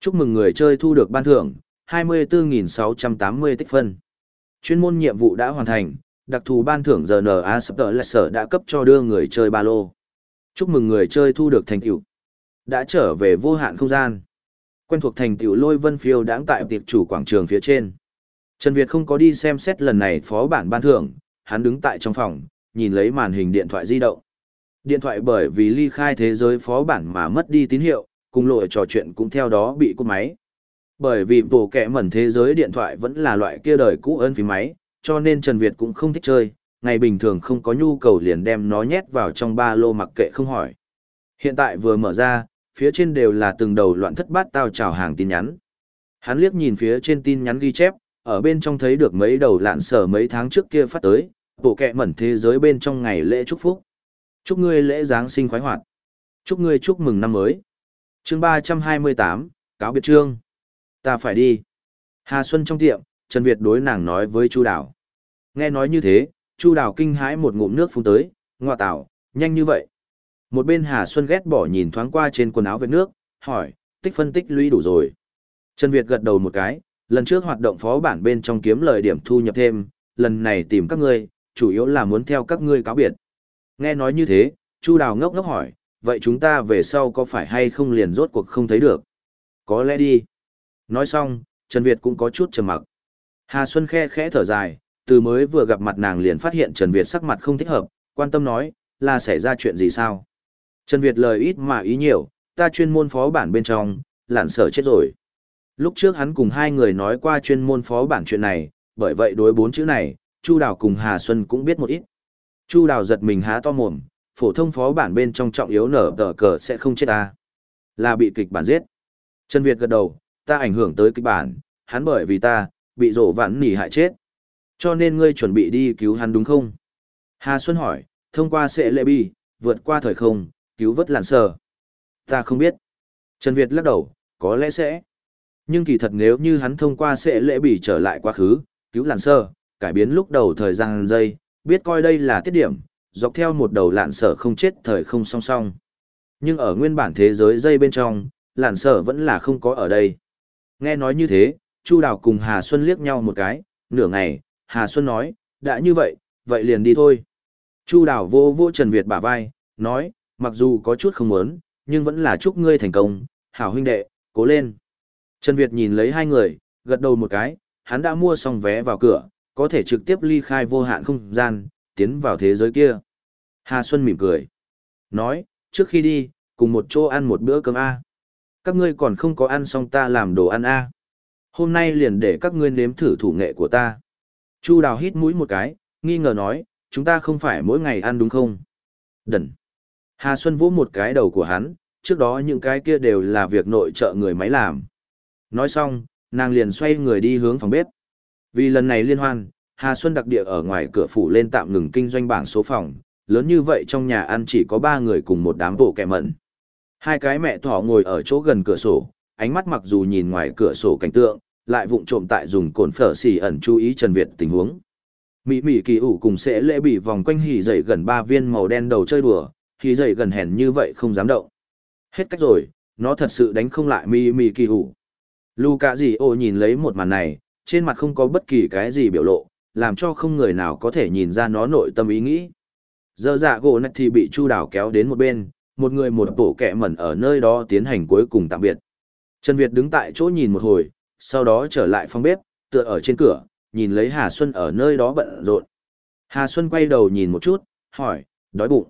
Chúc mừng người chơi thu được ban thưởng, 24.680 tích phân. Chuyên môn nhiệm vụ đã hoàn thành, đặc thù ban thưởng GNA Sở đã cấp cho đưa người chơi ba lô. Chúc mừng người chơi thu được thành tựu. Đã trở về vô hạn không gian. Quen thuộc thành tựu lôi vân phiêu đãng tại tiệc chủ quảng trường phía trên. Trần Việt không có đi xem xét lần này phó bản ban thưởng, hắn đứng tại trong phòng, nhìn lấy màn hình điện thoại di động. Điện thoại bởi vì ly khai thế giới phó bản mà mất đi tín hiệu, cùng lội trò chuyện cũng theo đó bị cúp máy. Bởi vì bộ kẻ mẩn thế giới điện thoại vẫn là loại kia đời cũ ơn phí máy, cho nên Trần Việt cũng không thích chơi, ngày bình thường không có nhu cầu liền đem nó nhét vào trong ba lô mặc kệ không hỏi. Hiện tại vừa mở ra, phía trên đều là từng đầu loạn thất bát tao chào hàng tin nhắn. Hắn liếc nhìn phía trên tin nhắn ghi chép, ở bên trong thấy được mấy đầu lạn sở mấy tháng trước kia phát tới, bộ kẹ mẩn thế giới bên trong ngày lễ chúc phúc. Chúc ngươi lễ Giáng sinh khoái hoạt. Chúc ngươi chúc mừng năm mới chương 328, cáo biệt trương. Ta phải đi. Hà Xuân trong tiệm, Trần Việt đối nàng nói với Chu Đào. Nghe nói như thế, Chu Đào kinh hãi một ngụm nước phun tới, ngoa tạo, nhanh như vậy. Một bên Hà Xuân ghét bỏ nhìn thoáng qua trên quần áo vết nước, hỏi, tích phân tích lũy đủ rồi. Trần Việt gật đầu một cái, lần trước hoạt động phó bản bên trong kiếm lời điểm thu nhập thêm, lần này tìm các ngươi, chủ yếu là muốn theo các ngươi cáo biệt. Nghe nói như thế, Chu Đào ngốc ngốc hỏi, vậy chúng ta về sau có phải hay không liền rốt cuộc không thấy được? Có lẽ đi. Nói xong, Trần Việt cũng có chút trầm mặc. Hà Xuân khe khẽ thở dài, từ mới vừa gặp mặt nàng liền phát hiện Trần Việt sắc mặt không thích hợp, quan tâm nói, là xảy ra chuyện gì sao? Trần Việt lời ít mà ý nhiều, ta chuyên môn phó bản bên trong, lạn sở chết rồi. Lúc trước hắn cùng hai người nói qua chuyên môn phó bản chuyện này, bởi vậy đối bốn chữ này, Chu Đào cùng Hà Xuân cũng biết một ít. Chu Đào giật mình há to mồm, phổ thông phó bản bên trong trọng yếu nở tờ cờ sẽ không chết ta. Là bị kịch bản giết. Trần Việt gật đầu, ta ảnh hưởng tới kịch bản, hắn bởi vì ta, bị rổ vạn nỉ hại chết. Cho nên ngươi chuẩn bị đi cứu hắn đúng không? Hà Xuân hỏi, thông qua sẽ lệ bi, vượt qua thời không, cứu vớt làn sờ. Ta không biết. Trần Việt lắc đầu, có lẽ sẽ. Nhưng kỳ thật nếu như hắn thông qua sẽ lễ bị trở lại quá khứ, cứu làn sơ, cải biến lúc đầu thời gian giây, biết coi đây là tiết điểm, dọc theo một đầu lạn sở không chết thời không song song. Nhưng ở nguyên bản thế giới dây bên trong, lạn sở vẫn là không có ở đây. Nghe nói như thế, Chu Đào cùng Hà Xuân liếc nhau một cái, nửa ngày, Hà Xuân nói, đã như vậy, vậy liền đi thôi. Chu Đào vô vô Trần Việt bả vai, nói, mặc dù có chút không muốn, nhưng vẫn là chúc ngươi thành công, hảo huynh đệ, cố lên. Trần Việt nhìn lấy hai người, gật đầu một cái, hắn đã mua xong vé vào cửa, có thể trực tiếp ly khai vô hạn không gian, tiến vào thế giới kia. Hà Xuân mỉm cười. Nói, trước khi đi, cùng một chỗ ăn một bữa cơm A. Các ngươi còn không có ăn xong ta làm đồ ăn A. Hôm nay liền để các ngươi nếm thử thủ nghệ của ta. Chu Đào hít mũi một cái, nghi ngờ nói, chúng ta không phải mỗi ngày ăn đúng không? Đần. Hà Xuân vỗ một cái đầu của hắn, trước đó những cái kia đều là việc nội trợ người máy làm. Nói xong, nàng liền xoay người đi hướng phòng bếp. Vì lần này liên hoan, Hà Xuân đặc địa ở ngoài cửa phủ lên tạm ngừng kinh doanh bảng số phòng, lớn như vậy trong nhà ăn chỉ có ba người cùng một đám bộ kẻ mận. Hai cái mẹ thỏ ngồi ở chỗ gần cửa sổ, ánh mắt mặc dù nhìn ngoài cửa sổ cảnh tượng, lại vụng trộm tại dùng cồn phở xì ẩn chú ý Trần Việt tình huống. Mỹ Mỹ kỳ ủ cùng sẽ lễ bị vòng quanh hỉ dậy gần ba viên màu đen đầu chơi đùa, hỉ dậy gần hèn như vậy không dám động. Hết cách rồi, nó thật sự đánh không lại Mỹ Mỹ kỳ ủ. Luca gì ô nhìn lấy một màn này, trên mặt không có bất kỳ cái gì biểu lộ, làm cho không người nào có thể nhìn ra nó nội tâm ý nghĩ. Giờ dạ gỗ nạch thì bị Chu Đào kéo đến một bên, một người một bộ kẹ mẩn ở nơi đó tiến hành cuối cùng tạm biệt. Trần Việt đứng tại chỗ nhìn một hồi, sau đó trở lại phòng bếp, tựa ở trên cửa, nhìn lấy Hà Xuân ở nơi đó bận rộn. Hà Xuân quay đầu nhìn một chút, hỏi, đói bụng.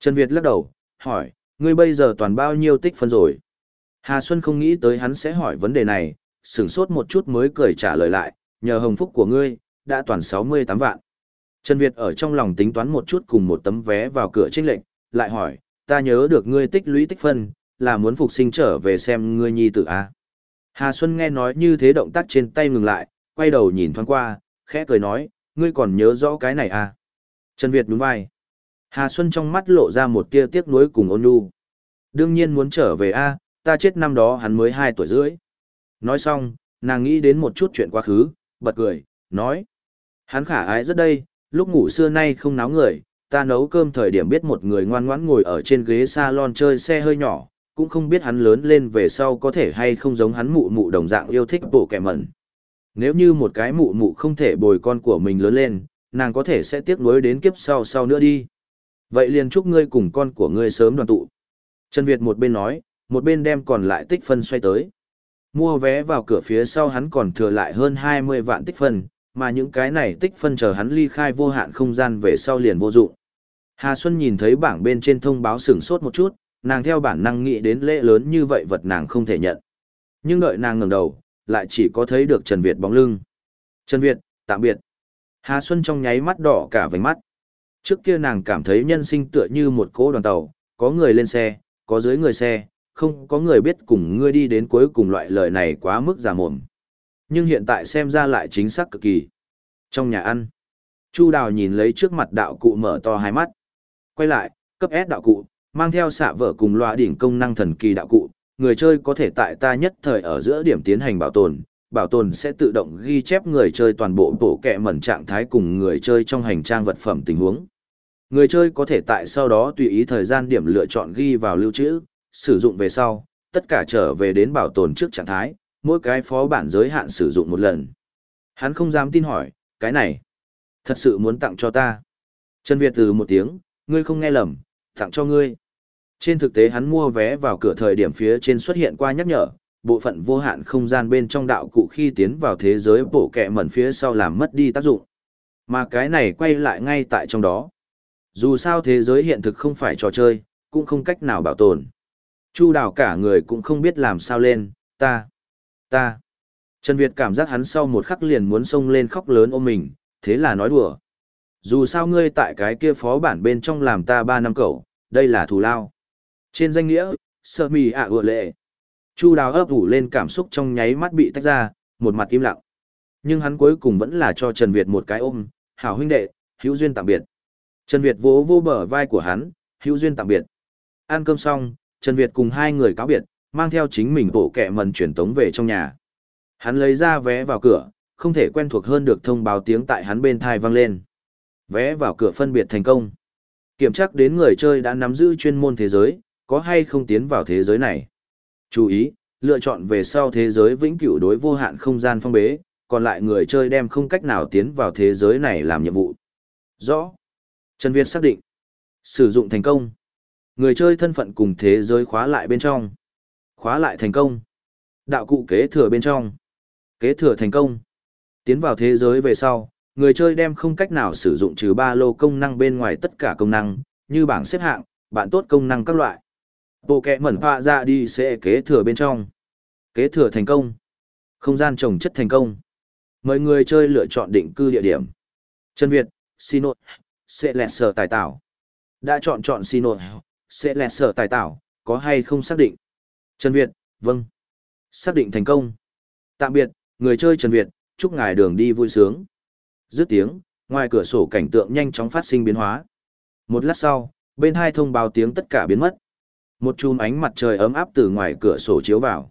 Trần Việt lắc đầu, hỏi, ngươi bây giờ toàn bao nhiêu tích phân rồi? Hà Xuân không nghĩ tới hắn sẽ hỏi vấn đề này, sửng sốt một chút mới cười trả lời lại, nhờ hồng phúc của ngươi, đã toàn 68 vạn. Trần Việt ở trong lòng tính toán một chút cùng một tấm vé vào cửa trinh lệnh, lại hỏi, ta nhớ được ngươi tích lũy tích phân, là muốn phục sinh trở về xem ngươi nhi tử a. À? Hà Xuân nghe nói như thế động tác trên tay ngừng lại, quay đầu nhìn thoáng qua, khẽ cười nói, ngươi còn nhớ rõ cái này à? Trần Việt đúng vai. Hà Xuân trong mắt lộ ra một tia tiếc nuối cùng ôn nhu. Đương nhiên muốn trở về a, ta chết năm đó hắn mới 2 tuổi rưỡi. Nói xong, nàng nghĩ đến một chút chuyện quá khứ, bật cười, nói. Hắn khả ái rất đây, lúc ngủ xưa nay không náo người, ta nấu cơm thời điểm biết một người ngoan ngoãn ngồi ở trên ghế salon chơi xe hơi nhỏ, cũng không biết hắn lớn lên về sau có thể hay không giống hắn mụ mụ đồng dạng yêu thích bộ kẻ mẩn. Nếu như một cái mụ mụ không thể bồi con của mình lớn lên, nàng có thể sẽ tiếc nuối đến kiếp sau sau nữa đi. Vậy liền chúc ngươi cùng con của ngươi sớm đoàn tụ. Trần Việt một bên nói, một bên đem còn lại tích phân xoay tới. Mua vé vào cửa phía sau hắn còn thừa lại hơn 20 vạn tích phân, mà những cái này tích phân chờ hắn ly khai vô hạn không gian về sau liền vô dụng. Hà Xuân nhìn thấy bảng bên trên thông báo sửng sốt một chút, nàng theo bản năng nghĩ đến lễ lớn như vậy vật nàng không thể nhận. Nhưng đợi nàng ngẩng đầu, lại chỉ có thấy được Trần Việt bóng lưng. Trần Việt, tạm biệt. Hà Xuân trong nháy mắt đỏ cả vành mắt. Trước kia nàng cảm thấy nhân sinh tựa như một cỗ đoàn tàu, có người lên xe, có dưới người xe, không có người biết cùng ngươi đi đến cuối cùng loại lời này quá mức giả mồm. Nhưng hiện tại xem ra lại chính xác cực kỳ. Trong nhà ăn, Chu Đào nhìn lấy trước mặt đạo cụ mở to hai mắt. Quay lại, cấp S đạo cụ, mang theo xạ vở cùng loa đỉnh công năng thần kỳ đạo cụ, người chơi có thể tại ta nhất thời ở giữa điểm tiến hành bảo tồn, bảo tồn sẽ tự động ghi chép người chơi toàn bộ bộ kẹ mẩn trạng thái cùng người chơi trong hành trang vật phẩm tình huống. Người chơi có thể tại sau đó tùy ý thời gian điểm lựa chọn ghi vào lưu trữ, sử dụng về sau, tất cả trở về đến bảo tồn trước trạng thái, mỗi cái phó bản giới hạn sử dụng một lần. Hắn không dám tin hỏi, cái này, thật sự muốn tặng cho ta. Trần Việt từ một tiếng, ngươi không nghe lầm, tặng cho ngươi. Trên thực tế hắn mua vé vào cửa thời điểm phía trên xuất hiện qua nhắc nhở, bộ phận vô hạn không gian bên trong đạo cụ khi tiến vào thế giới bổ kẹ mẩn phía sau làm mất đi tác dụng. Mà cái này quay lại ngay tại trong đó. Dù sao thế giới hiện thực không phải trò chơi, cũng không cách nào bảo tồn. Chu đào cả người cũng không biết làm sao lên, ta, ta. Trần Việt cảm giác hắn sau một khắc liền muốn xông lên khóc lớn ôm mình, thế là nói đùa. Dù sao ngươi tại cái kia phó bản bên trong làm ta ba năm cậu, đây là thù lao. Trên danh nghĩa, sợ mì ạ à lệ. Chu đào ấp ủ lên cảm xúc trong nháy mắt bị tách ra, một mặt im lặng. Nhưng hắn cuối cùng vẫn là cho Trần Việt một cái ôm, hảo huynh đệ, hữu duyên tạm biệt. Trần Việt vỗ vô bờ vai của hắn, hữu duyên tạm biệt. Ăn cơm xong, Trần Việt cùng hai người cáo biệt, mang theo chính mình bộ kẹ mần truyền tống về trong nhà. Hắn lấy ra vé vào cửa, không thể quen thuộc hơn được thông báo tiếng tại hắn bên thai vang lên. Vé vào cửa phân biệt thành công. Kiểm tra đến người chơi đã nắm giữ chuyên môn thế giới, có hay không tiến vào thế giới này. Chú ý, lựa chọn về sau thế giới vĩnh cửu đối vô hạn không gian phong bế, còn lại người chơi đem không cách nào tiến vào thế giới này làm nhiệm vụ. Rõ. Trần Việt xác định. Sử dụng thành công. Người chơi thân phận cùng thế giới khóa lại bên trong. Khóa lại thành công. Đạo cụ kế thừa bên trong. Kế thừa thành công. Tiến vào thế giới về sau, người chơi đem không cách nào sử dụng trừ ba lô công năng bên ngoài tất cả công năng, như bảng xếp hạng, bạn tốt công năng các loại. Bộ kẹ mẩn họa ra đi sẽ kế thừa bên trong. Kế thừa thành công. Không gian trồng chất thành công. Mời người chơi lựa chọn định cư địa điểm. Trần Việt, Sino, sẽ lẹt sở tài tạo. Đã chọn chọn Sino, sẽ lẹt sở tài tạo, có hay không xác định? Trần Việt, vâng. Xác định thành công. Tạm biệt, người chơi Trần Việt, chúc ngài đường đi vui sướng. Dứt tiếng, ngoài cửa sổ cảnh tượng nhanh chóng phát sinh biến hóa. Một lát sau, bên hai thông báo tiếng tất cả biến mất. Một chùm ánh mặt trời ấm áp từ ngoài cửa sổ chiếu vào.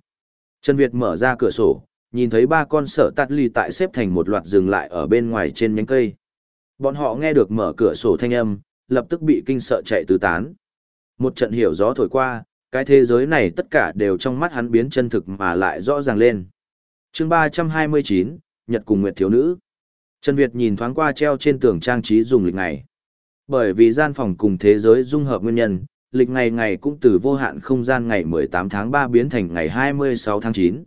Trần Việt mở ra cửa sổ, nhìn thấy ba con sở tạt lì tại xếp thành một loạt dừng lại ở bên ngoài trên nhánh cây. Bọn họ nghe được mở cửa sổ thanh âm, lập tức bị kinh sợ chạy tứ tán. Một trận hiểu gió thổi qua, cái thế giới này tất cả đều trong mắt hắn biến chân thực mà lại rõ ràng lên. chương 329, Nhật cùng Nguyệt Thiếu Nữ. Trần Việt nhìn thoáng qua treo trên tường trang trí dùng lịch ngày. Bởi vì gian phòng cùng thế giới dung hợp nguyên nhân, lịch ngày ngày cũng từ vô hạn không gian ngày 18 tháng 3 biến thành ngày 26 tháng 9.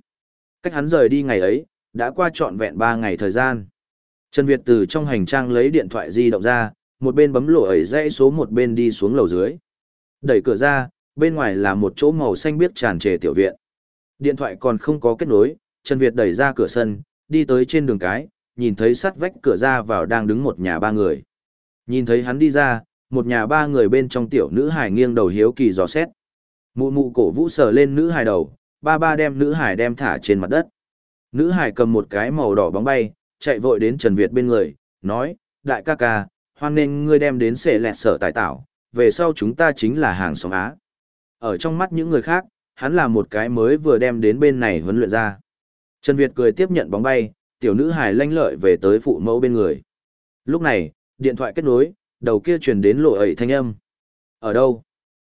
Cách hắn rời đi ngày ấy, đã qua trọn vẹn 3 ngày thời gian. Trần Việt từ trong hành trang lấy điện thoại di động ra, một bên bấm lộ ấy dãy số một bên đi xuống lầu dưới. Đẩy cửa ra, bên ngoài là một chỗ màu xanh biếc tràn trề tiểu viện. Điện thoại còn không có kết nối, Trần Việt đẩy ra cửa sân, đi tới trên đường cái, nhìn thấy sắt vách cửa ra vào đang đứng một nhà ba người. Nhìn thấy hắn đi ra, một nhà ba người bên trong tiểu nữ hải nghiêng đầu hiếu kỳ dò xét. Mụ mụ cổ vũ sờ lên nữ hải đầu, ba ba đem nữ hải đem thả trên mặt đất. Nữ hải cầm một cái màu đỏ bóng bay, chạy vội đến Trần Việt bên người, nói, đại ca ca, hoan nên ngươi đem đến xệ lẹt sở tài tạo, về sau chúng ta chính là hàng xóm Á. Ở trong mắt những người khác, hắn là một cái mới vừa đem đến bên này huấn luyện ra. Trần Việt cười tiếp nhận bóng bay, tiểu nữ hài lanh lợi về tới phụ mẫu bên người. Lúc này, điện thoại kết nối, đầu kia truyền đến lộ ẩy thanh âm. Ở đâu?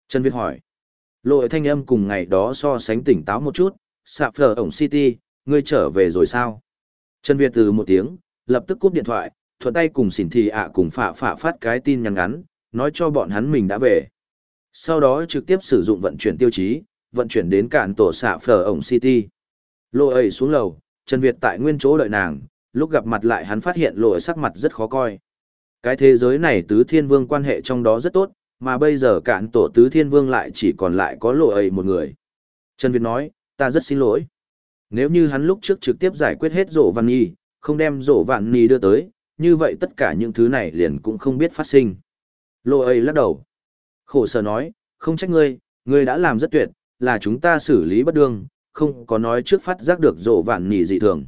Trần Việt hỏi. Lội thanh âm cùng ngày đó so sánh tỉnh táo một chút, sạp phở ổng City, ngươi trở về rồi sao? Trần Việt từ một tiếng, lập tức cúp điện thoại, thuận tay cùng xỉn thị ạ cùng phạ phạ phát cái tin nhắn ngắn, nói cho bọn hắn mình đã về. Sau đó trực tiếp sử dụng vận chuyển tiêu chí, vận chuyển đến cạn tổ xạ phở ổng City. Lộ ấy xuống lầu, Trần Việt tại nguyên chỗ đợi nàng, lúc gặp mặt lại hắn phát hiện lộ ấy sắc mặt rất khó coi. Cái thế giới này tứ thiên vương quan hệ trong đó rất tốt, mà bây giờ cạn tổ tứ thiên vương lại chỉ còn lại có lộ ấy một người. Trần Việt nói, ta rất xin lỗi. Nếu như hắn lúc trước trực tiếp giải quyết hết rổ văn nhi, không đem rổ vạn nhi đưa tới, như vậy tất cả những thứ này liền cũng không biết phát sinh. Lộ ấy lắc đầu. Khổ sở nói, không trách ngươi, ngươi đã làm rất tuyệt, là chúng ta xử lý bất đương, không có nói trước phát giác được rộ vạn nỉ dị thường.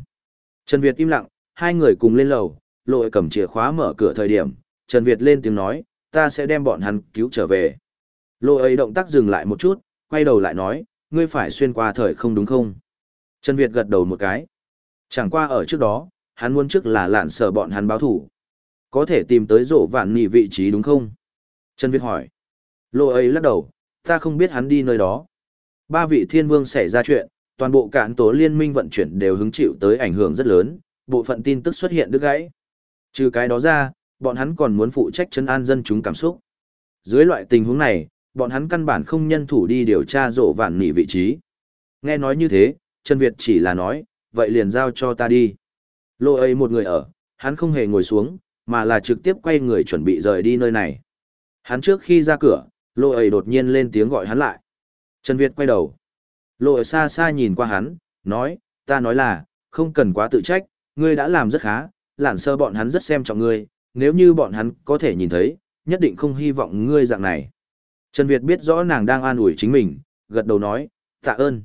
Trần Việt im lặng, hai người cùng lên lầu, lội cầm chìa khóa mở cửa thời điểm, Trần Việt lên tiếng nói, ta sẽ đem bọn hắn cứu trở về. Lội ấy động tác dừng lại một chút, quay đầu lại nói, ngươi phải xuyên qua thời không đúng không? Trần Việt gật đầu một cái. Chẳng qua ở trước đó, hắn muốn trước là lạn sở bọn hắn báo thủ. Có thể tìm tới rổ vạn nỉ vị trí đúng không? Trần Việt hỏi. Lô ấy lắc đầu, ta không biết hắn đi nơi đó. Ba vị thiên vương xảy ra chuyện, toàn bộ cạn tố liên minh vận chuyển đều hứng chịu tới ảnh hưởng rất lớn, bộ phận tin tức xuất hiện đứt gãy. Trừ cái đó ra, bọn hắn còn muốn phụ trách chân an dân chúng cảm xúc. Dưới loại tình huống này, bọn hắn căn bản không nhân thủ đi điều tra rộ vạn nỉ vị trí. Nghe nói như thế, Trần Việt chỉ là nói, vậy liền giao cho ta đi. Lô ấy một người ở, hắn không hề ngồi xuống, mà là trực tiếp quay người chuẩn bị rời đi nơi này. Hắn trước khi ra cửa, lô ấy đột nhiên lên tiếng gọi hắn lại. Trần Việt quay đầu. Lộ xa xa nhìn qua hắn, nói, ta nói là, không cần quá tự trách, ngươi đã làm rất khá, lản sơ bọn hắn rất xem trọng ngươi, nếu như bọn hắn có thể nhìn thấy, nhất định không hy vọng ngươi dạng này. Trần Việt biết rõ nàng đang an ủi chính mình, gật đầu nói, tạ ơn.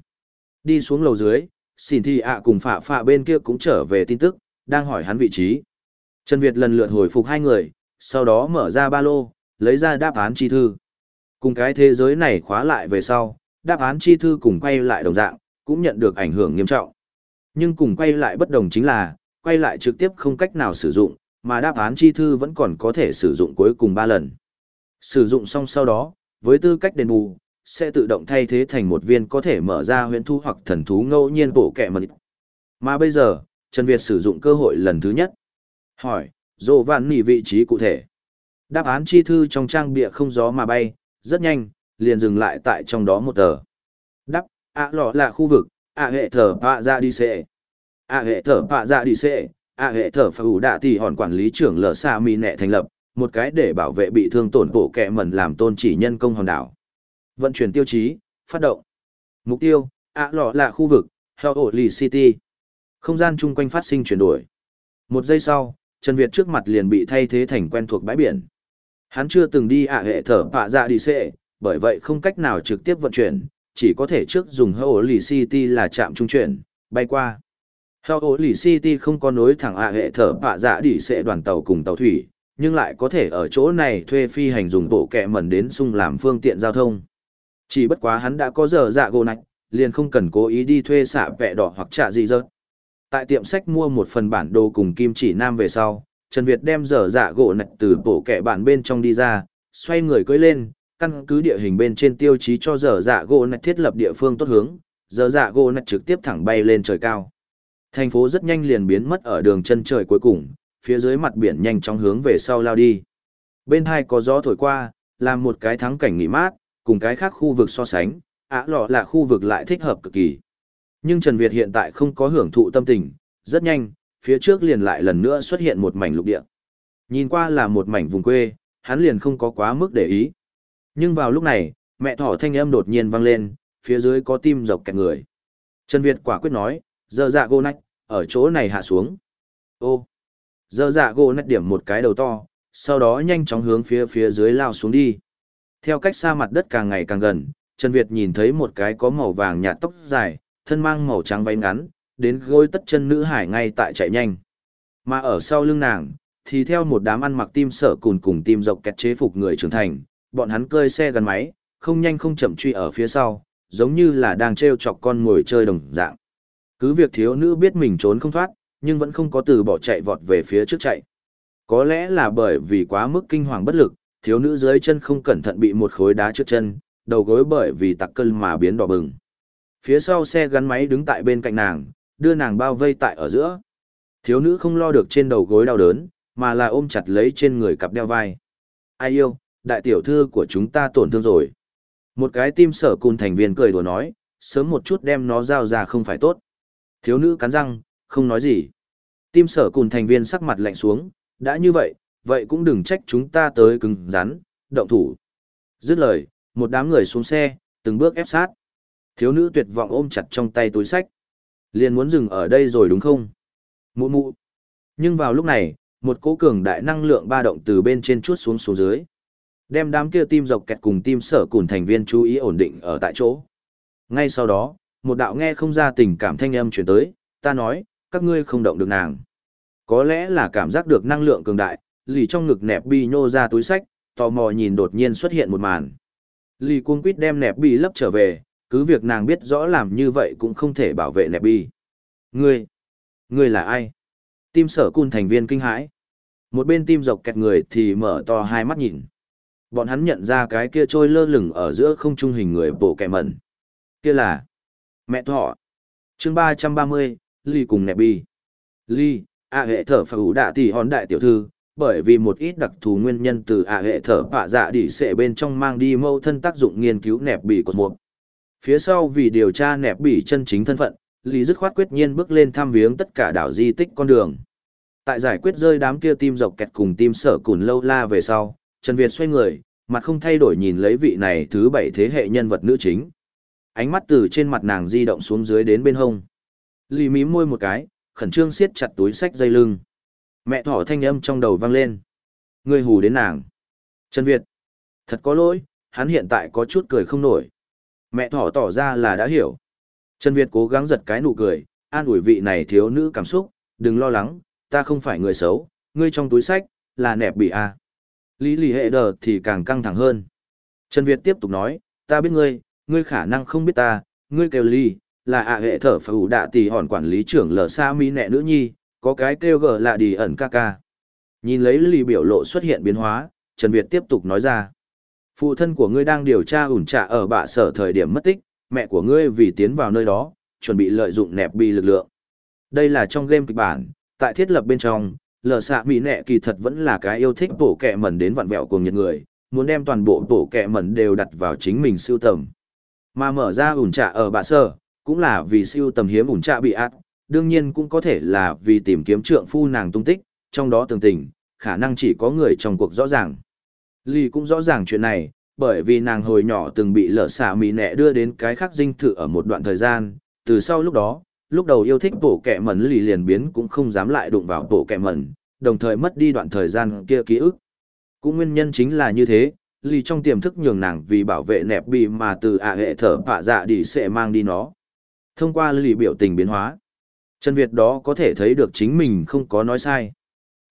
Đi xuống lầu dưới, xin thi ạ cùng phạ phạ bên kia cũng trở về tin tức, đang hỏi hắn vị trí. Trần Việt lần lượt hồi phục hai người, sau đó mở ra ba lô, lấy ra đáp án chi thư. Cùng cái thế giới này khóa lại về sau, đáp án chi thư cùng quay lại đồng dạng, cũng nhận được ảnh hưởng nghiêm trọng. Nhưng cùng quay lại bất đồng chính là, quay lại trực tiếp không cách nào sử dụng, mà đáp án chi thư vẫn còn có thể sử dụng cuối cùng 3 lần. Sử dụng xong sau đó, với tư cách đền bù, sẽ tự động thay thế thành một viên có thể mở ra huyễn thu hoặc thần thú ngẫu nhiên bổ kẹ mật. Mà bây giờ, Trần Việt sử dụng cơ hội lần thứ nhất. Hỏi, dồ vạn nỉ vị trí cụ thể. Đáp án chi thư trong trang bịa không gió mà bay, rất nhanh, liền dừng lại tại trong đó một tờ. Đắp, ạ lọ là khu vực, ạ hệ thở bạ ra đi xệ. ạ hệ thở bạ ra đi xệ, ạ hệ thở phá ủ đạ tỷ hòn quản lý trưởng lở xa mi nẹ thành lập, một cái để bảo vệ bị thương tổn bộ kẹ mẩn làm tôn chỉ nhân công hòn đảo. Vận chuyển tiêu chí, phát động. Mục tiêu, ạ lọ là khu vực, heo ổ lì City. Không gian chung quanh phát sinh chuyển đổi. Một giây sau, Trần Việt trước mặt liền bị thay thế thành quen thuộc bãi biển. Hắn chưa từng đi ạ hệ thở bạ dạ đi xệ, bởi vậy không cách nào trực tiếp vận chuyển, chỉ có thể trước dùng Hậu Lì City là chạm trung chuyển, bay qua. Hậu Lì City không có nối thẳng ạ hệ thở bạ dạ đi xệ đoàn tàu cùng tàu thủy, nhưng lại có thể ở chỗ này thuê phi hành dùng bộ kẹ mẩn đến sung làm phương tiện giao thông. Chỉ bất quá hắn đã có giờ dạ gồ nạch, liền không cần cố ý đi thuê xạ vẹ đỏ hoặc trả gì rớt. Tại tiệm sách mua một phần bản đồ cùng kim chỉ nam về sau, Trần Việt đem dở dạ gỗ nạch từ bộ kẹ bản bên trong đi ra, xoay người cưỡi lên, căn cứ địa hình bên trên tiêu chí cho dở dạ gỗ nạch thiết lập địa phương tốt hướng, dở dạ gỗ nạch trực tiếp thẳng bay lên trời cao. Thành phố rất nhanh liền biến mất ở đường chân trời cuối cùng, phía dưới mặt biển nhanh chóng hướng về sau lao đi. Bên hai có gió thổi qua, làm một cái thắng cảnh nghỉ mát, cùng cái khác khu vực so sánh, ả lọ là khu vực lại thích hợp cực kỳ. Nhưng Trần Việt hiện tại không có hưởng thụ tâm tình, rất nhanh, phía trước liền lại lần nữa xuất hiện một mảnh lục địa. Nhìn qua là một mảnh vùng quê, hắn liền không có quá mức để ý. Nhưng vào lúc này, mẹ thỏ thanh âm đột nhiên vang lên, phía dưới có tim dọc kẹt người. Trần Việt quả quyết nói, giờ dạ gô nách, ở chỗ này hạ xuống. Ô, giờ dạ gô nách điểm một cái đầu to, sau đó nhanh chóng hướng phía phía dưới lao xuống đi. Theo cách xa mặt đất càng ngày càng gần, Trần Việt nhìn thấy một cái có màu vàng nhạt tóc dài, thân mang màu trắng váy ngắn, đến gối tất chân nữ hải ngay tại chạy nhanh. Mà ở sau lưng nàng, thì theo một đám ăn mặc tim sở cùn cùng tim dọc kẹt chế phục người trưởng thành, bọn hắn cơi xe gắn máy, không nhanh không chậm truy ở phía sau, giống như là đang treo chọc con ngồi chơi đồng dạng. Cứ việc thiếu nữ biết mình trốn không thoát, nhưng vẫn không có từ bỏ chạy vọt về phía trước chạy. Có lẽ là bởi vì quá mức kinh hoàng bất lực, thiếu nữ dưới chân không cẩn thận bị một khối đá trước chân, đầu gối bởi vì tặc cân mà biến đỏ bừng. Phía sau xe gắn máy đứng tại bên cạnh nàng, đưa nàng bao vây tại ở giữa. Thiếu nữ không lo được trên đầu gối đau đớn, mà là ôm chặt lấy trên người cặp đeo vai. Ai yêu, đại tiểu thư của chúng ta tổn thương rồi. Một cái tim sở cùn thành viên cười đùa nói, sớm một chút đem nó giao ra không phải tốt. Thiếu nữ cắn răng, không nói gì. Tim sở cùn thành viên sắc mặt lạnh xuống, đã như vậy, vậy cũng đừng trách chúng ta tới cứng rắn, động thủ. Dứt lời, một đám người xuống xe, từng bước ép sát. Thiếu nữ tuyệt vọng ôm chặt trong tay túi sách. Liền muốn dừng ở đây rồi đúng không? Mụ mụ. Nhưng vào lúc này, một cỗ cường đại năng lượng ba động từ bên trên chuốt xuống xuống dưới. Đem đám kia tim dọc kẹt cùng tim sở cùn thành viên chú ý ổn định ở tại chỗ. Ngay sau đó, một đạo nghe không ra tình cảm thanh âm chuyển tới, ta nói, các ngươi không động được nàng. Có lẽ là cảm giác được năng lượng cường đại, lì trong ngực nẹp bi nhô ra túi sách, tò mò nhìn đột nhiên xuất hiện một màn. Lì cuống quýt đem nẹp bi lấp trở về, cứ việc nàng biết rõ làm như vậy cũng không thể bảo vệ nẹp bi. Ngươi, ngươi là ai? Tim sở cun thành viên kinh hãi. Một bên tim dọc kẹt người thì mở to hai mắt nhìn. Bọn hắn nhận ra cái kia trôi lơ lửng ở giữa không trung hình người bộ kẻ mẩn. Kia là mẹ thọ. chương ba trăm ba mươi, Ly cùng nẹp bi. Ly, ạ hệ thở phà ủ đạ tỷ hòn đại tiểu thư, bởi vì một ít đặc thù nguyên nhân từ ạ hệ thở bạ dạ đỉ sệ bên trong mang đi mâu thân tác dụng nghiên cứu nẹp bị cột một Phía sau vì điều tra nẹp bị chân chính thân phận, Lý dứt khoát quyết nhiên bước lên thăm viếng tất cả đảo di tích con đường. Tại giải quyết rơi đám kia tim dọc kẹt cùng tim sở cùn lâu la về sau, Trần Việt xoay người, mặt không thay đổi nhìn lấy vị này thứ bảy thế hệ nhân vật nữ chính. Ánh mắt từ trên mặt nàng di động xuống dưới đến bên hông. Lý mím môi một cái, khẩn trương siết chặt túi sách dây lưng. Mẹ thỏ thanh âm trong đầu vang lên. Người hù đến nàng. Trần Việt. Thật có lỗi, hắn hiện tại có chút cười không nổi. Mẹ thỏ tỏ ra là đã hiểu. Trần Việt cố gắng giật cái nụ cười, an ủi vị này thiếu nữ cảm xúc, đừng lo lắng, ta không phải người xấu, ngươi trong túi sách, là nẹp bị a. À. Lý lì hệ đờ thì càng căng thẳng hơn. Trần Việt tiếp tục nói, ta biết ngươi, ngươi khả năng không biết ta, ngươi kêu ly, là ạ hệ thở phù đạ tỷ hòn quản lý trưởng lờ xa mi nẹ nữ nhi, có cái kêu gờ là đi ẩn ca ca. Nhìn lấy lì biểu lộ xuất hiện biến hóa, Trần Việt tiếp tục nói ra. Phụ thân của ngươi đang điều tra ủn trạ ở bạ sở thời điểm mất tích, mẹ của ngươi vì tiến vào nơi đó, chuẩn bị lợi dụng nẹp bi lực lượng. Đây là trong game kịch bản, tại thiết lập bên trong, lờ xạ mỹ nẹ kỳ thật vẫn là cái yêu thích bổ kẹ mẩn đến vặn vẹo cùng nhiệt người, muốn đem toàn bộ bổ kẹ mẩn đều đặt vào chính mình siêu tầm. Mà mở ra ủn trạ ở bạ sở, cũng là vì siêu tầm hiếm ủn trạ bị át. đương nhiên cũng có thể là vì tìm kiếm trượng phu nàng tung tích, trong đó tường tình, khả năng chỉ có người trong cuộc rõ ràng. Ly cũng rõ ràng chuyện này, bởi vì nàng hồi nhỏ từng bị lỡ xả mì nẹ đưa đến cái khắc dinh thự ở một đoạn thời gian, từ sau lúc đó, lúc đầu yêu thích bộ kẹ mẩn lì liền biến cũng không dám lại đụng vào bộ kẹ mẩn, đồng thời mất đi đoạn thời gian kia ký ức. Cũng nguyên nhân chính là như thế, lì trong tiềm thức nhường nàng vì bảo vệ nẹp bị mà từ ạ hệ thở bạ dạ đi sẽ mang đi nó. Thông qua lì biểu tình biến hóa, Trần Việt đó có thể thấy được chính mình không có nói sai.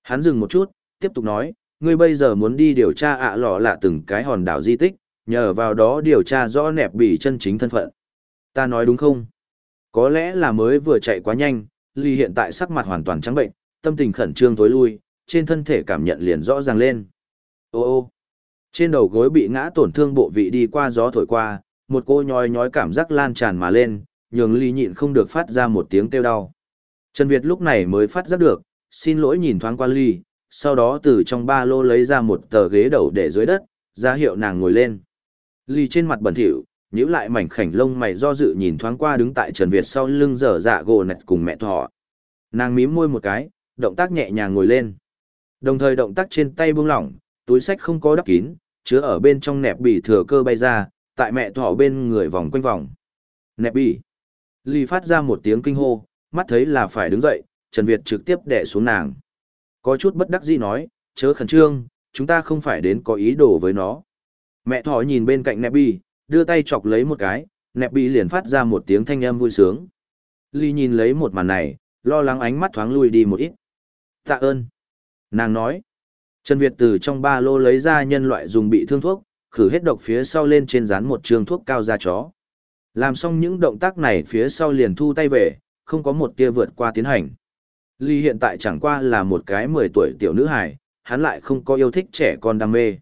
Hắn dừng một chút, tiếp tục nói, ngươi bây giờ muốn đi điều tra ạ lọ lạ từng cái hòn đảo di tích, nhờ vào đó điều tra rõ nẹp bị chân chính thân phận. Ta nói đúng không? Có lẽ là mới vừa chạy quá nhanh, Ly hiện tại sắc mặt hoàn toàn trắng bệnh, tâm tình khẩn trương tối lui, trên thân thể cảm nhận liền rõ ràng lên. Ô ô, trên đầu gối bị ngã tổn thương bộ vị đi qua gió thổi qua, một cô nhói nhói cảm giác lan tràn mà lên, nhường Ly nhịn không được phát ra một tiếng kêu đau. Trần Việt lúc này mới phát giác được, xin lỗi nhìn thoáng qua Ly, sau đó từ trong ba lô lấy ra một tờ ghế đầu để dưới đất, ra hiệu nàng ngồi lên. Ly trên mặt bẩn thỉu, nhíu lại mảnh khảnh lông mày do dự nhìn thoáng qua đứng tại Trần Việt sau lưng dở dạ gồ nạch cùng mẹ thọ. Nàng mím môi một cái, động tác nhẹ nhàng ngồi lên. Đồng thời động tác trên tay buông lỏng, túi sách không có đắp kín, chứa ở bên trong nẹp bị thừa cơ bay ra, tại mẹ thọ bên người vòng quanh vòng. Nẹp bị, Ly phát ra một tiếng kinh hô, mắt thấy là phải đứng dậy, Trần Việt trực tiếp đè xuống nàng. Có chút bất đắc dĩ nói, chớ khẩn trương, chúng ta không phải đến có ý đồ với nó. Mẹ thỏ nhìn bên cạnh nẹp bi, đưa tay chọc lấy một cái, nẹp bi liền phát ra một tiếng thanh âm vui sướng. Ly nhìn lấy một màn này, lo lắng ánh mắt thoáng lui đi một ít. Tạ ơn. Nàng nói. Trần Việt từ trong ba lô lấy ra nhân loại dùng bị thương thuốc, khử hết độc phía sau lên trên dán một trường thuốc cao da chó. Làm xong những động tác này phía sau liền thu tay về, không có một tia vượt qua tiến hành. Ly hiện tại chẳng qua là một cái 10 tuổi tiểu nữ hài, hắn lại không có yêu thích trẻ con đam mê.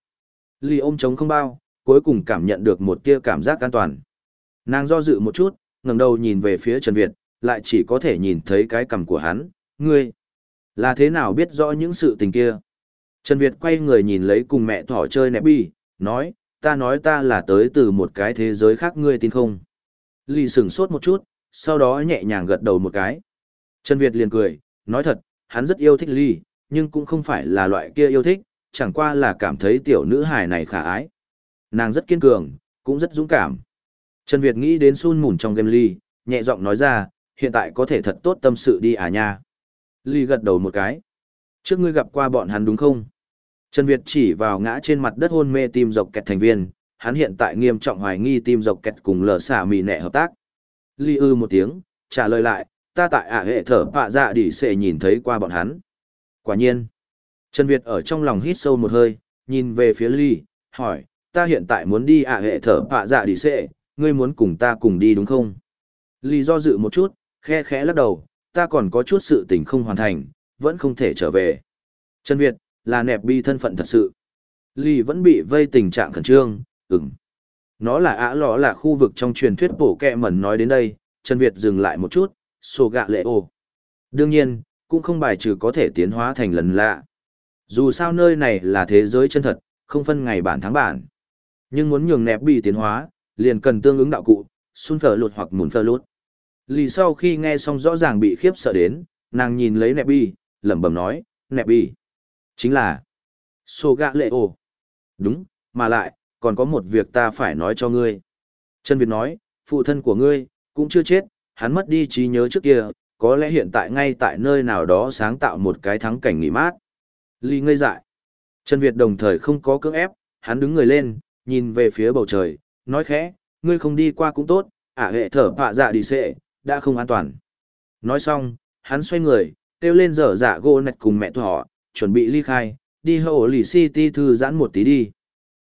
Ly ôm trống không bao, cuối cùng cảm nhận được một tia cảm giác an toàn. Nàng do dự một chút, ngẩng đầu nhìn về phía Trần Việt, lại chỉ có thể nhìn thấy cái cằm của hắn, ngươi, là thế nào biết rõ những sự tình kia. Trần Việt quay người nhìn lấy cùng mẹ thỏ chơi nẹp bi, nói, ta nói ta là tới từ một cái thế giới khác ngươi tin không. Lì sửng sốt một chút, sau đó nhẹ nhàng gật đầu một cái. Trần Việt liền cười, nói thật, hắn rất yêu thích Ly, nhưng cũng không phải là loại kia yêu thích, chẳng qua là cảm thấy tiểu nữ hài này khả ái. Nàng rất kiên cường, cũng rất dũng cảm. Trần Việt nghĩ đến sun mùn trong game Ly, nhẹ giọng nói ra, hiện tại có thể thật tốt tâm sự đi à nha. Ly gật đầu một cái. Trước ngươi gặp qua bọn hắn đúng không? Trần Việt chỉ vào ngã trên mặt đất hôn mê tim dọc kẹt thành viên, hắn hiện tại nghiêm trọng hoài nghi tim dọc kẹt cùng lờ xả mì nẹ hợp tác. Ly ư một tiếng, trả lời lại, ta tại ả hệ thở bạ dạ đỉ sệ nhìn thấy qua bọn hắn. Quả nhiên. Trần Việt ở trong lòng hít sâu một hơi, nhìn về phía Ly, hỏi, ta hiện tại muốn đi ả hệ thở bạ dạ đỉ sệ ngươi muốn cùng ta cùng đi đúng không? Ly do dự một chút, khe khẽ lắc đầu, ta còn có chút sự tình không hoàn thành, vẫn không thể trở về. Trần Việt, là nẹp bi thân phận thật sự. Ly vẫn bị vây tình trạng khẩn trương, ừm. Nó là ả lọ là khu vực trong truyền thuyết bổ kẹ mẩn nói đến đây, Trần Việt dừng lại một chút, sổ gạ lệ ô. Đương nhiên, cũng không bài trừ có thể tiến hóa thành lần lạ. Dù sao nơi này là thế giới chân thật, không phân ngày bản tháng bản. Nhưng muốn nhường nẹp bị tiến hóa, liền cần tương ứng đạo cụ, sun phở lụt hoặc mùn phở lụt. Lì sau khi nghe xong rõ ràng bị khiếp sợ đến, nàng nhìn lấy nẹp bi, lẩm bẩm nói, nẹp bi. Chính là sổ gạ lệ ồ. Đúng, mà lại, còn có một việc ta phải nói cho ngươi. Trần Việt nói, phụ thân của ngươi, cũng chưa chết, hắn mất đi trí nhớ trước kia, có lẽ hiện tại ngay tại nơi nào đó sáng tạo một cái thắng cảnh nghỉ mát. Ly ngây dại. Trần Việt đồng thời không có cưỡng ép, hắn đứng người lên, nhìn về phía bầu trời, nói khẽ, ngươi không đi qua cũng tốt, ả hệ thở bạ dạ đi xệ, đã không an toàn. Nói xong, hắn xoay người, kêu lên dở dạ gô nạch cùng mẹ thỏ, chuẩn bị ly khai, đi hậu lì city thư giãn một tí đi.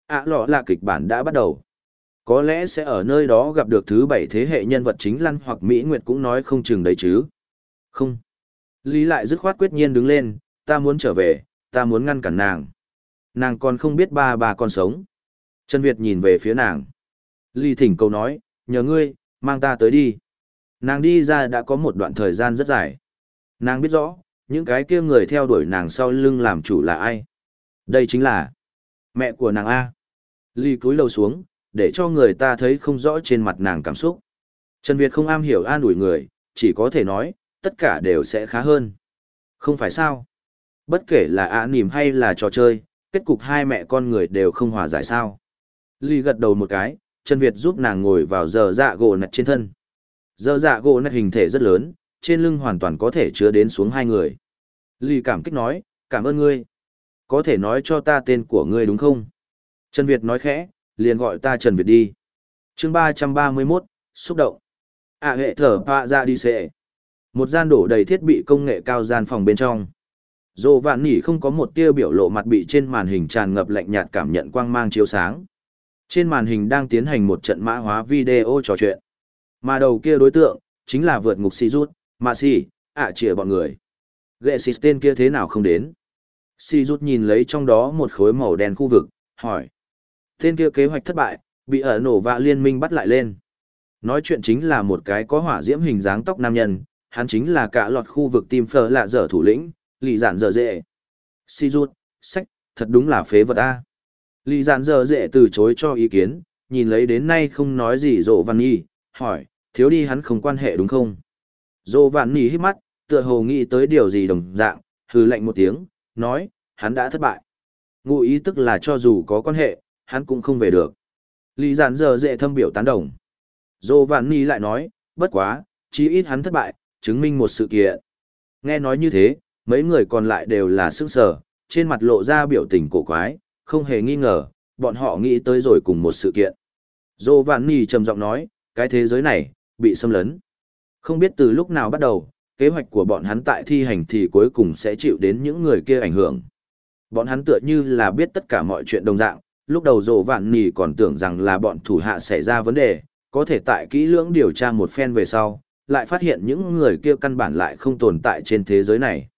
Ả à, lọ là kịch bản đã bắt đầu. Có lẽ sẽ ở nơi đó gặp được thứ bảy thế hệ nhân vật chính lăn hoặc Mỹ Nguyệt cũng nói không chừng đấy chứ. Không. Lý lại dứt khoát quyết nhiên đứng lên, ta muốn trở về, ta muốn ngăn cản nàng. Nàng còn không biết ba bà còn sống. Trần Việt nhìn về phía nàng. Lý thỉnh cầu nói, nhờ ngươi, mang ta tới đi. Nàng đi ra đã có một đoạn thời gian rất dài. Nàng biết rõ, những cái kia người theo đuổi nàng sau lưng làm chủ là ai. Đây chính là mẹ của nàng A. lý cúi đầu xuống, để cho người ta thấy không rõ trên mặt nàng cảm xúc. Trần Việt không am hiểu an ủi người, chỉ có thể nói, tất cả đều sẽ khá hơn. Không phải sao? Bất kể là ạ nìm hay là trò chơi, kết cục hai mẹ con người đều không hòa giải sao. Ly gật đầu một cái, Trần Việt giúp nàng ngồi vào giờ dạ gỗ nạch trên thân. Giờ dạ gỗ nạch hình thể rất lớn, trên lưng hoàn toàn có thể chứa đến xuống hai người. Ly cảm kích nói, cảm ơn ngươi. Có thể nói cho ta tên của ngươi đúng không? Trần Việt nói khẽ, liền gọi ta Trần Việt đi. chương 331, xúc động. À hệ thở pạ ra dạ đi xệ. Một gian đổ đầy thiết bị công nghệ cao gian phòng bên trong. Dô vạn nỉ không có một tia biểu lộ mặt bị trên màn hình tràn ngập lạnh nhạt cảm nhận quang mang chiếu sáng. Trên màn hình đang tiến hành một trận mã hóa video trò chuyện. Mà đầu kia đối tượng, chính là vượt ngục si rút, mà si, ạ à chìa bọn người. Ghệ xịt tên kia thế nào không đến? Si rút nhìn lấy trong đó một khối màu đen khu vực, hỏi. Tên kia kế hoạch thất bại, bị ở nổ vạ liên minh bắt lại lên. Nói chuyện chính là một cái có hỏa diễm hình dáng tóc nam nhân, hắn chính là cả lọt khu vực tim phở lạ dở thủ lĩnh, lì giản dở dễ. Si rút, sách, thật đúng là phế vật a. Lì giản dở dễ từ chối cho ý kiến, nhìn lấy đến nay không nói gì rộ văn nhi, hỏi, thiếu đi hắn không quan hệ đúng không? Rộ vạn Nhi hít mắt, tựa hồ nghĩ tới điều gì đồng dạng, hừ lạnh một tiếng, nói, hắn đã thất bại. Ngụ ý tức là cho dù có quan hệ, hắn cũng không về được. Lý giản giờ dễ thâm biểu tán đồng. Dô vạn ni lại nói, bất quá, chí ít hắn thất bại, chứng minh một sự kiện. Nghe nói như thế, mấy người còn lại đều là sức sở, trên mặt lộ ra biểu tình cổ quái, không hề nghi ngờ, bọn họ nghĩ tới rồi cùng một sự kiện. Dô vạn ni trầm giọng nói, cái thế giới này, bị xâm lấn. Không biết từ lúc nào bắt đầu, kế hoạch của bọn hắn tại thi hành thì cuối cùng sẽ chịu đến những người kia ảnh hưởng. Bọn hắn tựa như là biết tất cả mọi chuyện đồng dạng, lúc đầu rổ vạn nỉ còn tưởng rằng là bọn thủ hạ xảy ra vấn đề, có thể tại kỹ lưỡng điều tra một phen về sau, lại phát hiện những người kia căn bản lại không tồn tại trên thế giới này.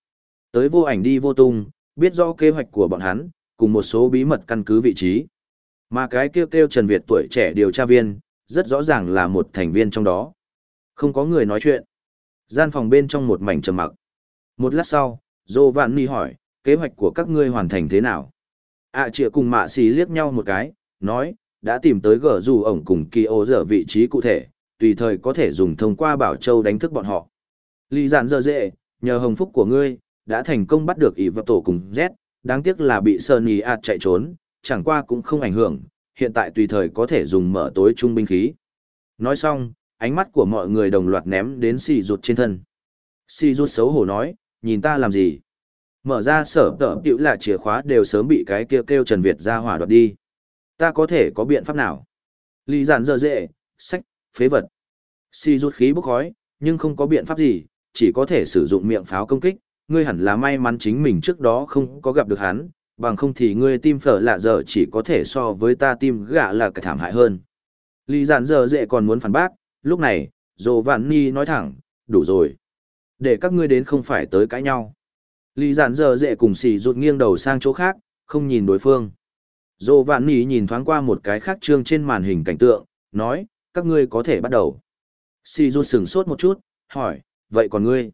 Tới vô ảnh đi vô tung, biết rõ kế hoạch của bọn hắn, cùng một số bí mật căn cứ vị trí. Mà cái kêu kêu Trần Việt tuổi trẻ điều tra viên, rất rõ ràng là một thành viên trong đó. Không có người nói chuyện. Gian phòng bên trong một mảnh trầm mặc. Một lát sau, Dô Vạn Ni hỏi, kế hoạch của các ngươi hoàn thành thế nào? Ạ à, cùng mạ xì liếc nhau một cái, nói, đã tìm tới gở dù ổng cùng kỳ ô dở vị trí cụ thể, tùy thời có thể dùng thông qua bảo châu đánh thức bọn họ. Lý giản dơ dễ, nhờ hồng phúc của ngươi, đã thành công bắt được ỷ vật tổ cùng Z, đáng tiếc là bị Sơn Ý ạt chạy trốn, chẳng qua cũng không ảnh hưởng, hiện tại tùy thời có thể dùng mở tối trung binh khí. Nói xong, ánh mắt của mọi người đồng loạt ném đến xì rụt trên thân. Xì rụt xấu hổ nói, nhìn ta làm gì? Mở ra sở tở tiểu là chìa khóa đều sớm bị cái kia kêu Trần Việt ra hỏa đoạt đi. Ta có thể có biện pháp nào? Lý giản dở dễ, sách, phế vật. Si rút khí bốc khói, nhưng không có biện pháp gì, chỉ có thể sử dụng miệng pháo công kích. Ngươi hẳn là may mắn chính mình trước đó không có gặp được hắn, bằng không thì ngươi tim phở lạ giờ chỉ có thể so với ta tim gạ là cái thảm hại hơn. Lý giản dở dễ còn muốn phản bác, lúc này, Dồ Vạn Ni nói thẳng, đủ rồi. Để các ngươi đến không phải tới cãi nhau. Lý giản dở dễ cùng xì rụt nghiêng đầu sang chỗ khác, không nhìn đối phương. Dô Vạn Ni nhìn thoáng qua một cái khác trương trên màn hình cảnh tượng, nói, các ngươi có thể bắt đầu. Xì rụt sửng sốt một chút, hỏi, vậy còn ngươi?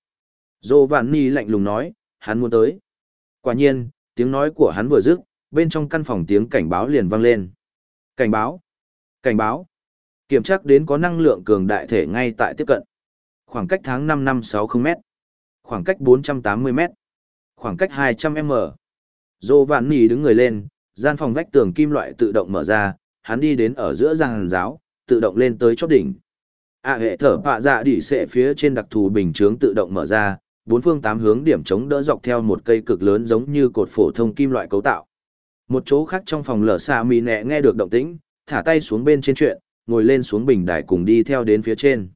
Dô Vạn Ni lạnh lùng nói, hắn muốn tới. Quả nhiên, tiếng nói của hắn vừa dứt, bên trong căn phòng tiếng cảnh báo liền vang lên. Cảnh báo! Cảnh báo! Kiểm tra đến có năng lượng cường đại thể ngay tại tiếp cận. Khoảng cách tháng 5 năm 60 m Khoảng cách 480 m Khoảng cách 200 m Dô Vạn Nì đứng người lên, gian phòng vách tường kim loại tự động mở ra, hắn đi đến ở giữa giang giáo, tự động lên tới chóp đỉnh. À hệ thở bạ dạ đỉ xệ phía trên đặc thù bình chướng tự động mở ra, bốn phương tám hướng điểm chống đỡ dọc theo một cây cực lớn giống như cột phổ thông kim loại cấu tạo. Một chỗ khác trong phòng lở xa mì nẹ nghe được động tĩnh, thả tay xuống bên trên chuyện, ngồi lên xuống bình đài cùng đi theo đến phía trên.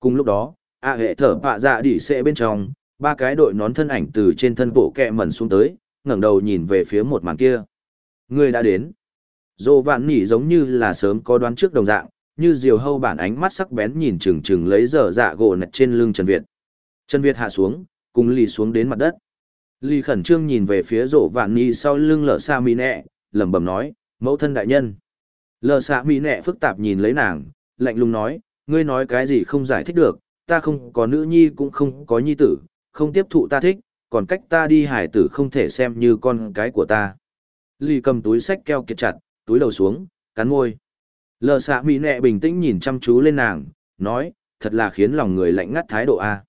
Cùng lúc đó, a hệ thở bạ dạ đỉ xệ bên trong, ba cái đội nón thân ảnh từ trên thân bộ kẹ mẩn xuống tới, ngẩng đầu nhìn về phía một màn kia. Người đã đến. dồ vạn nỉ giống như là sớm có đoán trước đồng dạng, như diều hâu bản ánh mắt sắc bén nhìn chừng chừng lấy dở dạ gỗ nạch trên lưng Trần Việt. Trần Việt hạ xuống, cùng lì xuống đến mặt đất. Lì khẩn trương nhìn về phía rộ vạn nỉ sau lưng lở xa mi nẹ, lẩm bẩm nói, mẫu thân đại nhân. lở xa mỹ nẹ phức tạp nhìn lấy nàng, lạnh lùng nói, ngươi nói cái gì không giải thích được, ta không có nữ nhi cũng không có nhi tử, không tiếp thụ ta thích, còn cách ta đi hải tử không thể xem như con cái của ta. Lì cầm túi sách keo kiệt chặt, túi đầu xuống, cắn môi. Lờ xạ mỹ nẹ bình tĩnh nhìn chăm chú lên nàng, nói, thật là khiến lòng người lạnh ngắt thái độ A.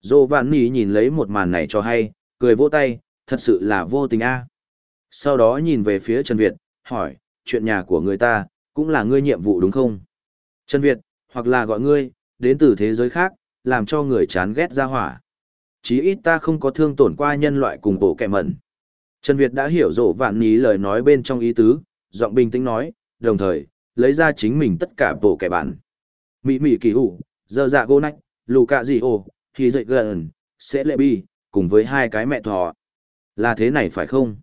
Dô vạn nỉ nhìn lấy một màn này cho hay, cười vỗ tay, thật sự là vô tình A. Sau đó nhìn về phía Trần Việt, hỏi, chuyện nhà của người ta, cũng là ngươi nhiệm vụ đúng không? Trần Việt, hoặc là gọi ngươi, đến từ thế giới khác, làm cho người chán ghét ra hỏa. Chí ít ta không có thương tổn qua nhân loại cùng bộ kẻ mẩn. Trần Việt đã hiểu rộ vạn ní lời nói bên trong ý tứ, giọng bình tĩnh nói, đồng thời, lấy ra chính mình tất cả bộ kẻ bản. Mỹ Mỹ kỳ hủ, giờ dạ gô nách, lù cạ gì ồ, khi dậy gần, sẽ lệ bi, cùng với hai cái mẹ thỏ. Là thế này phải không?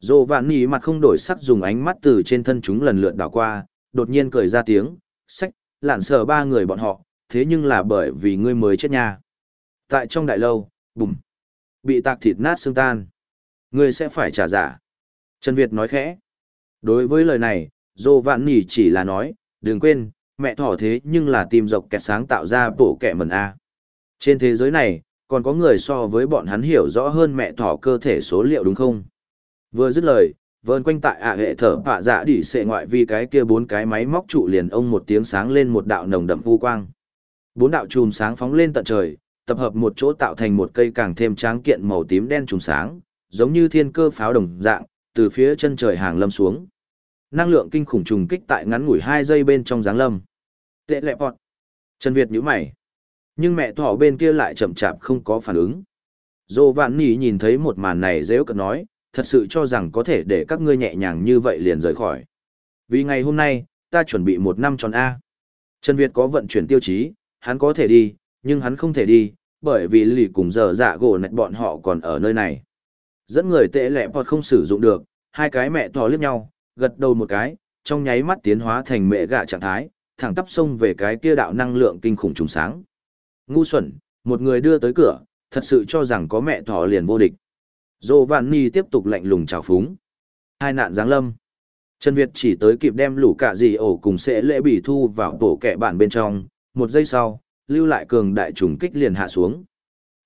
Dô vạn nỉ mặt không đổi sắc dùng ánh mắt từ trên thân chúng lần lượt đảo qua, đột nhiên cười ra tiếng, sách, lạn sờ ba người bọn họ, thế nhưng là bởi vì ngươi mới chết nha. Tại trong đại lâu, bùm, bị tạc thịt nát xương tan. Ngươi sẽ phải trả giả. Trần Việt nói khẽ. Đối với lời này, Dô vạn nỉ chỉ là nói, đừng quên, mẹ thỏ thế nhưng là tìm dọc kẹt sáng tạo ra bổ kẹ mần A. Trên thế giới này, còn có người so với bọn hắn hiểu rõ hơn mẹ thỏ cơ thể số liệu đúng không? Vừa dứt lời, vơn quanh tại ạ hệ thở bạ dạ đỉ xệ ngoại vi cái kia bốn cái máy móc trụ liền ông một tiếng sáng lên một đạo nồng đậm u quang. Bốn đạo chùm sáng phóng lên tận trời, tập hợp một chỗ tạo thành một cây càng thêm tráng kiện màu tím đen trùng sáng, giống như thiên cơ pháo đồng dạng, từ phía chân trời hàng lâm xuống. Năng lượng kinh khủng trùng kích tại ngắn ngủi hai giây bên trong giáng lâm. Tệ lệ bọt. Trần Việt nhíu mày. Nhưng mẹ thỏ bên kia lại chậm chạp không có phản ứng. Dô vạn nỉ nhìn thấy một màn này dễ cận nói, thật sự cho rằng có thể để các ngươi nhẹ nhàng như vậy liền rời khỏi. Vì ngày hôm nay, ta chuẩn bị một năm tròn A. Trần Việt có vận chuyển tiêu chí, hắn có thể đi, nhưng hắn không thể đi, bởi vì lì cùng giờ dạ gỗ nạch bọn họ còn ở nơi này. Dẫn người tệ lẹ bọt không sử dụng được, hai cái mẹ thò liếc nhau, gật đầu một cái, trong nháy mắt tiến hóa thành mẹ gạ trạng thái, thẳng tắp xông về cái kia đạo năng lượng kinh khủng trùng sáng. Ngu xuẩn, một người đưa tới cửa, thật sự cho rằng có mẹ thỏ liền vô địch. Dô Vạn Ni tiếp tục lạnh lùng chào phúng. Hai nạn giáng lâm. Trần Việt chỉ tới kịp đem lũ cả gì ổ cùng sẽ lễ bị thu vào tổ kẹ bản bên trong, một giây sau, lưu lại cường đại trùng kích liền hạ xuống.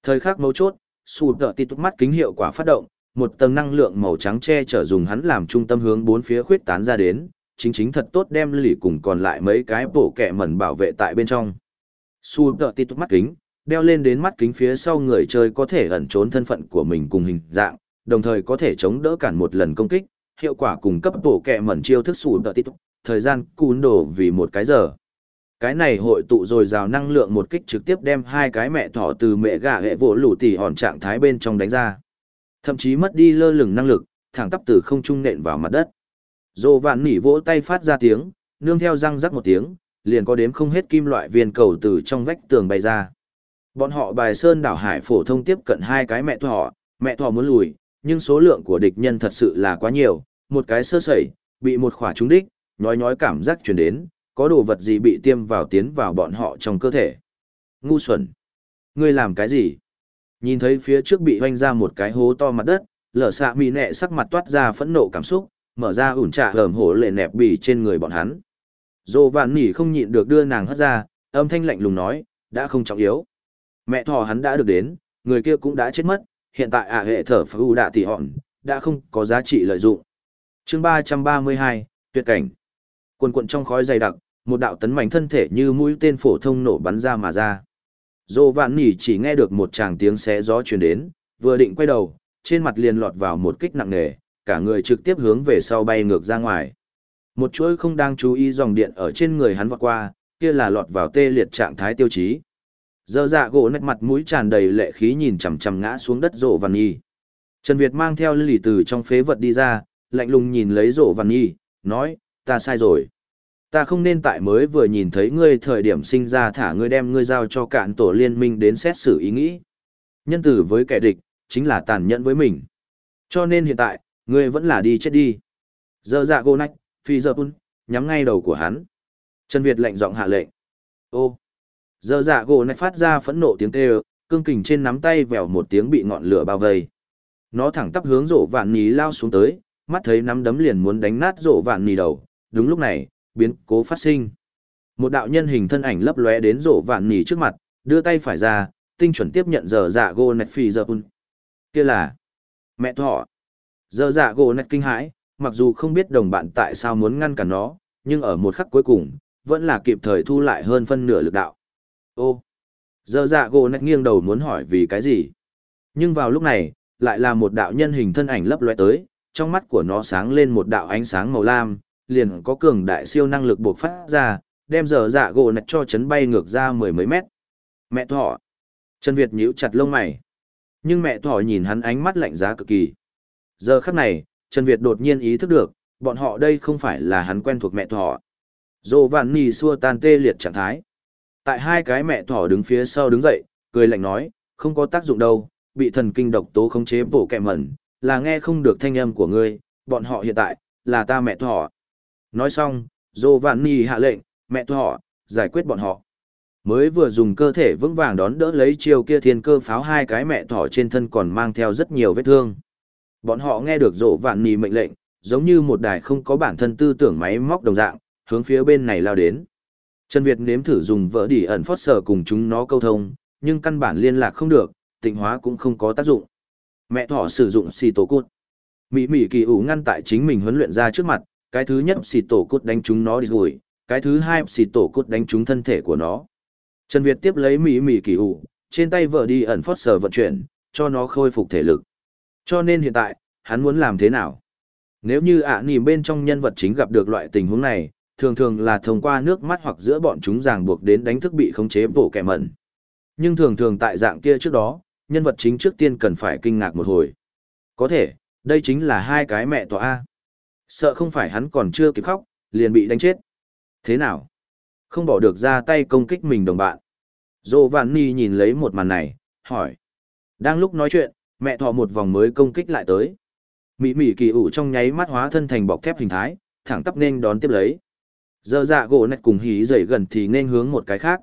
Thời khắc mấu chốt, sụp tợ tít mắt kính hiệu quả phát động, một tầng năng lượng màu trắng che chở dùng hắn làm trung tâm hướng bốn phía khuyết tán ra đến, chính chính thật tốt đem lì cùng còn lại mấy cái bộ kẹ mẩn bảo vệ tại bên trong. Sụp tợ tít mắt kính, đeo lên đến mắt kính phía sau người chơi có thể ẩn trốn thân phận của mình cùng hình dạng, đồng thời có thể chống đỡ cản một lần công kích, hiệu quả cùng cấp bộ kẹ mẩn chiêu thức sụp tợ tít, thời gian cún đổ vì một cái giờ. Cái này hội tụ rồi rào năng lượng một kích trực tiếp đem hai cái mẹ thỏ từ mẹ gà hệ vỗ lũ tỉ hòn trạng thái bên trong đánh ra. Thậm chí mất đi lơ lửng năng lực, thẳng tắp từ không trung nện vào mặt đất. dồ vạn nỉ vỗ tay phát ra tiếng, nương theo răng rắc một tiếng, liền có đếm không hết kim loại viên cầu từ trong vách tường bay ra. Bọn họ bài sơn đảo hải phổ thông tiếp cận hai cái mẹ thỏ, mẹ thỏ muốn lùi, nhưng số lượng của địch nhân thật sự là quá nhiều, một cái sơ sẩy, bị một khỏa trúng đích, nhói nhói cảm giác truyền đến, có đồ vật gì bị tiêm vào tiến vào bọn họ trong cơ thể. Ngu xuẩn! Ngươi làm cái gì? Nhìn thấy phía trước bị hoanh ra một cái hố to mặt đất, lở xạ mì nẹ sắc mặt toát ra phẫn nộ cảm xúc, mở ra ủn trà hởm hổ lệ nẹp bì trên người bọn hắn. Dô vạn nỉ không nhịn được đưa nàng hất ra, âm thanh lạnh lùng nói, đã không trọng yếu. Mẹ thỏ hắn đã được đến, người kia cũng đã chết mất, hiện tại ả hệ thở phá đạ tỷ hòn, đã không có giá trị lợi dụng. chương ba ba mươi hai tuyệt cảnh. Quần quận trong khói dày đặc, một đạo tấn mảnh thân thể như mũi tên phổ thông nổ bắn ra mà ra. Dô vạn nỉ chỉ nghe được một tràng tiếng xé gió truyền đến, vừa định quay đầu, trên mặt liền lọt vào một kích nặng nề, cả người trực tiếp hướng về sau bay ngược ra ngoài. Một chuỗi không đang chú ý dòng điện ở trên người hắn vọt qua, kia là lọt vào tê liệt trạng thái tiêu chí. Giờ dạ gỗ nét mặt mũi tràn đầy lệ khí nhìn chằm chằm ngã xuống đất rộ vạn nhi. Trần Việt mang theo lì từ trong phế vật đi ra, lạnh lùng nhìn lấy rộ vạn nhi, nói, ta sai rồi. Ta không nên tại mới vừa nhìn thấy ngươi thời điểm sinh ra thả ngươi đem ngươi giao cho cạn tổ liên minh đến xét xử ý nghĩ. Nhân tử với kẻ địch, chính là tàn nhẫn với mình. Cho nên hiện tại, ngươi vẫn là đi chết đi. Giờ dạ gô nách, phi giờ bun, nhắm ngay đầu của hắn. Trần Việt lệnh giọng hạ lệnh. Ô! Giờ dạ gô nách phát ra phẫn nộ tiếng kêu, cương kình trên nắm tay vèo một tiếng bị ngọn lửa bao vây. Nó thẳng tắp hướng rổ vạn ní lao xuống tới, mắt thấy nắm đấm liền muốn đánh nát rổ vạn ní đầu. Đúng lúc này, biến cố phát sinh. Một đạo nhân hình thân ảnh lấp lóe đến rổ vạn nỉ trước mặt, đưa tay phải ra, tinh chuẩn tiếp nhận giờ dạ gỗ nẹt phi giờ un. Kia là mẹ thọ. Giờ dạ gỗ nẹt kinh hãi, mặc dù không biết đồng bạn tại sao muốn ngăn cản nó, nhưng ở một khắc cuối cùng, vẫn là kịp thời thu lại hơn phân nửa lực đạo. Ô! Giờ dạ gỗ nẹt nghiêng đầu muốn hỏi vì cái gì. Nhưng vào lúc này, lại là một đạo nhân hình thân ảnh lấp lóe tới, trong mắt của nó sáng lên một đạo ánh sáng màu lam, liền có cường đại siêu năng lực buộc phát ra, đem dở dạ gỗ nạch cho chấn bay ngược ra mười mấy mét. Mẹ thỏ. Trần Việt nhíu chặt lông mày. Nhưng mẹ thỏ nhìn hắn ánh mắt lạnh giá cực kỳ. Giờ khắc này, Trần Việt đột nhiên ý thức được, bọn họ đây không phải là hắn quen thuộc mẹ thỏ. Dô vạn nì xua tan tê liệt trạng thái. Tại hai cái mẹ thỏ đứng phía sau đứng dậy, cười lạnh nói, không có tác dụng đâu, bị thần kinh độc tố khống chế bổ kẹ mẩn, là nghe không được thanh âm của ngươi, bọn họ hiện tại, là ta mẹ thỏ. Nói xong, Giovanni hạ lệnh, mẹ thọ, giải quyết bọn họ. Mới vừa dùng cơ thể vững vàng đón đỡ lấy chiều kia thiên cơ pháo hai cái mẹ thỏ trên thân còn mang theo rất nhiều vết thương. Bọn họ nghe được rộ vạn nì mệnh lệnh, giống như một đài không có bản thân tư tưởng máy móc đồng dạng, hướng phía bên này lao đến. Trần Việt nếm thử dùng vỡ đỉ ẩn phót sở cùng chúng nó câu thông, nhưng căn bản liên lạc không được, tịnh hóa cũng không có tác dụng. Mẹ thỏ sử dụng xì tổ cốt. Mỹ Mỹ kỳ ủ ngăn tại chính mình huấn luyện ra trước mặt, cái thứ nhất xì tổ cốt đánh chúng nó đi rồi, cái thứ hai xì tổ cốt đánh trúng thân thể của nó. Trần Việt tiếp lấy mỹ mỹ kỳ ủ, trên tay vợ đi ẩn phót sờ vận chuyển, cho nó khôi phục thể lực. Cho nên hiện tại, hắn muốn làm thế nào? Nếu như ạ à, bên trong nhân vật chính gặp được loại tình huống này, thường thường là thông qua nước mắt hoặc giữa bọn chúng ràng buộc đến đánh thức bị khống chế bổ kẻ mẩn. Nhưng thường thường tại dạng kia trước đó, nhân vật chính trước tiên cần phải kinh ngạc một hồi. Có thể, đây chính là hai cái mẹ tòa A. Sợ không phải hắn còn chưa kịp khóc, liền bị đánh chết. Thế nào? Không bỏ được ra tay công kích mình đồng bạn. Dô Vạn Ni nhìn lấy một màn này, hỏi. Đang lúc nói chuyện, mẹ thọ một vòng mới công kích lại tới. Mỹ Mỹ kỳ ủ trong nháy mắt hóa thân thành bọc thép hình thái, thẳng tắp nên đón tiếp lấy. Giờ dạ gỗ nạch cùng hí dậy gần thì nên hướng một cái khác.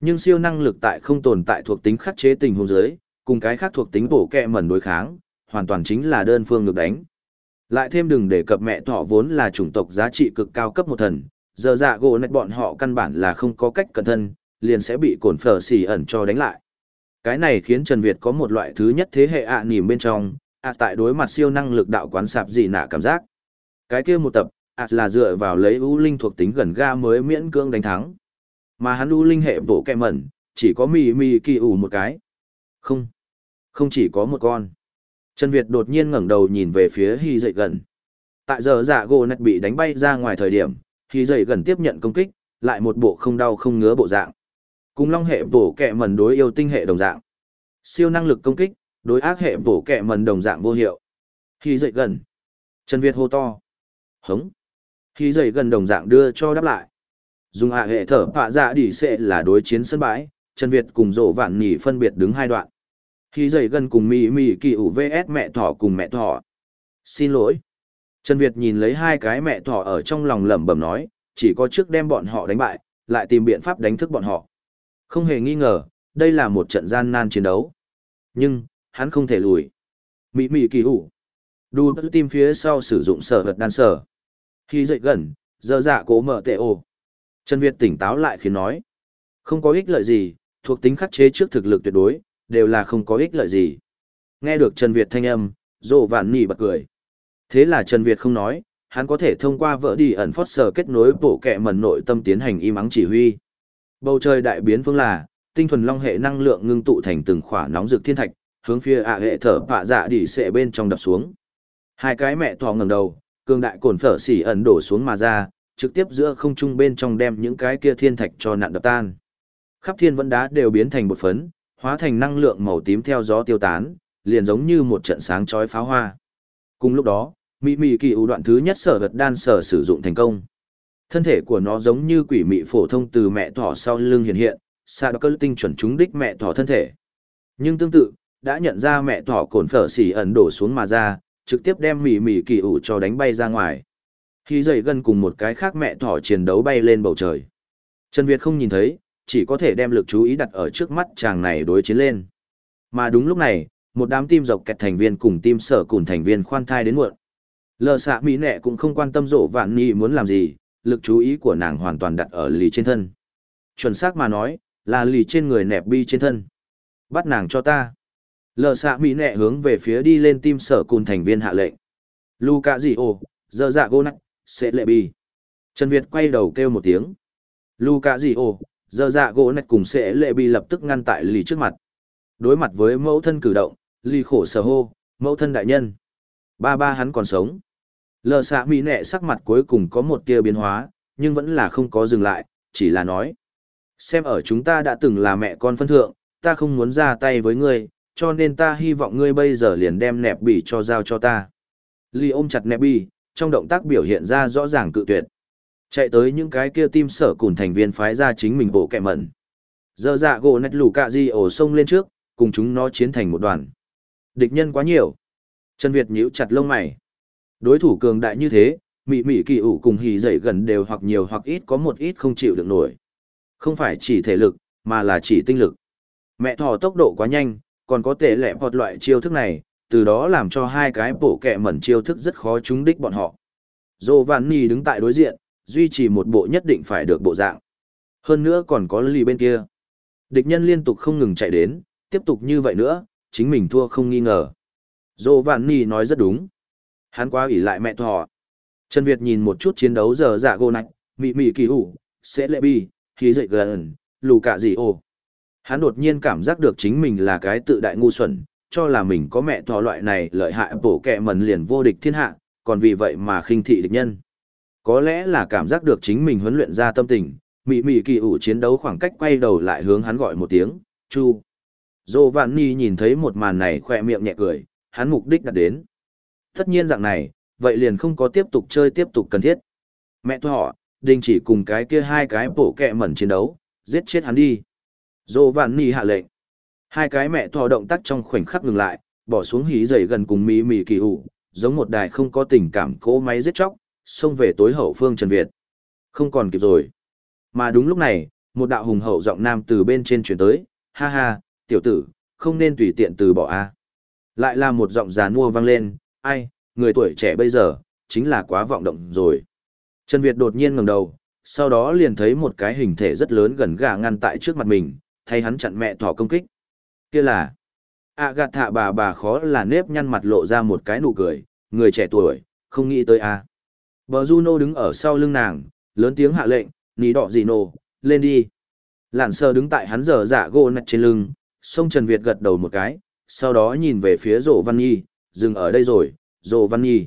Nhưng siêu năng lực tại không tồn tại thuộc tính khắc chế tình huống dưới, cùng cái khác thuộc tính bổ kẹ mẩn đối kháng, hoàn toàn chính là đơn phương ngược đánh. Lại thêm đừng đề cập mẹ thỏ vốn là chủng tộc giá trị cực cao cấp một thần, giờ dạ gỗ nạch bọn họ căn bản là không có cách cẩn thân, liền sẽ bị cồn phở xì ẩn cho đánh lại. Cái này khiến Trần Việt có một loại thứ nhất thế hệ ạ à nỉm bên trong, ạ tại đối mặt siêu năng lực đạo quán sạp gì nạ cảm giác. Cái kia một tập, ạ là dựa vào lấy ưu linh thuộc tính gần ga mới miễn cưỡng đánh thắng. Mà hắn ưu linh hệ bộ kẹ mẩn, chỉ có mì mì kỳ ủ một cái. Không, không chỉ có một con. Trần Việt đột nhiên ngẩng đầu nhìn về phía hy dậy gần. Tại giờ dạ gỗ nạch bị đánh bay ra ngoài thời điểm, hy dậy gần tiếp nhận công kích, lại một bộ không đau không ngứa bộ dạng. Cùng long hệ bổ kẹ mần đối yêu tinh hệ đồng dạng. Siêu năng lực công kích, đối ác hệ bổ kẹ mần đồng dạng vô hiệu. Hy dậy gần. Trần Việt hô to. Hống. Hy dậy gần đồng dạng đưa cho đáp lại. Dùng hạ hệ thở phạ dạ đỉ sẽ là đối chiến sân bãi, Trần Việt cùng rổ vạn nhỉ phân biệt đứng hai đoạn. Khi dậy gần cùng mì mì kỳ ủ vs mẹ thỏ cùng mẹ thỏ. Xin lỗi. Trần Việt nhìn lấy hai cái mẹ thỏ ở trong lòng lẩm bẩm nói, chỉ có trước đem bọn họ đánh bại, lại tìm biện pháp đánh thức bọn họ. Không hề nghi ngờ, đây là một trận gian nan chiến đấu. Nhưng, hắn không thể lùi. Mị mị kỳ hủ. Đu bất tim phía sau sử dụng sở vật đan sở. Khi dậy gần, giờ dạ cố mở tệ ồ. Trần Việt tỉnh táo lại khiến nói. Không có ích lợi gì, thuộc tính khắc chế trước thực lực tuyệt đối, đều là không có ích lợi gì. Nghe được Trần Việt thanh âm, Dỗ vạn nỉ bật cười. Thế là Trần Việt không nói, hắn có thể thông qua vỡ đi ẩn phót sở kết nối bộ kệ mẩn nội tâm tiến hành im ắng chỉ huy. Bầu trời đại biến phương là, tinh thuần long hệ năng lượng ngưng tụ thành từng khỏa nóng rực thiên thạch, hướng phía ạ hệ thở bạ dạ đỉ sẽ bên trong đập xuống. Hai cái mẹ thỏ ngẩng đầu, cường đại cồn phở xỉ ẩn đổ xuống mà ra, trực tiếp giữa không trung bên trong đem những cái kia thiên thạch cho nặn đập tan. Khắp thiên vẫn đá đều biến thành bột phấn, hóa thành năng lượng màu tím theo gió tiêu tán, liền giống như một trận sáng chói pháo hoa. Cùng lúc đó, mị mị kỳ ủ đoạn thứ nhất sở vật đan sở sử dụng thành công. Thân thể của nó giống như quỷ mị phổ thông từ mẹ thỏ sau lưng hiện hiện, xa đó cơ tinh chuẩn trúng đích mẹ thỏ thân thể. Nhưng tương tự, đã nhận ra mẹ thỏ cồn phở xỉ ẩn đổ xuống mà ra, trực tiếp đem mỉ mỉ kỳ ủ cho đánh bay ra ngoài. Khi dậy gần cùng một cái khác mẹ thỏ chiến đấu bay lên bầu trời. Trần Việt không nhìn thấy, chỉ có thể đem lực chú ý đặt ở trước mắt chàng này đối chiến lên. Mà đúng lúc này, một đám tim dọc kẹt thành viên cùng tim sở cùng thành viên khoan thai đến muộn. Lờ xạ mỹ nẹ cũng không quan tâm rộ vạn nhi muốn làm gì, lực chú ý của nàng hoàn toàn đặt ở lì trên thân. Chuẩn xác mà nói, là lì trên người nẹp bi trên thân. Bắt nàng cho ta. Lờ xạ mỹ nẹ hướng về phía đi lên tim sở cùng thành viên hạ lệnh. Luca gì ồ, giờ dạ gô nách, sẽ lệ bi. Trần Việt quay đầu kêu một tiếng. Luca gì ồ, giờ dạ gỗ nách cùng sẽ lệ bi lập tức ngăn tại lì trước mặt. Đối mặt với mẫu thân cử động, lì khổ sở hô, mẫu thân đại nhân. Ba ba hắn còn sống. Lờ xạ mỹ nẹ sắc mặt cuối cùng có một tia biến hóa, nhưng vẫn là không có dừng lại, chỉ là nói. Xem ở chúng ta đã từng là mẹ con phân thượng, ta không muốn ra tay với ngươi, cho nên ta hy vọng ngươi bây giờ liền đem nẹp bỉ cho giao cho ta. Ly ôm chặt nẹp bỉ, trong động tác biểu hiện ra rõ ràng cự tuyệt. Chạy tới những cái kia tim sở cùng thành viên phái ra chính mình bộ kẹ mẩn. Giờ dạ gỗ nách lù cạ di ổ sông lên trước, cùng chúng nó chiến thành một đoàn. Địch nhân quá nhiều. Trần Việt nhíu chặt lông mày. Đối thủ cường đại như thế, mị mị kỳ ủ cùng hì dậy gần đều hoặc nhiều hoặc ít có một ít không chịu được nổi. Không phải chỉ thể lực, mà là chỉ tinh lực. Mẹ thỏ tốc độ quá nhanh, còn có tệ lẹ hoặc loại chiêu thức này, từ đó làm cho hai cái bộ kẹ mẩn chiêu thức rất khó trúng đích bọn họ. dồ Vạn ni đứng tại đối diện, duy trì một bộ nhất định phải được bộ dạng. Hơn nữa còn có lì bên kia. Địch nhân liên tục không ngừng chạy đến, tiếp tục như vậy nữa, chính mình thua không nghi ngờ. Dô Vạn Nì nói rất đúng. Hắn quá ủy lại mẹ thỏ. Trần Việt nhìn một chút chiến đấu giờ dạ gô nạch, mị mị kỳ hủ, sẽ lệ bi, khí dậy gần, lù cả gì ô. Hắn đột nhiên cảm giác được chính mình là cái tự đại ngu xuẩn, cho là mình có mẹ thỏ loại này lợi hại bổ kẹ mần liền vô địch thiên hạ, còn vì vậy mà khinh thị địch nhân. Có lẽ là cảm giác được chính mình huấn luyện ra tâm tình, mị mị kỳ ủ chiến đấu khoảng cách quay đầu lại hướng hắn gọi một tiếng, chu. Dô Vạn Ni nhìn thấy một màn này khỏe miệng nhẹ cười, hắn mục đích đặt đến. Tất nhiên dạng này, vậy liền không có tiếp tục chơi tiếp tục cần thiết. Mẹ thọ, đình chỉ cùng cái kia hai cái bổ kẹ mẩn chiến đấu, giết chết hắn đi. Dô Vạn Ni hạ lệnh. Hai cái mẹ thọ động tác trong khoảnh khắc ngừng lại, bỏ xuống hí dày gần cùng mì mì kỳ ủ, giống một đài không có tình cảm cỗ máy giết chóc, xông về tối hậu phương Trần Việt. Không còn kịp rồi. Mà đúng lúc này, một đạo hùng hậu giọng nam từ bên trên chuyển tới, ha ha, tiểu tử, không nên tùy tiện từ bỏ a. Lại là một giọng già nua vang lên, ai, người tuổi trẻ bây giờ, chính là quá vọng động rồi. Trần Việt đột nhiên ngẩng đầu, sau đó liền thấy một cái hình thể rất lớn gần gà ngăn tại trước mặt mình, thay hắn chặn mẹ thỏ công kích. Kia là, ạ gạt thạ bà bà khó là nếp nhăn mặt lộ ra một cái nụ cười, người trẻ tuổi, không nghĩ tới a. À. Bờ Juno đứng ở sau lưng nàng, lớn tiếng hạ lệnh, ní đỏ gì nô, lên đi. Lạn sơ đứng tại hắn giờ dạ gỗ nạch trên lưng, sông Trần Việt gật đầu một cái, sau đó nhìn về phía rổ văn nhi, dừng ở đây rồi, rổ văn nhi.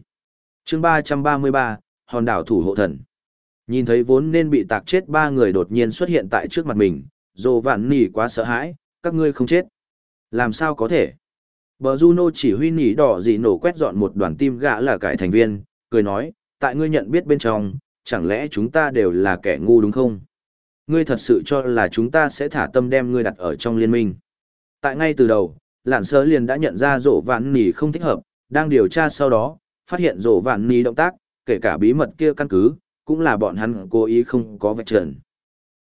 chương ba trăm ba mươi ba, hòn đảo thủ hộ thần. Nhìn thấy vốn nên bị tạc chết ba người đột nhiên xuất hiện tại trước mặt mình, rổ văn nhi quá sợ hãi, các ngươi không chết. Làm sao có thể? Bờ Juno chỉ huy nỉ đỏ gì nổ quét dọn một đoàn tim gã là cải thành viên, cười nói, tại ngươi nhận biết bên trong, chẳng lẽ chúng ta đều là kẻ ngu đúng không? Ngươi thật sự cho là chúng ta sẽ thả tâm đem ngươi đặt ở trong liên minh. Tại ngay từ đầu, lạn sơ liền đã nhận ra rổ vạn nỉ không thích hợp, đang điều tra sau đó, phát hiện rổ vạn nỉ động tác, kể cả bí mật kia căn cứ, cũng là bọn hắn cố ý không có vạch trần.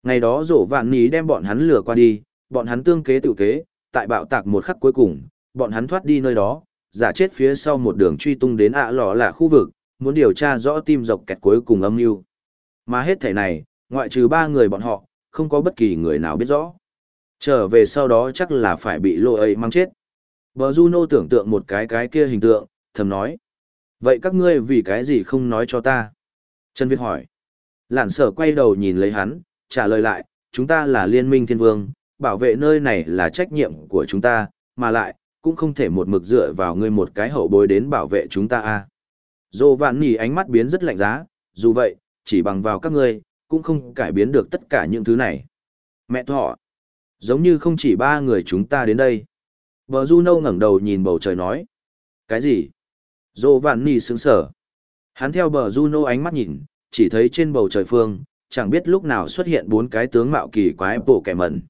Ngày đó rổ vạn nỉ đem bọn hắn lừa qua đi, bọn hắn tương kế tự kế, tại bạo tạc một khắc cuối cùng, bọn hắn thoát đi nơi đó, giả chết phía sau một đường truy tung đến ạ lò là khu vực, muốn điều tra rõ tim dọc kẹt cuối cùng âm mưu. Mà hết thể này, ngoại trừ ba người bọn họ, không có bất kỳ người nào biết rõ. Trở về sau đó chắc là phải bị lô ấy mang chết. Bờ Juno tưởng tượng một cái cái kia hình tượng, thầm nói. Vậy các ngươi vì cái gì không nói cho ta? Trần Việt hỏi. Lản sở quay đầu nhìn lấy hắn, trả lời lại, chúng ta là liên minh thiên vương, bảo vệ nơi này là trách nhiệm của chúng ta, mà lại, cũng không thể một mực dựa vào ngươi một cái hậu bối đến bảo vệ chúng ta a. À. Dô vạn nỉ ánh mắt biến rất lạnh giá, dù vậy, chỉ bằng vào các ngươi, cũng không cải biến được tất cả những thứ này. Mẹ thọ, giống như không chỉ ba người chúng ta đến đây. Bờ Juno ngẩng đầu nhìn bầu trời nói. Cái gì? Dô vạn nỉ sững sở. Hắn theo bờ Juno ánh mắt nhìn, chỉ thấy trên bầu trời phương, chẳng biết lúc nào xuất hiện bốn cái tướng mạo kỳ quái bộ kẻ mẩn.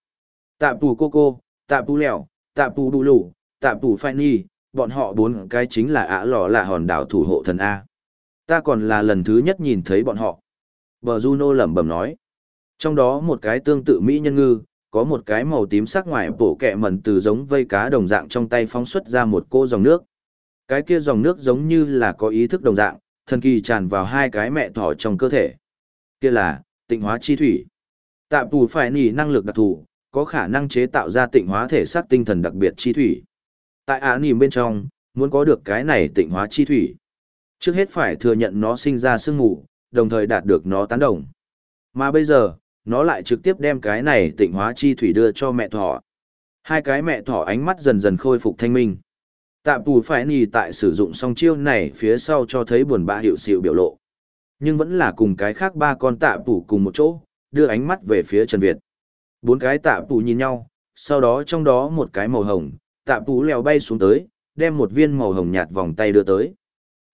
Tạ Pù Cô Cô, Tạ Pù Lèo, Tạ Pù Đu Lù, Tạ Pù Phai Nhi, bọn họ bốn cái chính là ả lò là hòn đảo thủ hộ thần A. Ta còn là lần thứ nhất nhìn thấy bọn họ. Bờ Juno lẩm bẩm nói. Trong đó một cái tương tự Mỹ nhân ngư, có một cái màu tím sắc ngoài bổ kẹ mẩn từ giống vây cá đồng dạng trong tay phóng xuất ra một cô dòng nước. Cái kia dòng nước giống như là có ý thức đồng dạng, thần kỳ tràn vào hai cái mẹ thỏ trong cơ thể. Kia là, tịnh hóa chi thủy. Tạm tù phải nỉ năng lực đặc thù, có khả năng chế tạo ra tịnh hóa thể xác tinh thần đặc biệt chi thủy. Tại á nìm bên trong, muốn có được cái này tịnh hóa chi thủy. Trước hết phải thừa nhận nó sinh ra sương mù, đồng thời đạt được nó tán đồng. Mà bây giờ, nó lại trực tiếp đem cái này tịnh hóa chi thủy đưa cho mẹ thỏ. Hai cái mẹ thỏ ánh mắt dần dần khôi phục thanh minh. Tạm tù phải nì tại sử dụng song chiêu này phía sau cho thấy buồn bã hiệu xịu biểu lộ. Nhưng vẫn là cùng cái khác ba con tạ tù cùng một chỗ, đưa ánh mắt về phía Trần Việt. Bốn cái tạ tù nhìn nhau, sau đó trong đó một cái màu hồng, tạm tú leo bay xuống tới, đem một viên màu hồng nhạt vòng tay đưa tới.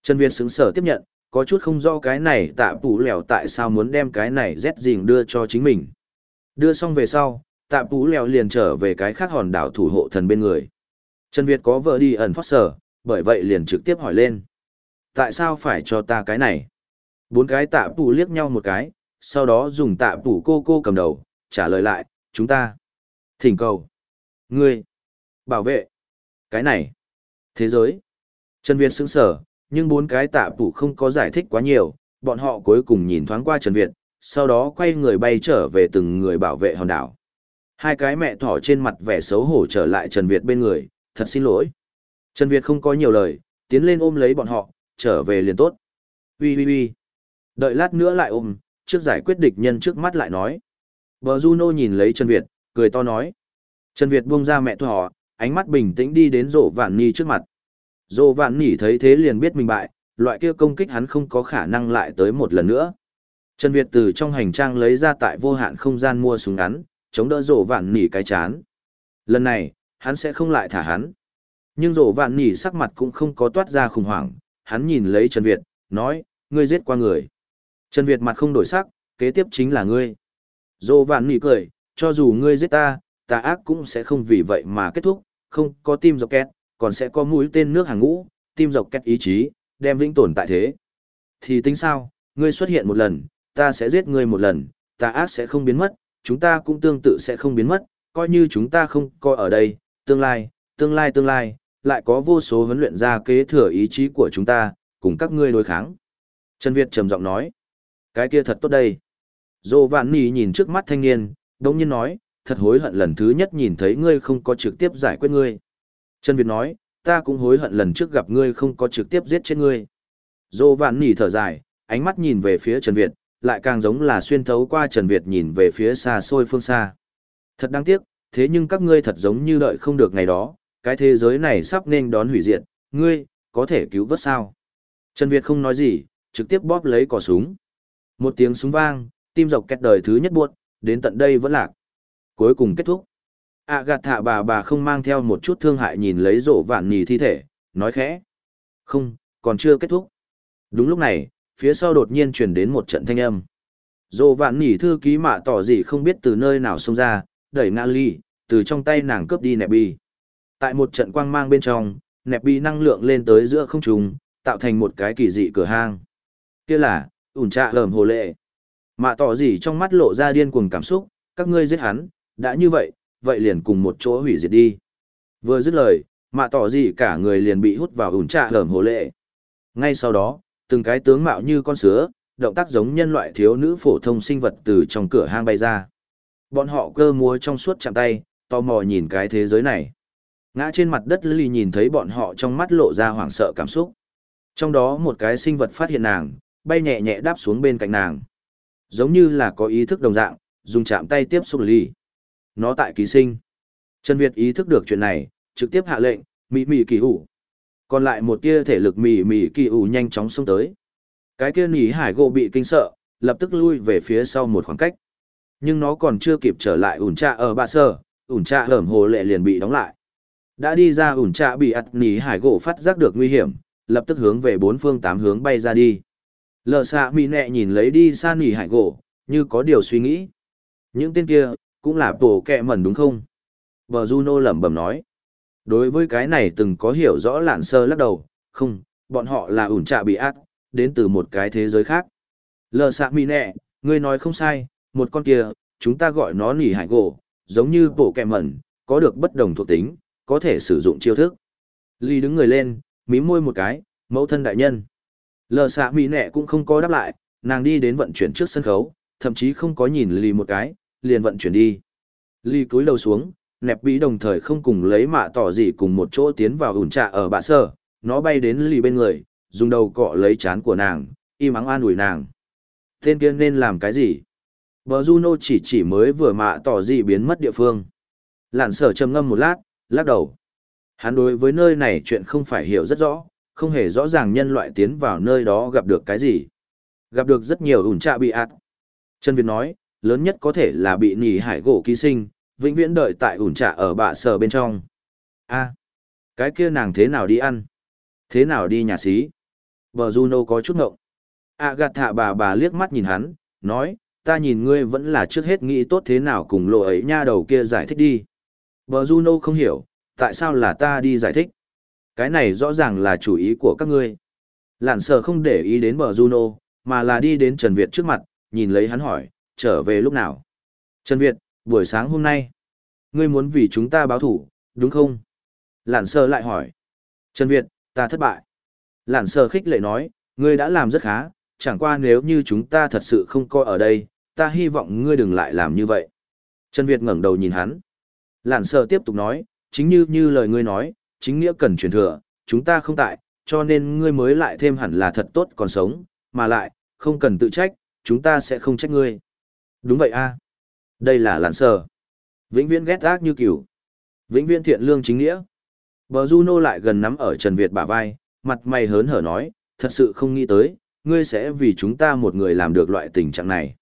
Trần Việt sững sở tiếp nhận, có chút không rõ cái này tạ tú lèo tại sao muốn đem cái này rét dình đưa cho chính mình. Đưa xong về sau, tạ tú lèo liền trở về cái khác hòn đảo thủ hộ thần bên người. Trần Việt có vợ đi ẩn phát sở, bởi vậy liền trực tiếp hỏi lên. Tại sao phải cho ta cái này? Bốn cái tạ Pú liếc nhau một cái, sau đó dùng tạ Pú cô cô cầm đầu, trả lời lại, chúng ta. Thỉnh cầu. Ngươi. Bảo vệ. Cái này. Thế giới. Trần Việt sững sở, nhưng bốn cái tạ phụ không có giải thích quá nhiều, bọn họ cuối cùng nhìn thoáng qua Trần Việt, sau đó quay người bay trở về từng người bảo vệ hòn đảo. Hai cái mẹ thỏ trên mặt vẻ xấu hổ trở lại Trần Việt bên người, thật xin lỗi. Trần Việt không có nhiều lời, tiến lên ôm lấy bọn họ, trở về liền tốt. Ui ui ui. Đợi lát nữa lại ôm, trước giải quyết địch nhân trước mắt lại nói. Bờ Juno nhìn lấy Trần Việt, cười to nói. Trần Việt buông ra mẹ thỏ, ánh mắt bình tĩnh đi đến rộ vạn ni trước mặt. Rộ vạn Nhi thấy thế liền biết mình bại, loại kia công kích hắn không có khả năng lại tới một lần nữa. Trần Việt từ trong hành trang lấy ra tại vô hạn không gian mua súng ngắn, chống đỡ rộ vạn nỉ cái chán. Lần này, hắn sẽ không lại thả hắn. Nhưng rộ vạn nỉ sắc mặt cũng không có toát ra khủng hoảng, hắn nhìn lấy Trần Việt, nói, ngươi giết qua người. Trần Việt mặt không đổi sắc, kế tiếp chính là ngươi. Rổ vạn nỉ cười, cho dù ngươi giết ta, ta ác cũng sẽ không vì vậy mà kết thúc, không có tim dọc két, còn sẽ có mũi tên nước hàng ngũ, tim dọc két ý chí, đem vĩnh tồn tại thế. Thì tính sao, ngươi xuất hiện một lần, ta sẽ giết ngươi một lần, ta ác sẽ không biến mất, chúng ta cũng tương tự sẽ không biến mất, coi như chúng ta không coi ở đây, tương lai, tương lai tương lai, lại có vô số huấn luyện ra kế thừa ý chí của chúng ta, cùng các ngươi đối kháng. Trần Việt trầm giọng nói, cái kia thật tốt đây. Dô Vạn Nì nhìn trước mắt thanh niên, đồng nhiên nói, thật hối hận lần thứ nhất nhìn thấy ngươi không có trực tiếp giải quyết ngươi. Trần Việt nói, ta cũng hối hận lần trước gặp ngươi không có trực tiếp giết chết ngươi. Dô Vạn nỉ thở dài, ánh mắt nhìn về phía Trần Việt, lại càng giống là xuyên thấu qua Trần Việt nhìn về phía xa xôi phương xa. Thật đáng tiếc, thế nhưng các ngươi thật giống như đợi không được ngày đó, cái thế giới này sắp nên đón hủy diệt, ngươi, có thể cứu vớt sao? Trần Việt không nói gì, trực tiếp bóp lấy cò súng. Một tiếng súng vang, tim dọc kẹt đời thứ nhất buốt, đến tận đây vẫn lạc. Cuối cùng kết thúc. À gạt thạ bà bà không mang theo một chút thương hại nhìn lấy rổ vạn nhì thi thể, nói khẽ. Không, còn chưa kết thúc. Đúng lúc này, phía sau đột nhiên truyền đến một trận thanh âm. Rổ vạn nhì thư ký mạ tỏ gì không biết từ nơi nào xông ra, đẩy ngã ly, từ trong tay nàng cướp đi nẹp bi. Tại một trận quang mang bên trong, nẹp bi năng lượng lên tới giữa không trung, tạo thành một cái kỳ dị cửa hang. Kia là, ủn trạ lởm hồ lệ. Mạ tỏ gì trong mắt lộ ra điên cuồng cảm xúc, các ngươi giết hắn, đã như vậy, vậy liền cùng một chỗ hủy diệt đi. Vừa dứt lời, mạ tỏ gì cả người liền bị hút vào ủn trạ hởm hồ lệ. Ngay sau đó, từng cái tướng mạo như con sứa, động tác giống nhân loại thiếu nữ phổ thông sinh vật từ trong cửa hang bay ra. Bọn họ cơ múa trong suốt chạm tay, tò mò nhìn cái thế giới này. Ngã trên mặt đất Lily nhìn thấy bọn họ trong mắt lộ ra hoảng sợ cảm xúc. Trong đó một cái sinh vật phát hiện nàng, bay nhẹ nhẹ đáp xuống bên cạnh nàng. Giống như là có ý thức đồng dạng, dùng chạm tay tiếp xúc Lily. Nó tại ký sinh. Trần Việt ý thức được chuyện này, trực tiếp hạ lệnh, mị mị kỳ ủ. Còn lại một tia thể lực mị mị kỳ ủ nhanh chóng xông tới. Cái kia nỉ hải gỗ bị kinh sợ, lập tức lui về phía sau một khoảng cách. Nhưng nó còn chưa kịp trở lại ủn trạ ở bạ sở ủn trạ hởm hồ lệ liền bị đóng lại. Đã đi ra ủn trạ bị ặt nỉ hải gỗ phát giác được nguy hiểm, lập tức hướng về bốn phương tám hướng bay ra đi. Lờ xạ mị nẹ nhìn lấy đi xa nỉ hải gỗ, như có điều suy nghĩ. Những tên kia, cũng là tổ kẹ mẩn đúng không? Bờ Juno lẩm bẩm nói. Đối với cái này từng có hiểu rõ lạn sơ lắc đầu, không, bọn họ là ủn trạ bị át, đến từ một cái thế giới khác. Lờ xạ mị nẹ, ngươi nói không sai, một con kia, chúng ta gọi nó nỉ hải gỗ, giống như bộ kẹ mẩn, có được bất đồng thuộc tính, có thể sử dụng chiêu thức. Ly đứng người lên, mím môi một cái, mẫu thân đại nhân. Lờ xạ mỹ nẹ cũng không có đáp lại, nàng đi đến vận chuyển trước sân khấu, thậm chí không có nhìn Ly một cái, liền vận chuyển đi. Ly cúi đầu xuống, nẹp bí đồng thời không cùng lấy mạ tỏ gì cùng một chỗ tiến vào ủn trạ ở bạ sở. nó bay đến Ly bên người, dùng đầu cọ lấy chán của nàng, im ắng an ủi nàng. Tên kia nên làm cái gì? Bờ Juno chỉ chỉ mới vừa mạ tỏ gì biến mất địa phương. Lạn sở trầm ngâm một lát, lắc đầu. Hắn đối với nơi này chuyện không phải hiểu rất rõ, không hề rõ ràng nhân loại tiến vào nơi đó gặp được cái gì. Gặp được rất nhiều ủn trạ bị ạt. Trần Việt nói, lớn nhất có thể là bị nỉ hải gỗ ký sinh, vĩnh viễn đợi tại ủn trạ ở bạ sở bên trong. a cái kia nàng thế nào đi ăn? Thế nào đi nhà xí? Bờ Juno có chút ngộng. A gạt thạ bà bà liếc mắt nhìn hắn, nói, ta nhìn ngươi vẫn là trước hết nghĩ tốt thế nào cùng lộ ấy nha đầu kia giải thích đi. Bờ Juno không hiểu, tại sao là ta đi giải thích. Cái này rõ ràng là chủ ý của các ngươi. Lạn sở không để ý đến bờ Juno, mà là đi đến Trần Việt trước mặt, nhìn lấy hắn hỏi, trở về lúc nào. Trần Việt, buổi sáng hôm nay, ngươi muốn vì chúng ta báo thủ, đúng không? Lạn sơ lại hỏi. Trần Việt, ta thất bại. Lạn sơ khích lệ nói, ngươi đã làm rất khá, chẳng qua nếu như chúng ta thật sự không coi ở đây, ta hy vọng ngươi đừng lại làm như vậy. Trần Việt ngẩng đầu nhìn hắn. Lạn sơ tiếp tục nói, chính như như lời ngươi nói, chính nghĩa cần truyền thừa, chúng ta không tại, cho nên ngươi mới lại thêm hẳn là thật tốt còn sống, mà lại, không cần tự trách, chúng ta sẽ không trách ngươi. Đúng vậy a Đây là lạn sờ. Vĩnh viễn ghét ác như kiểu. Vĩnh viễn thiện lương chính nghĩa. Bờ Juno lại gần nắm ở Trần Việt bả vai, mặt mày hớn hở nói, thật sự không nghĩ tới, ngươi sẽ vì chúng ta một người làm được loại tình trạng này.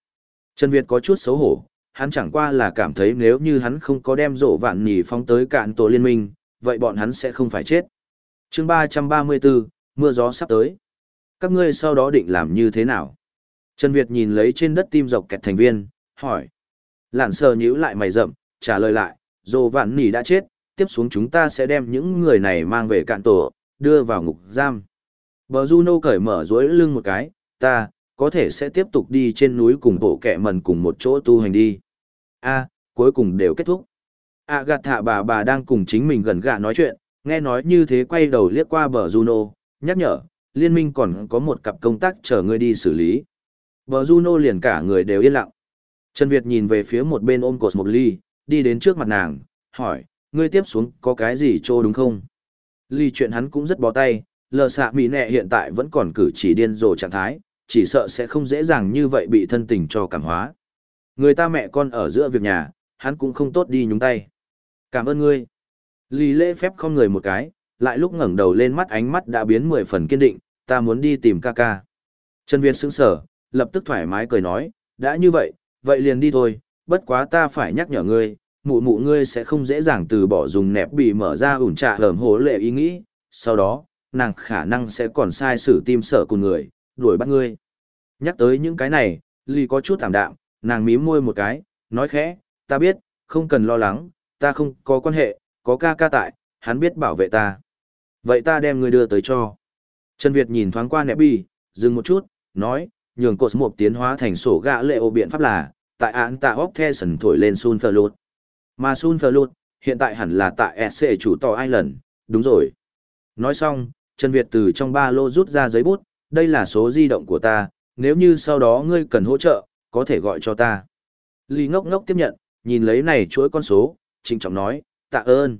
Trần Việt có chút xấu hổ, hắn chẳng qua là cảm thấy nếu như hắn không có đem rổ vạn nhì phóng tới cạn tổ liên minh, vậy bọn hắn sẽ không phải chết. chương 334, mưa gió sắp tới. Các ngươi sau đó định làm như thế nào? Trần Việt nhìn lấy trên đất tim dọc kẹt thành viên, hỏi. Lạn sờ nhíu lại mày rậm, trả lời lại, rổ vạn nỉ đã chết, tiếp xuống chúng ta sẽ đem những người này mang về cạn tổ, đưa vào ngục giam. Bờ Juno cởi mở dối lưng một cái, ta, có thể sẽ tiếp tục đi trên núi cùng bộ kẹ mần cùng một chỗ tu hành đi. a cuối cùng đều kết thúc. A gạt thạ bà bà đang cùng chính mình gần gạ nói chuyện, nghe nói như thế quay đầu liếc qua bờ Juno, nhắc nhở, liên minh còn có một cặp công tác chờ ngươi đi xử lý. Bờ Juno liền cả người đều yên lặng. Trần Việt nhìn về phía một bên ôm cột một ly, đi đến trước mặt nàng, hỏi, ngươi tiếp xuống có cái gì trô đúng không? Ly chuyện hắn cũng rất bó tay, lờ xạ mỹ nẹ hiện tại vẫn còn cử chỉ điên rồ trạng thái, chỉ sợ sẽ không dễ dàng như vậy bị thân tình cho cảm hóa. Người ta mẹ con ở giữa việc nhà, hắn cũng không tốt đi nhúng tay. Cảm ơn ngươi. Lý lễ phép không người một cái, lại lúc ngẩng đầu lên mắt ánh mắt đã biến mười phần kiên định, ta muốn đi tìm ca ca. Trần Việt sững sở, lập tức thoải mái cười nói, đã như vậy, vậy liền đi thôi, bất quá ta phải nhắc nhở ngươi, mụ mụ ngươi sẽ không dễ dàng từ bỏ dùng nẹp bị mở ra ủn trạ hởm hố lệ ý nghĩ, sau đó, nàng khả năng sẽ còn sai sử tim sở cùng người, đuổi bắt ngươi. Nhắc tới những cái này, Ly có chút thảm đạm, nàng mím môi một cái, nói khẽ, ta biết, không cần lo lắng, ta không có quan hệ, có ca ca tại, hắn biết bảo vệ ta. Vậy ta đem ngươi đưa tới cho. Trần Việt nhìn thoáng qua nẹp bì dừng một chút, nói, nhường cột một tiến hóa thành sổ gã lệ ô biện pháp là, tại án tạ óc the sần thổi lên Sun Ferlut. Mà Sun Ferlut, hiện tại hẳn là tại SC chủ tỏ Island, đúng rồi. Nói xong, Trần Việt từ trong ba lô rút ra giấy bút, đây là số di động của ta, nếu như sau đó ngươi cần hỗ trợ, có thể gọi cho ta. Lý ngốc ngốc tiếp nhận, nhìn lấy này chuỗi con số, trịnh trọng nói, tạ ơn.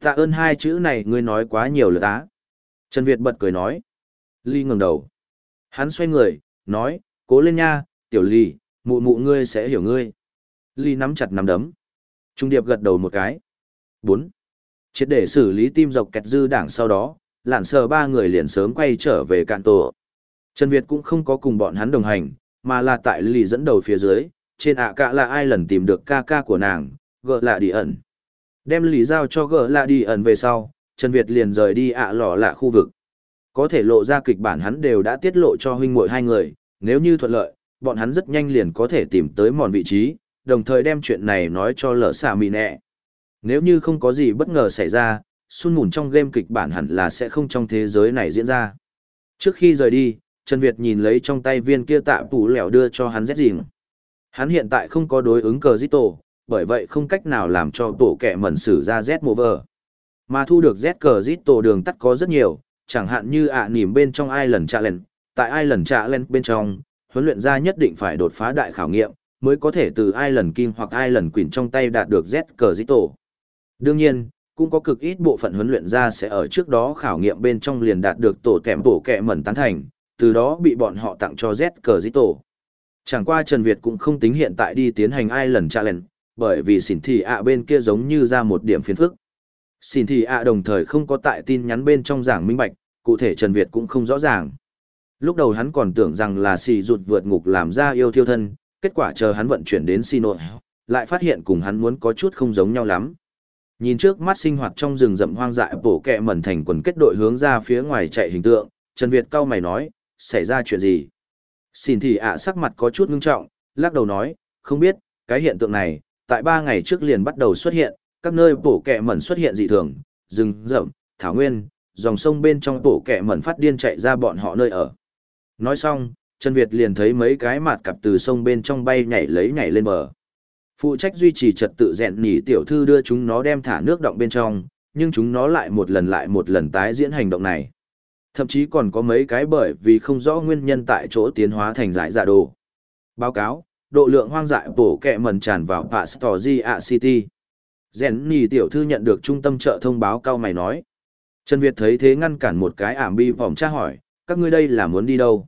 Tạ ơn hai chữ này ngươi nói quá nhiều lượt á. Trần Việt bật cười nói. Lý ngẩng đầu. Hắn xoay người, nói, cố lên nha, tiểu lì, mụ mụ ngươi sẽ hiểu ngươi. Lì nắm chặt nắm đấm. Trung điệp gật đầu một cái. 4. Triệt để xử lý tim dọc kẹt dư đảng sau đó, lạn sờ ba người liền sớm quay trở về cạn tổ. Trần Việt cũng không có cùng bọn hắn đồng hành, mà là tại lì dẫn đầu phía dưới, trên ạ à cả là ai lần tìm được ca ca của nàng, gỡ lạ đi ẩn. Đem lì giao cho gỡ lạ đi ẩn về sau, Trần Việt liền rời đi ạ à lò lạ khu vực. Có thể lộ ra kịch bản hắn đều đã tiết lộ cho huynh muội hai người, nếu như thuận lợi, bọn hắn rất nhanh liền có thể tìm tới mòn vị trí, đồng thời đem chuyện này nói cho lỡ xả mì nẹ. Nếu như không có gì bất ngờ xảy ra, sun mùn trong game kịch bản hẳn là sẽ không trong thế giới này diễn ra. Trước khi rời đi, Trần Việt nhìn lấy trong tay viên kia tạ tủ lẻo đưa cho hắn Z dìm. Hắn hiện tại không có đối ứng cờ giết tổ, bởi vậy không cách nào làm cho tổ kẻ mẩn sử ra Z Mover. Mà thu được Z cờ giết tổ đường tắt có rất nhiều, chẳng hạn như ạ à nỉm bên trong ai lần Challenge. Tại ai lần Challenge bên trong, huấn luyện gia nhất định phải đột phá đại khảo nghiệm, mới có thể từ ai lần Kim hoặc ai lần quỷ trong tay đạt được Z cờ dĩ tổ. Đương nhiên, cũng có cực ít bộ phận huấn luyện gia sẽ ở trước đó khảo nghiệm bên trong liền đạt được tổ kèm bổ kẹ mẩn tán thành, từ đó bị bọn họ tặng cho Z cờ dĩ tổ. Chẳng qua Trần Việt cũng không tính hiện tại đi tiến hành ai lần challenge, bởi vì xỉn thị ạ bên kia giống như ra một điểm phiền phức xin thì ạ đồng thời không có tại tin nhắn bên trong giảng minh bạch, cụ thể Trần Việt cũng không rõ ràng. Lúc đầu hắn còn tưởng rằng là xì rụt vượt ngục làm ra yêu thiêu thân, kết quả chờ hắn vận chuyển đến xì nội, lại phát hiện cùng hắn muốn có chút không giống nhau lắm. Nhìn trước mắt sinh hoạt trong rừng rậm hoang dại bổ kẹ mẩn thành quần kết đội hướng ra phía ngoài chạy hình tượng, Trần Việt cau mày nói, xảy ra chuyện gì? Xin thì ạ sắc mặt có chút ngưng trọng, lắc đầu nói, không biết, cái hiện tượng này, tại ba ngày trước liền bắt đầu xuất hiện, các nơi bổ kẹ mẩn xuất hiện dị thường, rừng rậm, thảo nguyên, dòng sông bên trong bổ kẹ mẩn phát điên chạy ra bọn họ nơi ở. Nói xong, Trần Việt liền thấy mấy cái mạt cặp từ sông bên trong bay nhảy lấy nhảy lên bờ. Phụ trách duy trì trật tự rèn nỉ tiểu thư đưa chúng nó đem thả nước động bên trong, nhưng chúng nó lại một lần lại một lần tái diễn hành động này. Thậm chí còn có mấy cái bởi vì không rõ nguyên nhân tại chỗ tiến hóa thành giải giả đồ. Báo cáo, độ lượng hoang dại bổ kẹ mần tràn vào Pastoria City. Rèn nhì tiểu thư nhận được trung tâm chợ thông báo cao mày nói. Trần Việt thấy thế ngăn cản một cái ảm bi vòng tra hỏi, các ngươi đây là muốn đi đâu?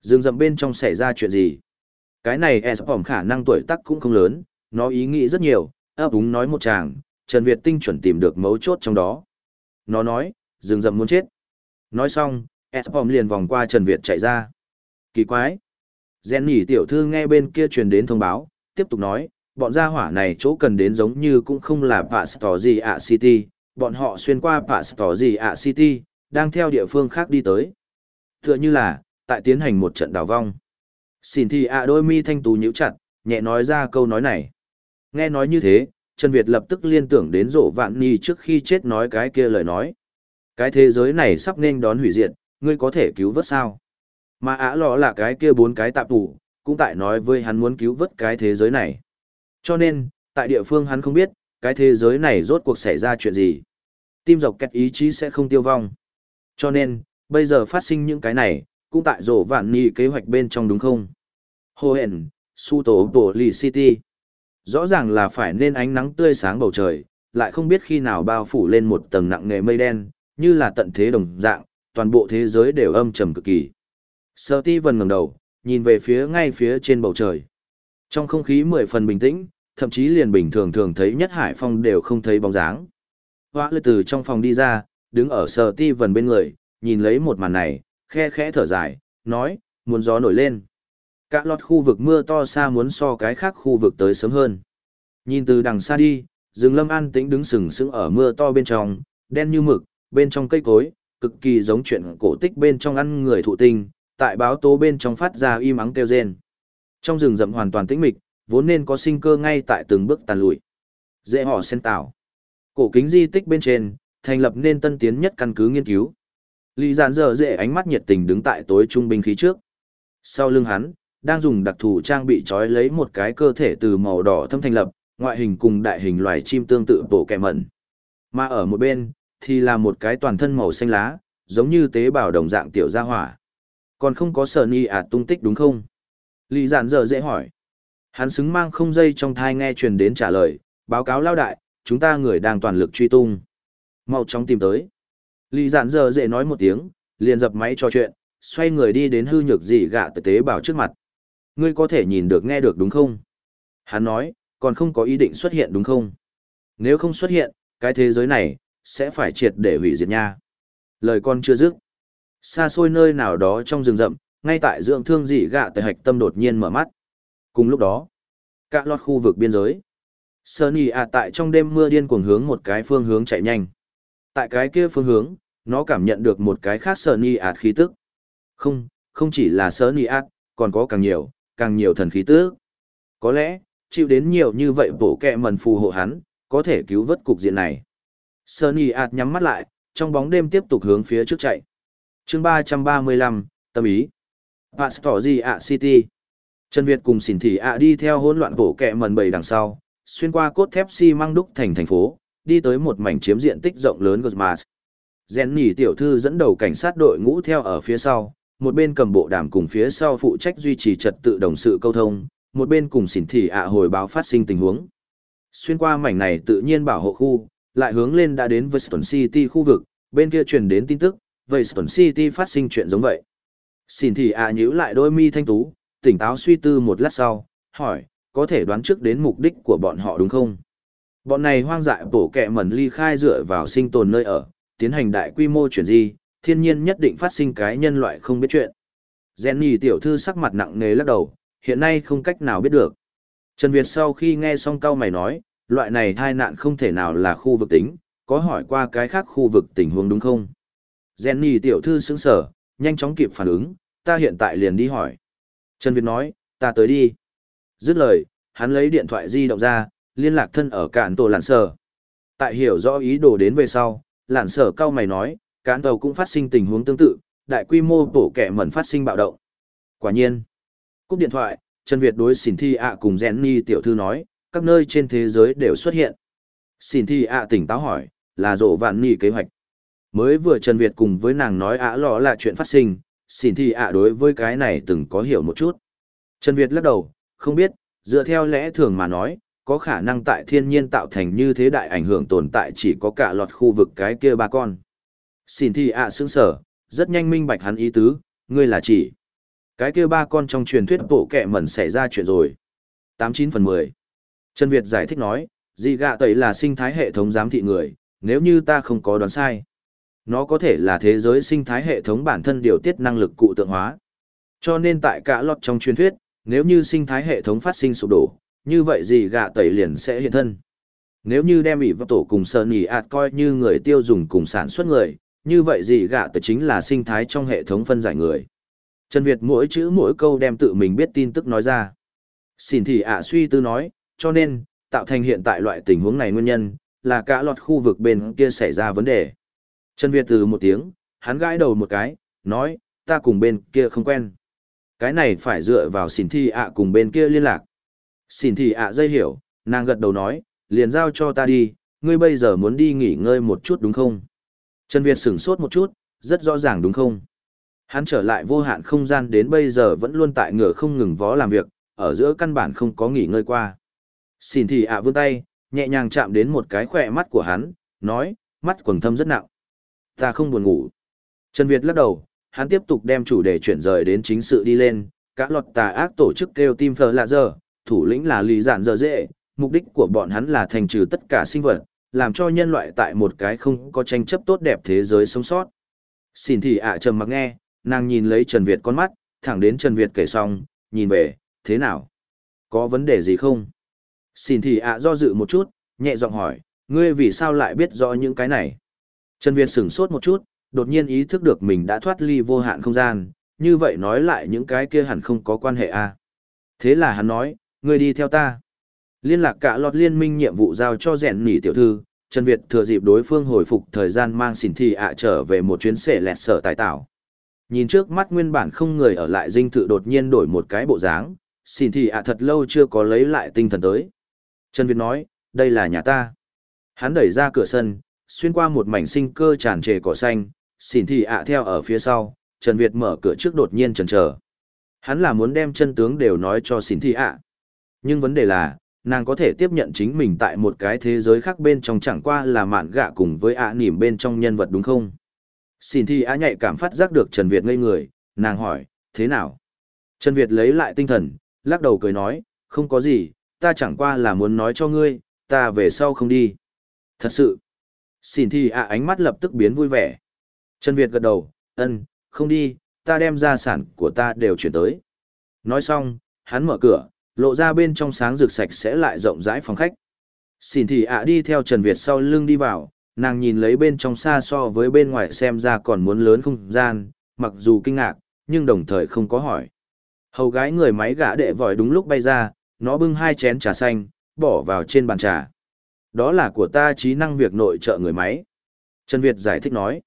Dương dậm bên trong xảy ra chuyện gì? Cái này e vòng khả năng tuổi tác cũng không lớn, nó ý nghĩ rất nhiều, ấp úng nói một chàng, Trần Việt tinh chuẩn tìm được mấu chốt trong đó. Nó nói, Dương dậm muốn chết. Nói xong, Espom liền vòng qua Trần Việt chạy ra. Kỳ quái. rèn nhì tiểu thư nghe bên kia truyền đến thông báo, tiếp tục nói, bọn gia hỏa này chỗ cần đến giống như cũng không là Pastorgia City, bọn họ xuyên qua Pastorgia City, đang theo địa phương khác đi tới. Tựa như là, tại tiến hành một trận đào vong. Xin thì ạ đôi mi thanh tú nhíu chặt, nhẹ nói ra câu nói này. Nghe nói như thế, Trần Việt lập tức liên tưởng đến rổ vạn ni trước khi chết nói cái kia lời nói. Cái thế giới này sắp nên đón hủy diệt, ngươi có thể cứu vớt sao? Mà ả lọ là cái kia bốn cái tạp tủ, cũng tại nói với hắn muốn cứu vớt cái thế giới này. Cho nên, tại địa phương hắn không biết, cái thế giới này rốt cuộc xảy ra chuyện gì. Tim dọc kẹt ý chí sẽ không tiêu vong. Cho nên, Bây giờ phát sinh những cái này, cũng tại rổ vạn nì kế hoạch bên trong đúng không? Hồ hển, su tổ tổ lì city. Rõ ràng là phải nên ánh nắng tươi sáng bầu trời, lại không biết khi nào bao phủ lên một tầng nặng nề mây đen, như là tận thế đồng dạng, toàn bộ thế giới đều âm trầm cực kỳ. Sở ti vần ngẩng đầu, nhìn về phía ngay phía trên bầu trời. Trong không khí mười phần bình tĩnh, thậm chí liền bình thường thường thấy nhất hải phong đều không thấy bóng dáng. Hoa lư từ trong phòng đi ra, đứng ở sở ti vần bên người, nhìn lấy một màn này, khe khẽ thở dài, nói, muốn gió nổi lên. Cả lọt khu vực mưa to xa muốn so cái khác khu vực tới sớm hơn. Nhìn từ đằng xa đi, rừng lâm an tĩnh đứng sừng sững ở mưa to bên trong, đen như mực, bên trong cây cối, cực kỳ giống chuyện cổ tích bên trong ăn người thụ tinh, tại báo tố bên trong phát ra im ắng kêu rên. Trong rừng rậm hoàn toàn tĩnh mịch, vốn nên có sinh cơ ngay tại từng bước tàn lụi. Dễ họ sen tạo. Cổ kính di tích bên trên, thành lập nên tân tiến nhất căn cứ nghiên cứu. Lý giản dở dễ ánh mắt nhiệt tình đứng tại tối trung binh khí trước. Sau lưng hắn, đang dùng đặc thù trang bị trói lấy một cái cơ thể từ màu đỏ thâm thành lập, ngoại hình cùng đại hình loài chim tương tự bộ kẻ mẩn. Mà ở một bên, thì là một cái toàn thân màu xanh lá, giống như tế bào đồng dạng tiểu gia hỏa. Còn không có sở ni ạt tung tích đúng không? Lý giản dở dễ hỏi. Hắn xứng mang không dây trong thai nghe truyền đến trả lời, báo cáo lao đại, chúng ta người đang toàn lực truy tung. Mau chóng tìm tới. Lý giản giờ dễ nói một tiếng, liền dập máy cho chuyện, xoay người đi đến hư nhược dị gạ tế bào trước mặt. Ngươi có thể nhìn được nghe được đúng không? Hắn nói, còn không có ý định xuất hiện đúng không? Nếu không xuất hiện, cái thế giới này, sẽ phải triệt để hủy diệt nha. Lời con chưa dứt. Xa xôi nơi nào đó trong rừng rậm, ngay tại dưỡng thương dị gạ tại hạch tâm đột nhiên mở mắt. Cùng lúc đó, cả lọt khu vực biên giới. Sunny à tại trong đêm mưa điên cuồng hướng một cái phương hướng chạy nhanh. Tại cái kia phương hướng, nó cảm nhận được một cái khác Sunny ạt khí tức. Không, không chỉ là Sunny ạt, còn có càng nhiều, càng nhiều thần khí tức. Có lẽ, chịu đến nhiều như vậy bổ kẹ mần phù hộ hắn, có thể cứu vớt cục diện này. Sunny ạ nhắm mắt lại, trong bóng đêm tiếp tục hướng phía trước chạy. chương 335, tâm ý. Pastor ạ City. Trần Việt cùng xỉn thị ạ đi theo hỗn loạn bổ kẹ mần bầy đằng sau, xuyên qua cốt thép xi măng đúc thành thành phố, đi tới một mảnh chiếm diện tích rộng lớn Gosmas. Gen tiểu thư dẫn đầu cảnh sát đội ngũ theo ở phía sau, một bên cầm bộ đàm cùng phía sau phụ trách duy trì trật tự đồng sự câu thông, một bên cùng xỉn thị ạ hồi báo phát sinh tình huống. Xuyên qua mảnh này tự nhiên bảo hộ khu, lại hướng lên đã đến Weston City khu vực, bên kia truyền đến tin tức, Weston City phát sinh chuyện giống vậy. Xỉn thị ạ nhíu lại đôi mi thanh tú, tỉnh táo suy tư một lát sau, hỏi, có thể đoán trước đến mục đích của bọn họ đúng không? Bọn này hoang dại bổ kẹ mẩn ly khai dựa vào sinh tồn nơi ở, tiến hành đại quy mô chuyển di, thiên nhiên nhất định phát sinh cái nhân loại không biết chuyện. Jenny tiểu thư sắc mặt nặng nề lắc đầu, hiện nay không cách nào biết được. Trần Việt sau khi nghe xong câu mày nói, loại này thai nạn không thể nào là khu vực tính, có hỏi qua cái khác khu vực tình huống đúng không? Jenny tiểu thư sững sở, nhanh chóng kịp phản ứng, ta hiện tại liền đi hỏi. Trần Việt nói, ta tới đi. Dứt lời, hắn lấy điện thoại di động ra, liên lạc thân ở cạn tổ lạn sở. Tại hiểu rõ ý đồ đến về sau, lạn sở cao mày nói, cản tàu cũng phát sinh tình huống tương tự, đại quy mô bổ kẻ mẩn phát sinh bạo động. Quả nhiên. Cúp điện thoại, Trần Việt đối xỉn thi ạ cùng Jenny tiểu thư nói, các nơi trên thế giới đều xuất hiện. Xỉn thi ạ tỉnh táo hỏi, là rộ vạn nỉ kế hoạch. Mới vừa Trần Việt cùng với nàng nói ạ lọ là chuyện phát sinh, Xin thì ạ đối với cái này từng có hiểu một chút. Trần Việt lắc đầu, không biết, dựa theo lẽ thường mà nói, có khả năng tại thiên nhiên tạo thành như thế đại ảnh hưởng tồn tại chỉ có cả lọt khu vực cái kia ba con. Xin thì ạ à sướng sở, rất nhanh minh bạch hắn ý tứ, ngươi là chỉ. Cái kia ba con trong truyền thuyết bộ kẹ mẩn xảy ra chuyện rồi. 89 phần 10. Trần Việt giải thích nói, dị gạ tẩy là sinh thái hệ thống giám thị người, nếu như ta không có đoán sai. Nó có thể là thế giới sinh thái hệ thống bản thân điều tiết năng lực cụ tượng hóa. Cho nên tại cả lọt trong truyền thuyết, nếu như sinh thái hệ thống phát sinh sụp đổ, như vậy gì gạ tẩy liền sẽ hiện thân. Nếu như đem ỉ vào tổ cùng sơn ỉ ạt coi như người tiêu dùng cùng sản xuất người, như vậy gì gạ tẩy chính là sinh thái trong hệ thống phân giải người. Trần Việt mỗi chữ mỗi câu đem tự mình biết tin tức nói ra. Xin thì ạ suy tư nói, cho nên, tạo thành hiện tại loại tình huống này nguyên nhân, là cả loạt khu vực bên kia xảy ra vấn đề. Trần Việt từ một tiếng, hắn gãi đầu một cái, nói, ta cùng bên kia không quen. Cái này phải dựa vào xỉn thi ạ cùng bên kia liên lạc. Xỉn thi ạ dây hiểu, nàng gật đầu nói, liền giao cho ta đi, ngươi bây giờ muốn đi nghỉ ngơi một chút đúng không? Trần Việt sửng sốt một chút, rất rõ ràng đúng không? Hắn trở lại vô hạn không gian đến bây giờ vẫn luôn tại ngựa không ngừng vó làm việc, ở giữa căn bản không có nghỉ ngơi qua. Xin thì ạ vươn tay, nhẹ nhàng chạm đến một cái khỏe mắt của hắn, nói, mắt quầng thâm rất nặng. Ta không buồn ngủ. Trần Việt lắc đầu, hắn tiếp tục đem chủ đề chuyển rời đến chính sự đi lên, Cả lọt tà ác tổ chức kêu tim phở lạ giờ, thủ lĩnh là lì dạn giờ dễ, mục đích của bọn hắn là thành trừ tất cả sinh vật, làm cho nhân loại tại một cái không có tranh chấp tốt đẹp thế giới sống sót. Xin thì ạ trầm mặc nghe, nàng nhìn lấy Trần Việt con mắt, thẳng đến Trần Việt kể xong, nhìn về, thế nào? Có vấn đề gì không? Xin thì ạ do dự một chút, nhẹ giọng hỏi, ngươi vì sao lại biết rõ những cái này? Trần Việt sửng sốt một chút, đột nhiên ý thức được mình đã thoát ly vô hạn không gian, như vậy nói lại những cái kia hẳn không có quan hệ à. Thế là hắn nói, ngươi đi theo ta. Liên lạc cả lọt liên minh nhiệm vụ giao cho rèn nỉ tiểu thư, Trần Việt thừa dịp đối phương hồi phục thời gian mang xỉn thị ạ trở về một chuyến xể lẹt sở tài tạo. Nhìn trước mắt nguyên bản không người ở lại dinh thự đột nhiên đổi một cái bộ dáng, xỉn thị ạ thật lâu chưa có lấy lại tinh thần tới. Trần Việt nói, đây là nhà ta. Hắn đẩy ra cửa sân, xuyên qua một mảnh sinh cơ tràn trề cỏ xanh, xỉn thị ạ theo ở phía sau, Trần Việt mở cửa trước đột nhiên chần chờ. Hắn là muốn đem chân tướng đều nói cho xỉn thị ạ. Nhưng vấn đề là, nàng có thể tiếp nhận chính mình tại một cái thế giới khác bên trong chẳng qua là mạn gạ cùng với ạ nỉm bên trong nhân vật đúng không? xỉn thị ạ nhạy cảm phát giác được Trần Việt ngây người, nàng hỏi, thế nào? Trần Việt lấy lại tinh thần, lắc đầu cười nói, không có gì, ta chẳng qua là muốn nói cho ngươi, ta về sau không đi. Thật sự. Xin thì ạ ánh mắt lập tức biến vui vẻ. Trần Việt gật đầu, ân, không đi, ta đem gia sản của ta đều chuyển tới. Nói xong, hắn mở cửa, lộ ra bên trong sáng rực sạch sẽ lại rộng rãi phòng khách. Xin thì ạ đi theo Trần Việt sau lưng đi vào, nàng nhìn lấy bên trong xa so với bên ngoài xem ra còn muốn lớn không gian, mặc dù kinh ngạc, nhưng đồng thời không có hỏi. Hầu gái người máy gã đệ vòi đúng lúc bay ra, nó bưng hai chén trà xanh, bỏ vào trên bàn trà. Đó là của ta trí năng việc nội trợ người máy. Trần Việt giải thích nói.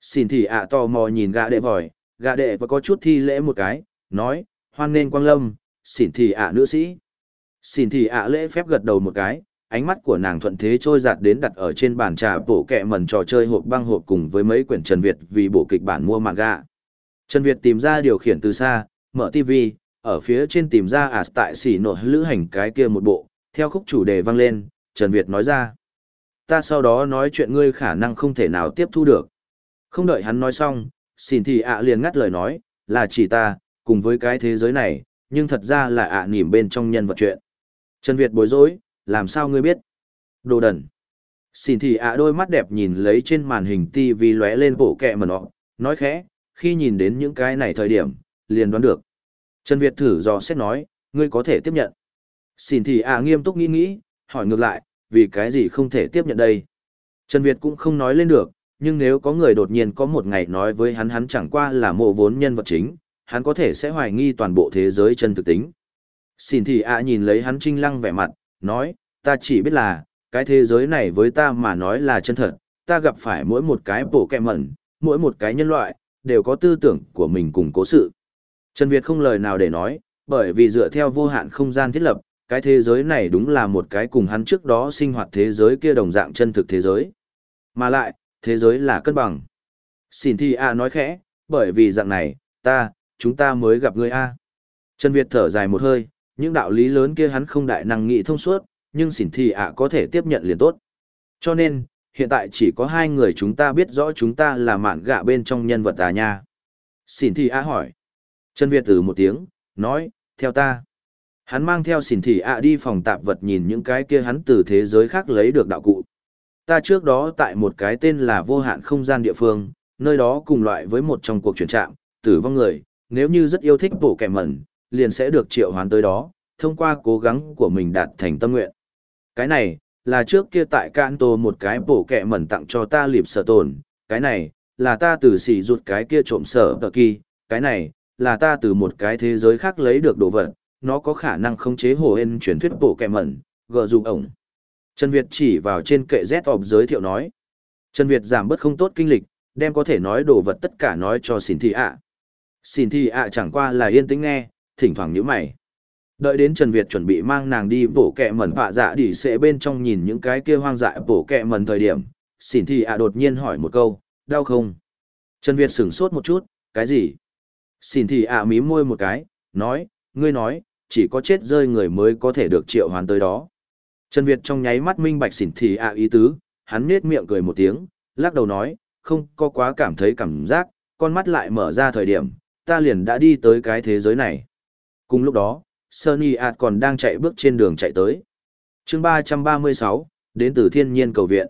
Xin thì ạ tò mò nhìn gã đệ vòi, gã đệ và có chút thi lễ một cái, nói, hoan nên quang lâm, xin thì ạ nữ sĩ. xin thì ạ lễ phép gật đầu một cái, ánh mắt của nàng thuận thế trôi giạt đến đặt ở trên bàn trà bổ kẹ mần trò chơi hộp băng hộp cùng với mấy quyển Trần Việt vì bổ kịch bản mua mạng gạ. Trần Việt tìm ra điều khiển từ xa, mở TV, ở phía trên tìm ra à tại xỉ nội lữ hành cái kia một bộ, theo khúc chủ đề vang lên, Trần Việt nói ra. Ta sau đó nói chuyện ngươi khả năng không thể nào tiếp thu được. Không đợi hắn nói xong, xỉn thì ạ liền ngắt lời nói, là chỉ ta, cùng với cái thế giới này, nhưng thật ra là ạ à nỉm bên trong nhân vật chuyện. Trần Việt bối rối, làm sao ngươi biết? Đồ đần. Xin thì ạ đôi mắt đẹp nhìn lấy trên màn hình TV lóe lên bộ kẹ mà nó, nói khẽ, khi nhìn đến những cái này thời điểm, liền đoán được. Trần Việt thử dò xét nói, ngươi có thể tiếp nhận. Xin thì ạ nghiêm túc nghĩ nghĩ, hỏi ngược lại, vì cái gì không thể tiếp nhận đây? Trần Việt cũng không nói lên được, nhưng nếu có người đột nhiên có một ngày nói với hắn hắn chẳng qua là mộ vốn nhân vật chính, hắn có thể sẽ hoài nghi toàn bộ thế giới chân thực tính. Xin thì ạ nhìn lấy hắn trinh lăng vẻ mặt, nói, ta chỉ biết là, cái thế giới này với ta mà nói là chân thật, ta gặp phải mỗi một cái bộ kẹ mẩn, mỗi một cái nhân loại, đều có tư tưởng của mình cùng cố sự. Trần Việt không lời nào để nói, bởi vì dựa theo vô hạn không gian thiết lập, cái thế giới này đúng là một cái cùng hắn trước đó sinh hoạt thế giới kia đồng dạng chân thực thế giới. Mà lại, thế giới là cân bằng. Xin thi A nói khẽ, bởi vì dạng này, ta, chúng ta mới gặp ngươi A. Trần Việt thở dài một hơi, những đạo lý lớn kia hắn không đại năng nghĩ thông suốt, nhưng xỉn thì ạ có thể tiếp nhận liền tốt. Cho nên, hiện tại chỉ có hai người chúng ta biết rõ chúng ta là mạn gạ bên trong nhân vật tà nha. Xỉn thi ạ hỏi. Trần Việt từ một tiếng, nói, theo ta. Hắn mang theo xỉn thị ạ đi phòng tạp vật nhìn những cái kia hắn từ thế giới khác lấy được đạo cụ. Ta trước đó tại một cái tên là vô hạn không gian địa phương, nơi đó cùng loại với một trong cuộc chuyển trạng, tử vong người, nếu như rất yêu thích bộ kẻ mẩn, liền sẽ được triệu hoán tới đó, thông qua cố gắng của mình đạt thành tâm nguyện. Cái này, là trước kia tại Can Tô một cái bổ kẻ mẩn tặng cho ta liệp sở tồn, cái này, là ta từ xỉ rụt cái kia trộm sở tờ kỳ, cái này, là ta từ một cái thế giới khác lấy được đồ vật, nó có khả năng khống chế hồ hên truyền thuyết bổ kẹ mẩn, gờ dù ổng. Trần Việt chỉ vào trên kệ Z giới thiệu nói. Trần Việt giảm bớt không tốt kinh lịch, đem có thể nói đồ vật tất cả nói cho xỉn thị ạ. Xỉn thị ạ chẳng qua là yên tĩnh nghe, thỉnh thoảng nhíu mày. Đợi đến Trần Việt chuẩn bị mang nàng đi bổ kẹ mẩn vạ dạ đỉ sẽ bên trong nhìn những cái kia hoang dại bổ kẹ mẩn thời điểm, xỉn thị ạ đột nhiên hỏi một câu, đau không? Trần Việt sửng sốt một chút, cái gì? Xin thị ạ mím môi một cái, nói, ngươi nói, chỉ có chết rơi người mới có thể được triệu hoán tới đó. Trần Việt trong nháy mắt minh bạch xỉn thì ạ ý tứ, hắn nết miệng cười một tiếng, lắc đầu nói, không có quá cảm thấy cảm giác, con mắt lại mở ra thời điểm, ta liền đã đi tới cái thế giới này. Cùng lúc đó, Sunny Art còn đang chạy bước trên đường chạy tới. chương 336, đến từ thiên nhiên cầu viện.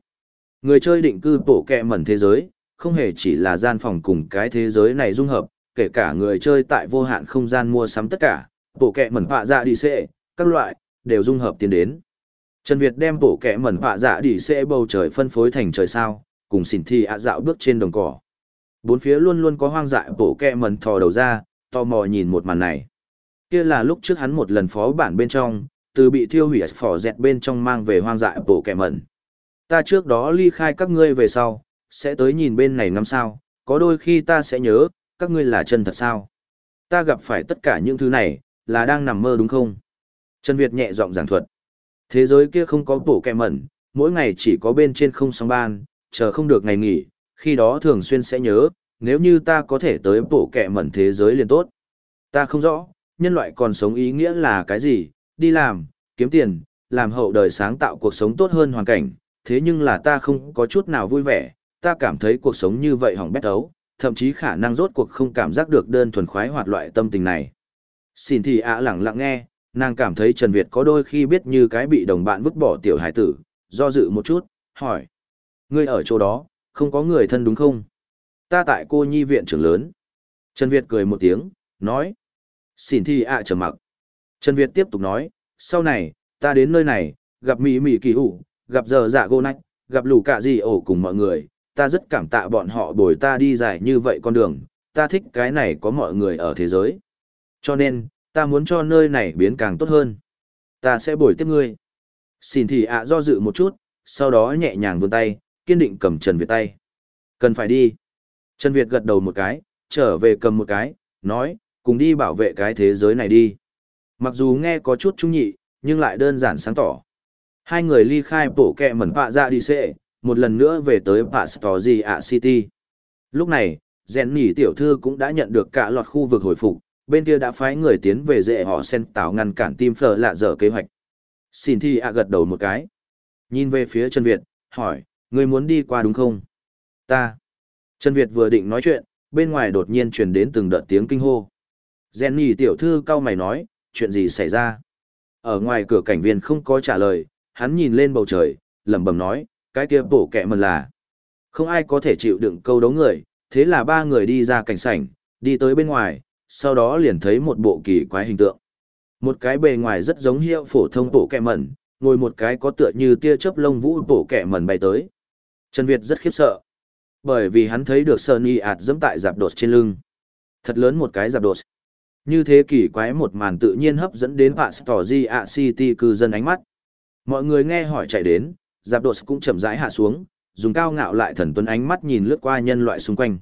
Người chơi định cư bổ kẹ mẩn thế giới, không hề chỉ là gian phòng cùng cái thế giới này dung hợp, kể cả người chơi tại vô hạn không gian mua sắm tất cả, bổ kẹ mẩn họa dạ đi xệ, các loại, đều dung hợp tiến đến. Trần Việt đem bổ kẹ mẩn họa dạ đi xệ bầu trời phân phối thành trời sao, cùng xỉn thi ạ dạo bước trên đồng cỏ. Bốn phía luôn luôn có hoang dại bổ kẹ mẩn thò đầu ra, tò mò nhìn một màn này. Kia là lúc trước hắn một lần phó bản bên trong, từ bị thiêu hủy phỏ dẹt bên trong mang về hoang dại bổ kẹ mẩn. Ta trước đó ly khai các ngươi về sau, sẽ tới nhìn bên này ngắm sao, có đôi khi ta sẽ nhớ, các ngươi là chân thật sao. Ta gặp phải tất cả những thứ này, là đang nằm mơ đúng không? Trần Việt nhẹ giọng giảng thuật. Thế giới kia không có bổ kẹ mẩn, mỗi ngày chỉ có bên trên không sóng ban, chờ không được ngày nghỉ, khi đó thường xuyên sẽ nhớ, nếu như ta có thể tới bổ kẹ mẩn thế giới liền tốt. Ta không rõ, nhân loại còn sống ý nghĩa là cái gì, đi làm, kiếm tiền, làm hậu đời sáng tạo cuộc sống tốt hơn hoàn cảnh, thế nhưng là ta không có chút nào vui vẻ, ta cảm thấy cuộc sống như vậy hỏng bét ấu, thậm chí khả năng rốt cuộc không cảm giác được đơn thuần khoái hoạt loại tâm tình này. Xin thì ạ lẳng lặng nghe, nàng cảm thấy Trần Việt có đôi khi biết như cái bị đồng bạn vứt bỏ tiểu hải tử, do dự một chút, hỏi. Ngươi ở chỗ đó, không có người thân đúng không? Ta tại cô nhi viện trưởng lớn. Trần Việt cười một tiếng, nói. Xin thì ạ trầm mặc. Trần Việt tiếp tục nói, sau này, ta đến nơi này, gặp Mỹ Mỹ kỳ hủ, gặp giờ dạ gô nách, gặp lù cả gì ổ cùng mọi người, ta rất cảm tạ bọn họ bồi ta đi dài như vậy con đường, ta thích cái này có mọi người ở thế giới. Cho nên, ta muốn cho nơi này biến càng tốt hơn. Ta sẽ bồi tiếp ngươi. Xin thì ạ do dự một chút, sau đó nhẹ nhàng vươn tay, kiên định cầm Trần Việt tay. Cần phải đi. Trần Việt gật đầu một cái, trở về cầm một cái, nói, cùng đi bảo vệ cái thế giới này đi. Mặc dù nghe có chút trung nhị, nhưng lại đơn giản sáng tỏ. Hai người ly khai bổ kẹ mẩn pạ ra dạ đi xệ, một lần nữa về tới Pastorzi ạ City. Lúc này, rèn nỉ tiểu thư cũng đã nhận được cả loạt khu vực hồi phục, bên kia đã phái người tiến về dễ họ sen tạo ngăn cản tim phở lạ dở kế hoạch. Xin thi ạ gật đầu một cái. Nhìn về phía Trần Việt, hỏi, người muốn đi qua đúng không? Ta. Trần Việt vừa định nói chuyện, bên ngoài đột nhiên truyền đến từng đợt tiếng kinh hô. Jenny tiểu thư cao mày nói, chuyện gì xảy ra? Ở ngoài cửa cảnh viên không có trả lời, hắn nhìn lên bầu trời, lẩm bẩm nói, cái kia bổ kẹ mần là. Không ai có thể chịu đựng câu đấu người, thế là ba người đi ra cảnh sảnh, đi tới bên ngoài, sau đó liền thấy một bộ kỳ quái hình tượng. Một cái bề ngoài rất giống hiệu phổ thông bộ kẹ mẩn, ngồi một cái có tựa như tia chớp lông vũ bộ kẹ mẩn bay tới. Trần Việt rất khiếp sợ, bởi vì hắn thấy được Sunny ạt dẫm tại giạp đột trên lưng. Thật lớn một cái giạp đột. Như thế kỳ quái một màn tự nhiên hấp dẫn đến Pastor G City cư dân ánh mắt. Mọi người nghe hỏi chạy đến, giạp đột cũng chậm rãi hạ xuống, dùng cao ngạo lại thần tuấn ánh mắt nhìn lướt qua nhân loại xung quanh.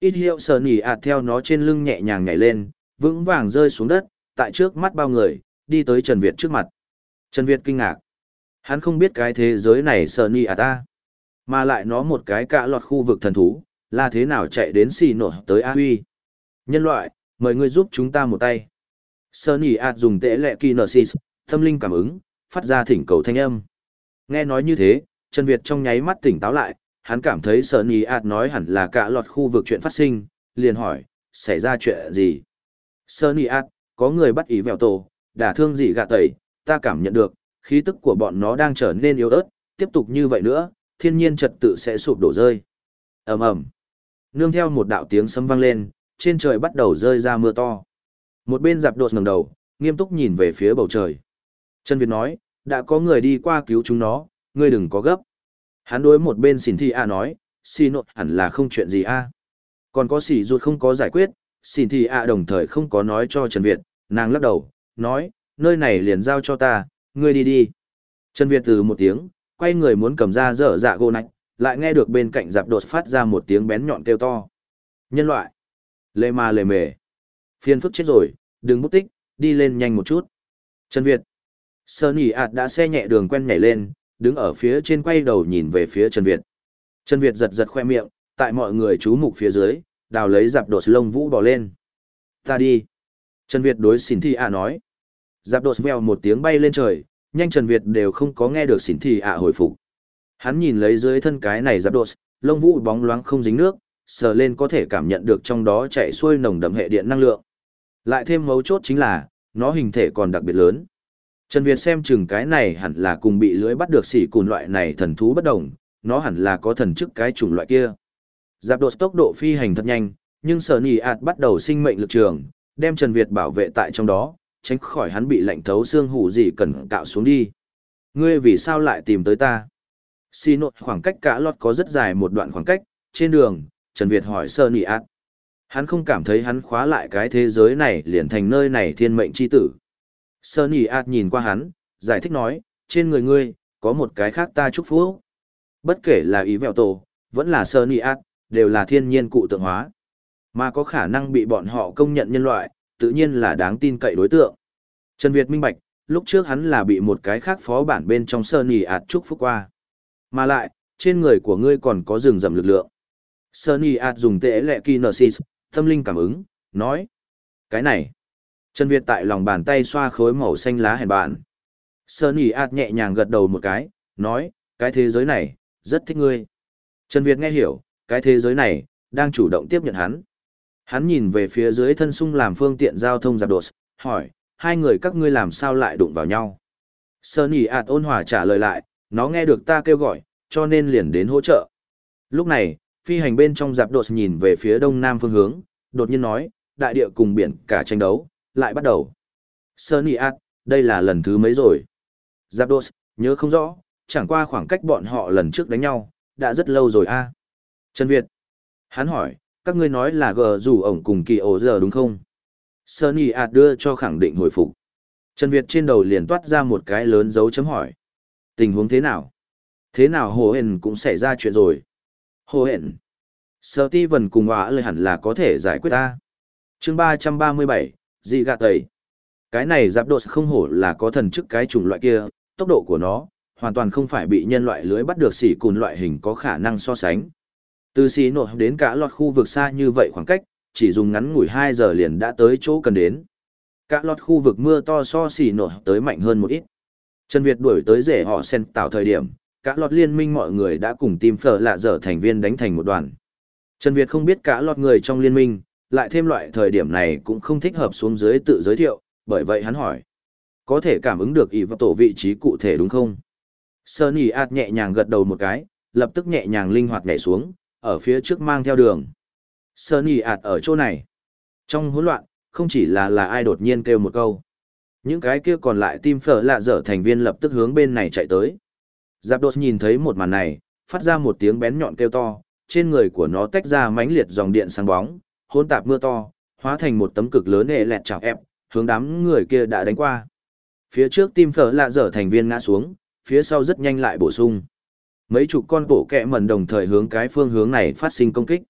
Ít hiệu sờ nỉ ạt theo nó trên lưng nhẹ nhàng nhảy lên, vững vàng rơi xuống đất, tại trước mắt bao người, đi tới Trần Việt trước mặt. Trần Việt kinh ngạc. Hắn không biết cái thế giới này sờ nỉ ạt ta, mà lại nó một cái cả lọt khu vực thần thú, là thế nào chạy đến xì nổi tới A Huy. Nhân loại, mời ngươi giúp chúng ta một tay. Sờ nỉ ạt dùng tệ lệ kinesis, tâm linh cảm ứng, phát ra thỉnh cầu thanh âm. Nghe nói như thế, Trần Việt trong nháy mắt tỉnh táo lại, hắn cảm thấy sợ nì ạt nói hẳn là cả loạt khu vực chuyện phát sinh, liền hỏi, xảy ra chuyện gì? Sợ nì ạt, có người bắt ý vẹo tổ, đả thương gì gạ tẩy, ta cảm nhận được, khí tức của bọn nó đang trở nên yếu ớt, tiếp tục như vậy nữa, thiên nhiên trật tự sẽ sụp đổ rơi. ầm ầm Nương theo một đạo tiếng sấm vang lên, trên trời bắt đầu rơi ra mưa to. Một bên giạp đột ngẩng đầu, nghiêm túc nhìn về phía bầu trời. Trần Việt nói, đã có người đi qua cứu chúng nó, ngươi đừng có gấp. Hắn đối một bên xỉn thi A nói, xin nột hẳn là không chuyện gì A. Còn có xỉ ruột không có giải quyết, xỉn thi A đồng thời không có nói cho Trần Việt, nàng lắc đầu, nói, nơi này liền giao cho ta, ngươi đi đi. Trần Việt từ một tiếng, quay người muốn cầm ra dở dạ gô nạch, lại nghe được bên cạnh giạp đột phát ra một tiếng bén nhọn kêu to. Nhân loại. Lê ma lề mề. phiền phức chết rồi, đừng bút tích, đi lên nhanh một chút. Trần Việt, Sơn Nhị ạt đã xe nhẹ đường quen nhảy lên, đứng ở phía trên quay đầu nhìn về phía Trần Việt. Trần Việt giật giật khoe miệng, tại mọi người chú mục phía dưới, đào lấy giáp đột lông vũ bỏ lên. Ta đi. Trần Việt đối xỉn thị ạ nói. Giáp đột vèo một tiếng bay lên trời, nhanh Trần Việt đều không có nghe được xỉn thị ạ hồi phục. Hắn nhìn lấy dưới thân cái này giáp đột, lông vũ bóng loáng không dính nước, sờ lên có thể cảm nhận được trong đó chạy xuôi nồng đậm hệ điện năng lượng. Lại thêm mấu chốt chính là, nó hình thể còn đặc biệt lớn. Trần Việt xem chừng cái này hẳn là cùng bị lưới bắt được xỉ cùn loại này thần thú bất đồng, nó hẳn là có thần chức cái chủng loại kia. Giáp đột tốc độ phi hành thật nhanh, nhưng sở nỉ ạt bắt đầu sinh mệnh lực trường, đem Trần Việt bảo vệ tại trong đó, tránh khỏi hắn bị lạnh thấu xương hủ gì cần cạo xuống đi. Ngươi vì sao lại tìm tới ta? Xì nột khoảng cách cả lọt có rất dài một đoạn khoảng cách, trên đường, Trần Việt hỏi sơ nỉ ạt. Hắn không cảm thấy hắn khóa lại cái thế giới này liền thành nơi này thiên mệnh chi tử. Sơn nỉ ạt nhìn qua hắn, giải thích nói, trên người ngươi, có một cái khác ta chúc phúc. Bất kể là ý vẹo tổ, vẫn là Sơn nỉ ạt, đều là thiên nhiên cụ tượng hóa. Mà có khả năng bị bọn họ công nhận nhân loại, tự nhiên là đáng tin cậy đối tượng. Trần Việt minh bạch, lúc trước hắn là bị một cái khác phó bản bên trong Sơn nỉ ạt chúc phúc qua. Mà lại, trên người của ngươi còn có rừng rầm lực lượng. Sunny ạt dùng tệ lệ kinesis, tâm linh cảm ứng, nói. Cái này. Trần Việt tại lòng bàn tay xoa khối màu xanh lá hèn bạn. Sunny ạt nhẹ nhàng gật đầu một cái, nói, cái thế giới này, rất thích ngươi. Trần Việt nghe hiểu, cái thế giới này, đang chủ động tiếp nhận hắn. Hắn nhìn về phía dưới thân sung làm phương tiện giao thông giạp đột, hỏi, hai người các ngươi làm sao lại đụng vào nhau. Sunny ạt ôn hòa trả lời lại, nó nghe được ta kêu gọi, cho nên liền đến hỗ trợ. Lúc này, phi hành bên trong giạp đột nhìn về phía đông nam phương hướng, đột nhiên nói, đại địa cùng biển cả tranh đấu, lại bắt đầu. Sunny Ad, đây là lần thứ mấy rồi? Zapdos, nhớ không rõ, chẳng qua khoảng cách bọn họ lần trước đánh nhau, đã rất lâu rồi a. Trần Việt, hắn hỏi, các ngươi nói là gờ rủ ổng cùng kỳ ổ giờ đúng không? Sunny Ad đưa cho khẳng định hồi phục. Trần Việt trên đầu liền toát ra một cái lớn dấu chấm hỏi. Tình huống thế nào? Thế nào Hồ Hển cũng xảy ra chuyện rồi. Hồ Hển. Sơ Ti Vân cùng hỏa lời hẳn là có thể giải quyết ta. Chương 337, gì gạ tẩy. Cái này giáp đột không hổ là có thần chức cái chủng loại kia, tốc độ của nó, hoàn toàn không phải bị nhân loại lưới bắt được xỉ cùn loại hình có khả năng so sánh. Từ xỉ nổ đến cả loạt khu vực xa như vậy khoảng cách, chỉ dùng ngắn ngủi hai giờ liền đã tới chỗ cần đến. Cả loạt khu vực mưa to so xỉ nổ tới mạnh hơn một ít. Trần Việt đuổi tới rể họ sen tạo thời điểm, cả loạt liên minh mọi người đã cùng tìm phở lạ dở thành viên đánh thành một đoàn. Trần Việt không biết cả loạt người trong liên minh, lại thêm loại thời điểm này cũng không thích hợp xuống dưới tự giới thiệu, bởi vậy hắn hỏi. Có thể cảm ứng được ý vào tổ vị trí cụ thể đúng không? Sơn ý ạt nhẹ nhàng gật đầu một cái, lập tức nhẹ nhàng linh hoạt nhảy xuống, ở phía trước mang theo đường. Sơn ý ạt ở chỗ này. Trong hỗn loạn, không chỉ là là ai đột nhiên kêu một câu. Những cái kia còn lại tim phở lạ dở thành viên lập tức hướng bên này chạy tới. Giáp đột nhìn thấy một màn này, phát ra một tiếng bén nhọn kêu to, trên người của nó tách ra mãnh liệt dòng điện sáng bóng, Hôn tạp mưa to, hóa thành một tấm cực lớn ệ lẹt chảo ép, hướng đám người kia đã đánh qua. Phía trước tim phở lạ dở thành viên ngã xuống, phía sau rất nhanh lại bổ sung. Mấy chục con bộ kẹ mẩn đồng thời hướng cái phương hướng này phát sinh công kích.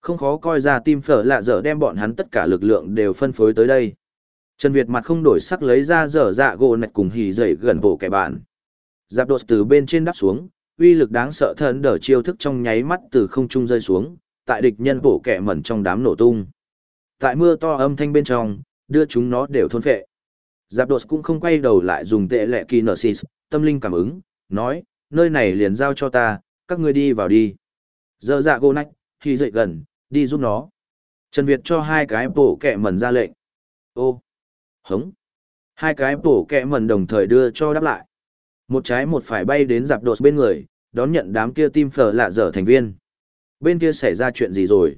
Không khó coi ra tim phở lạ dở đem bọn hắn tất cả lực lượng đều phân phối tới đây. Trần Việt mặt không đổi sắc lấy ra dở dạ gỗ nạch cùng hỉ dậy gần bộ kẻ bạn. Giáp đột từ bên trên đắp xuống, uy lực đáng sợ thần đỡ chiêu thức trong nháy mắt từ không trung rơi xuống, tại địch nhân bổ kẻ mẩn trong đám nổ tung. Tại mưa to âm thanh bên trong, đưa chúng nó đều thôn phệ. Giáp đột cũng không quay đầu lại dùng tệ lệ kỳ nở tâm linh cảm ứng, nói, nơi này liền giao cho ta, các ngươi đi vào đi. Giờ dạ gô nách, khi dậy gần, đi giúp nó. Trần Việt cho hai cái bổ kẻ mẩn ra lệnh. Ô! Hống. Hai cái bổ kẹ mẩn đồng thời đưa cho đáp lại. Một trái một phải bay đến giáp đột bên người, đón nhận đám kia tim phở lạ dở thành viên. Bên kia xảy ra chuyện gì rồi?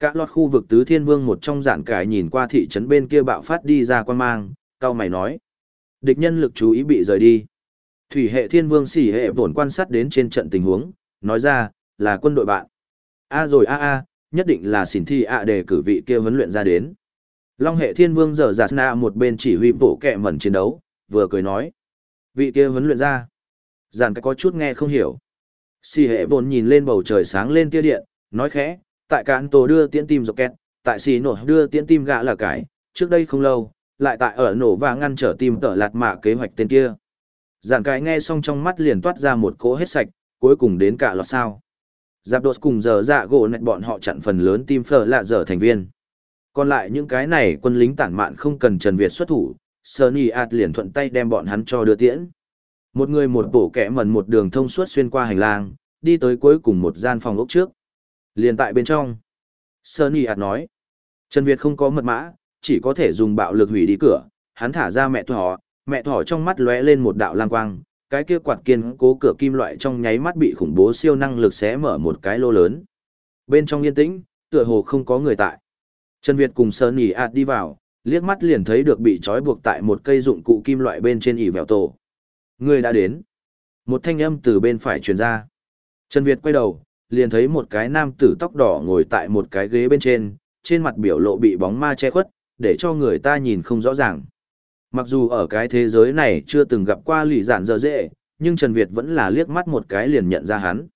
cả lọt khu vực tứ thiên vương một trong giản cải nhìn qua thị trấn bên kia bạo phát đi ra quan mang, cao mày nói. Địch nhân lực chú ý bị rời đi. Thủy hệ thiên vương xỉ hệ vổn quan sát đến trên trận tình huống, nói ra, là quân đội bạn. A rồi a a, nhất định là xỉn thi ạ để cử vị kia huấn luyện ra đến. Long hệ thiên vương giờ dạt na một bên chỉ huy bộ kẹ mẩn chiến đấu, vừa cười nói. Vị kia huấn luyện ra. Giàn có chút nghe không hiểu. Si hệ vốn nhìn lên bầu trời sáng lên tia điện, nói khẽ, tại cán tổ đưa tiễn tim dọc kẹt, tại xì nổ đưa tiễn tim gã là cái, trước đây không lâu, lại tại ở nổ và ngăn trở tim tở lạt mạ kế hoạch tên kia. Giản cái nghe xong trong mắt liền toát ra một cỗ hết sạch, cuối cùng đến cả lọt sao. Giáp đột cùng giờ dạ gỗ nạch bọn họ chặn phần lớn tim phở lạ dở thành viên. Còn lại những cái này quân lính tản mạn không cần Trần Việt xuất thủ, Sunny ạt liền thuận tay đem bọn hắn cho đưa tiễn. Một người một bộ kẻ mẩn một đường thông suốt xuyên qua hành lang, đi tới cuối cùng một gian phòng ốc trước. Liền tại bên trong. Sunny Hạt nói, Trần Việt không có mật mã, chỉ có thể dùng bạo lực hủy đi cửa, hắn thả ra mẹ thỏ, mẹ thỏ trong mắt lóe lên một đạo lang quang, cái kia quạt kiên cố cửa kim loại trong nháy mắt bị khủng bố siêu năng lực xé mở một cái lô lớn. Bên trong yên tĩnh, tựa hồ không có người tại. Trần Việt cùng Sơn Nhị ạt đi vào, liếc mắt liền thấy được bị trói buộc tại một cây dụng cụ kim loại bên trên ỉ vẹo tổ. Người đã đến. Một thanh âm từ bên phải truyền ra. Trần Việt quay đầu, liền thấy một cái nam tử tóc đỏ ngồi tại một cái ghế bên trên, trên mặt biểu lộ bị bóng ma che khuất, để cho người ta nhìn không rõ ràng. Mặc dù ở cái thế giới này chưa từng gặp qua lì giản dở dễ, nhưng Trần Việt vẫn là liếc mắt một cái liền nhận ra hắn.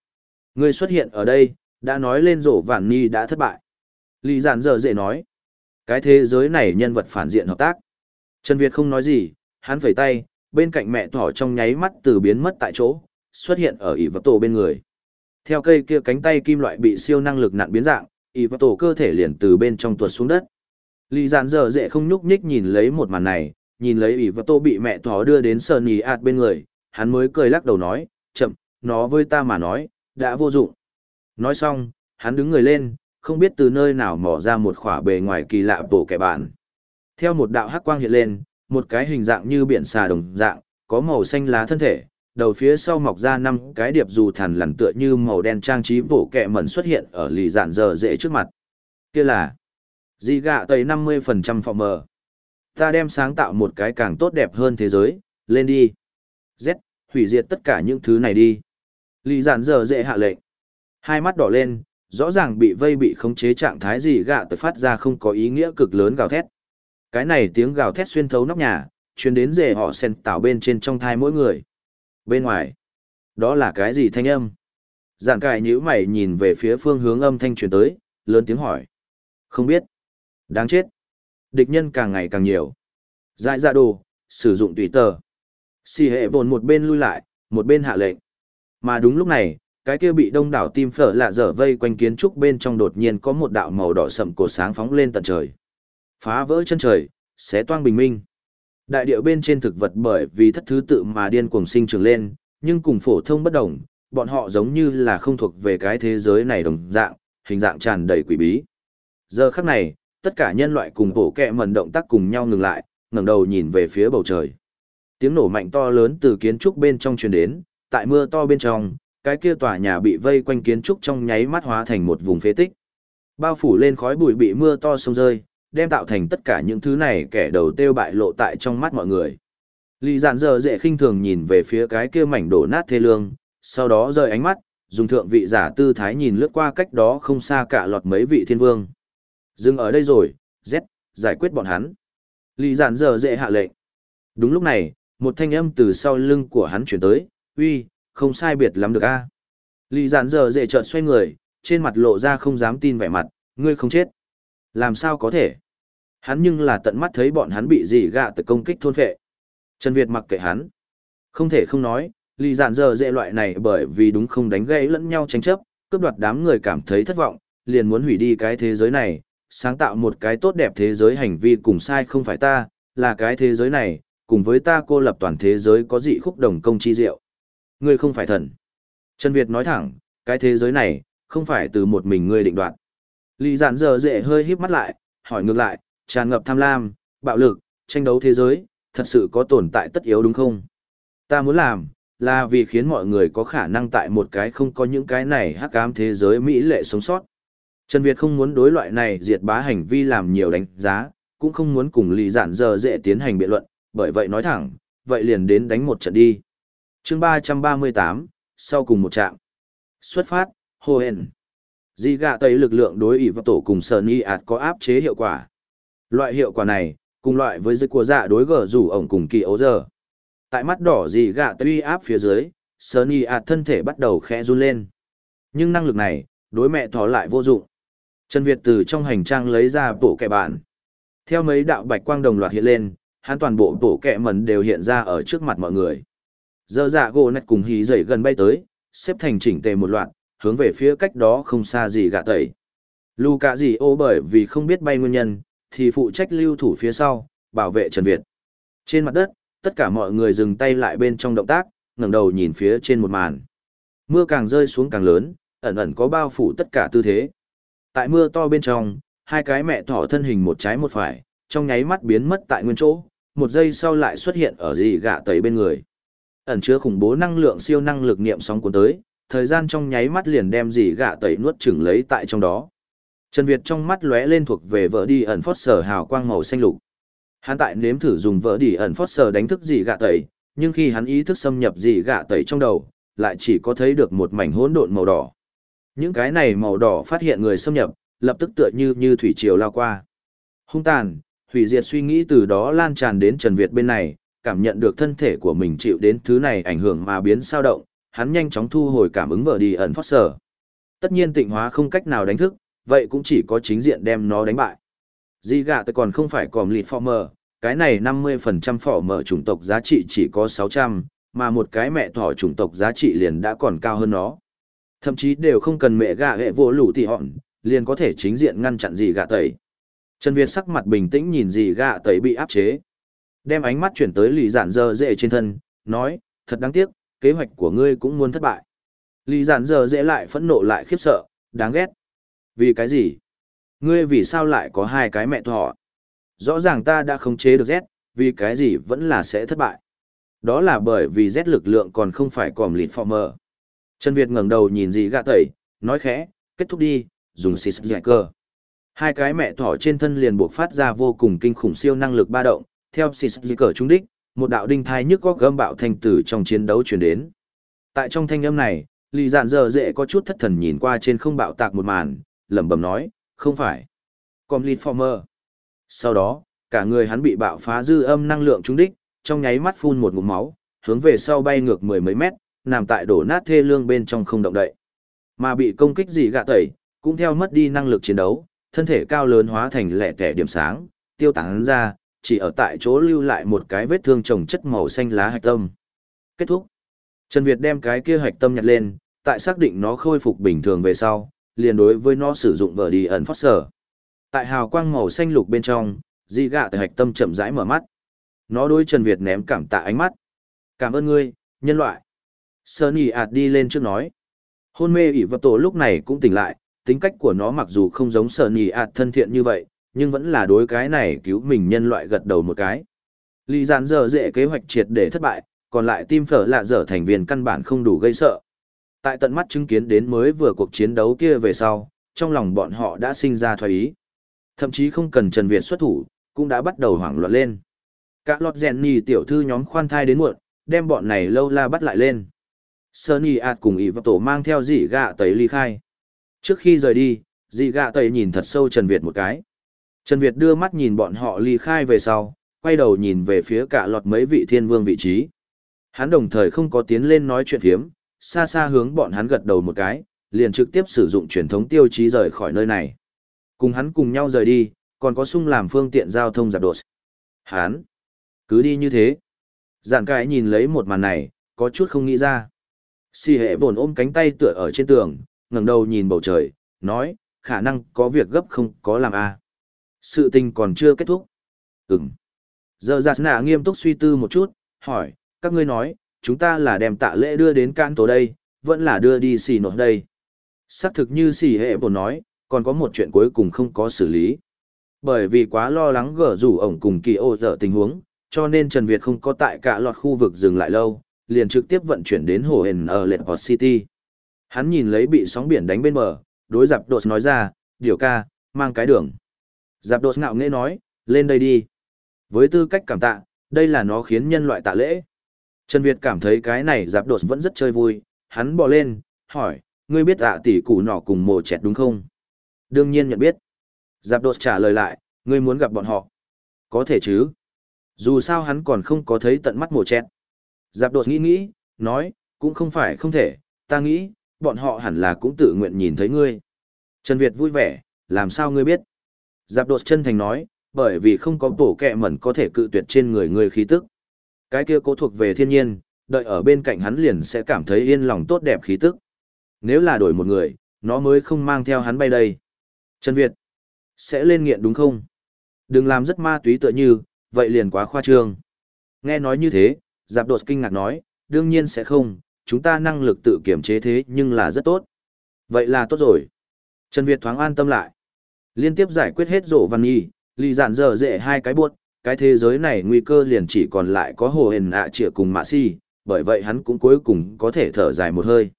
Người xuất hiện ở đây, đã nói lên rổ vạn ni đã thất bại. Lì giản dở dễ nói, cái thế giới này nhân vật phản diện hợp tác. Trần Việt không nói gì, hắn phẩy tay, bên cạnh mẹ thỏ trong nháy mắt từ biến mất tại chỗ, xuất hiện ở ỷ vật tổ bên người. Theo cây kia cánh tay kim loại bị siêu năng lực nặn biến dạng, ỷ vật tổ cơ thể liền từ bên trong tuột xuống đất. Lý giản dở dễ không nhúc nhích nhìn lấy một màn này, nhìn lấy ỷ vật tổ bị mẹ thỏ đưa đến sơn nhì ạt bên người, hắn mới cười lắc đầu nói, chậm, nó với ta mà nói, đã vô dụng. Nói xong, hắn đứng người lên, không biết từ nơi nào mỏ ra một khỏa bề ngoài kỳ lạ bổ kẻ bản. Theo một đạo hắc quang hiện lên, một cái hình dạng như biển xà đồng dạng, có màu xanh lá thân thể, đầu phía sau mọc ra năm cái điệp dù thằn lằn tựa như màu đen trang trí bổ kẹ mẩn xuất hiện ở lì dạn giờ dễ trước mặt. Kia là dị gạ tẩy 50% phòng mờ. Ta đem sáng tạo một cái càng tốt đẹp hơn thế giới, lên đi. Z, hủy diệt tất cả những thứ này đi. Lì dạn giờ dễ hạ lệnh. Hai mắt đỏ lên, rõ ràng bị vây bị khống chế trạng thái gì gạ tới phát ra không có ý nghĩa cực lớn gào thét. Cái này tiếng gào thét xuyên thấu nóc nhà, truyền đến rể họ sen tạo bên trên trong thai mỗi người. Bên ngoài, đó là cái gì thanh âm? Giản cài nhíu mày nhìn về phía phương hướng âm thanh truyền tới, lớn tiếng hỏi. Không biết. Đáng chết. Địch nhân càng ngày càng nhiều. Dại ra đồ, sử dụng tùy tờ. Xì hệ bồn một bên lui lại, một bên hạ lệnh. Mà đúng lúc này, cái kia bị đông đảo tim phở lạ dở vây quanh kiến trúc bên trong đột nhiên có một đạo màu đỏ sậm cột sáng phóng lên tận trời. Phá vỡ chân trời, xé toang bình minh. Đại điệu bên trên thực vật bởi vì thất thứ tự mà điên cuồng sinh trưởng lên, nhưng cùng phổ thông bất đồng, bọn họ giống như là không thuộc về cái thế giới này đồng dạng, hình dạng tràn đầy quỷ bí. Giờ khắc này, tất cả nhân loại cùng bộ kẹ mần động tác cùng nhau ngừng lại, ngẩng đầu nhìn về phía bầu trời. Tiếng nổ mạnh to lớn từ kiến trúc bên trong truyền đến, tại mưa to bên trong, cái kia tòa nhà bị vây quanh kiến trúc trong nháy mắt hóa thành một vùng phế tích. Bao phủ lên khói bụi bị mưa to sông rơi, đem tạo thành tất cả những thứ này kẻ đầu tiêu bại lộ tại trong mắt mọi người. Lý giản giờ dễ khinh thường nhìn về phía cái kia mảnh đổ nát thê lương, sau đó rời ánh mắt, dùng thượng vị giả tư thái nhìn lướt qua cách đó không xa cả lọt mấy vị thiên vương. Dừng ở đây rồi, Z, giải quyết bọn hắn. Lý giản giờ dễ hạ lệnh. Đúng lúc này, một thanh âm từ sau lưng của hắn chuyển tới, uy, không sai biệt lắm được a. Lý giản giờ dễ chợt xoay người, trên mặt lộ ra không dám tin vẻ mặt, ngươi không chết. Làm sao có thể? Hắn nhưng là tận mắt thấy bọn hắn bị gì gạ từ công kích thôn phệ. Trần Việt mặc kệ hắn. Không thể không nói, Lý dạn giờ dễ loại này bởi vì đúng không đánh gãy lẫn nhau tranh chấp, cướp đoạt đám người cảm thấy thất vọng, liền muốn hủy đi cái thế giới này, sáng tạo một cái tốt đẹp thế giới hành vi cùng sai không phải ta, là cái thế giới này, cùng với ta cô lập toàn thế giới có dị khúc đồng công chi diệu. Ngươi không phải thần. Trần Việt nói thẳng, cái thế giới này, không phải từ một mình ngươi định đoạt. Lý giản giờ dễ hơi híp mắt lại, hỏi ngược lại, tràn ngập tham lam, bạo lực, tranh đấu thế giới, thật sự có tồn tại tất yếu đúng không? Ta muốn làm, là vì khiến mọi người có khả năng tại một cái không có những cái này hắc ám thế giới Mỹ lệ sống sót. Trần Việt không muốn đối loại này diệt bá hành vi làm nhiều đánh giá, cũng không muốn cùng Lý Giản giờ dễ tiến hành biện luận, bởi vậy nói thẳng, vậy liền đến đánh một trận đi. chương 338, sau cùng một trạng. Xuất phát, Hồ Hèn. Di gạ tây lực lượng đối ỷ và tổ cùng Sơn Y ạt có áp chế hiệu quả. Loại hiệu quả này, cùng loại với dây của dạ đối gở rủ ổng cùng kỳ ấu giờ. Tại mắt đỏ di gạ tây áp phía dưới, Sơn Y ạt thân thể bắt đầu khẽ run lên. Nhưng năng lực này, đối mẹ thỏ lại vô dụng. Trần Việt từ trong hành trang lấy ra bộ kẻ bản. Theo mấy đạo bạch quang đồng loạt hiện lên, hắn toàn bộ bộ kẹ mẩn đều hiện ra ở trước mặt mọi người. Giờ dạ gỗ nạch cùng hí dậy gần bay tới, xếp thành chỉnh tề một loạt, hướng về phía cách đó không xa gì gạ tẩy. Lù cả gì ô bởi vì không biết bay nguyên nhân, thì phụ trách lưu thủ phía sau, bảo vệ Trần Việt. Trên mặt đất, tất cả mọi người dừng tay lại bên trong động tác, ngẩng đầu nhìn phía trên một màn. Mưa càng rơi xuống càng lớn, ẩn ẩn có bao phủ tất cả tư thế. Tại mưa to bên trong, hai cái mẹ thỏ thân hình một trái một phải, trong nháy mắt biến mất tại nguyên chỗ, một giây sau lại xuất hiện ở gì gạ tẩy bên người. Ẩn chứa khủng bố năng lượng siêu năng lực niệm sóng cuốn tới, thời gian trong nháy mắt liền đem dì gạ tẩy nuốt chửng lấy tại trong đó. Trần Việt trong mắt lóe lên thuộc về vợ đi ẩn phót sở hào quang màu xanh lục. Hắn tại nếm thử dùng vợ đi ẩn phót sở đánh thức dì gạ tẩy, nhưng khi hắn ý thức xâm nhập dì gạ tẩy trong đầu, lại chỉ có thấy được một mảnh hỗn độn màu đỏ. Những cái này màu đỏ phát hiện người xâm nhập, lập tức tựa như như thủy triều lao qua. Hung tàn, hủy diệt suy nghĩ từ đó lan tràn đến Trần Việt bên này, cảm nhận được thân thể của mình chịu đến thứ này ảnh hưởng mà biến sao động, hắn nhanh chóng thu hồi cảm ứng vợ đi ẩn phát sở. Tất nhiên tịnh hóa không cách nào đánh thức, vậy cũng chỉ có chính diện đem nó đánh bại. Di gạ tôi còn không phải còm lịt former, cái này 50% phỏ mở chủng tộc giá trị chỉ có 600, mà một cái mẹ thỏ chủng tộc giá trị liền đã còn cao hơn nó. Thậm chí đều không cần mẹ gạ hệ vô lũ thì họn, liền có thể chính diện ngăn chặn gì gạ tẩy. Trần Việt sắc mặt bình tĩnh nhìn gì gạ tẩy bị áp chế. Đem ánh mắt chuyển tới lì giản dơ dễ trên thân, nói, thật đáng tiếc, kế hoạch của ngươi cũng muốn thất bại. Lý giản giờ dễ lại phẫn nộ lại khiếp sợ, đáng ghét. Vì cái gì? Ngươi vì sao lại có hai cái mẹ thỏ? Rõ ràng ta đã khống chế được Z, vì cái gì vẫn là sẽ thất bại. Đó là bởi vì Z lực lượng còn không phải còm lịt phò mờ. Trần Việt ngẩng đầu nhìn gì gạ tẩy, nói khẽ, kết thúc đi, dùng xịt dạy cơ. Hai cái mẹ thỏ trên thân liền buộc phát ra vô cùng kinh khủng siêu năng lực ba động, theo xịt dạy cờ trung đích, một đạo đinh thai nhức có gâm bạo thanh tử trong chiến đấu truyền đến. Tại trong thanh âm này, lì dạn giờ dễ có chút thất thần nhìn qua trên không bạo tạc một màn, lẩm bẩm nói, không phải. Complete Former. Sau đó, cả người hắn bị bạo phá dư âm năng lượng trúng đích, trong nháy mắt phun một ngụm máu, hướng về sau bay ngược mười mấy mét, nằm tại đổ nát thê lương bên trong không động đậy. Mà bị công kích gì gạ tẩy, cũng theo mất đi năng lực chiến đấu, thân thể cao lớn hóa thành lẻ tẻ điểm sáng, tiêu tán ra, chỉ ở tại chỗ lưu lại một cái vết thương trồng chất màu xanh lá hạch tâm. Kết thúc. Trần Việt đem cái kia hạch tâm nhặt lên, tại xác định nó khôi phục bình thường về sau, liền đối với nó sử dụng vở đi ẩn phát sở. Tại hào quang màu xanh lục bên trong, di gạ tại hạch tâm chậm rãi mở mắt. Nó đối Trần Việt ném cảm tạ ánh mắt. Cảm ơn ngươi, nhân loại. Sunny ạt đi lên trước nói. Hôn mê ỉ vật tổ lúc này cũng tỉnh lại, tính cách của nó mặc dù không giống Sunny ạt thân thiện như vậy, nhưng vẫn là đối cái này cứu mình nhân loại gật đầu một cái. Lý gián giờ dễ kế hoạch triệt để thất bại, còn lại tim phở lạ dở thành viên căn bản không đủ gây sợ. Tại tận mắt chứng kiến đến mới vừa cuộc chiến đấu kia về sau, trong lòng bọn họ đã sinh ra thoái ý. Thậm chí không cần Trần Việt xuất thủ, cũng đã bắt đầu hoảng loạn lên. Cả lọt rèn nì tiểu thư nhóm khoan thai đến muộn, đem bọn này lâu la bắt lại lên. Sunny ạt cùng ý và tổ mang theo dị gạ tẩy ly khai. Trước khi rời đi, dị gạ tẩy nhìn thật sâu Trần Việt một cái. Trần Việt đưa mắt nhìn bọn họ ly khai về sau, quay đầu nhìn về phía cả lọt mấy vị thiên vương vị trí. Hắn đồng thời không có tiến lên nói chuyện phiếm, xa xa hướng bọn hắn gật đầu một cái, liền trực tiếp sử dụng truyền thống tiêu chí rời khỏi nơi này. Cùng hắn cùng nhau rời đi, còn có sung làm phương tiện giao thông giặc đột. Hắn, cứ đi như thế. Giản cái nhìn lấy một màn này, có chút không nghĩ ra. Si hệ bổn ôm cánh tay tựa ở trên tường, ngẩng đầu nhìn bầu trời, nói, khả năng có việc gấp không có làm a à. Sự tình còn chưa kết thúc. Ừm. Giờ giả nạ nghiêm túc suy tư một chút, hỏi, các ngươi nói, chúng ta là đem tạ lễ đưa đến can tổ đây, vẫn là đưa đi xì nổi đây. Xác thực như xì hệ bồn nói, còn có một chuyện cuối cùng không có xử lý. Bởi vì quá lo lắng gở rủ ổng cùng kỳ ô dở tình huống, cho nên Trần Việt không có tại cả loạt khu vực dừng lại lâu, liền trực tiếp vận chuyển đến hồ hền ở Lệ Port City. Hắn nhìn lấy bị sóng biển đánh bên bờ, đối giặc đột nói ra, điều ca, mang cái đường. Giáp đột ngạo nghễ nói, lên đây đi. Với tư cách cảm tạ, đây là nó khiến nhân loại tạ lễ. Trần Việt cảm thấy cái này giáp đột vẫn rất chơi vui, hắn bò lên, hỏi, ngươi biết ạ tỷ củ nọ cùng mồ chẹt đúng không? Đương nhiên nhận biết. Giáp đột trả lời lại, ngươi muốn gặp bọn họ. Có thể chứ. Dù sao hắn còn không có thấy tận mắt mồ chẹt. Giáp đột nghĩ nghĩ, nói, cũng không phải không thể, ta nghĩ, bọn họ hẳn là cũng tự nguyện nhìn thấy ngươi. Trần Việt vui vẻ, làm sao ngươi biết? Giáp đột chân thành nói, bởi vì không có bổ kẹ mẩn có thể cự tuyệt trên người ngươi khí tức. Cái kia cố thuộc về thiên nhiên, đợi ở bên cạnh hắn liền sẽ cảm thấy yên lòng tốt đẹp khí tức. Nếu là đổi một người, nó mới không mang theo hắn bay đây. Trần Việt, sẽ lên nghiện đúng không? Đừng làm rất ma túy tựa như, vậy liền quá khoa trương. Nghe nói như thế, Giáp Đột kinh ngạc nói, đương nhiên sẽ không, chúng ta năng lực tự kiểm chế thế nhưng là rất tốt. Vậy là tốt rồi. Trần Việt thoáng an tâm lại. Liên tiếp giải quyết hết rộ văn y, lì dạn dở dễ hai cái buốt, cái thế giới này nguy cơ liền chỉ còn lại có hồ hền ạ à cùng mạ si, bởi vậy hắn cũng cuối cùng có thể thở dài một hơi.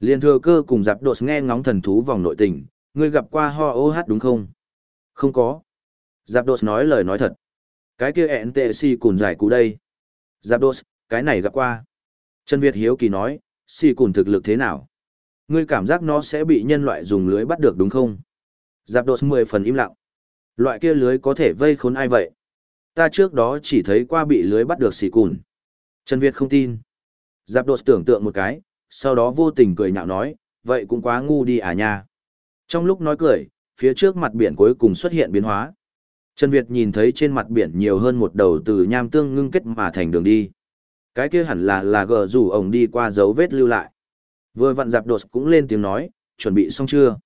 Liên thừa cơ cùng giáp đột nghe ngóng thần thú vòng nội tình, ngươi gặp qua ho ô hát đúng không? Không có. Giáp đột nói lời nói thật. Cái kia ẹn tệ si cùng giải cú đây. Giáp đột, cái này gặp qua. Trần Việt Hiếu Kỳ nói, si cùng thực lực thế nào? Ngươi cảm giác nó sẽ bị nhân loại dùng lưới bắt được đúng không? Giáp đột mười phần im lặng. Loại kia lưới có thể vây khốn ai vậy? Ta trước đó chỉ thấy qua bị lưới bắt được xì cùn. Trần Việt không tin. Giáp đột tưởng tượng một cái, sau đó vô tình cười nhạo nói, vậy cũng quá ngu đi à nha. Trong lúc nói cười, phía trước mặt biển cuối cùng xuất hiện biến hóa. Trần Việt nhìn thấy trên mặt biển nhiều hơn một đầu từ nham tương ngưng kết mà thành đường đi. Cái kia hẳn là là gờ rủ ổng đi qua dấu vết lưu lại. Vừa vặn giáp đột cũng lên tiếng nói, chuẩn bị xong chưa?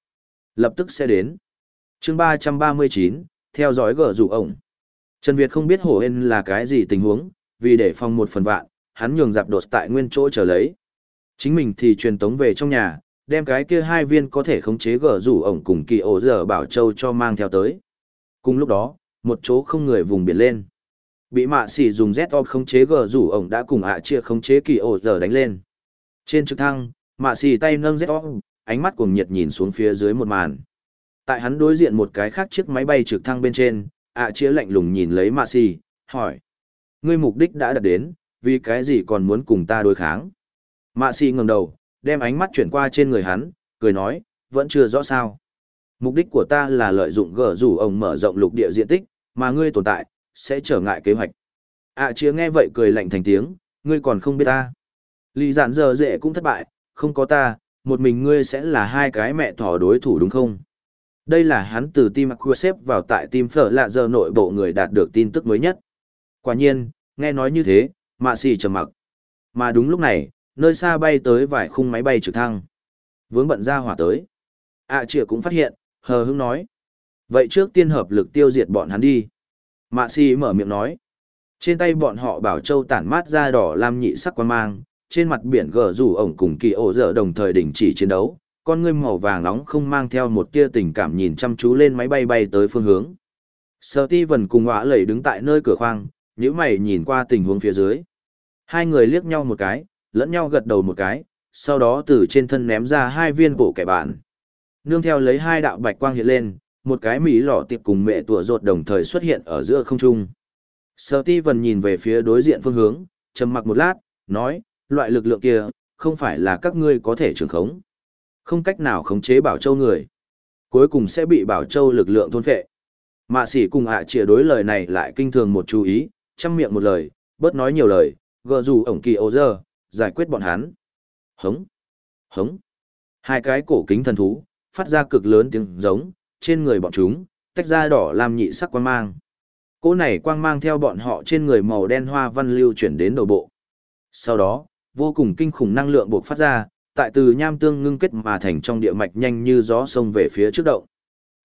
Lập tức sẽ đến chương 339, theo dõi gờ rủ ổng. Trần Việt không biết hổ hên là cái gì tình huống, vì để phòng một phần vạn, hắn nhường dạp đột tại nguyên chỗ chờ lấy. Chính mình thì truyền tống về trong nhà, đem cái kia hai viên có thể khống chế gờ rủ ổng cùng kỳ ổ dở bảo châu cho mang theo tới. Cùng lúc đó, một chỗ không người vùng biển lên. Bị mạ xỉ dùng Z-O khống chế gờ rủ ổng đã cùng ạ chia khống chế kỳ ổ dở đánh lên. Trên trực thăng, mạ xỉ tay nâng Z-O, ánh mắt cuồng nhiệt nhìn xuống phía dưới một màn. Tại hắn đối diện một cái khác chiếc máy bay trực thăng bên trên, ạ chĩa lạnh lùng nhìn lấy mạ xì, hỏi. Ngươi mục đích đã đạt đến, vì cái gì còn muốn cùng ta đối kháng? Mạ xỉ ngẩng đầu, đem ánh mắt chuyển qua trên người hắn, cười nói, vẫn chưa rõ sao. Mục đích của ta là lợi dụng gở rủ ông mở rộng lục địa diện tích, mà ngươi tồn tại, sẽ trở ngại kế hoạch. ạ à, nghe vậy cười lạnh thành tiếng, ngươi còn không biết ta. Lý giản giờ dễ cũng thất bại, không có ta, một mình ngươi sẽ là hai cái mẹ thỏ đối thủ đúng không? Đây là hắn từ team xếp vào tại team phở lạ giờ nội bộ người đạt được tin tức mới nhất. Quả nhiên, nghe nói như thế, mạ xì trầm mặc. Mà đúng lúc này, nơi xa bay tới vài khung máy bay trực thăng. Vướng bận ra hỏa tới. ạ à, cũng phát hiện, hờ hững nói. Vậy trước tiên hợp lực tiêu diệt bọn hắn đi. Mạ si mở miệng nói. Trên tay bọn họ bảo châu tản mát ra đỏ lam nhị sắc quan mang, trên mặt biển gờ rủ ổng cùng kỳ ổ dở đồng thời đình chỉ chiến đấu, con ngươi màu vàng nóng không mang theo một tia tình cảm nhìn chăm chú lên máy bay bay tới phương hướng. Sở ti vần cùng họa lầy đứng tại nơi cửa khoang, nhíu mày nhìn qua tình huống phía dưới. Hai người liếc nhau một cái, lẫn nhau gật đầu một cái, sau đó từ trên thân ném ra hai viên bộ kẻ bạn. Nương theo lấy hai đạo bạch quang hiện lên, một cái mỹ lọ tiệp cùng mẹ tủa rột đồng thời xuất hiện ở giữa không trung. Sở ti vần nhìn về phía đối diện phương hướng, trầm mặc một lát, nói, loại lực lượng kia, không phải là các ngươi có thể trưởng khống. Không cách nào khống chế bảo châu người. Cuối cùng sẽ bị bảo châu lực lượng thôn phệ. Mạ sĩ cùng ạ à chĩa đối lời này lại kinh thường một chú ý, chăm miệng một lời, bớt nói nhiều lời, gờ dù ổng kỳ ô dơ, giải quyết bọn hắn. Hống, hống. Hai cái cổ kính thần thú, phát ra cực lớn tiếng giống, trên người bọn chúng, tách ra đỏ làm nhị sắc quang mang. Cỗ này quang mang theo bọn họ trên người màu đen hoa văn lưu chuyển đến đầu bộ. Sau đó, vô cùng kinh khủng năng lượng buộc phát ra, tại từ nham tương ngưng kết mà thành trong địa mạch nhanh như gió sông về phía trước động.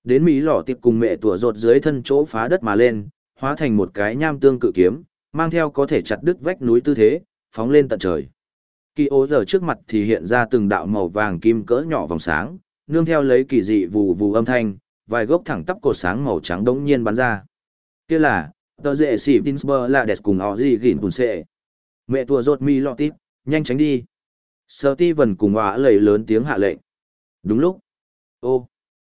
Đến Mỹ lỏ tiệp cùng mẹ tủa rột dưới thân chỗ phá đất mà lên, hóa thành một cái nham tương cự kiếm, mang theo có thể chặt đứt vách núi tư thế, phóng lên tận trời. Kỳ ố giờ trước mặt thì hiện ra từng đạo màu vàng kim cỡ nhỏ vòng sáng, nương theo lấy kỳ dị vù vù âm thanh, vài gốc thẳng tắp cột sáng màu trắng đống nhiên bắn ra. Kia là, tờ dệ xỉ Tinsburg là đẹp cùng họ gì gỉn bùn xệ. Mẹ tua rột mi lọ tít, nhanh tránh đi. Sơ ti vần cùng hỏa lầy lớn tiếng hạ lệnh. Đúng lúc. Ô.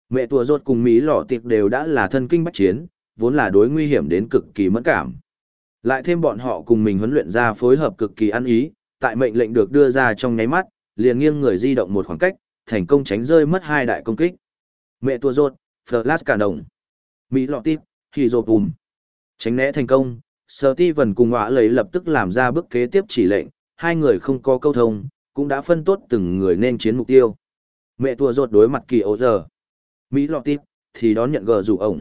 Mẹ tua rột cùng Mỹ lọ tiệp đều đã là thân kinh bách chiến, vốn là đối nguy hiểm đến cực kỳ mẫn cảm. Lại thêm bọn họ cùng mình huấn luyện ra phối hợp cực kỳ ăn ý, tại mệnh lệnh được đưa ra trong nháy mắt, liền nghiêng người di động một khoảng cách, thành công tránh rơi mất hai đại công kích. Mẹ tua rột, Flash cả đồng. Mỹ lọ tít, khi rột bùm. Tránh né thành công, Sở Ti Vân cùng họa lấy lập tức làm ra bước kế tiếp chỉ lệnh, hai người không có câu thông, cũng đã phân tốt từng người nên chiến mục tiêu. Mẹ tua rột đối mặt kỳ ấu giờ. Mỹ lọ tít, thì đón nhận gờ rủ ổng.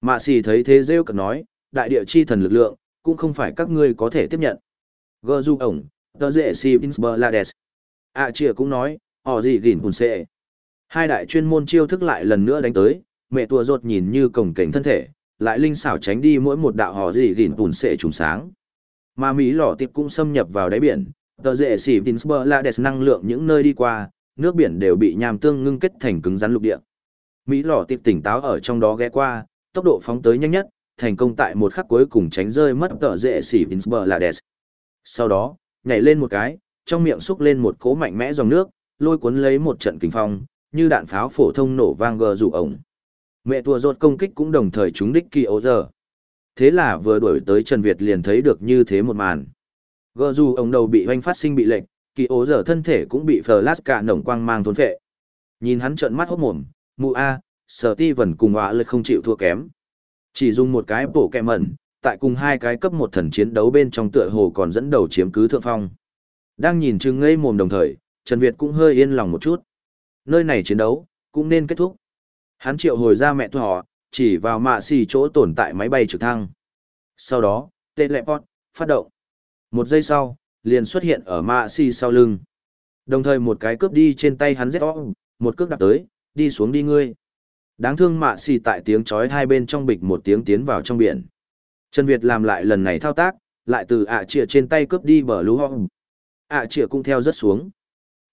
Mạ xì thấy thế rêu cực nói, đại địa chi thần lực lượng, cũng không phải các ngươi có thể tiếp nhận. Gờ rủ ổng, tờ dễ si Innsbruck À chìa cũng nói, họ gì gìn hùn xệ. Hai đại chuyên môn chiêu thức lại lần nữa đánh tới, mẹ tua rột nhìn như cổng cảnh thân thể, lại linh xảo tránh đi mỗi một đạo họ gì gìn hùn xệ trùng sáng. Mà Mỹ lọ tiệp cũng xâm nhập vào đáy biển, tờ dễ xỉ Tinsburg là đẹp năng lượng những nơi đi qua, nước biển đều bị nham tương ngưng kết thành cứng rắn lục địa. Mỹ lỏ tiệp tỉnh táo ở trong đó ghé qua, tốc độ phóng tới nhanh nhất, thành công tại một khắc cuối cùng tránh rơi mất tờ dễ xỉ Tinsburg là đẹp. Sau đó, nhảy lên một cái, trong miệng xúc lên một cỗ mạnh mẽ dòng nước, lôi cuốn lấy một trận kinh phong, như đạn pháo phổ thông nổ vang gờ rủ ổng. Mẹ tua rột công kích cũng đồng thời trúng đích kỳ ấu giờ. Thế là vừa đuổi tới Trần Việt liền thấy được như thế một màn. Gờ dù ông đầu bị hoanh phát sinh bị lệnh, kỳ ố giờ thân thể cũng bị flash cả nồng quang mang thốn phệ. Nhìn hắn trợn mắt hốt mồm, mụ A, sở ti vần cùng họa lực không chịu thua kém. Chỉ dùng một cái bổ kẹ mẩn, tại cùng hai cái cấp một thần chiến đấu bên trong tựa hồ còn dẫn đầu chiếm cứ thượng phong. Đang nhìn chừng ngây mồm đồng thời, Trần Việt cũng hơi yên lòng một chút. Nơi này chiến đấu, cũng nên kết thúc. Hắn triệu hồi ra mẹ họ, chỉ vào mạ xì chỗ tồn tại máy bay trực thăng. Sau đó, teleport, phát động. Một giây sau, liền xuất hiện ở mạ xì sau lưng. Đồng thời một cái cướp đi trên tay hắn ZO, một cước đạp tới, đi xuống đi ngươi. Đáng thương mạ xì tại tiếng chói hai bên trong bịch một tiếng tiến vào trong biển. Trần Việt làm lại lần này thao tác, lại từ ạ à trên tay cướp đi bờ lũ hong. ạ à cũng theo rất xuống.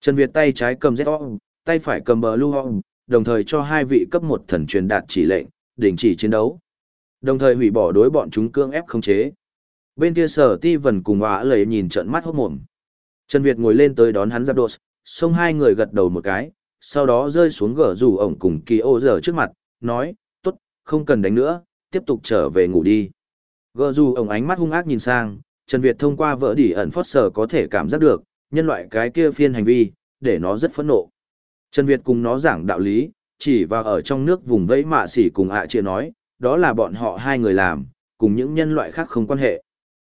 Trần Việt tay trái cầm ZO, tay phải cầm bờ lũ hong, đồng thời cho hai vị cấp một thần truyền đạt chỉ lệnh, đình chỉ chiến đấu. Đồng thời hủy bỏ đối bọn chúng cương ép không chế. Bên kia sở ti vần cùng ả lấy nhìn trận mắt hốt mồm. Trần Việt ngồi lên tới đón hắn giáp đột, xông hai người gật đầu một cái, sau đó rơi xuống gở rủ ổng cùng kỳ ô giờ trước mặt, nói, tốt, không cần đánh nữa, tiếp tục trở về ngủ đi. Gở rủ ổng ánh mắt hung ác nhìn sang, Trần Việt thông qua vỡ đỉ ẩn phót sở có thể cảm giác được, nhân loại cái kia phiên hành vi, để nó rất phẫn nộ. Trần Việt cùng nó giảng đạo lý, chỉ vào ở trong nước vùng vẫy mạ xỉ cùng ạ chia nói, đó là bọn họ hai người làm, cùng những nhân loại khác không quan hệ.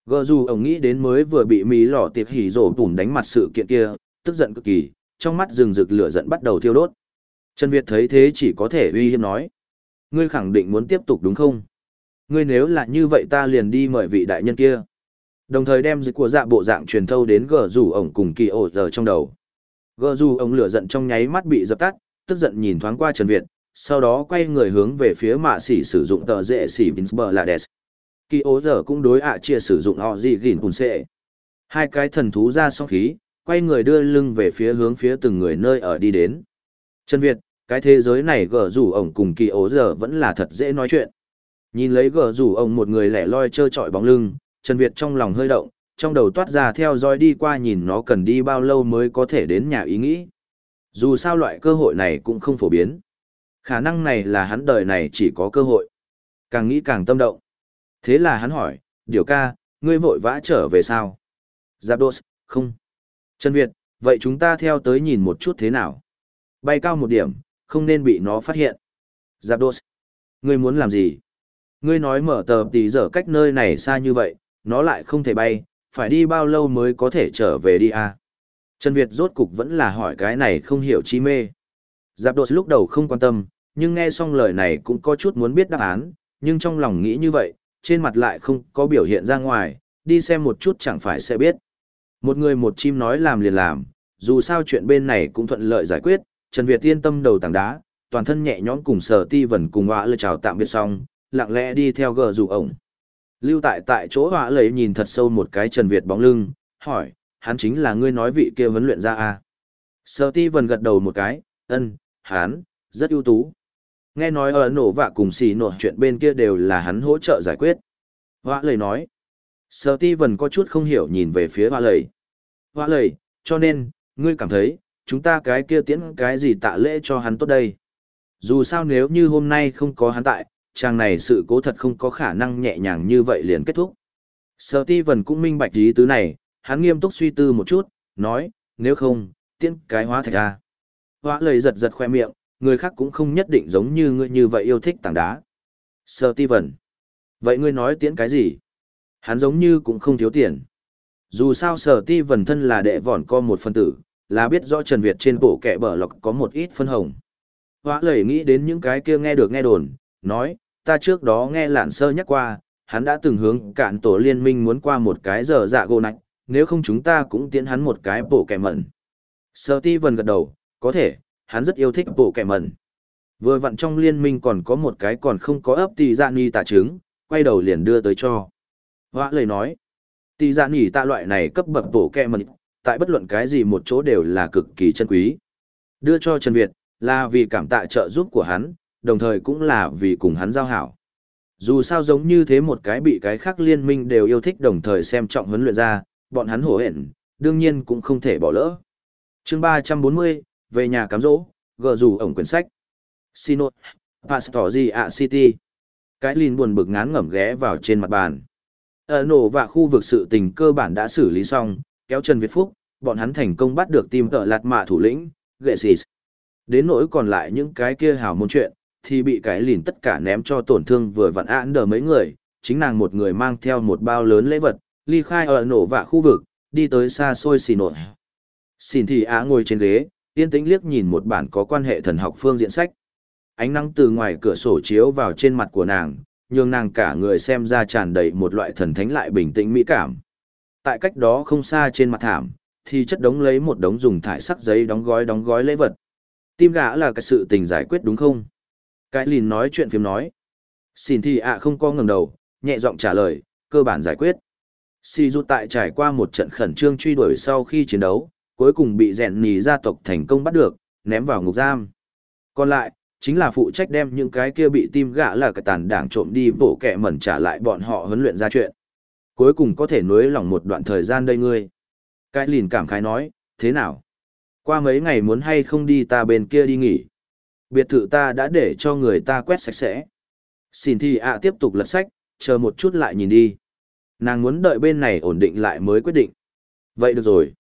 Gờ dù ông nghĩ đến mới vừa bị mì lỏ tiệp hỉ rổ tủm đánh mặt sự kiện kia, tức giận cực kỳ, trong mắt rừng rực lửa giận bắt đầu thiêu đốt. Trần Việt thấy thế chỉ có thể uy hiếp nói. Ngươi khẳng định muốn tiếp tục đúng không? Ngươi nếu là như vậy ta liền đi mời vị đại nhân kia. Đồng thời đem dịch của dạ bộ dạng truyền thâu đến gờ rủ ổng cùng kỳ ổ giờ trong đầu. Gờ rủ ổng lửa giận trong nháy mắt bị dập tắt, tức giận nhìn thoáng qua Trần Việt, sau đó quay người hướng về phía mạ sỉ sử dụng tờ dễ sỉ Vinsber Lades. Kỳ ố giờ cũng đối ạ chia sử dụng họ gì gìn hùn xệ. Hai cái thần thú ra song khí, quay người đưa lưng về phía hướng phía từng người nơi ở đi đến. Trần Việt, cái thế giới này gở rủ ổng cùng kỳ ố giờ vẫn là thật dễ nói chuyện. Nhìn lấy gở rủ ổng một người lẻ loi trơ trọi bóng lưng, Trần Việt trong lòng hơi động, trong đầu toát ra theo dõi đi qua nhìn nó cần đi bao lâu mới có thể đến nhà ý nghĩ. Dù sao loại cơ hội này cũng không phổ biến. Khả năng này là hắn đời này chỉ có cơ hội. Càng nghĩ càng tâm động. Thế là hắn hỏi, điều ca, ngươi vội vã trở về sao? Giáp đô không. Trần Việt, vậy chúng ta theo tới nhìn một chút thế nào? Bay cao một điểm, không nên bị nó phát hiện. Giáp đô ngươi muốn làm gì? Ngươi nói mở tờ tỷ giờ cách nơi này xa như vậy, nó lại không thể bay, phải đi bao lâu mới có thể trở về đi à? Trần Việt rốt cục vẫn là hỏi cái này không hiểu chi mê. Dạ, Giáp đột lúc đầu không quan tâm, nhưng nghe xong lời này cũng có chút muốn biết đáp án, nhưng trong lòng nghĩ như vậy, trên mặt lại không có biểu hiện ra ngoài, đi xem một chút chẳng phải sẽ biết. Một người một chim nói làm liền làm, dù sao chuyện bên này cũng thuận lợi giải quyết, Trần Việt yên tâm đầu tảng đá, toàn thân nhẹ nhõm cùng sở ti vần cùng họa lời chào tạm biệt xong, lặng lẽ đi theo gờ rủ ổng. Lưu tại tại chỗ họa lấy nhìn thật sâu một cái Trần Việt bóng lưng, hỏi, hắn chính là ngươi nói vị kia vấn luyện ra à? Sở ti vần gật đầu một cái, ân, hắn, rất ưu tú. Nghe nói ở nổ vạ cùng xì nổ chuyện bên kia đều là hắn hỗ trợ giải quyết. Hoa lời nói. Sở ti vần có chút không hiểu nhìn về phía hoa lời. Hoa lời, cho nên, ngươi cảm thấy, chúng ta cái kia tiễn cái gì tạ lễ cho hắn tốt đây. Dù sao nếu như hôm nay không có hắn tại, chàng này sự cố thật không có khả năng nhẹ nhàng như vậy liền kết thúc. Sở ti vần cũng minh bạch ý tứ này, hắn nghiêm túc suy tư một chút, nói, nếu không, tiễn cái hóa thạch ra. Hoa lời giật giật khoe miệng, người khác cũng không nhất định giống như ngươi như vậy yêu thích tảng đá. Sơ ti vần. Vậy ngươi nói tiễn cái gì? Hắn giống như cũng không thiếu tiền. Dù sao sở ti vần thân là đệ vỏn co một phân tử, là biết rõ Trần Việt trên bộ kẻ bờ lọc có một ít phân hồng. Hóa lời nghĩ đến những cái kia nghe được nghe đồn, nói, ta trước đó nghe lạn sơ nhắc qua, hắn đã từng hướng cạn tổ liên minh muốn qua một cái giờ dạ gồ nạch, nếu không chúng ta cũng tiến hắn một cái bộ kẻ mẩn. Sở ti vần gật đầu, có thể, hắn rất yêu thích bộ kẻ mẩn. Vừa vặn trong liên minh còn có một cái còn không có ấp tỷ dạ ni tạ trứng, quay đầu liền đưa tới cho. Họa lời nói, tỷ dạ ni tạ loại này cấp bậc bộ kẻ mẩn, tại bất luận cái gì một chỗ đều là cực kỳ chân quý. Đưa cho Trần Việt, là vì cảm tạ trợ giúp của hắn, đồng thời cũng là vì cùng hắn giao hảo. Dù sao giống như thế một cái bị cái khác liên minh đều yêu thích đồng thời xem trọng huấn luyện ra, bọn hắn hổ hẹn, đương nhiên cũng không thể bỏ lỡ. chương 340, về nhà cám dỗ, gờ rủ ổng quyển sách. Sino, Pastorzi a City. Cái lìn buồn bực ngán ngẩm ghé vào trên mặt bàn. Ở nổ và khu vực sự tình cơ bản đã xử lý xong, kéo Trần Việt Phúc, bọn hắn thành công bắt được tim tợ lạt mạ thủ lĩnh, Gexis. Đến nỗi còn lại những cái kia hào môn chuyện, thì bị cái lìn tất cả ném cho tổn thương vừa vặn án đờ mấy người, chính nàng một người mang theo một bao lớn lễ vật, ly khai ở nổ vạ khu vực, đi tới xa xôi xì nổi. Xin thì á ngồi trên ghế, yên tĩnh liếc nhìn một bản có quan hệ thần học phương diện sách. Ánh nắng từ ngoài cửa sổ chiếu vào trên mặt của nàng, nhường nàng cả người xem ra tràn đầy một loại thần thánh lại bình tĩnh mỹ cảm. Tại cách đó không xa trên mặt thảm, thì chất đống lấy một đống dùng thải sắc giấy đóng gói đóng gói lễ vật. Tim gã là cái sự tình giải quyết đúng không? Cái lìn nói chuyện phiếm nói. Xin thì ạ không có ngẩng đầu, nhẹ giọng trả lời, cơ bản giải quyết. Si rút tại trải qua một trận khẩn trương truy đuổi sau khi chiến đấu, cuối cùng bị rèn nì gia tộc thành công bắt được, ném vào ngục giam. Còn lại, chính là phụ trách đem những cái kia bị tim gã là cái tàn đảng trộm đi bổ kẹ mẩn trả lại bọn họ huấn luyện ra chuyện. Cuối cùng có thể nuối lòng một đoạn thời gian đây ngươi. Cái lìn cảm khái nói, thế nào? Qua mấy ngày muốn hay không đi ta bên kia đi nghỉ. Biệt thự ta đã để cho người ta quét sạch sẽ. Xin thì ạ tiếp tục lật sách, chờ một chút lại nhìn đi. Nàng muốn đợi bên này ổn định lại mới quyết định. Vậy được rồi.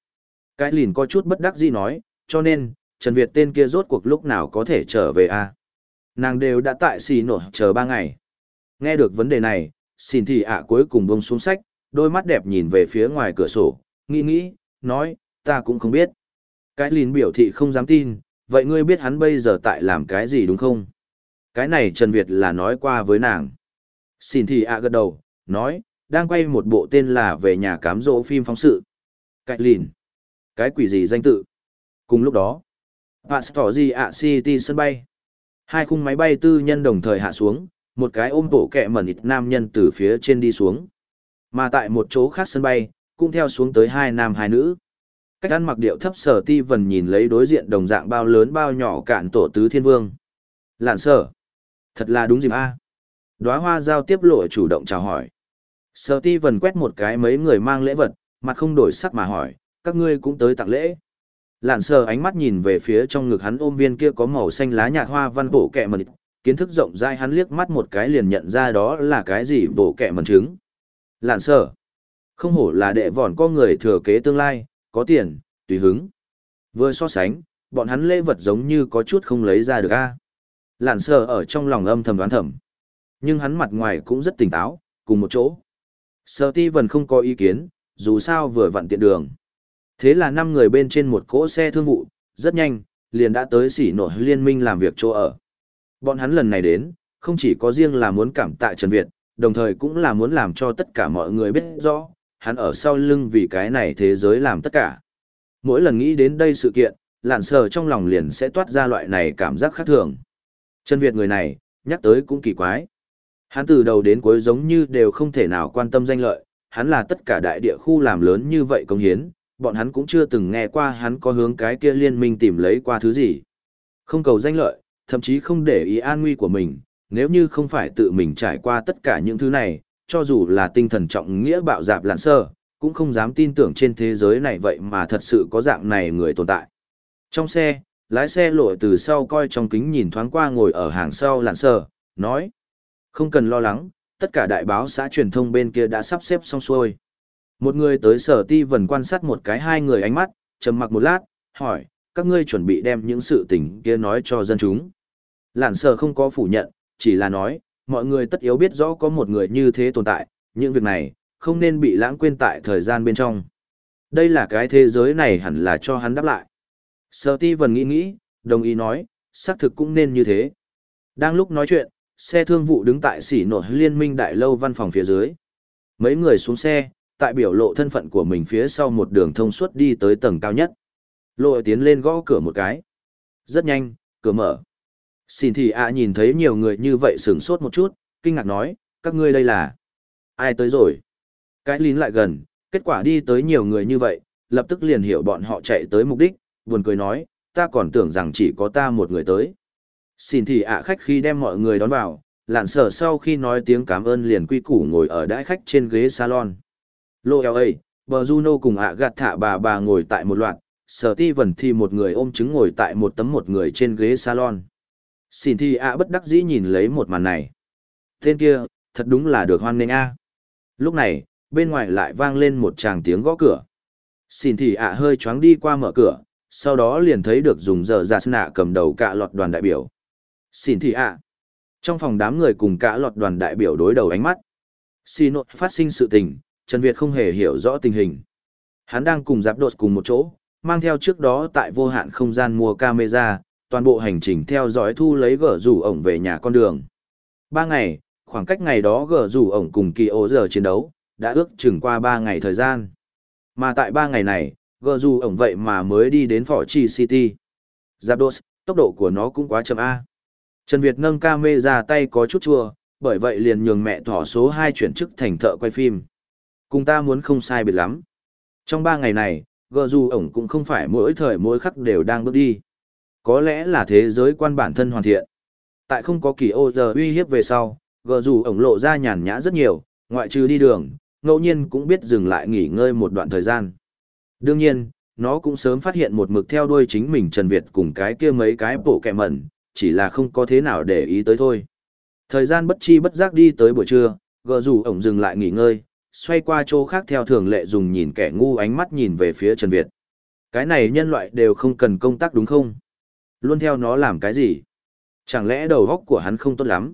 Cái lìn có chút bất đắc dĩ nói, cho nên, Trần Việt tên kia rốt cuộc lúc nào có thể trở về a à? Nàng đều đã tại xì nổ chờ ba ngày. Nghe được vấn đề này, xin thì ạ cuối cùng bông xuống sách, đôi mắt đẹp nhìn về phía ngoài cửa sổ, nghĩ nghĩ, nói, ta cũng không biết. Cái lìn biểu thị không dám tin, vậy ngươi biết hắn bây giờ tại làm cái gì đúng không? Cái này Trần Việt là nói qua với nàng. Xin thì ạ gật đầu, nói, đang quay một bộ tên là về nhà cám dỗ phim phóng sự. Cái lìn. Cái quỷ gì danh tự? Cùng lúc đó, Pastor ạ City sân bay. Hai khung máy bay tư nhân đồng thời hạ xuống, một cái ôm bộ kẹ mẩn ít nam nhân từ phía trên đi xuống. Mà tại một chỗ khác sân bay, cũng theo xuống tới hai nam hai nữ. Cách ăn mặc điệu thấp sở ti vần nhìn lấy đối diện đồng dạng bao lớn bao nhỏ cạn tổ tứ thiên vương. Lạn sở. Thật là đúng dịp a. À. Đóa hoa giao tiếp lộ chủ động chào hỏi. Sở ti vần quét một cái mấy người mang lễ vật, mặt không đổi sắc mà hỏi, các ngươi cũng tới tặng lễ. Lạn sờ ánh mắt nhìn về phía trong ngực hắn ôm viên kia có màu xanh lá nhạt hoa văn bổ kẹ mật, kiến thức rộng rãi hắn liếc mắt một cái liền nhận ra đó là cái gì bổ kẹ mật trứng. Lạn sờ. Không hổ là đệ vòn con người thừa kế tương lai, có tiền, tùy hứng. Vừa so sánh, bọn hắn lễ vật giống như có chút không lấy ra được a. Lạn sờ ở trong lòng âm thầm đoán thầm. Nhưng hắn mặt ngoài cũng rất tỉnh táo, cùng một chỗ. Sở ti vần không có ý kiến, dù sao vừa vặn tiện đường. Thế là năm người bên trên một cỗ xe thương vụ, rất nhanh, liền đã tới xỉ nổi liên minh làm việc chỗ ở. Bọn hắn lần này đến, không chỉ có riêng là muốn cảm tạ Trần Việt, đồng thời cũng là muốn làm cho tất cả mọi người biết rõ, hắn ở sau lưng vì cái này thế giới làm tất cả. Mỗi lần nghĩ đến đây sự kiện, lạn sờ trong lòng liền sẽ toát ra loại này cảm giác khác thường. Trần Việt người này, nhắc tới cũng kỳ quái. Hắn từ đầu đến cuối giống như đều không thể nào quan tâm danh lợi, hắn là tất cả đại địa khu làm lớn như vậy công hiến, bọn hắn cũng chưa từng nghe qua hắn có hướng cái kia liên minh tìm lấy qua thứ gì. Không cầu danh lợi, thậm chí không để ý an nguy của mình, nếu như không phải tự mình trải qua tất cả những thứ này, cho dù là tinh thần trọng nghĩa bạo dạp lạn sơ, cũng không dám tin tưởng trên thế giới này vậy mà thật sự có dạng này người tồn tại. Trong xe, lái xe lội từ sau coi trong kính nhìn thoáng qua ngồi ở hàng sau lạn sơ, nói. Không cần lo lắng, tất cả đại báo xã truyền thông bên kia đã sắp xếp xong xuôi. Một người tới sở ti vần quan sát một cái hai người ánh mắt, trầm mặc một lát, hỏi, các ngươi chuẩn bị đem những sự tình kia nói cho dân chúng. Lản sở không có phủ nhận, chỉ là nói, mọi người tất yếu biết rõ có một người như thế tồn tại, những việc này, không nên bị lãng quên tại thời gian bên trong. Đây là cái thế giới này hẳn là cho hắn đáp lại. Sở ti vần nghĩ nghĩ, đồng ý nói, xác thực cũng nên như thế. Đang lúc nói chuyện, xe thương vụ đứng tại sỉ nội liên minh đại lâu văn phòng phía dưới. Mấy người xuống xe, tại biểu lộ thân phận của mình phía sau một đường thông suốt đi tới tầng cao nhất. Lộ tiến lên gõ cửa một cái. Rất nhanh, cửa mở. Xin thì ạ nhìn thấy nhiều người như vậy sửng sốt một chút, kinh ngạc nói, các ngươi đây là... Ai tới rồi? Cái lín lại gần, kết quả đi tới nhiều người như vậy, lập tức liền hiểu bọn họ chạy tới mục đích, buồn cười nói, ta còn tưởng rằng chỉ có ta một người tới. Xin thì ạ khách khi đem mọi người đón vào, lạn sở sau khi nói tiếng cảm ơn liền quy củ ngồi ở đãi khách trên ghế salon. Lô L.A., bờ Juno cùng ạ gạt thả bà bà ngồi tại một loạt, sở ti vần thì một người ôm trứng ngồi tại một tấm một người trên ghế salon. Xin thì ạ bất đắc dĩ nhìn lấy một màn này. Tên kia, thật đúng là được hoan nghênh a. Lúc này, bên ngoài lại vang lên một tràng tiếng gõ cửa. Xin thì ạ hơi choáng đi qua mở cửa, sau đó liền thấy được dùng giờ ra nạ cầm đầu cả lọt đoàn đại biểu. Xin thì ạ. Trong phòng đám người cùng cả lọt đoàn đại biểu đối đầu ánh mắt. Xin nội phát sinh sự tình, Trần Việt không hề hiểu rõ tình hình. Hắn đang cùng giáp đột cùng một chỗ, mang theo trước đó tại vô hạn không gian mua camera, toàn bộ hành trình theo dõi thu lấy gỡ rủ ổng về nhà con đường. Ba ngày, khoảng cách ngày đó gỡ rủ ổng cùng kỳ ô giờ chiến đấu, đã ước chừng qua ba ngày thời gian. Mà tại ba ngày này, gỡ rủ ổng vậy mà mới đi đến Phỏ Chi City. Giáp đột, tốc độ của nó cũng quá chậm A. Trần Việt nâng ca mê ra tay có chút chua, bởi vậy liền nhường mẹ thỏ số 2 chuyển chức thành thợ quay phim. Cùng ta muốn không sai biệt lắm. Trong ba ngày này, gờ dù ổng cũng không phải mỗi thời mỗi khắc đều đang bước đi. Có lẽ là thế giới quan bản thân hoàn thiện. Tại không có kỳ ô giờ uy hiếp về sau, gờ dù ổng lộ ra nhàn nhã rất nhiều, ngoại trừ đi đường, ngẫu nhiên cũng biết dừng lại nghỉ ngơi một đoạn thời gian. Đương nhiên, nó cũng sớm phát hiện một mực theo đuôi chính mình Trần Việt cùng cái kia mấy cái bộ kẹ mẩn, chỉ là không có thế nào để ý tới thôi. Thời gian bất chi bất giác đi tới buổi trưa, gờ rủ ổng dừng lại nghỉ ngơi, xoay qua chỗ khác theo thường lệ dùng nhìn kẻ ngu ánh mắt nhìn về phía Trần Việt. Cái này nhân loại đều không cần công tác đúng không? Luôn theo nó làm cái gì? Chẳng lẽ đầu góc của hắn không tốt lắm?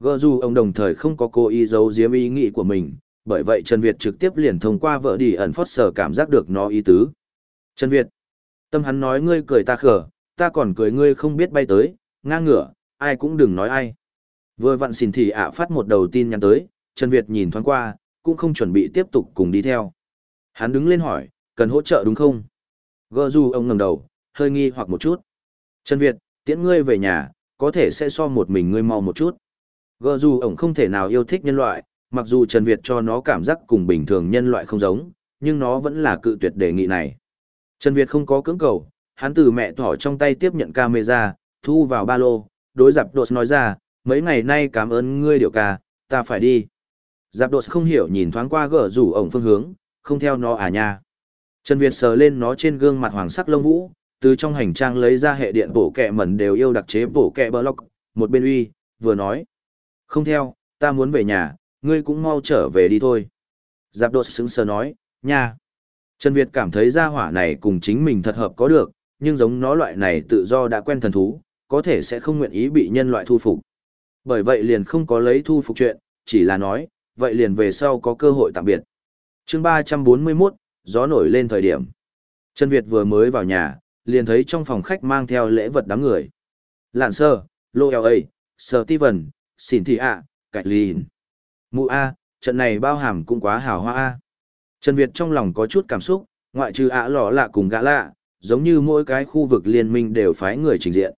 Gờ dù ông đồng thời không có cố ý giấu giếm ý nghĩ của mình, bởi vậy Trần Việt trực tiếp liền thông qua vợ đi ẩn phót sở cảm giác được nó ý tứ. Trần Việt, tâm hắn nói ngươi cười ta khở, ta còn cười ngươi không biết bay tới, ngang ngửa, ai cũng đừng nói ai. Vừa vặn xin thì ạ phát một đầu tin nhắn tới, Trần Việt nhìn thoáng qua, cũng không chuẩn bị tiếp tục cùng đi theo. Hắn đứng lên hỏi, cần hỗ trợ đúng không? Gơ du ông ngẩng đầu, hơi nghi hoặc một chút. Trần Việt, tiễn ngươi về nhà, có thể sẽ so một mình ngươi mau một chút. Gơ du ông không thể nào yêu thích nhân loại, mặc dù Trần Việt cho nó cảm giác cùng bình thường nhân loại không giống, nhưng nó vẫn là cự tuyệt đề nghị này. Trần Việt không có cưỡng cầu, hắn từ mẹ thỏ trong tay tiếp nhận camera, thu vào ba lô, đối giáp đột nói ra, mấy ngày nay cảm ơn ngươi điều ca, ta phải đi. Giáp đột không hiểu nhìn thoáng qua gở rủ ổng phương hướng, không theo nó à nha. Trần Việt sờ lên nó trên gương mặt hoàng sắc lông vũ, từ trong hành trang lấy ra hệ điện bổ kẹ mẩn đều yêu đặc chế bổ kẹ block, một bên uy, vừa nói. Không theo, ta muốn về nhà, ngươi cũng mau trở về đi thôi. Giáp đột sững sờ nói, nha. Trần Việt cảm thấy gia hỏa này cùng chính mình thật hợp có được, nhưng giống nó loại này tự do đã quen thần thú, có thể sẽ không nguyện ý bị nhân loại thu phục. Bởi vậy liền không có lấy thu phục chuyện, chỉ là nói, vậy liền về sau có cơ hội tạm biệt. chương 341, gió nổi lên thời điểm. Trần Việt vừa mới vào nhà, liền thấy trong phòng khách mang theo lễ vật đám người. Lạn sơ, Lô L.A., Sơ Steven, xỉn Thị ạ, Cạch Lìn. Mụ A, trận này bao hàm cũng quá hào hoa A. Trần Việt trong lòng có chút cảm xúc, ngoại trừ ạ lọ lạ cùng gã lạ, giống như mỗi cái khu vực liên minh đều phái người trình diện.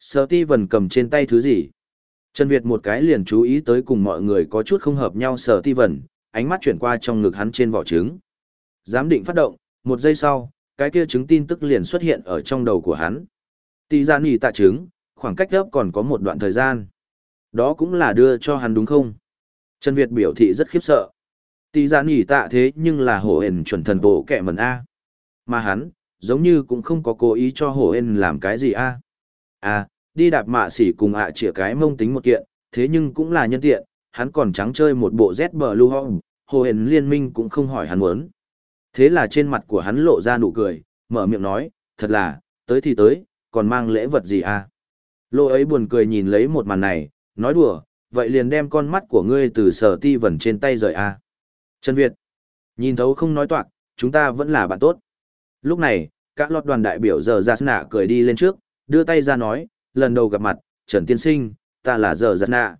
sơ ti vần cầm trên tay thứ gì? Trần Việt một cái liền chú ý tới cùng mọi người có chút không hợp nhau sở ti vần, ánh mắt chuyển qua trong ngực hắn trên vỏ trứng. Giám định phát động, một giây sau, cái kia trứng tin tức liền xuất hiện ở trong đầu của hắn. Tỷ ra nỉ tạ trứng, khoảng cách gấp còn có một đoạn thời gian. Đó cũng là đưa cho hắn đúng không? Trần Việt biểu thị rất khiếp sợ. Tỷ ra nỉ tạ thế nhưng là hổ hền chuẩn thần bộ kẻ mần A. Mà hắn, giống như cũng không có cố ý cho hổ hền làm cái gì A. À, đi đạp mạ xỉ cùng ạ à chĩa cái mông tính một kiện, thế nhưng cũng là nhân tiện, hắn còn trắng chơi một bộ Z bờ lưu hong, hồ hền liên minh cũng không hỏi hắn muốn. Thế là trên mặt của hắn lộ ra nụ cười, mở miệng nói, thật là, tới thì tới, còn mang lễ vật gì à? Lô ấy buồn cười nhìn lấy một màn này, nói đùa, vậy liền đem con mắt của ngươi từ sở ti vẩn trên tay rời à? Trần Việt, nhìn thấu không nói toạc, chúng ta vẫn là bạn tốt. Lúc này, các lọt đoàn đại biểu giờ ra nạ cười đi lên trước, đưa tay ra nói, lần đầu gặp mặt, Trần Tiên Sinh, ta là giờ giật nạ.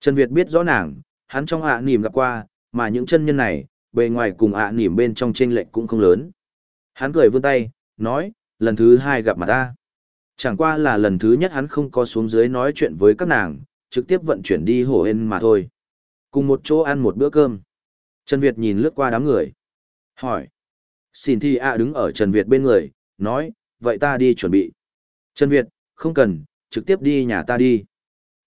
Trần Việt biết rõ nàng, hắn trong ạ à nỉm gặp qua, mà những chân nhân này, bề ngoài cùng ạ à nỉm bên trong chênh lệch cũng không lớn. Hắn cười vươn tay, nói, lần thứ hai gặp mặt ta. Chẳng qua là lần thứ nhất hắn không có xuống dưới nói chuyện với các nàng, trực tiếp vận chuyển đi hổ hên mà thôi. Cùng một chỗ ăn một bữa cơm. Trần Việt nhìn lướt qua đám người. Hỏi. Xin thi ạ đứng ở Trần Việt bên người, nói, vậy ta đi chuẩn bị. Trần Việt, không cần, trực tiếp đi nhà ta đi.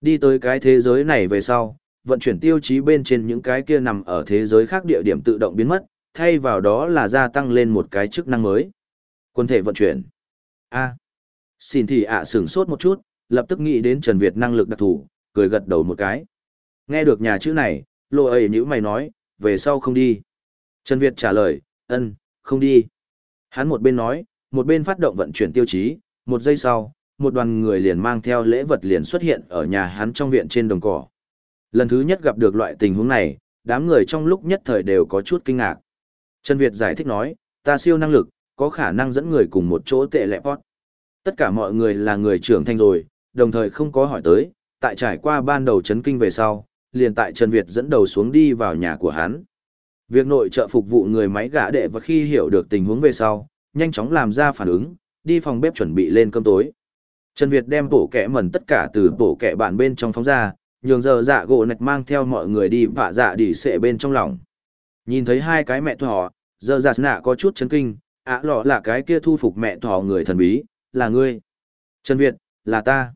Đi tới cái thế giới này về sau, vận chuyển tiêu chí bên trên những cái kia nằm ở thế giới khác địa điểm tự động biến mất, thay vào đó là gia tăng lên một cái chức năng mới. Quân thể vận chuyển. A. Xin thì ạ sửng sốt một chút, lập tức nghĩ đến Trần Việt năng lực đặc thù, cười gật đầu một cái. Nghe được nhà chữ này, lộ ấy nữ mày nói, về sau không đi. Trần Việt trả lời, ân, không đi. Hắn một bên nói, một bên phát động vận chuyển tiêu chí, một giây sau, một đoàn người liền mang theo lễ vật liền xuất hiện ở nhà hắn trong viện trên đồng cỏ. Lần thứ nhất gặp được loại tình huống này, đám người trong lúc nhất thời đều có chút kinh ngạc. Trần Việt giải thích nói, ta siêu năng lực, có khả năng dẫn người cùng một chỗ tệ lẹ pot. Tất cả mọi người là người trưởng thành rồi, đồng thời không có hỏi tới, tại trải qua ban đầu chấn kinh về sau, liền tại Trần Việt dẫn đầu xuống đi vào nhà của hắn. Việc nội trợ phục vụ người máy gã đệ và khi hiểu được tình huống về sau, nhanh chóng làm ra phản ứng, đi phòng bếp chuẩn bị lên cơm tối. Trần Việt đem bổ kẻ mẩn tất cả từ bổ kẻ bản bên trong phóng ra, nhường giờ dạ gỗ nạch mang theo mọi người đi vạ dạ đi xệ bên trong lòng. Nhìn thấy hai cái mẹ thỏ, giờ dạ nạ có chút chấn kinh, ạ lọ là cái kia thu phục mẹ thỏ người thần bí, là ngươi. Trần Việt, là ta.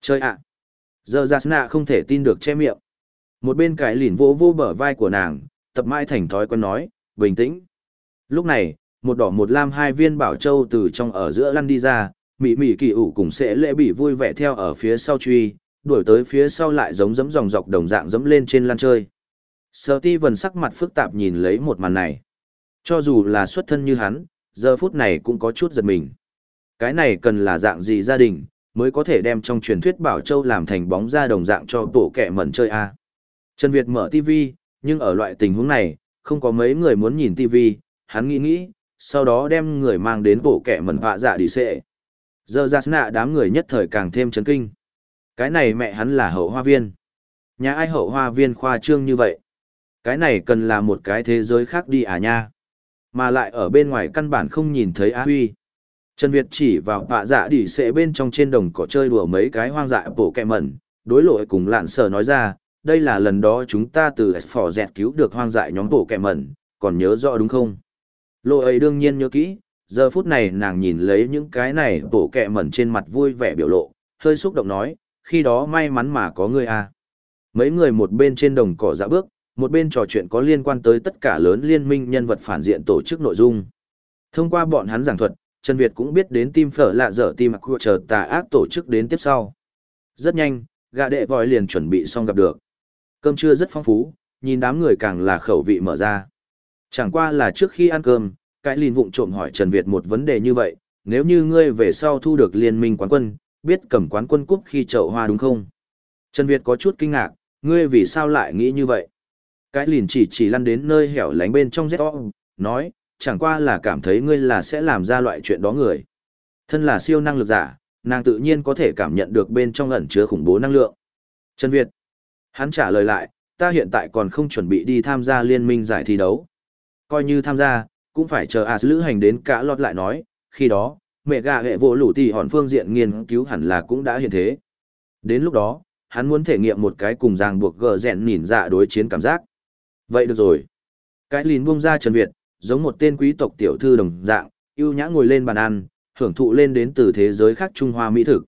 Chơi ạ. Giờ dạ nạ không thể tin được che miệng. Một bên cái lìn vỗ vô bờ vai của nàng, tập mãi thành thói quen nói, bình tĩnh. Lúc này, một đỏ một lam hai viên bảo châu từ trong ở giữa lăn đi ra, mị mị kỳ ủ cùng sẽ lễ bị vui vẻ theo ở phía sau truy, đuổi tới phía sau lại giống dẫm dòng dọc đồng dạng dẫm lên trên lan chơi. sợ ti vần sắc mặt phức tạp nhìn lấy một màn này. Cho dù là xuất thân như hắn, giờ phút này cũng có chút giật mình. Cái này cần là dạng gì gia đình, mới có thể đem trong truyền thuyết Bảo Châu làm thành bóng ra đồng dạng cho tổ kẻ mẩn chơi a Trần Việt mở TV, nhưng ở loại tình huống này, không có mấy người muốn nhìn TV, hắn nghĩ nghĩ, sau đó đem người mang đến bộ kẻ mẩn họa dạ đi xệ. Giờ ra nạ đám người nhất thời càng thêm chấn kinh. Cái này mẹ hắn là hậu hoa viên. Nhà ai hậu hoa viên khoa trương như vậy? Cái này cần là một cái thế giới khác đi à nha. Mà lại ở bên ngoài căn bản không nhìn thấy Á Huy. Trần Việt chỉ vào bạ dạ đỉ xệ bên trong trên đồng cỏ chơi đùa mấy cái hoang dại bộ kẹ mẩn, đối lội cùng lạn sở nói ra, đây là lần đó chúng ta từ phỏ dẹt cứu được hoang dại nhóm bộ kẹ mẩn, còn nhớ rõ đúng không? Lộ ấy đương nhiên nhớ kỹ, giờ phút này nàng nhìn lấy những cái này bổ kẹ mẩn trên mặt vui vẻ biểu lộ, hơi xúc động nói, khi đó may mắn mà có ngươi à. Mấy người một bên trên đồng cỏ dạo bước, một bên trò chuyện có liên quan tới tất cả lớn liên minh nhân vật phản diện tổ chức nội dung. Thông qua bọn hắn giảng thuật, Trần Việt cũng biết đến tim phở lạ dở tim mặc chờ tà ác tổ chức đến tiếp sau. Rất nhanh, gạ đệ vòi liền chuẩn bị xong gặp được. Cơm trưa rất phong phú, nhìn đám người càng là khẩu vị mở ra. Chẳng qua là trước khi ăn cơm, cái lìn vụng trộm hỏi Trần Việt một vấn đề như vậy, nếu như ngươi về sau thu được liên minh quán quân, biết cầm quán quân cúp khi chậu hoa đúng không? Trần Việt có chút kinh ngạc, ngươi vì sao lại nghĩ như vậy? Cái lìn chỉ chỉ lăn đến nơi hẻo lánh bên trong ZO, nói, chẳng qua là cảm thấy ngươi là sẽ làm ra loại chuyện đó người. Thân là siêu năng lực giả, nàng tự nhiên có thể cảm nhận được bên trong ẩn chứa khủng bố năng lượng. Trần Việt. Hắn trả lời lại, ta hiện tại còn không chuẩn bị đi tham gia liên minh giải thi đấu. Coi như tham gia, cũng phải chờ As lữ hành đến cả lọt lại nói, khi đó, mẹ gà hệ vô lũ tỷ hòn phương diện nghiên cứu hẳn là cũng đã hiện thế. Đến lúc đó, hắn muốn thể nghiệm một cái cùng ràng buộc gờ rẹn nhìn dạ đối chiến cảm giác. Vậy được rồi. Cái lìn buông ra Trần Việt, giống một tên quý tộc tiểu thư đồng dạng, yêu nhã ngồi lên bàn ăn, hưởng thụ lên đến từ thế giới khác Trung Hoa mỹ thực.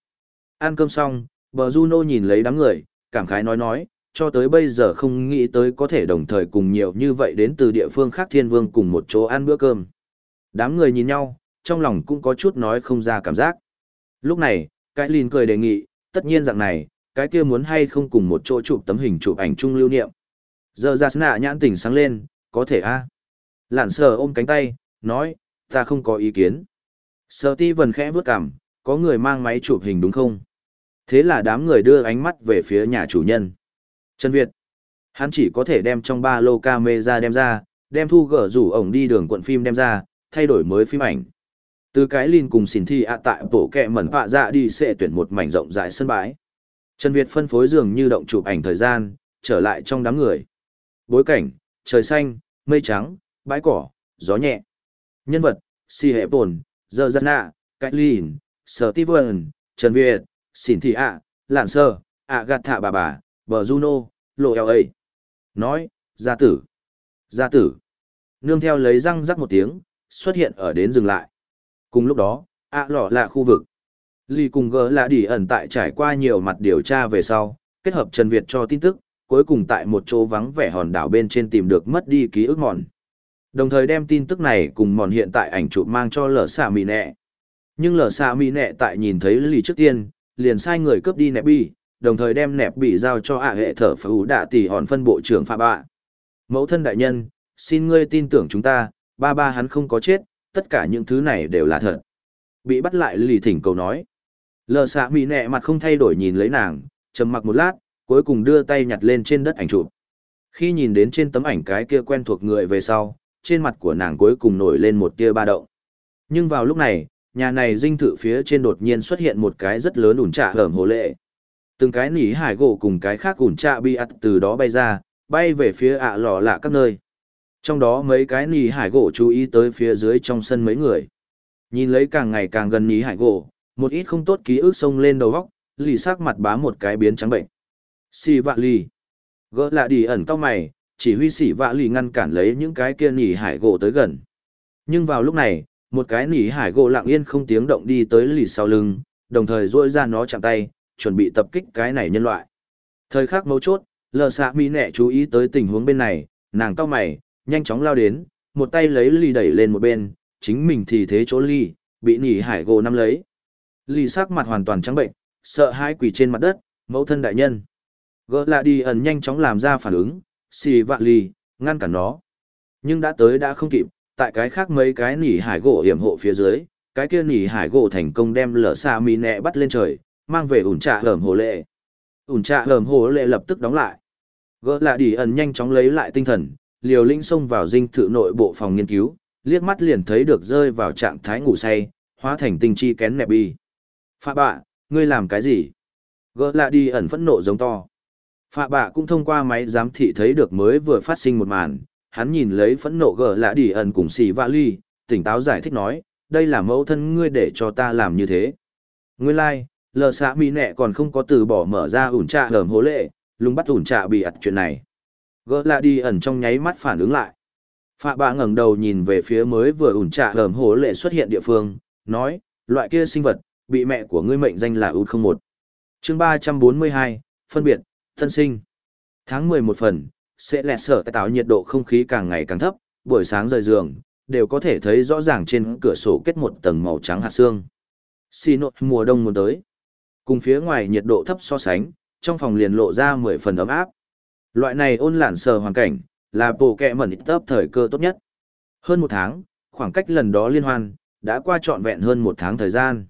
Ăn cơm xong, bờ Juno nhìn lấy đám người, cảm khái nói nói, cho tới bây giờ không nghĩ tới có thể đồng thời cùng nhiều như vậy đến từ địa phương khác thiên vương cùng một chỗ ăn bữa cơm. Đám người nhìn nhau, trong lòng cũng có chút nói không ra cảm giác. Lúc này, cái lìn cười đề nghị, tất nhiên dạng này, cái kia muốn hay không cùng một chỗ chụp tấm hình chụp ảnh chung lưu niệm. Giờ ra nạ nhãn tỉnh sáng lên, có thể a à? Lạn sờ ôm cánh tay, nói, ta không có ý kiến. Sờ ti vần khẽ vướt cảm có người mang máy chụp hình đúng không? Thế là đám người đưa ánh mắt về phía nhà chủ nhân. Trần Việt. Hắn chỉ có thể đem trong ba lô camera đem ra, đem thu gỡ rủ ổng đi đường quận phim đem ra, thay đổi mới phim ảnh. Từ cái lìn cùng xỉn thi ạ tại bộ kẹ mẩn họa dạ đi sẽ tuyển một mảnh rộng rãi sân bãi. Trần Việt phân phối dường như động chụp ảnh thời gian, trở lại trong đám người. Bối cảnh, trời xanh, mây trắng, bãi cỏ, gió nhẹ. Nhân vật, si hệ bồn, giờ giặt nạ, cái lìn, sở ti vần, Trần Việt, Xỉn Thị ạ, Lạn Sơ, ạ gạt thạ bà bà, bờ Juno, lộ eo ấy. Nói, gia tử, gia tử. Nương theo lấy răng rắc một tiếng, xuất hiện ở đến dừng lại. Cùng lúc đó, ạ lọ là khu vực. Lì cùng gỡ là đỉ ẩn tại trải qua nhiều mặt điều tra về sau, kết hợp Trần Việt cho tin tức, cuối cùng tại một chỗ vắng vẻ hòn đảo bên trên tìm được mất đi ký ức mòn. Đồng thời đem tin tức này cùng mòn hiện tại ảnh chụp mang cho lở xạ mì nẹ. Nhưng lở xạ mì nẹ tại nhìn thấy lì trước tiên, liền sai người cướp đi nẹp bi, đồng thời đem nẹp bị giao cho ạ hệ thở phá ủ đạ tỷ hòn phân bộ trưởng phạm bạ. Mẫu thân đại nhân, xin ngươi tin tưởng chúng ta, ba ba hắn không có chết, tất cả những thứ này đều là thật. Bị bắt lại lì thỉnh cầu nói. Lờ xạ mì nẹ mặt không thay đổi nhìn lấy nàng, trầm mặc một lát, cuối cùng đưa tay nhặt lên trên đất ảnh chụp. Khi nhìn đến trên tấm ảnh cái kia quen thuộc người về sau, trên mặt của nàng cuối cùng nổi lên một tia ba động. Nhưng vào lúc này, nhà này dinh thự phía trên đột nhiên xuất hiện một cái rất lớn ủn trạ hởm hồ lệ. Từng cái nỉ hải gỗ cùng cái khác ủn trạ bị ắt từ đó bay ra, bay về phía ạ lò lạ các nơi. Trong đó mấy cái nỉ hải gỗ chú ý tới phía dưới trong sân mấy người. Nhìn lấy càng ngày càng gần nỉ hải gỗ, một ít không tốt ký ức xông lên đầu góc, lì sắc mặt bá một cái biến trắng bệnh. Xì vạ lì. Gỡ lạ đi ẩn cao mày, chỉ huy xì vạ lì ngăn cản lấy những cái kia nỉ hải gỗ tới gần. Nhưng vào lúc này, một cái nỉ hải gỗ lặng yên không tiếng động đi tới lì sau lưng, đồng thời duỗi ra nó chạm tay, chuẩn bị tập kích cái này nhân loại. Thời khắc mấu chốt, lờ xạ mỹ nẹ chú ý tới tình huống bên này, nàng cao mày, nhanh chóng lao đến, một tay lấy ly đẩy lên một bên, chính mình thì thế chỗ ly, bị nỉ hải gỗ nắm lấy. Ly sắc mặt hoàn toàn trắng bệnh, sợ hãi quỳ trên mặt đất, mẫu thân đại nhân. Gỡ lạ đi ẩn nhanh chóng làm ra phản ứng, xì vạ ly, ngăn cản nó. Nhưng đã tới đã không kịp, tại cái khác mấy cái nỉ hải gỗ hiểm hộ phía dưới, cái kia nỉ hải gỗ thành công đem lở xa mì nẹ bắt lên trời, mang về ủn trạ hởm hồ lệ. ủn trạ hởm hồ lệ lập tức đóng lại. Gỡ lạ đi ẩn nhanh chóng lấy lại tinh thần, liều linh xông vào dinh thự nội bộ phòng nghiên cứu, liếc mắt liền thấy được rơi vào trạng thái ngủ say, hóa thành tinh chi kén nẹp bi. pha bạ, ngươi làm cái gì? Gỡ lạ đi ẩn phẫn nộ giống to. pha bạ cũng thông qua máy giám thị thấy được mới vừa phát sinh một màn, hắn nhìn lấy phẫn nộ gỡ lạ đi ẩn cùng xì vạ ly, tỉnh táo giải thích nói, đây là mẫu thân ngươi để cho ta làm như thế. Ngươi lai, like, lờ xạ mỹ nẹ còn không có từ bỏ mở ra ủn trạ hởm hố lệ, lùng bắt ủn trạ bị ặt chuyện này. Gỡ lạ đi ẩn trong nháy mắt phản ứng lại. Phạ bạ ngẩng đầu nhìn về phía mới vừa ủn trạ hởm hố lệ xuất hiện địa phương, nói, loại kia sinh vật, bị mẹ của ngươi mệnh danh là út không một chương ba trăm bốn mươi hai phân biệt thân sinh tháng mười một phần sẽ lẹ sở tạo nhiệt độ không khí càng ngày càng thấp buổi sáng rời giường đều có thể thấy rõ ràng trên cửa sổ kết một tầng màu trắng hạt xương xì nội mùa đông muốn tới cùng phía ngoài nhiệt độ thấp so sánh trong phòng liền lộ ra mười phần ấm áp. Loại này ôn lản sờ hoàn cảnh là bộ kẹ mẩn ít tấp thời cơ tốt nhất. Hơn một tháng khoảng cách lần đó liên hoan đã qua trọn vẹn hơn một tháng thời gian.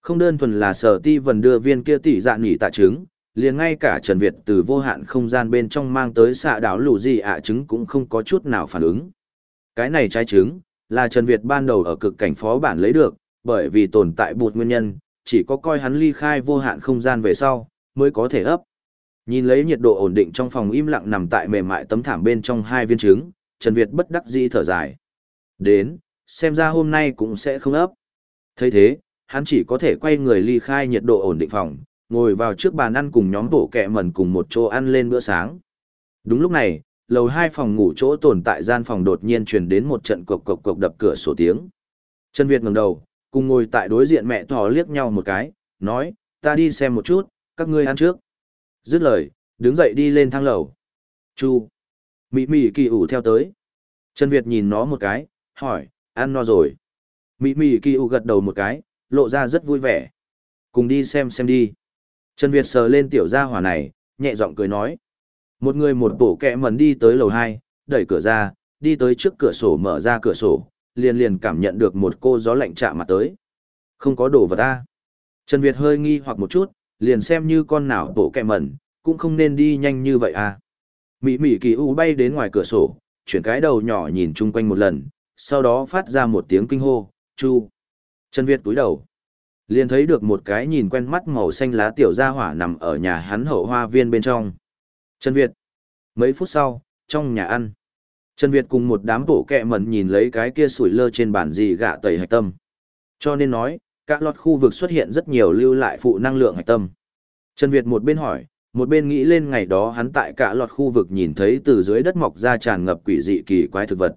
Không đơn thuần là sở ti vần đưa viên kia tỷ dạ nghỉ tạ trứng, liền ngay cả Trần Việt từ vô hạn không gian bên trong mang tới xạ đảo lù gì ạ trứng cũng không có chút nào phản ứng. Cái này trái trứng, là Trần Việt ban đầu ở cực cảnh phó bản lấy được, bởi vì tồn tại bụt nguyên nhân, chỉ có coi hắn ly khai vô hạn không gian về sau, mới có thể ấp. Nhìn lấy nhiệt độ ổn định trong phòng im lặng nằm tại mềm mại tấm thảm bên trong hai viên trứng, Trần Việt bất đắc dĩ thở dài. Đến, xem ra hôm nay cũng sẽ không ấp. thấy thế, hắn chỉ có thể quay người ly khai nhiệt độ ổn định phòng, ngồi vào trước bàn ăn cùng nhóm bộ kẹ mẩn cùng một chỗ ăn lên bữa sáng. Đúng lúc này, lầu hai phòng ngủ chỗ tồn tại gian phòng đột nhiên truyền đến một trận cộc cộc cộc đập cửa sổ tiếng. Trần Việt ngẩng đầu, cùng ngồi tại đối diện mẹ thỏ liếc nhau một cái, nói, ta đi xem một chút, các ngươi ăn trước. Dứt lời, đứng dậy đi lên thang lầu. Chu. Mị mị kỳ ủ theo tới. Trần Việt nhìn nó một cái, hỏi, ăn no rồi. Mị mị kỳ ủ gật đầu một cái, lộ ra rất vui vẻ. Cùng đi xem xem đi. Trần Việt sờ lên tiểu gia hỏa này, nhẹ giọng cười nói. Một người một bổ kẹ mần đi tới lầu 2, đẩy cửa ra, đi tới trước cửa sổ mở ra cửa sổ, liền liền cảm nhận được một cô gió lạnh chạm mặt tới. Không có đồ vật ta. Trần Việt hơi nghi hoặc một chút, liền xem như con nào bổ kẹ mẩn, cũng không nên đi nhanh như vậy à. Mỹ Mỹ kỳ u bay đến ngoài cửa sổ, chuyển cái đầu nhỏ nhìn chung quanh một lần, sau đó phát ra một tiếng kinh hô, chu. Trần Việt túi đầu. Liền thấy được một cái nhìn quen mắt màu xanh lá tiểu gia hỏa nằm ở nhà hắn hậu hoa viên bên trong. Trần Việt. Mấy phút sau, trong nhà ăn. Trần Việt cùng một đám bộ kẹ mẩn nhìn lấy cái kia sủi lơ trên bản gì gạ tẩy hạch tâm. Cho nên nói, Các lọt khu vực xuất hiện rất nhiều lưu lại phụ năng lượng hạch tâm. Trần Việt một bên hỏi, một bên nghĩ lên ngày đó hắn tại cả lọt khu vực nhìn thấy từ dưới đất mọc ra tràn ngập quỷ dị kỳ quái thực vật.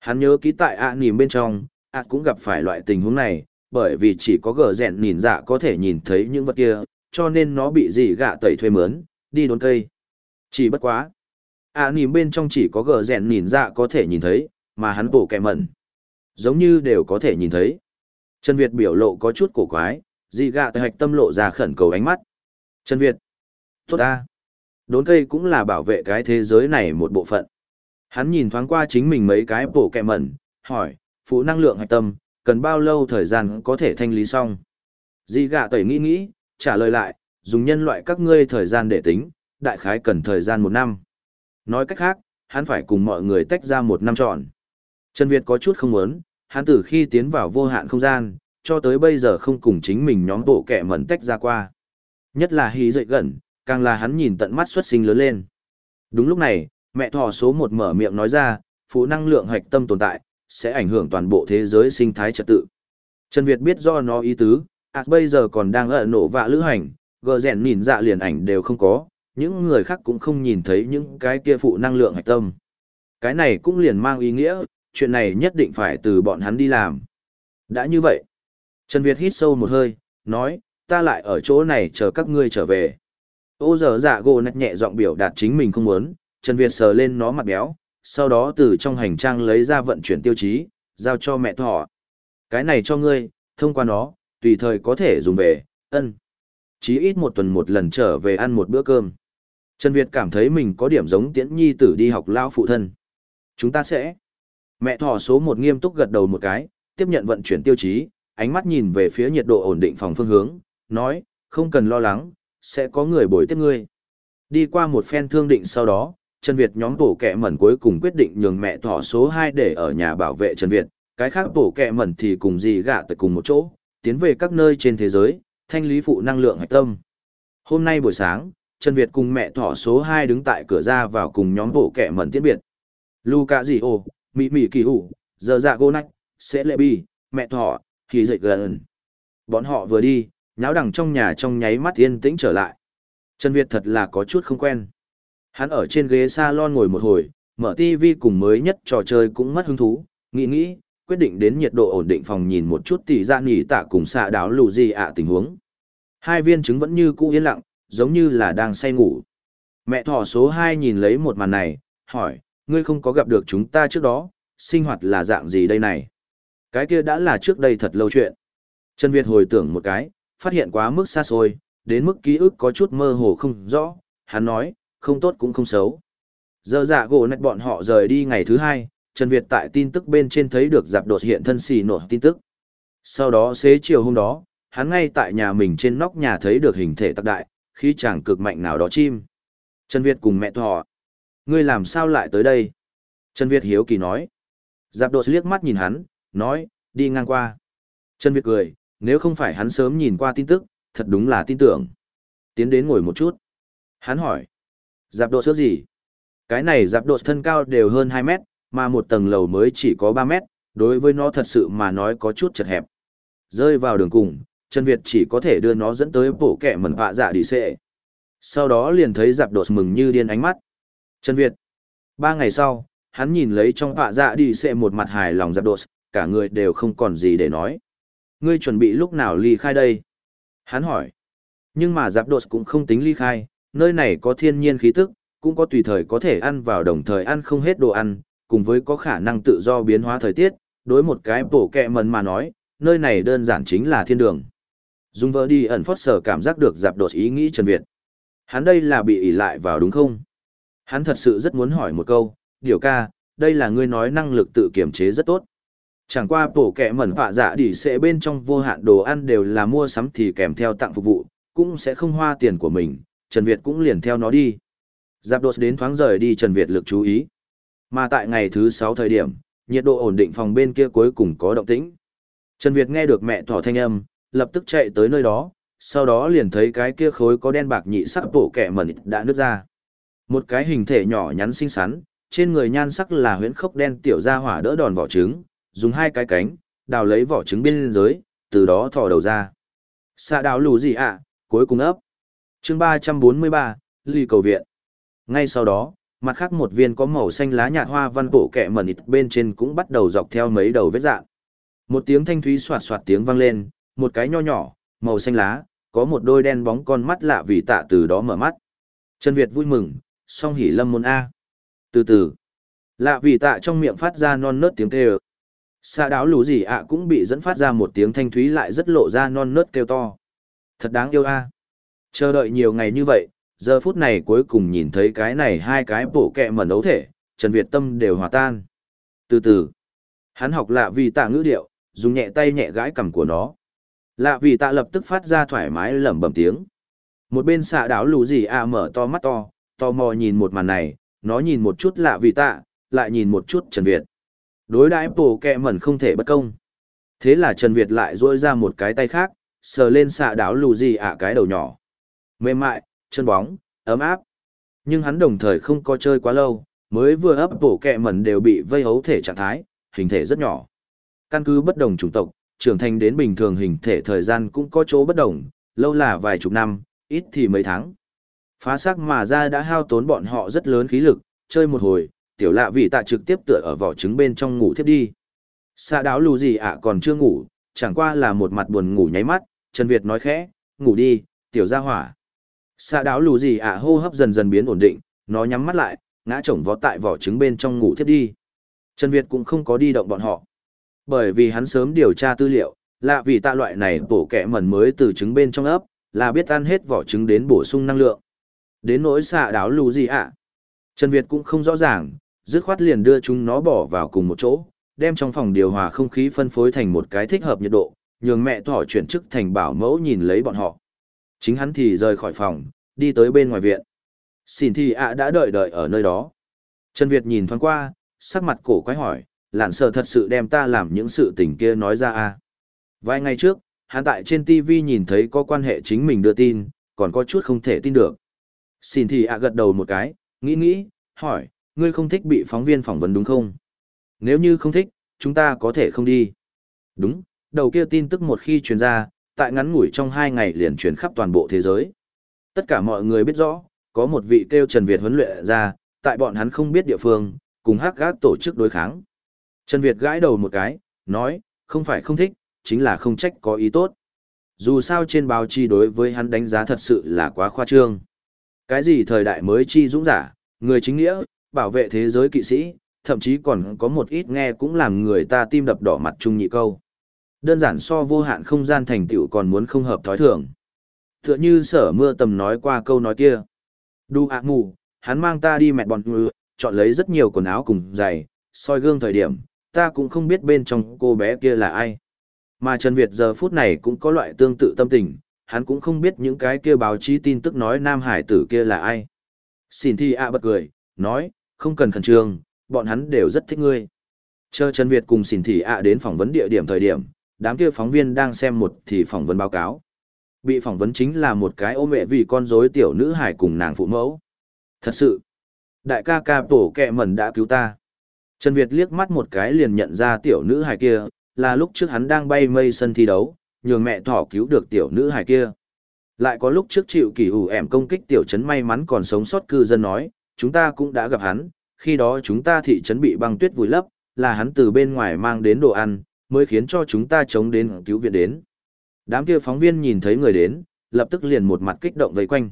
Hắn nhớ ký tại ạ nìm bên trong, ạ cũng gặp phải loại tình huống này, bởi vì chỉ có gờ rẹn nhìn dạ có thể nhìn thấy những vật kia, cho nên nó bị dị gạ tẩy thuê mướn, đi đốn cây. Chỉ bất quá. À, ạ nỉm bên trong chỉ có gờ rèn nhìn dạ có thể nhìn thấy, mà hắn bổ kẹ mẩn. Giống như đều có thể nhìn thấy. Trần Việt biểu lộ có chút cổ quái, dị gạ tẩy hạch tâm lộ ra khẩn cầu ánh mắt. Trần Việt. Tốt ta. Đốn cây cũng là bảo vệ cái thế giới này một bộ phận. Hắn nhìn thoáng qua chính mình mấy cái bổ kẹ mẩn, hỏi, phụ năng lượng hạch tâm, cần bao lâu thời gian có thể thanh lý xong? Di gạ tẩy nghĩ nghĩ, trả lời lại, dùng nhân loại các ngươi thời gian để tính, đại khái cần thời gian một năm. Nói cách khác, hắn phải cùng mọi người tách ra một năm trọn. Trần Việt có chút không muốn, hắn từ khi tiến vào vô hạn không gian, cho tới bây giờ không cùng chính mình nhóm bộ kẻ mẩn tách ra qua. Nhất là hí dậy gần, càng là hắn nhìn tận mắt xuất sinh lớn lên. Đúng lúc này, mẹ thỏ số một mở miệng nói ra, phụ năng lượng hạch tâm tồn tại, sẽ ảnh hưởng toàn bộ thế giới sinh thái trật tự. Trần Việt biết do nó ý tứ, ạc bây giờ còn đang ở nổ vạ lữ hành, gờ rèn nhìn dạ liền ảnh đều không có, những người khác cũng không nhìn thấy những cái kia phụ năng lượng hạch tâm. Cái này cũng liền mang ý nghĩa, chuyện này nhất định phải từ bọn hắn đi làm. Đã như vậy, Trần Việt hít sâu một hơi, nói, ta lại ở chỗ này chờ các ngươi trở về. Ô giờ dạ gồ nạch nhẹ giọng biểu đạt chính mình không muốn, Trần Việt sờ lên nó mặt béo, sau đó từ trong hành trang lấy ra vận chuyển tiêu chí, giao cho mẹ thỏ. Cái này cho ngươi, thông qua nó, tùy thời có thể dùng về, ân. Chí ít một tuần một lần trở về ăn một bữa cơm. Trần Việt cảm thấy mình có điểm giống tiễn nhi tử đi học lao phụ thân. Chúng ta sẽ. Mẹ Thỏ số một nghiêm túc gật đầu một cái, tiếp nhận vận chuyển tiêu chí, ánh mắt nhìn về phía nhiệt độ ổn định phòng phương hướng, nói, không cần lo lắng, sẽ có người bồi tiếp ngươi. Đi qua một phen thương định sau đó, Trần Việt nhóm tổ kẹ mẩn cuối cùng quyết định nhường mẹ thỏ số 2 để ở nhà bảo vệ Trần Việt, cái khác tổ kẹ mẩn thì cùng gì gạ tại cùng một chỗ, tiến về các nơi trên thế giới, thanh lý phụ năng lượng hạch tâm. Hôm nay buổi sáng, Trần Việt cùng mẹ thỏ số 2 đứng tại cửa ra vào cùng nhóm bộ kẻ mẩn tiễn biệt. Luca gì ồ, Mỹ Mỹ kỳ hủ, giờ dạ gô nách, sẽ lệ bi, mẹ thỏ, kỳ dậy gần. Bọn họ vừa đi, nháo đằng trong nhà trong nháy mắt yên tĩnh trở lại. Trần Việt thật là có chút không quen. Hắn ở trên ghế salon ngồi một hồi, mở TV cùng mới nhất trò chơi cũng mất hứng thú, nghĩ nghĩ, quyết định đến nhiệt độ ổn định phòng nhìn một chút tỷ ra nghỉ tạ cùng xạ đáo lù gì ạ tình huống. Hai viên trứng vẫn như cũ yên lặng, giống như là đang say ngủ. Mẹ thỏ số 2 nhìn lấy một màn này, hỏi, ngươi không có gặp được chúng ta trước đó, sinh hoạt là dạng gì đây này? Cái kia đã là trước đây thật lâu chuyện. Trần Việt hồi tưởng một cái, phát hiện quá mức xa xôi, đến mức ký ức có chút mơ hồ không rõ, hắn nói, không tốt cũng không xấu. Giờ dạ gỗ nạch bọn họ rời đi ngày thứ hai, Trần Việt tại tin tức bên trên thấy được dạp đột hiện thân xì nổ tin tức. Sau đó xế chiều hôm đó, hắn ngay tại nhà mình trên nóc nhà thấy được hình thể tạc đại, khi chàng cực mạnh nào đó chim. Trần Việt cùng mẹ thọ. Ngươi làm sao lại tới đây? Trần Việt hiếu kỳ nói. Giáp đột liếc mắt nhìn hắn, nói, đi ngang qua. Trần Việt cười, nếu không phải hắn sớm nhìn qua tin tức, thật đúng là tin tưởng. Tiến đến ngồi một chút. Hắn hỏi, Giáp độ sớt gì? Cái này giáp độ thân cao đều hơn 2 mét, mà một tầng lầu mới chỉ có 3 mét, đối với nó thật sự mà nói có chút chật hẹp. Rơi vào đường cùng, Trần Việt chỉ có thể đưa nó dẫn tới bộ kẻ mẩn họa dạ đi xệ. Sau đó liền thấy giáp Đột mừng như điên ánh mắt. Trần Việt. Ba ngày sau, hắn nhìn lấy trong họa dạ đi xệ một mặt hài lòng giáp Đột, cả người đều không còn gì để nói. Ngươi chuẩn bị lúc nào ly khai đây? Hắn hỏi. Nhưng mà giáp đột cũng không tính ly khai, nơi này có thiên nhiên khí tức, cũng có tùy thời có thể ăn vào đồng thời ăn không hết đồ ăn, cùng với có khả năng tự do biến hóa thời tiết, đối một cái bổ kẹ mần mà nói, nơi này đơn giản chính là thiên đường. Dung vợ đi ẩn phót sở cảm giác được dạp đột ý nghĩ Trần Việt. Hắn đây là bị ỉ lại vào đúng không? Hắn thật sự rất muốn hỏi một câu, điều ca, đây là ngươi nói năng lực tự kiểm chế rất tốt. Chẳng qua bổ kẹ mẩn họa dạ đỉ sẽ bên trong vô hạn đồ ăn đều là mua sắm thì kèm theo tặng phục vụ, cũng sẽ không hoa tiền của mình, Trần Việt cũng liền theo nó đi. Giáp đột đến thoáng rời đi Trần Việt lực chú ý. Mà tại ngày thứ 6 thời điểm, nhiệt độ ổn định phòng bên kia cuối cùng có động tĩnh. Trần Việt nghe được mẹ thỏ thanh âm, lập tức chạy tới nơi đó, sau đó liền thấy cái kia khối có đen bạc nhị sắc bộ kẻ mẩn đã nứt ra. Một cái hình thể nhỏ nhắn xinh xắn, trên người nhan sắc là huyễn khốc đen tiểu ra hỏa đỡ đòn vỏ trứng, dùng hai cái cánh, đào lấy vỏ trứng bên dưới, từ đó thò đầu ra. Xạ đào lù gì ạ, cuối cùng ấp. chương 343, ly cầu viện. Ngay sau đó, mặt khác một viên có màu xanh lá nhạt hoa văn bộ kẹ mẩn ít bên trên cũng bắt đầu dọc theo mấy đầu vết dạng. Một tiếng thanh thúy soạt soạt tiếng vang lên, một cái nho nhỏ, màu xanh lá, có một đôi đen bóng con mắt lạ vì tạ từ đó mở mắt. Trần Việt vui mừng, song hỉ lâm môn A. Từ từ, lạ vì tạ trong miệng phát ra non nớt tiếng kêu. Xa đáo lú gì ạ cũng bị dẫn phát ra một tiếng thanh thúy lại rất lộ ra non nớt kêu to. Thật đáng yêu A. Chờ đợi nhiều ngày như vậy, giờ phút này cuối cùng nhìn thấy cái này hai cái bổ kẹ mẩn ấu thể, Trần Việt tâm đều hòa tan. Từ từ, hắn học lạ vì tạ ngữ điệu, dùng nhẹ tay nhẹ gãi cằm của nó. Lạ vì tạ lập tức phát ra thoải mái lẩm bẩm tiếng. Một bên xạ đáo lù gì à mở to mắt to, to mò nhìn một màn này, nó nhìn một chút lạ vì tạ, lại nhìn một chút Trần Việt. Đối đãi bổ kẹ mẩn không thể bất công. Thế là Trần Việt lại duỗi ra một cái tay khác, sờ lên xạ đáo lù gì ạ cái đầu nhỏ. Mềm mại, chân bóng, ấm áp. Nhưng hắn đồng thời không có chơi quá lâu, mới vừa ấp bổ kẹ mẩn đều bị vây hấu thể trạng thái, hình thể rất nhỏ. Căn cứ bất đồng chủng tộc, trưởng thành đến bình thường hình thể thời gian cũng có chỗ bất đồng, lâu là vài chục năm, ít thì mấy tháng. Phá xác mà ra đã hao tốn bọn họ rất lớn khí lực, chơi một hồi, tiểu lạ vị tạ trực tiếp tựa ở vỏ trứng bên trong ngủ thiếp đi. Xa đáo lù gì ạ à, còn chưa ngủ, chẳng qua là một mặt buồn ngủ nháy mắt, Trần Việt nói khẽ, ngủ đi, tiểu gia hỏa. Xa đáo lù gì ạ à, hô hấp dần dần biến ổn định, nó nhắm mắt lại, ngã chồng vó tại vỏ trứng bên trong ngủ thiếp đi. Trần Việt cũng không có đi động bọn họ. Bởi vì hắn sớm điều tra tư liệu, lạ vì tạ loại này bổ kẹ mẩn mới từ trứng bên trong ấp, là biết ăn hết vỏ trứng đến bổ sung năng lượng. Đến nỗi xạ đáo lù gì ạ? Trần Việt cũng không rõ ràng, dứt khoát liền đưa chúng nó bỏ vào cùng một chỗ, đem trong phòng điều hòa không khí phân phối thành một cái thích hợp nhiệt độ, nhường mẹ thỏ chuyển chức thành bảo mẫu nhìn lấy bọn họ. Chính hắn thì rời khỏi phòng, đi tới bên ngoài viện. Xin thì ạ đã đợi đợi ở nơi đó. Trần Việt nhìn thoáng qua, sắc mặt cổ quái hỏi, lạn sợ thật sự đem ta làm những sự tình kia nói ra à. Vài ngày trước, hắn tại trên TV nhìn thấy có quan hệ chính mình đưa tin, còn có chút không thể tin được. Xin thì ạ gật đầu một cái, nghĩ nghĩ, hỏi, ngươi không thích bị phóng viên phỏng vấn đúng không? Nếu như không thích, chúng ta có thể không đi. Đúng, đầu kia tin tức một khi truyền ra, tại ngắn ngủi trong hai ngày liền truyền khắp toàn bộ thế giới. Tất cả mọi người biết rõ, có một vị kêu Trần Việt huấn luyện ra, tại bọn hắn không biết địa phương, cùng hắc gác tổ chức đối kháng. Trần Việt gãi đầu một cái, nói, không phải không thích, chính là không trách có ý tốt. Dù sao trên báo chi đối với hắn đánh giá thật sự là quá khoa trương. Cái gì thời đại mới chi dũng giả, người chính nghĩa, bảo vệ thế giới kỵ sĩ, thậm chí còn có một ít nghe cũng làm người ta tim đập đỏ mặt chung nhị câu. Đơn giản so vô hạn không gian thành tựu còn muốn không hợp thói thường. Tựa như sở mưa tầm nói qua câu nói kia. Đu ạ mù, hắn mang ta đi mẹ bọn ngư, chọn lấy rất nhiều quần áo cùng giày, soi gương thời điểm, ta cũng không biết bên trong cô bé kia là ai. Mà Trần Việt giờ phút này cũng có loại tương tự tâm tình, hắn cũng không biết những cái kia báo chí tin tức nói nam hải tử kia là ai. Xin thi ạ bật cười, nói, không cần khẩn trương, bọn hắn đều rất thích ngươi. Chờ Trần Việt cùng xin thị ạ đến phỏng vấn địa điểm thời điểm, đám kia phóng viên đang xem một thì phỏng vấn báo cáo. Bị phỏng vấn chính là một cái ôm mẹ vì con rối tiểu nữ hải cùng nàng phụ mẫu. Thật sự, đại ca ca tổ kẹ mẩn đã cứu ta. Trần Việt liếc mắt một cái liền nhận ra tiểu nữ hài kia, là lúc trước hắn đang bay mây sân thi đấu, nhường mẹ thỏ cứu được tiểu nữ hài kia. Lại có lúc trước chịu kỳ ủ ẻm công kích tiểu trấn may mắn còn sống sót cư dân nói, chúng ta cũng đã gặp hắn, khi đó chúng ta thị trấn bị băng tuyết vùi lấp, là hắn từ bên ngoài mang đến đồ ăn, mới khiến cho chúng ta chống đến cứu viện đến. Đám kia phóng viên nhìn thấy người đến, lập tức liền một mặt kích động vây quanh.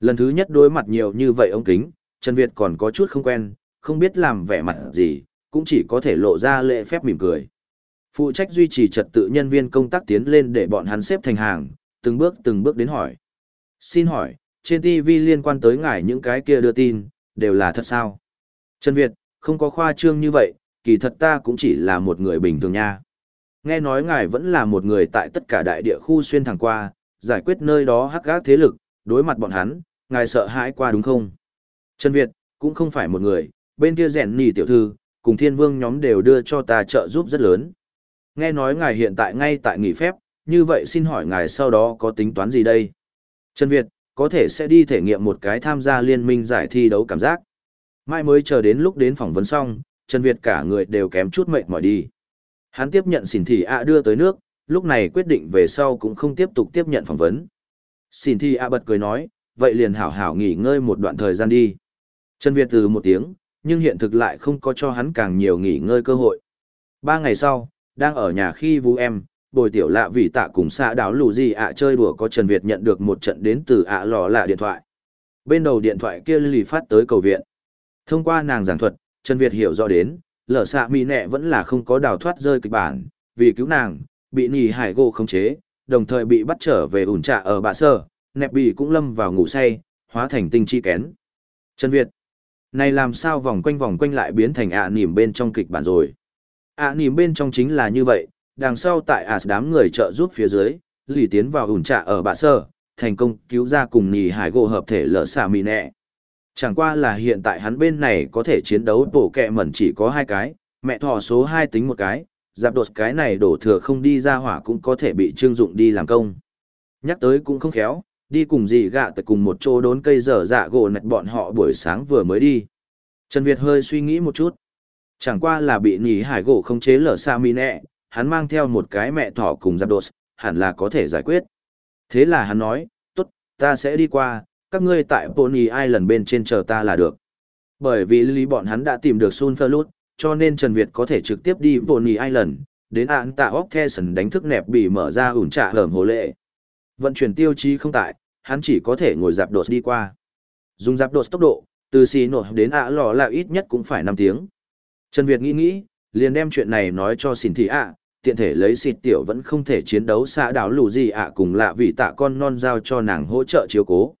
Lần thứ nhất đối mặt nhiều như vậy ông kính, Trần Việt còn có chút không quen, không biết làm vẻ mặt gì, cũng chỉ có thể lộ ra lệ phép mỉm cười. Phụ trách duy trì trật tự nhân viên công tác tiến lên để bọn hắn xếp thành hàng, từng bước từng bước đến hỏi. Xin hỏi, trên TV liên quan tới ngài những cái kia đưa tin, đều là thật sao? Trần Việt, không có khoa trương như vậy, kỳ thật ta cũng chỉ là một người bình thường nha. Nghe nói ngài vẫn là một người tại tất cả đại địa khu xuyên thẳng qua, giải quyết nơi đó hắc gác thế lực, đối mặt bọn hắn, ngài sợ hãi qua đúng không? Trần Việt, cũng không phải một người, bên kia rèn nỉ tiểu thư, cùng thiên vương nhóm đều đưa cho ta trợ giúp rất lớn. Nghe nói ngài hiện tại ngay tại nghỉ phép, như vậy xin hỏi ngài sau đó có tính toán gì đây? Trần Việt, có thể sẽ đi thể nghiệm một cái tham gia liên minh giải thi đấu cảm giác. Mai mới chờ đến lúc đến phỏng vấn xong, Trần Việt cả người đều kém chút mệt mỏi đi. Hắn tiếp nhận xỉn thị ạ đưa tới nước, lúc này quyết định về sau cũng không tiếp tục tiếp nhận phỏng vấn. Xin thị A bật cười nói, vậy liền hảo hảo nghỉ ngơi một đoạn thời gian đi. Trần Việt từ một tiếng, nhưng hiện thực lại không có cho hắn càng nhiều nghỉ ngơi cơ hội. Ba ngày sau, đang ở nhà khi vũ em, bồi tiểu lạ vì tạ cùng xã đảo lù gì ạ chơi đùa có Trần Việt nhận được một trận đến từ ạ lò lạ điện thoại. Bên đầu điện thoại kia lì phát tới cầu viện. Thông qua nàng giảng thuật, Trần Việt hiểu rõ đến, lở xạ mì nẹ vẫn là không có đào thoát rơi kịch bản, vì cứu nàng, bị nì hải gỗ khống chế, đồng thời bị bắt trở về ủn trạ ở bạ sơ, nẹp bì cũng lâm vào ngủ say, hóa thành tinh chi kén. Trần Việt, này làm sao vòng quanh vòng quanh lại biến thành ạ nỉm bên trong kịch bản rồi. ạ nỉm bên trong chính là như vậy, đằng sau tại ả đám người trợ giúp phía dưới, lì tiến vào ủn trạ ở bạ sơ, thành công cứu ra cùng nì hải gỗ hợp thể lỡ xà mì nẹ. Chẳng qua là hiện tại hắn bên này có thể chiến đấu tổ kẹ mẩn chỉ có hai cái, mẹ thỏ số hai tính một cái, giáp đột cái này đổ thừa không đi ra hỏa cũng có thể bị trương dụng đi làm công. Nhắc tới cũng không khéo, đi cùng dì gạ tại cùng một chỗ đốn cây dở dạ gỗ nạch bọn họ buổi sáng vừa mới đi. Trần Việt hơi suy nghĩ một chút. Chẳng qua là bị nỉ hải gỗ không chế lở xa mi nẹ, hắn mang theo một cái mẹ thỏ cùng giáp đột, hẳn là có thể giải quyết. Thế là hắn nói, tốt, ta sẽ đi qua, các ngươi tại Pony Island bên trên chờ ta là được. Bởi vì lý bọn hắn đã tìm được Sun Ferlut, cho nên Trần Việt có thể trực tiếp đi Pony Island, đến án tạ Optheson đánh thức nẹp bị mở ra ủn trả hởm hồ lệ. Vận chuyển tiêu chí không tại, hắn chỉ có thể ngồi dạp đột đi qua. Dùng dạp đột tốc độ, từ xì nổ đến ạ lò là ít nhất cũng phải 5 tiếng. Trần Việt nghĩ nghĩ, liền đem chuyện này nói cho xin thị ạ, tiện thể lấy xịt tiểu vẫn không thể chiến đấu xã đảo lù gì ạ cùng lạ vì tạ con non giao cho nàng hỗ trợ chiếu cố.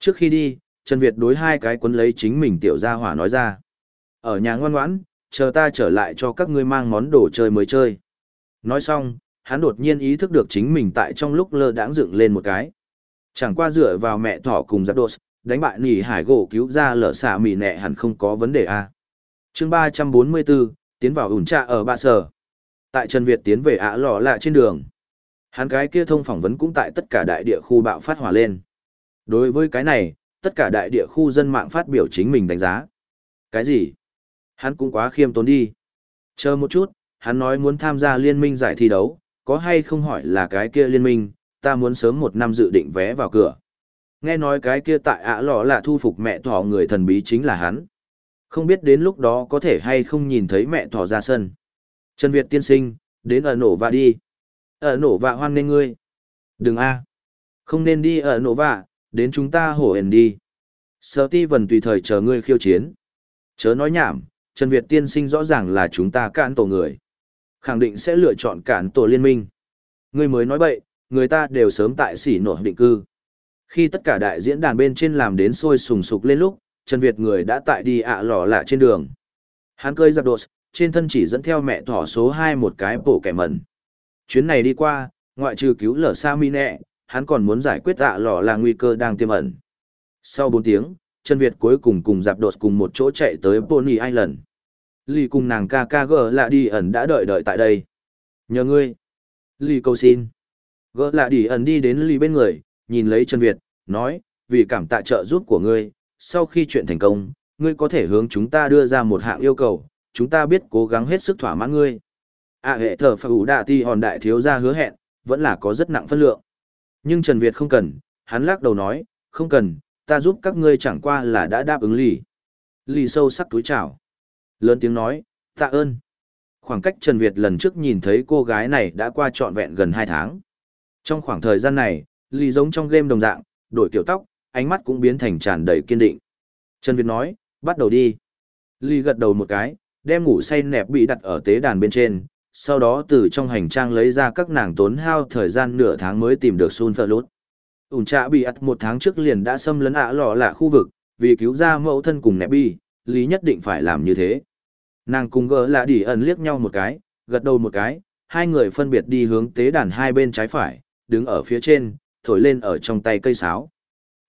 Trước khi đi, Trần Việt đối hai cái cuốn lấy chính mình tiểu gia hỏa nói ra. Ở nhà ngoan ngoãn, chờ ta trở lại cho các ngươi mang món đồ chơi mới chơi. Nói xong, hắn đột nhiên ý thức được chính mình tại trong lúc lơ đãng dựng lên một cái. Chẳng qua dựa vào mẹ thỏ cùng giáp đột, đánh bại nỉ hải gỗ cứu ra lở xả mì nẹ hẳn không có vấn đề a. À. chương 344, tiến vào ủn tra ở ba sở. Tại Trần Việt tiến về ả lò lạ trên đường. Hắn cái kia thông phỏng vấn cũng tại tất cả đại địa khu bạo phát hỏa lên. Đối với cái này, tất cả đại địa khu dân mạng phát biểu chính mình đánh giá. Cái gì? Hắn cũng quá khiêm tốn đi. Chờ một chút, hắn nói muốn tham gia liên minh giải thi đấu, có hay không hỏi là cái kia liên minh, ta muốn sớm một năm dự định vé vào cửa. Nghe nói cái kia tại ạ lọ là thu phục mẹ thỏ người thần bí chính là hắn. Không biết đến lúc đó có thể hay không nhìn thấy mẹ thỏ ra sân. Trần Việt tiên sinh, đến ở nổ và đi. Ở nổ và hoan nên ngươi. Đừng a Không nên đi ở nổ vạ, đến chúng ta hổ hển đi. Sở ti vần tùy thời chờ ngươi khiêu chiến. Chớ nói nhảm, Trần Việt tiên sinh rõ ràng là chúng ta cản tổ người. Khẳng định sẽ lựa chọn cản tổ liên minh. người mới nói bậy, người ta đều sớm tại sỉ nổ định cư. Khi tất cả đại diễn đàn bên trên làm đến sôi sùng sục lên lúc, Trần Việt người đã tại đi ạ lò lạ trên đường. Hắn cơi giặc đột, trên thân chỉ dẫn theo mẹ thỏ số 2 một cái bổ kẻ mẩn. Chuyến này đi qua, ngoại trừ cứu lở sa mi nẹ, hắn còn muốn giải quyết ạ lò là nguy cơ đang tiềm ẩn. Sau 4 tiếng, Trần Việt cuối cùng cùng giặc đột cùng một chỗ chạy tới Pony Island. Lì cùng nàng ca ca gỡ lạ đi ẩn đã đợi đợi tại đây. Nhờ ngươi. Lì cầu xin. Gỡ lạ đi ẩn đi đến Lì bên người, nhìn lấy Trần Việt, nói, vì cảm tạ trợ giúp của ngươi, sau khi chuyện thành công, ngươi có thể hướng chúng ta đưa ra một hạng yêu cầu, chúng ta biết cố gắng hết sức thỏa mãn ngươi. À hệ thờ phà ủ đạ ti hòn đại thiếu gia hứa hẹn, vẫn là có rất nặng phân lượng. Nhưng Trần Việt không cần, hắn lắc đầu nói, không cần, ta giúp các ngươi chẳng qua là đã đáp ứng lì. Lì sâu sắc túi chào. Lớn tiếng nói, tạ ơn. Khoảng cách Trần Việt lần trước nhìn thấy cô gái này đã qua trọn vẹn gần 2 tháng. Trong khoảng thời gian này, Lý giống trong game đồng dạng, đổi kiểu tóc, ánh mắt cũng biến thành tràn đầy kiên định. Trần Việt nói, bắt đầu đi. Lý gật đầu một cái, đem ngủ say nẹp bị đặt ở tế đàn bên trên, sau đó từ trong hành trang lấy ra các nàng tốn hao thời gian nửa tháng mới tìm được Sun Phở Lốt. Ún trạ bị ắt một tháng trước liền đã xâm lấn ả lọ là khu vực, vì cứu ra mẫu thân cùng nẹp bi, lý nhất định phải làm như thế. Nàng cùng gỡ là đỉ ẩn liếc nhau một cái, gật đầu một cái, hai người phân biệt đi hướng tế đàn hai bên trái phải, đứng ở phía trên, thổi lên ở trong tay cây sáo.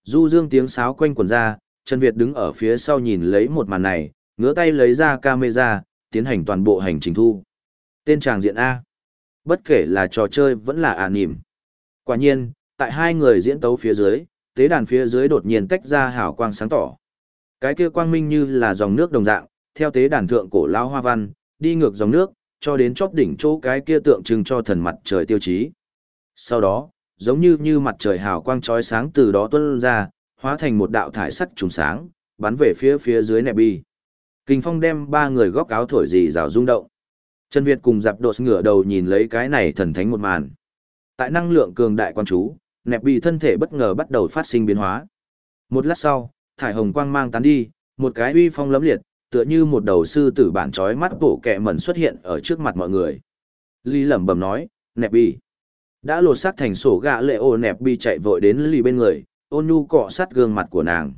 Du dương tiếng sáo quanh quần ra, Trần Việt đứng ở phía sau nhìn lấy một màn này, ngứa tay lấy ra camera, tiến hành toàn bộ hành trình thu. Tên tràng diện A. Bất kể là trò chơi vẫn là ả nỉm. Quả nhiên, tại hai người diễn tấu phía dưới, tế đàn phía dưới đột nhiên tách ra hào quang sáng tỏ. Cái kia quang minh như là dòng nước đồng dạng, theo tế đàn thượng cổ lao hoa văn, đi ngược dòng nước, cho đến chóp đỉnh chỗ cái kia tượng trưng cho thần mặt trời tiêu chí. Sau đó, giống như như mặt trời hào quang chói sáng từ đó tuôn ra, hóa thành một đạo thải sắc trùng sáng, bắn về phía phía dưới nẹp bi. Kinh phong đem ba người góc áo thổi gì rào rung động. Trần Việt cùng dạp đột ngửa đầu nhìn lấy cái này thần thánh một màn. Tại năng lượng cường đại quan chú, nẹp bị thân thể bất ngờ bắt đầu phát sinh biến hóa. Một lát sau, thải hồng quang mang tán đi, một cái uy phong lấm liệt, tựa như một đầu sư tử bản trói mắt bổ kẹ mẩn xuất hiện ở trước mặt mọi người. Lý lẩm bẩm nói, nẹp bi. Đã lột xác thành sổ gạ lệ ô nẹp bi chạy vội đến lì bên người, ôn nhu cọ sát gương mặt của nàng.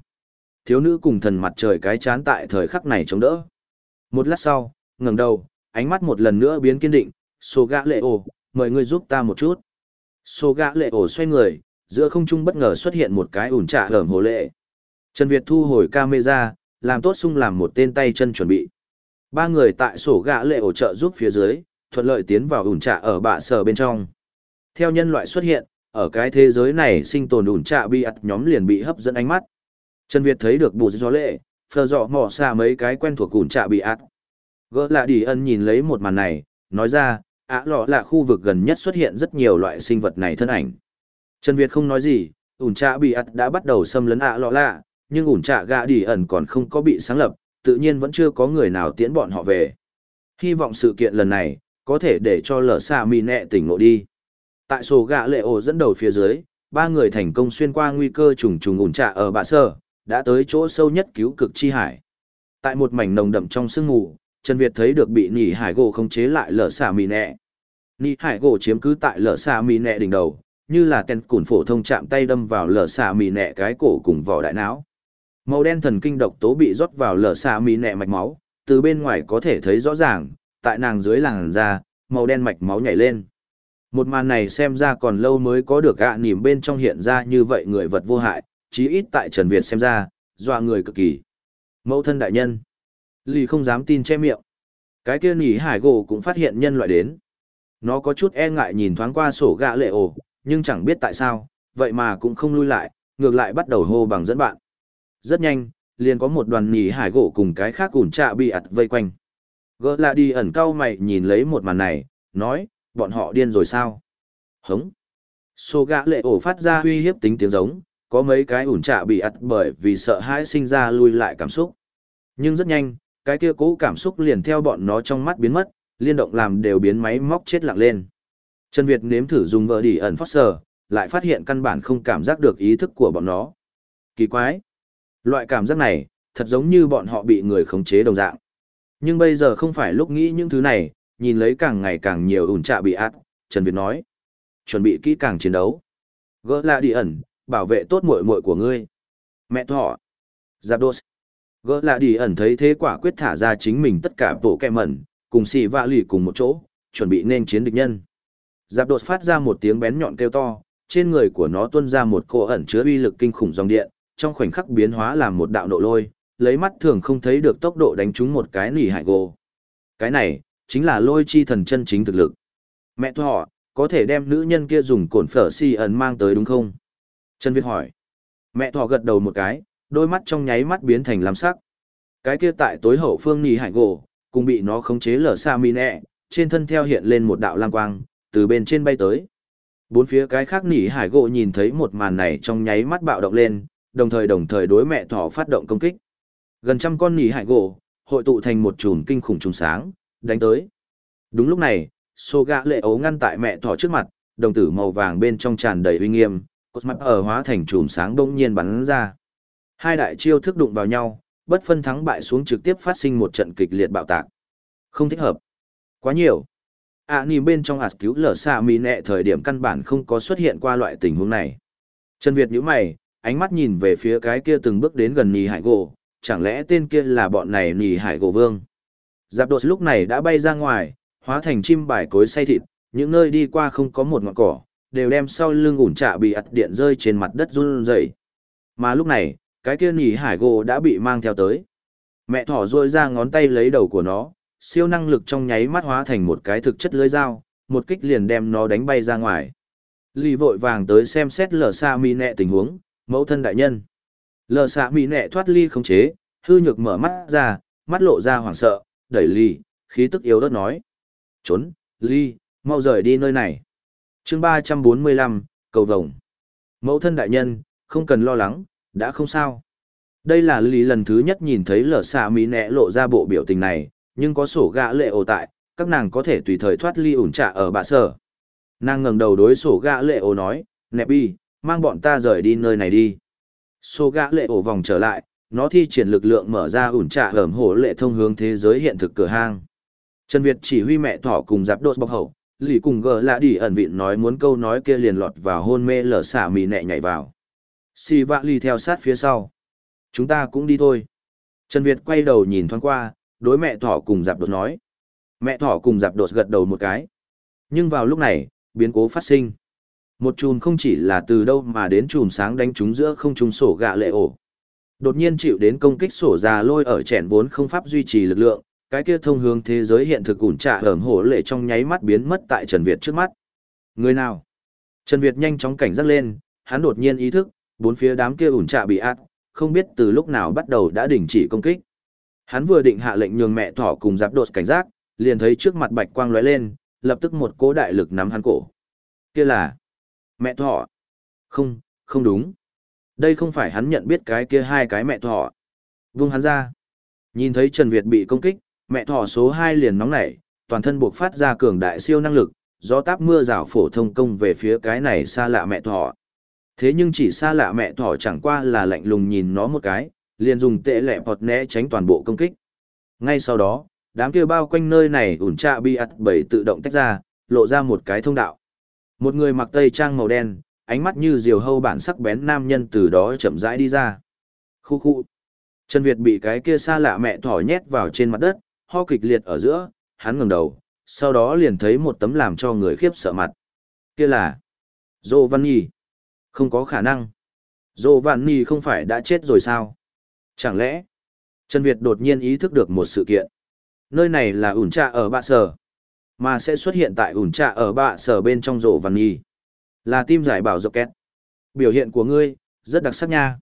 Thiếu nữ cùng thần mặt trời cái chán tại thời khắc này chống đỡ. Một lát sau, ngẩng đầu, ánh mắt một lần nữa biến kiên định, sổ gạ lệ ô, mời ngươi giúp ta một chút. Sổ gạ lệ ô xoay người, giữa không trung bất ngờ xuất hiện một cái ủn trả hởm hồ lệ. Trần Việt thu hồi camera, làm tốt sung làm một tên tay chân chuẩn bị. Ba người tại sổ gạ lệ ổ trợ giúp phía dưới, thuận lợi tiến vào ủn trạ ở bạ sở bên trong. Theo nhân loại xuất hiện, ở cái thế giới này sinh tồn ủn trạ bị ặt nhóm liền bị hấp dẫn ánh mắt. Trần Việt thấy được bù gió lệ, phờ dọ mỏ xa mấy cái quen thuộc ủn trạ bị ặt. Gỡ lạ đi ân nhìn lấy một màn này, nói ra, ả lọ là khu vực gần nhất xuất hiện rất nhiều loại sinh vật này thân ảnh. Trần Việt không nói gì, ủn trạ bị ặt đã bắt đầu xâm lấn ả lọ lạ, nhưng ủn trạ gạ đi ẩn còn không có bị sáng lập, tự nhiên vẫn chưa có người nào tiễn bọn họ về. Hy vọng sự kiện lần này, có thể để cho lở xa mì nẹ tỉnh ngộ đi. Tại sổ gạ lệ ổ dẫn đầu phía dưới, ba người thành công xuyên qua nguy cơ trùng trùng ủn trạ ở bạ sở, đã tới chỗ sâu nhất cứu cực chi hải. Tại một mảnh nồng đậm trong sương mù, Trần Việt thấy được bị nỉ hải gỗ không chế lại lở xà mì nẹ. Nỉ hải gỗ chiếm cứ tại lở xà mì nẹ đỉnh đầu, như là tên củn phổ thông chạm tay đâm vào lở xà mì nẹ cái cổ cùng vỏ đại não. Màu đen thần kinh độc tố bị rót vào lở xạ mì nẹ mạch máu, từ bên ngoài có thể thấy rõ ràng, tại nàng dưới làn da, màu đen mạch máu nhảy lên. Một màn này xem ra còn lâu mới có được gạ nỉm bên trong hiện ra như vậy người vật vô hại, chí ít tại Trần Việt xem ra, dọa người cực kỳ. Mẫu thân đại nhân. Lì không dám tin che miệng. Cái kia nỉ hải gỗ cũng phát hiện nhân loại đến. Nó có chút e ngại nhìn thoáng qua sổ gạ lệ ổ, nhưng chẳng biết tại sao, vậy mà cũng không lui lại, ngược lại bắt đầu hô bằng dẫn bạn. Rất nhanh, liền có một đoàn nỉ hải gỗ cùng cái khác ủn trạ bị ặt vây quanh. Gỡ là đi ẩn cao mày nhìn lấy một màn này, nói, bọn họ điên rồi sao? Hống! Sổ gã lệ ổ phát ra uy hiếp tính tiếng giống, có mấy cái ủn trạ bị ặt bởi vì sợ hãi sinh ra lui lại cảm xúc. Nhưng rất nhanh, cái kia cố cảm xúc liền theo bọn nó trong mắt biến mất, liên động làm đều biến máy móc chết lặng lên. Trần Việt nếm thử dùng vợ đỉ ẩn phát sờ, lại phát hiện căn bản không cảm giác được ý thức của bọn nó. Kỳ quái! Loại cảm giác này, thật giống như bọn họ bị người khống chế đồng dạng. Nhưng bây giờ không phải lúc nghĩ những thứ này, nhìn lấy càng ngày càng nhiều ủn trạ bị át. Trần Việt nói. Chuẩn bị kỹ càng chiến đấu. Gỡ là đi ẩn, bảo vệ tốt muội muội của ngươi. Mẹ thọ. Giáp đô gỡ là đi ẩn thấy thế quả quyết thả ra chính mình tất cả bộ kẹ mẩn cùng xì vạ lì cùng một chỗ chuẩn bị nên chiến địch nhân giáp đột phát ra một tiếng bén nhọn kêu to trên người của nó tuôn ra một cô ẩn chứa uy lực kinh khủng dòng điện trong khoảnh khắc biến hóa làm một đạo nộ lôi lấy mắt thường không thấy được tốc độ đánh trúng một cái nỉ hải gồ cái này chính là lôi chi thần chân chính thực lực mẹ thọ có thể đem nữ nhân kia dùng cồn phở si ẩn mang tới đúng không trần việt hỏi mẹ thọ gật đầu một cái đôi mắt trong nháy mắt biến thành lam sắc. Cái kia tại tối hậu phương nỉ hải gồ cùng bị nó khống chế lở xa mi nẹ, trên thân theo hiện lên một đạo lam quang, từ bên trên bay tới. Bốn phía cái khác nỉ hải gỗ nhìn thấy một màn này trong nháy mắt bạo động lên, đồng thời đồng thời đối mẹ thỏ phát động công kích. Gần trăm con nỉ hải gỗ, hội tụ thành một chùm kinh khủng trùng sáng, đánh tới. Đúng lúc này, sô gã lệ ấu ngăn tại mẹ thỏ trước mặt, đồng tử màu vàng bên trong tràn đầy uy nghiêm, cột mắt ở hóa thành chùm sáng đông nhiên bắn ra. Hai đại chiêu thức đụng vào nhau, bất phân thắng bại xuống trực tiếp phát sinh một trận kịch liệt bạo tạc. Không thích hợp. Quá nhiều. À nhìn bên trong ạt cứu lở xa mì nẹ thời điểm căn bản không có xuất hiện qua loại tình huống này. Trần Việt nhíu mày, ánh mắt nhìn về phía cái kia từng bước đến gần Nhì hải gỗ, chẳng lẽ tên kia là bọn này Nhì hải gỗ vương. Giáp đột lúc này đã bay ra ngoài, hóa thành chim bài cối say thịt, những nơi đi qua không có một ngọn cỏ, đều đem sau lưng ủn trạ bị ặt điện rơi trên mặt đất run rẩy. Mà lúc này, cái kia Nhì hải gỗ đã bị mang theo tới. Mẹ thỏ rôi ra ngón tay lấy đầu của nó, siêu năng lực trong nháy mắt hóa thành một cái thực chất lưới dao, một kích liền đem nó đánh bay ra ngoài. Lì vội vàng tới xem xét lở xa mi nẹ tình huống, mẫu thân đại nhân. Lở xạ mỹ nẹ thoát ly không chế, hư nhược mở mắt ra, mắt lộ ra hoảng sợ, đẩy ly, khí tức yếu đất nói. Trốn, ly, mau rời đi nơi này. chương ba trăm bốn mươi lăm cầu vồng. Mẫu thân đại nhân, không cần lo lắng, đã không sao. Đây là lý lần thứ nhất nhìn thấy lở xạ mỹ nẹ lộ ra bộ biểu tình này, nhưng có sổ gã lệ ổ tại, các nàng có thể tùy thời thoát ly ủn trạ ở bạ sở. Nàng ngẩng đầu đối sổ gã lệ ổ nói, nẹp bi, mang bọn ta rời đi nơi này đi. Sô gã lệ ổ vòng trở lại, nó thi triển lực lượng mở ra ủn trạ hởm hổ lệ thông hướng thế giới hiện thực cửa hang. Trần Việt chỉ huy mẹ thỏ cùng giáp đột bọc hậu, lì cùng gờ lạ đi ẩn vịn nói muốn câu nói kia liền lọt vào hôn mê lở xả mì nẹ nhảy vào. Si vạ lì theo sát phía sau. Chúng ta cũng đi thôi. Trần Việt quay đầu nhìn thoáng qua, đối mẹ thỏ cùng giáp đột nói. Mẹ thỏ cùng giáp đột gật đầu một cái. Nhưng vào lúc này, biến cố phát sinh. Một chùm không chỉ là từ đâu mà đến chùm sáng đánh trúng giữa không trung sổ gạ lệ ổ. Đột nhiên chịu đến công kích sổ già lôi ở chèn vốn không pháp duy trì lực lượng, cái kia thông hướng thế giới hiện thực ủn trạ hởm hổ lệ trong nháy mắt biến mất tại Trần Việt trước mắt. Người nào? Trần Việt nhanh chóng cảnh giác lên, hắn đột nhiên ý thức, bốn phía đám kia ủn trạ bị át, không biết từ lúc nào bắt đầu đã đình chỉ công kích. Hắn vừa định hạ lệnh nhường mẹ thỏ cùng giáp đột cảnh giác, liền thấy trước mặt bạch quang lóe lên, lập tức một cỗ đại lực nắm hắn cổ. Kia là mẹ thỏ. Không, không đúng. Đây không phải hắn nhận biết cái kia hai cái mẹ thỏ. Vung hắn ra. Nhìn thấy Trần Việt bị công kích, mẹ thỏ số 2 liền nóng nảy, toàn thân buộc phát ra cường đại siêu năng lực, gió táp mưa rào phổ thông công về phía cái này xa lạ mẹ thỏ. Thế nhưng chỉ xa lạ mẹ thỏ chẳng qua là lạnh lùng nhìn nó một cái, liền dùng tệ lẹ bọt né tránh toàn bộ công kích. Ngay sau đó, đám kia bao quanh nơi này ủn trạ bi ắt bảy tự động tách ra, lộ ra một cái thông đạo. Một người mặc tây trang màu đen, ánh mắt như diều hâu bản sắc bén nam nhân từ đó chậm rãi đi ra. Khu khu. Trần Việt bị cái kia xa lạ mẹ thỏ nhét vào trên mặt đất, ho kịch liệt ở giữa, hắn ngẩng đầu, sau đó liền thấy một tấm làm cho người khiếp sợ mặt. Kia là Dô Văn Nhi. Không có khả năng. Dô Văn Nhi không phải đã chết rồi sao? Chẳng lẽ, Trần Việt đột nhiên ý thức được một sự kiện. Nơi này là ủn trà ở bạ sở, mà sẽ xuất hiện tại ủn trạ ở bạ sở bên trong rổ Văn nhì Là tim giải bảo dọc két. Biểu hiện của ngươi, rất đặc sắc nha.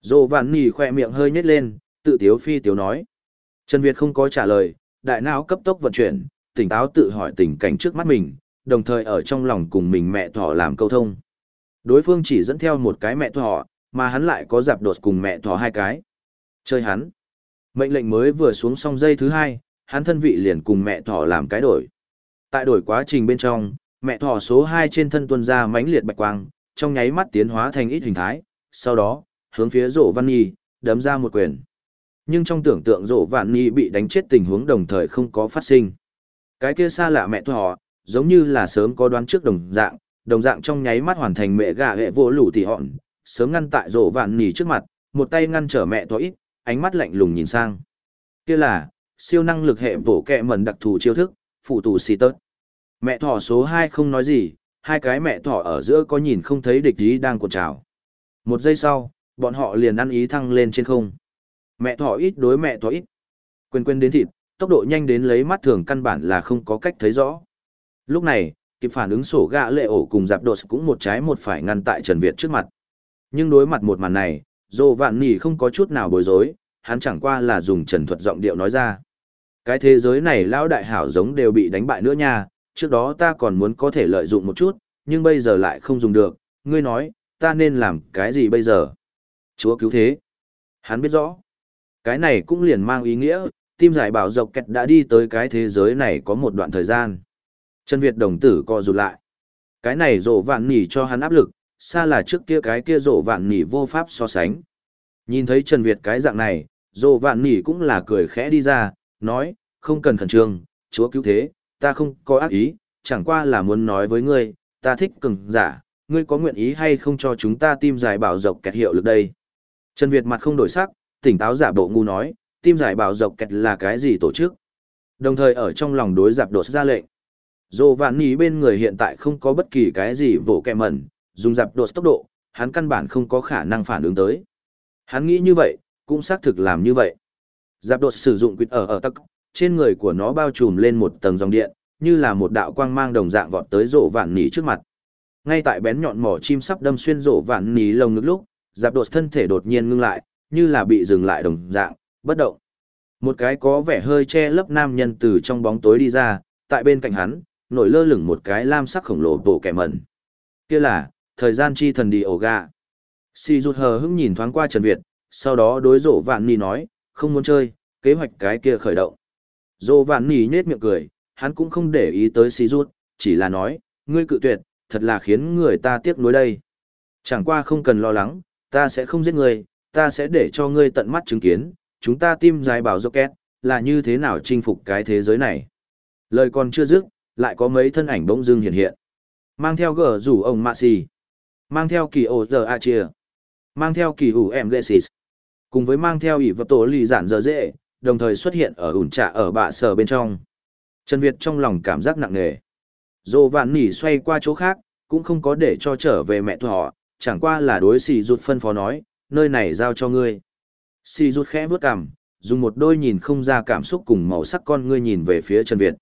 rổ Văn nhì khoe miệng hơi nhếch lên, tự tiếu phi tiếu nói. Trần Việt không có trả lời, đại não cấp tốc vận chuyển, tỉnh táo tự hỏi tình cảnh trước mắt mình, đồng thời ở trong lòng cùng mình mẹ thỏ làm câu thông. Đối phương chỉ dẫn theo một cái mẹ thỏ, mà hắn lại có dạp đột cùng mẹ thỏ hai cái. Chơi hắn. Mệnh lệnh mới vừa xuống xong dây thứ hai, hắn thân vị liền cùng mẹ thỏ làm cái đổi. Tại đổi quá trình bên trong, mẹ thỏ số 2 trên thân tuân ra mãnh liệt bạch quang, trong nháy mắt tiến hóa thành ít hình thái, sau đó, hướng phía rổ văn nhi, đấm ra một quyền. Nhưng trong tưởng tượng rổ vạn nhi bị đánh chết tình huống đồng thời không có phát sinh. Cái kia xa lạ mẹ thỏ, giống như là sớm có đoán trước đồng dạng, đồng dạng trong nháy mắt hoàn thành mẹ gà hệ vô lũ tỉ họn, sớm ngăn tại rổ vạn nhi trước mặt, một tay ngăn trở mẹ thỏ ít, ánh mắt lạnh lùng nhìn sang. Kia là, siêu năng lực hệ bổ kẹ mẩn đặc thù chiêu thức, phụ tù xì tớt. Mẹ thỏ số 2 không nói gì, hai cái mẹ thỏ ở giữa có nhìn không thấy địch ý đang cuộn trào. Một giây sau, bọn họ liền ăn ý thăng lên trên không. Mẹ thỏ ít đối mẹ thỏ ít. Quên quên đến thịt, tốc độ nhanh đến lấy mắt thường căn bản là không có cách thấy rõ. Lúc này, kịp phản ứng sổ gạ lệ ổ cùng giáp đột cũng một trái một phải ngăn tại Trần Việt trước mặt. Nhưng đối mặt một màn này, dồ vạn nỉ không có chút nào bối rối, hắn chẳng qua là dùng trần thuật giọng điệu nói ra. Cái thế giới này lão đại hảo giống đều bị đánh bại nữa nha, trước đó ta còn muốn có thể lợi dụng một chút, nhưng bây giờ lại không dùng được, ngươi nói, ta nên làm cái gì bây giờ? Chúa cứu thế. Hắn biết rõ. Cái này cũng liền mang ý nghĩa, tim giải bảo dọc kẹt đã đi tới cái thế giới này có một đoạn thời gian. chân Việt đồng tử co rụt lại. Cái này rộ vạn nỉ cho hắn áp lực, xa là trước kia cái kia rộ vạn nỉ vô pháp so sánh. Nhìn thấy Trần Việt cái dạng này, rộ vạn nỉ cũng là cười khẽ đi ra, nói, không cần khẩn trương, chúa cứu thế, ta không có ác ý, chẳng qua là muốn nói với ngươi, ta thích cường giả, ngươi có nguyện ý hay không cho chúng ta tim giải bảo dọc kẹt hiệu lực đây. Trần Việt mặt không đổi sắc, tỉnh táo giả bộ ngu nói, tim giải bảo dọc kẹt là cái gì tổ chức. Đồng thời ở trong lòng đối giạp đột ra lệnh. dù vạn ní bên người hiện tại không có bất kỳ cái gì vỗ kẹ mẩn, dùng giạp đột tốc độ, hắn căn bản không có khả năng phản ứng tới. Hắn nghĩ như vậy, cũng xác thực làm như vậy giáp đột sử dụng quyệt ở ở tắc, trên người của nó bao trùm lên một tầng dòng điện, như là một đạo quang mang đồng dạng vọt tới rổ vạn nỉ trước mặt. Ngay tại bén nhọn mỏ chim sắp đâm xuyên rổ vạn nỉ lồng ngực lúc, giáp đột thân thể đột nhiên ngưng lại, như là bị dừng lại đồng dạng, bất động. Một cái có vẻ hơi che lấp nam nhân từ trong bóng tối đi ra, tại bên cạnh hắn, nổi lơ lửng một cái lam sắc khổng lồ bộ kẻ mẩn. Kia là, thời gian chi thần đi ổ gà. Si rụt hờ hững nhìn thoáng qua Trần Việt, sau đó đối rộ vạn ni nói, không muốn chơi, kế hoạch cái kia khởi động. Dô vạn nỉ nhết miệng cười, hắn cũng không để ý tới Si rút, chỉ là nói, ngươi cự tuyệt, thật là khiến người ta tiếc nuối đây. Chẳng qua không cần lo lắng, ta sẽ không giết ngươi, ta sẽ để cho ngươi tận mắt chứng kiến, chúng ta tim dài bảo rocket, là như thế nào chinh phục cái thế giới này. Lời còn chưa dứt, lại có mấy thân ảnh bỗng dưng hiện hiện. Mang theo gở rủ ông Mạ Xì. Mang theo kỳ ổ giờ A Chia. Mang theo kỳ ủ em Genesis. Cùng với mang theo ỷ vật tổ lì giản dở dễ, đồng thời xuất hiện ở ủn trạ ở bạ sở bên trong. Trần Việt trong lòng cảm giác nặng nề. Dô vạn nỉ xoay qua chỗ khác, cũng không có để cho trở về mẹ thọ, chẳng qua là đối xì rụt phân phó nói, nơi này giao cho ngươi. Xì rụt khẽ vướt cằm, dùng một đôi nhìn không ra cảm xúc cùng màu sắc con ngươi nhìn về phía Trần Việt.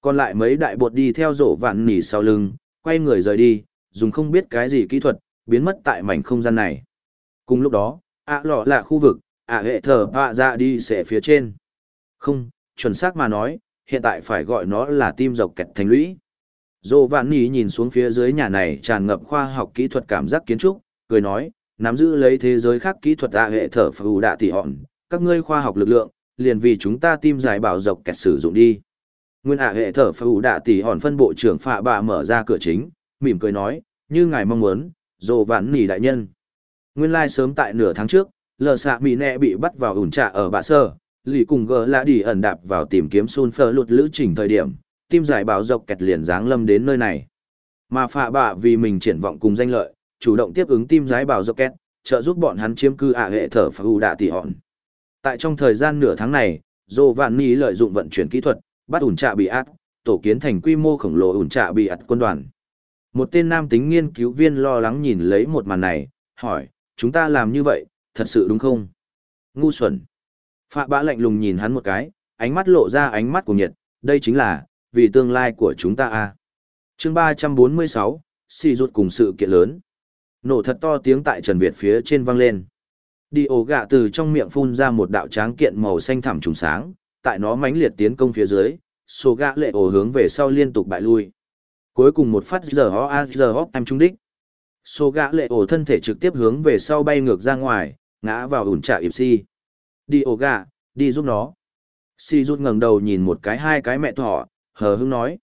Còn lại mấy đại bột đi theo rổ vạn nỉ sau lưng, quay người rời đi, dùng không biết cái gì kỹ thuật, biến mất tại mảnh không gian này. Cùng lúc đó, ạ lọ là khu vực, ạ hệ thờ vạ ra đi sẽ phía trên. Không, chuẩn xác mà nói, hiện tại phải gọi nó là tim dọc kẹt thành lũy. Dô Vạn Nỉ nhìn xuống phía dưới nhà này tràn ngập khoa học kỹ thuật cảm giác kiến trúc, cười nói, nắm giữ lấy thế giới khác kỹ thuật ạ hệ thở phù đạ tỷ hòn, các ngươi khoa học lực lượng, liền vì chúng ta tim giải bảo dọc kẹt sử dụng đi. Nguyên ạ hệ thở phù đạ tỷ hòn phân bộ trưởng phạ bạ mở ra cửa chính, mỉm cười nói, như ngài mong muốn, Dô Vạn Nỉ đại nhân. Nguyên lai sớm tại nửa tháng trước, lờ xạ mỹ nẹ bị bắt vào ủn trạ ở bạ sơ, lì cùng gờ lạ đi ẩn đạp vào tìm kiếm sun phơ lụt lữ trình thời điểm tim giải bảo dọc kẹt liền giáng lâm đến nơi này. Mà phạ bạ vì mình triển vọng cùng danh lợi chủ động tiếp ứng tim giải bảo dọc kẹt trợ giúp bọn hắn chiếm cư ả hệ thở phá ưu đạ tỉ hòn. Tại trong thời gian nửa tháng này dô vạn ni lợi dụng vận chuyển kỹ thuật bắt ủn trạ bị át tổ kiến thành quy mô khổng lồ ủn trạ bị át quân đoàn. Một tên nam tính nghiên cứu viên lo lắng nhìn lấy một màn này hỏi chúng ta làm như vậy thật sự đúng không ngu xuẩn Phạ bã lạnh lùng nhìn hắn một cái, ánh mắt lộ ra ánh mắt của nhiệt, đây chính là, vì tương lai của chúng ta a. À. chương 346, xì rụt cùng sự kiện lớn. Nổ thật to tiếng tại Trần Việt phía trên vang lên. Đi ổ gạ từ trong miệng phun ra một đạo tráng kiện màu xanh thẳm trùng sáng, tại nó mãnh liệt tiến công phía dưới, số gạ lệ ổ hướng về sau liên tục bại lui. Cuối cùng một phát giờ ho a giờ ho em trung đích. Sô gã lệ ổ thân thể trực tiếp hướng về sau bay ngược ra ngoài, ngã vào ủn trả ịp si. Đi ổ gạ, đi giúp nó. Si rút ngẩng đầu nhìn một cái hai cái mẹ thỏ, hờ hững nói.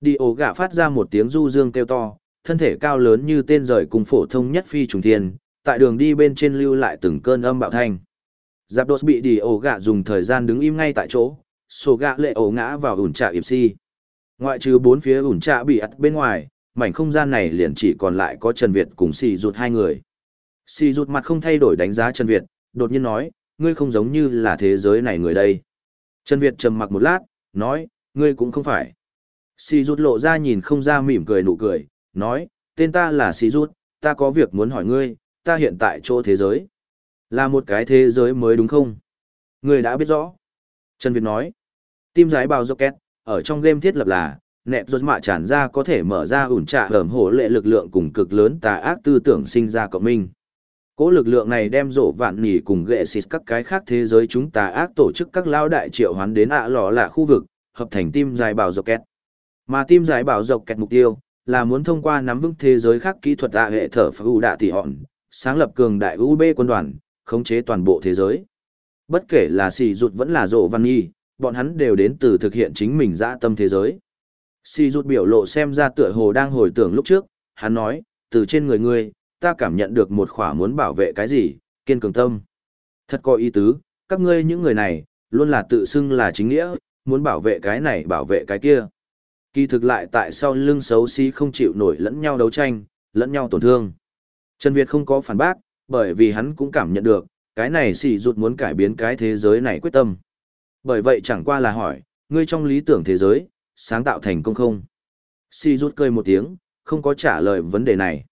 Đi ổ gạ phát ra một tiếng du dương kêu to, thân thể cao lớn như tên rời cùng phổ thông nhất phi trùng thiên, tại đường đi bên trên lưu lại từng cơn âm bạo thanh. Giáp đột bị đi ổ gạ dùng thời gian đứng im ngay tại chỗ, sổ gà lệ ổ ngã vào ủn trạ ịp si. Ngoại trừ bốn phía ủn trạ bị ắt bên ngoài, mảnh không gian này liền chỉ còn lại có Trần Việt cùng Sì rụt hai người. Sì rụt mặt không thay đổi đánh giá Trần Việt, đột nhiên nói, ngươi không giống như là thế giới này người đây. Trần Việt trầm mặc một lát, nói, ngươi cũng không phải. Sì Rụt lộ ra nhìn không ra mỉm cười nụ cười, nói, tên ta là Sì Rụt, ta có việc muốn hỏi ngươi, ta hiện tại chỗ thế giới. Là một cái thế giới mới đúng không? Ngươi đã biết rõ. Trần Việt nói, tim giái bào rocket, ở trong game thiết lập là, nẹp rốt mạ tràn ra có thể mở ra ủn trạ hởm hổ lệ lực lượng cùng cực lớn tà ác tư tưởng sinh ra cộng minh. Cố lực lượng này đem rổ vạn nỉ cùng ghệ xịt các cái khác thế giới chúng ta ác tổ chức các lao đại triệu hoán đến ạ lò là khu vực, hợp thành tim dài bảo dọc kẹt. Mà tim dài bảo dọc kẹt mục tiêu, là muốn thông qua nắm vững thế giới khác kỹ thuật ạ hệ thở phù ưu đạ tỷ hòn, sáng lập cường đại UB quân đoàn, khống chế toàn bộ thế giới. Bất kể là xì rụt vẫn là rổ văn nhi, bọn hắn đều đến từ thực hiện chính mình dã tâm thế giới. Si rút biểu lộ xem ra tựa hồ đang hồi tưởng lúc trước, hắn nói, từ trên người ngươi, ta cảm nhận được một khỏa muốn bảo vệ cái gì, kiên cường tâm. Thật có ý tứ, các ngươi những người này, luôn là tự xưng là chính nghĩa, muốn bảo vệ cái này bảo vệ cái kia. Kỳ thực lại tại sao lưng xấu xí không chịu nổi lẫn nhau đấu tranh, lẫn nhau tổn thương. Trần Việt không có phản bác, bởi vì hắn cũng cảm nhận được, cái này xì rụt muốn cải biến cái thế giới này quyết tâm. Bởi vậy chẳng qua là hỏi, ngươi trong lý tưởng thế giới, sáng tạo thành công không? Si rút cười một tiếng, không có trả lời vấn đề này.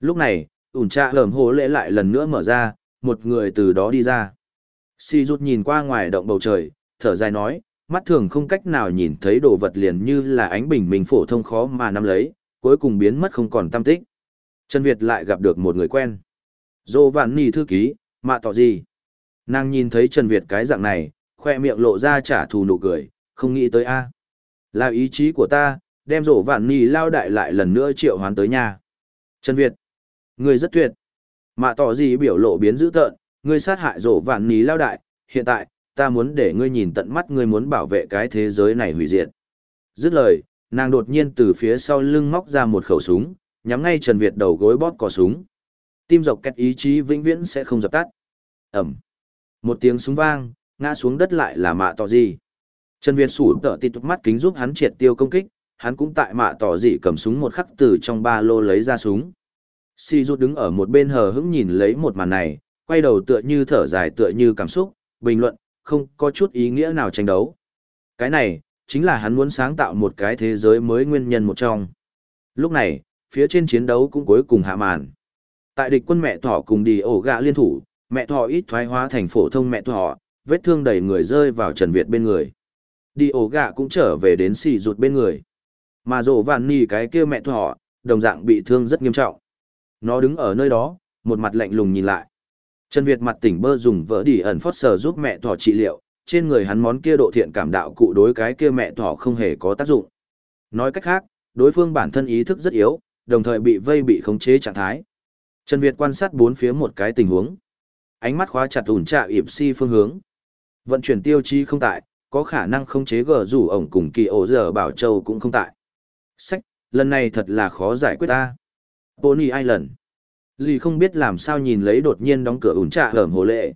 Lúc này, ủn trạ hởm hồ lễ lại lần nữa mở ra, một người từ đó đi ra. Si rút nhìn qua ngoài động bầu trời, thở dài nói, mắt thường không cách nào nhìn thấy đồ vật liền như là ánh bình minh phổ thông khó mà nắm lấy, cuối cùng biến mất không còn tâm tích. Trần Việt lại gặp được một người quen. Dô vạn nì thư ký, mạ tỏ gì? Nàng nhìn thấy Trần Việt cái dạng này, khoe miệng lộ ra trả thù nụ cười, không nghĩ tới a. Là ý chí của ta, đem rổ vạn nì lao đại lại lần nữa triệu hoán tới nhà. Trần Việt. Người rất tuyệt. Mạ tỏ gì biểu lộ biến dữ tợn, ngươi sát hại rổ vạn nì lao đại, hiện tại, ta muốn để ngươi nhìn tận mắt ngươi muốn bảo vệ cái thế giới này hủy diệt. Dứt lời, nàng đột nhiên từ phía sau lưng móc ra một khẩu súng, nhắm ngay Trần Việt đầu gối bóp cò súng. Tim dọc kẹt ý chí vĩnh viễn sẽ không dập tắt. Ẩm. Một tiếng súng vang, ngã xuống đất lại là mạ tỏ gì. Trần Việt sủ tợ tịt mắt kính giúp hắn triệt tiêu công kích, hắn cũng tại mạ tỏ dị cầm súng một khắc từ trong ba lô lấy ra súng. Si rút đứng ở một bên hờ hững nhìn lấy một màn này, quay đầu tựa như thở dài tựa như cảm xúc, bình luận, không có chút ý nghĩa nào tranh đấu. Cái này, chính là hắn muốn sáng tạo một cái thế giới mới nguyên nhân một trong. Lúc này, phía trên chiến đấu cũng cuối cùng hạ màn. Tại địch quân mẹ thỏ cùng đi ổ gạ liên thủ, mẹ thỏ ít thoái hóa thành phổ thông mẹ thỏ, vết thương đầy người rơi vào Trần Việt bên người. Đi ổ gạ cũng trở về đến xì rụt bên người. Mà rổ vạn nì cái kia mẹ thỏ, đồng dạng bị thương rất nghiêm trọng. Nó đứng ở nơi đó, một mặt lạnh lùng nhìn lại. Trần Việt mặt tỉnh bơ dùng vỡ đi ẩn phót sờ giúp mẹ thỏ trị liệu, trên người hắn món kia độ thiện cảm đạo cụ đối cái kia mẹ thỏ không hề có tác dụng. Nói cách khác, đối phương bản thân ý thức rất yếu, đồng thời bị vây bị khống chế trạng thái. Trần Việt quan sát bốn phía một cái tình huống. Ánh mắt khóa chặt ủn trạ ịp si phương hướng. Vận chuyển tiêu chi không tại, có khả năng không chế gờ rủ ổng cùng kỳ ổ giờ bảo châu cũng không tại. Sách, lần này thật là khó giải quyết ta. Pony Island. Lì không biết làm sao nhìn lấy đột nhiên đóng cửa ủn trạ hởm hồ lệ.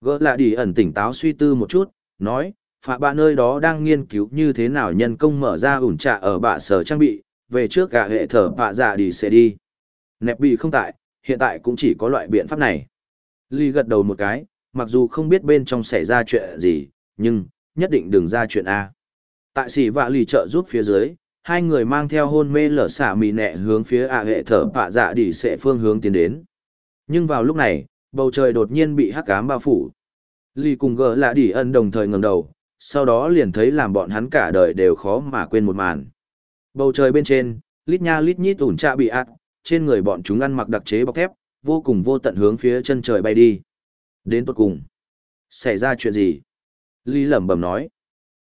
Gỡ lạ đi ẩn tỉnh táo suy tư một chút, nói, phạ bạ nơi đó đang nghiên cứu như thế nào nhân công mở ra ủn trạ ở bạ sở trang bị, về trước cả hệ thở bạ dạ đi sẽ đi. Nẹp bị không tại, hiện tại cũng chỉ có loại biện pháp này. Ly gật đầu một cái, mặc dù không biết bên trong xảy ra chuyện gì, nhưng, nhất định đừng ra chuyện A. Tại sĩ vạ lì trợ giúp phía dưới, hai người mang theo hôn mê lở xả mì nẹ hướng phía ạ hệ thở bạ dạ đi sẽ phương hướng tiến đến. Nhưng vào lúc này, bầu trời đột nhiên bị hắc ám bao phủ. Lì cùng gỡ lạ đi ân đồng thời ngẩng đầu, sau đó liền thấy làm bọn hắn cả đời đều khó mà quên một màn. Bầu trời bên trên, lít nha lít nhít ủn trạ bị ạt, trên người bọn chúng ăn mặc đặc chế bọc thép, vô cùng vô tận hướng phía chân trời bay đi. Đến tốt cùng. Xảy ra chuyện gì? Lý lẩm bẩm nói.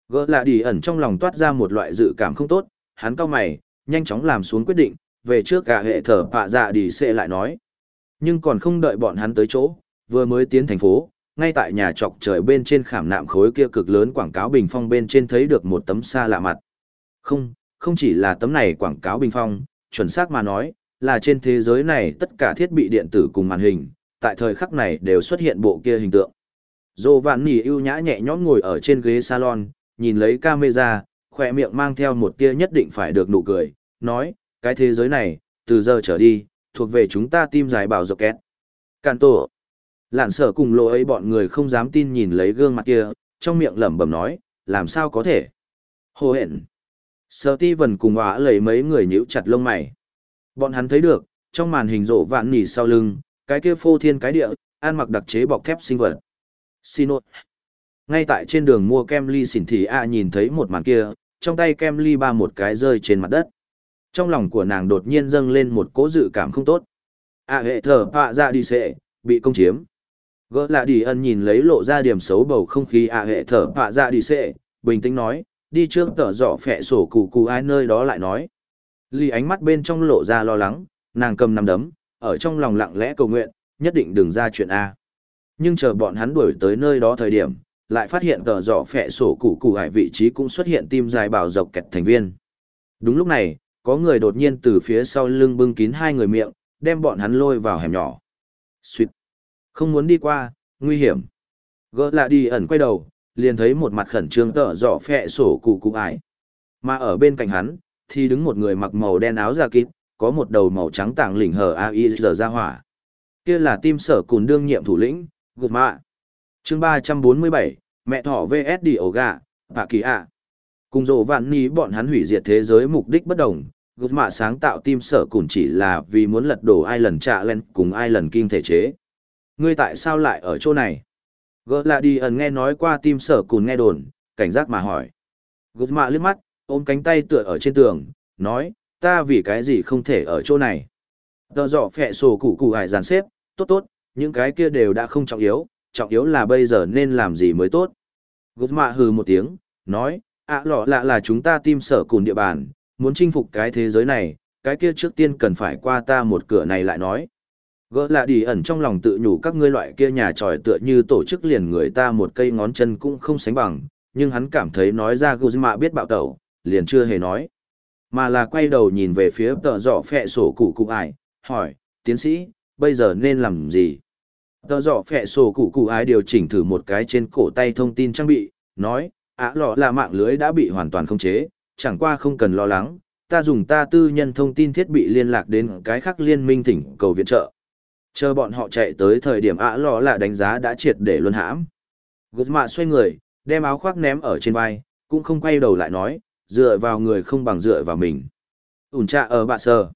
Gỡ lạ đi ẩn trong lòng toát ra một loại dự cảm không tốt, hắn cao mày, nhanh chóng làm xuống quyết định, về trước cả hệ thở bạ dạ đi xệ lại nói. Nhưng còn không đợi bọn hắn tới chỗ, vừa mới tiến thành phố, ngay tại nhà trọc trời bên trên khảm nạm khối kia cực lớn quảng cáo bình phong bên trên thấy được một tấm xa lạ mặt. Không, không chỉ là tấm này quảng cáo bình phong, chuẩn xác mà nói, là trên thế giới này tất cả thiết bị điện tử cùng màn hình, tại thời khắc này đều xuất hiện bộ kia hình tượng. Dô vạn nỉ ưu nhã nhẹ nhõm ngồi ở trên ghế salon, nhìn lấy camera, khỏe miệng mang theo một tia nhất định phải được nụ cười, nói, cái thế giới này, từ giờ trở đi, thuộc về chúng ta tim giải bảo dọc két. Càn tổ. Lạn sở cùng lộ ấy bọn người không dám tin nhìn lấy gương mặt kia, trong miệng lẩm bẩm nói, làm sao có thể. Hồ hẹn. Sở ti vần cùng hóa lấy mấy người nhíu chặt lông mày. Bọn hắn thấy được, trong màn hình rộ vạn nỉ sau lưng, cái kia phô thiên cái địa, an mặc đặc chế bọc thép sinh vật xin lỗi. Ngay tại trên đường mua kem ly xỉn thì A nhìn thấy một màn kia, trong tay kem ly ba một cái rơi trên mặt đất. Trong lòng của nàng đột nhiên dâng lên một cố dự cảm không tốt. A hệ thở pạ ra đi xệ, bị công chiếm. Gỡ lạ đi ân nhìn lấy lộ ra điểm xấu bầu không khí A hệ thở pạ ra đi xệ, bình tĩnh nói, đi trước tở dọ phẹ sổ cụ cụ ai nơi đó lại nói. Ly ánh mắt bên trong lộ ra lo lắng, nàng cầm nằm đấm, ở trong lòng lặng lẽ cầu nguyện, nhất định đừng ra chuyện A. Nhưng chờ bọn hắn đuổi tới nơi đó thời điểm, lại phát hiện tờ dọ phẹ sổ cụ cụ hải vị trí cũng xuất hiện tim dài bảo dọc kẹt thành viên. Đúng lúc này, có người đột nhiên từ phía sau lưng bưng kín hai người miệng, đem bọn hắn lôi vào hẻm nhỏ. Xuyệt. Không muốn đi qua, nguy hiểm. Gỡ lạ đi ẩn quay đầu, liền thấy một mặt khẩn trương tờ dọ phẹ sổ cụ cụ ải. Mà ở bên cạnh hắn, thì đứng một người mặc màu đen áo da kín có một đầu màu trắng tàng lỉnh hở AI giờ ra hỏa. Kia là tim sở cùn đương nhiệm thủ lĩnh, gục mạ. chương 347, mẹ thỏ VS đi ổ gà, và kỳ ạ. Cùng rộ vạn ní bọn hắn hủy diệt thế giới mục đích bất đồng, gục mạ sáng tạo tim sở cùn chỉ là vì muốn lật đổ ai lần trạ lên cùng ai lần kinh thể chế. Ngươi tại sao lại ở chỗ này? Gỡ là đi ẩn nghe nói qua tim sở cùn nghe đồn, cảnh giác mà hỏi. Gục mạ liếc mắt, ôm cánh tay tựa ở trên tường, nói, ta vì cái gì không thể ở chỗ này. Tờ dọ phẹ sổ cụ cụ hải dàn xếp, tốt tốt, những cái kia đều đã không trọng yếu, trọng yếu là bây giờ nên làm gì mới tốt. Gút mạ hừ một tiếng, nói, ạ lọ lạ là chúng ta tim sở cùng địa bàn, muốn chinh phục cái thế giới này, cái kia trước tiên cần phải qua ta một cửa này lại nói. Gỡ lạ đi ẩn trong lòng tự nhủ các ngươi loại kia nhà tròi tựa như tổ chức liền người ta một cây ngón chân cũng không sánh bằng, nhưng hắn cảm thấy nói ra Guzma biết bạo tẩu, liền chưa hề nói. Mà là quay đầu nhìn về phía tờ giỏ phẹ sổ cụ cụ ải, hỏi, tiến sĩ, bây giờ nên làm gì? Tờ dọ phẹ sổ cụ cụ ái điều chỉnh thử một cái trên cổ tay thông tin trang bị, nói, ả lọ là mạng lưới đã bị hoàn toàn khống chế, chẳng qua không cần lo lắng, ta dùng ta tư nhân thông tin thiết bị liên lạc đến cái khác liên minh tỉnh cầu viện trợ. Chờ bọn họ chạy tới thời điểm ả lọ là đánh giá đã triệt để luân hãm. Gút mạ xoay người, đem áo khoác ném ở trên vai, cũng không quay đầu lại nói, dựa vào người không bằng dựa vào mình. Ủn trạ ở bạ sờ.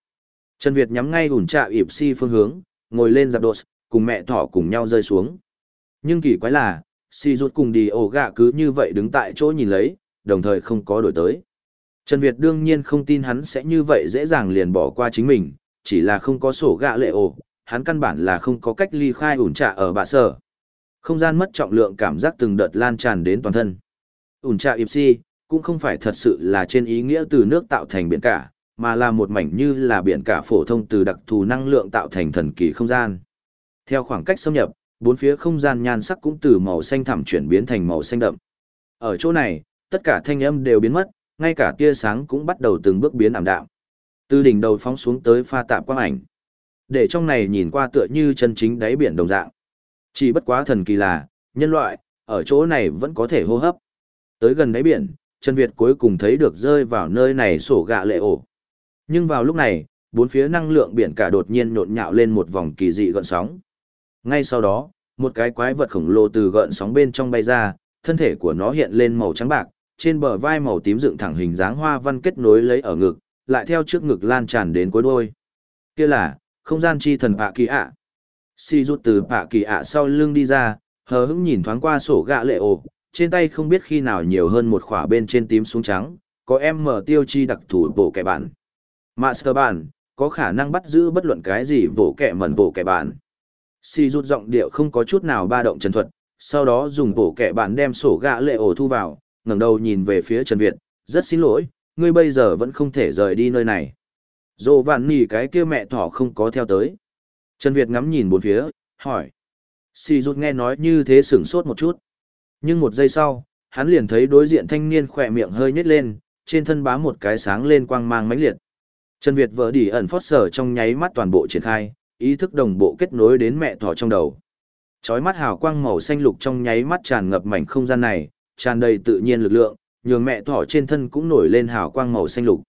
Trần Việt nhắm ngay ủn trạ ịp si phương hướng, ngồi lên giặc đột, cùng mẹ thỏ cùng nhau rơi xuống. Nhưng kỳ quái là, si rút cùng đi ổ gạ cứ như vậy đứng tại chỗ nhìn lấy, đồng thời không có đổi tới. Trần Việt đương nhiên không tin hắn sẽ như vậy dễ dàng liền bỏ qua chính mình, chỉ là không có sổ gạ lệ ổ, hắn căn bản là không có cách ly khai ủn trạ ở bạ sở. Không gian mất trọng lượng cảm giác từng đợt lan tràn đến toàn thân. Ủn trạ ịp si, cũng không phải thật sự là trên ý nghĩa từ nước tạo thành biển cả, mà là một mảnh như là biển cả phổ thông từ đặc thù năng lượng tạo thành thần kỳ không gian. Theo khoảng cách xâm nhập, bốn phía không gian nhan sắc cũng từ màu xanh thẳm chuyển biến thành màu xanh đậm. Ở chỗ này, tất cả thanh âm đều biến mất, ngay cả tia sáng cũng bắt đầu từng bước biến ảm đạm. Từ đỉnh đầu phóng xuống tới pha tạp quang ảnh. Để trong này nhìn qua tựa như chân chính đáy biển đồng dạng. Chỉ bất quá thần kỳ là, nhân loại, ở chỗ này vẫn có thể hô hấp. Tới gần đáy biển, Trần Việt cuối cùng thấy được rơi vào nơi này sổ gạ lệ ổ. Nhưng vào lúc này, bốn phía năng lượng biển cả đột nhiên nhộn nhạo lên một vòng kỳ dị gợn sóng. Ngay sau đó, một cái quái vật khổng lồ từ gợn sóng bên trong bay ra, thân thể của nó hiện lên màu trắng bạc, trên bờ vai màu tím dựng thẳng hình dáng hoa văn kết nối lấy ở ngực, lại theo trước ngực lan tràn đến cuối đuôi. Kia là, không gian chi thần bạ kỳ ạ. Si rút từ bạ kỳ ạ sau lưng đi ra, hờ hững nhìn thoáng qua sổ gạ lệ ổ, trên tay không biết khi nào nhiều hơn một khỏa bên trên tím xuống trắng, có em mở tiêu chi đặc thủ bộ kẻ bản. Master bản, có khả năng bắt giữ bất luận cái gì vỗ kẻ mẩn vỗ kẻ bản. Si rút giọng điệu không có chút nào ba động trần thuật, sau đó dùng bộ kẻ bản đem sổ gạ lệ ổ thu vào, ngẩng đầu nhìn về phía Trần Việt, rất xin lỗi, ngươi bây giờ vẫn không thể rời đi nơi này. Dô vạn nỉ cái kia mẹ thỏ không có theo tới. Trần Việt ngắm nhìn bốn phía, hỏi. Si rút nghe nói như thế sửng sốt một chút. Nhưng một giây sau, hắn liền thấy đối diện thanh niên khỏe miệng hơi nhếch lên, trên thân bá một cái sáng lên quang mang mãnh liệt. Trần Việt vỡ đỉ ẩn phót sở trong nháy mắt toàn bộ triển khai, ý thức đồng bộ kết nối đến mẹ thỏ trong đầu. Chói mắt hào quang màu xanh lục trong nháy mắt tràn ngập mảnh không gian này, tràn đầy tự nhiên lực lượng, nhường mẹ thỏ trên thân cũng nổi lên hào quang màu xanh lục.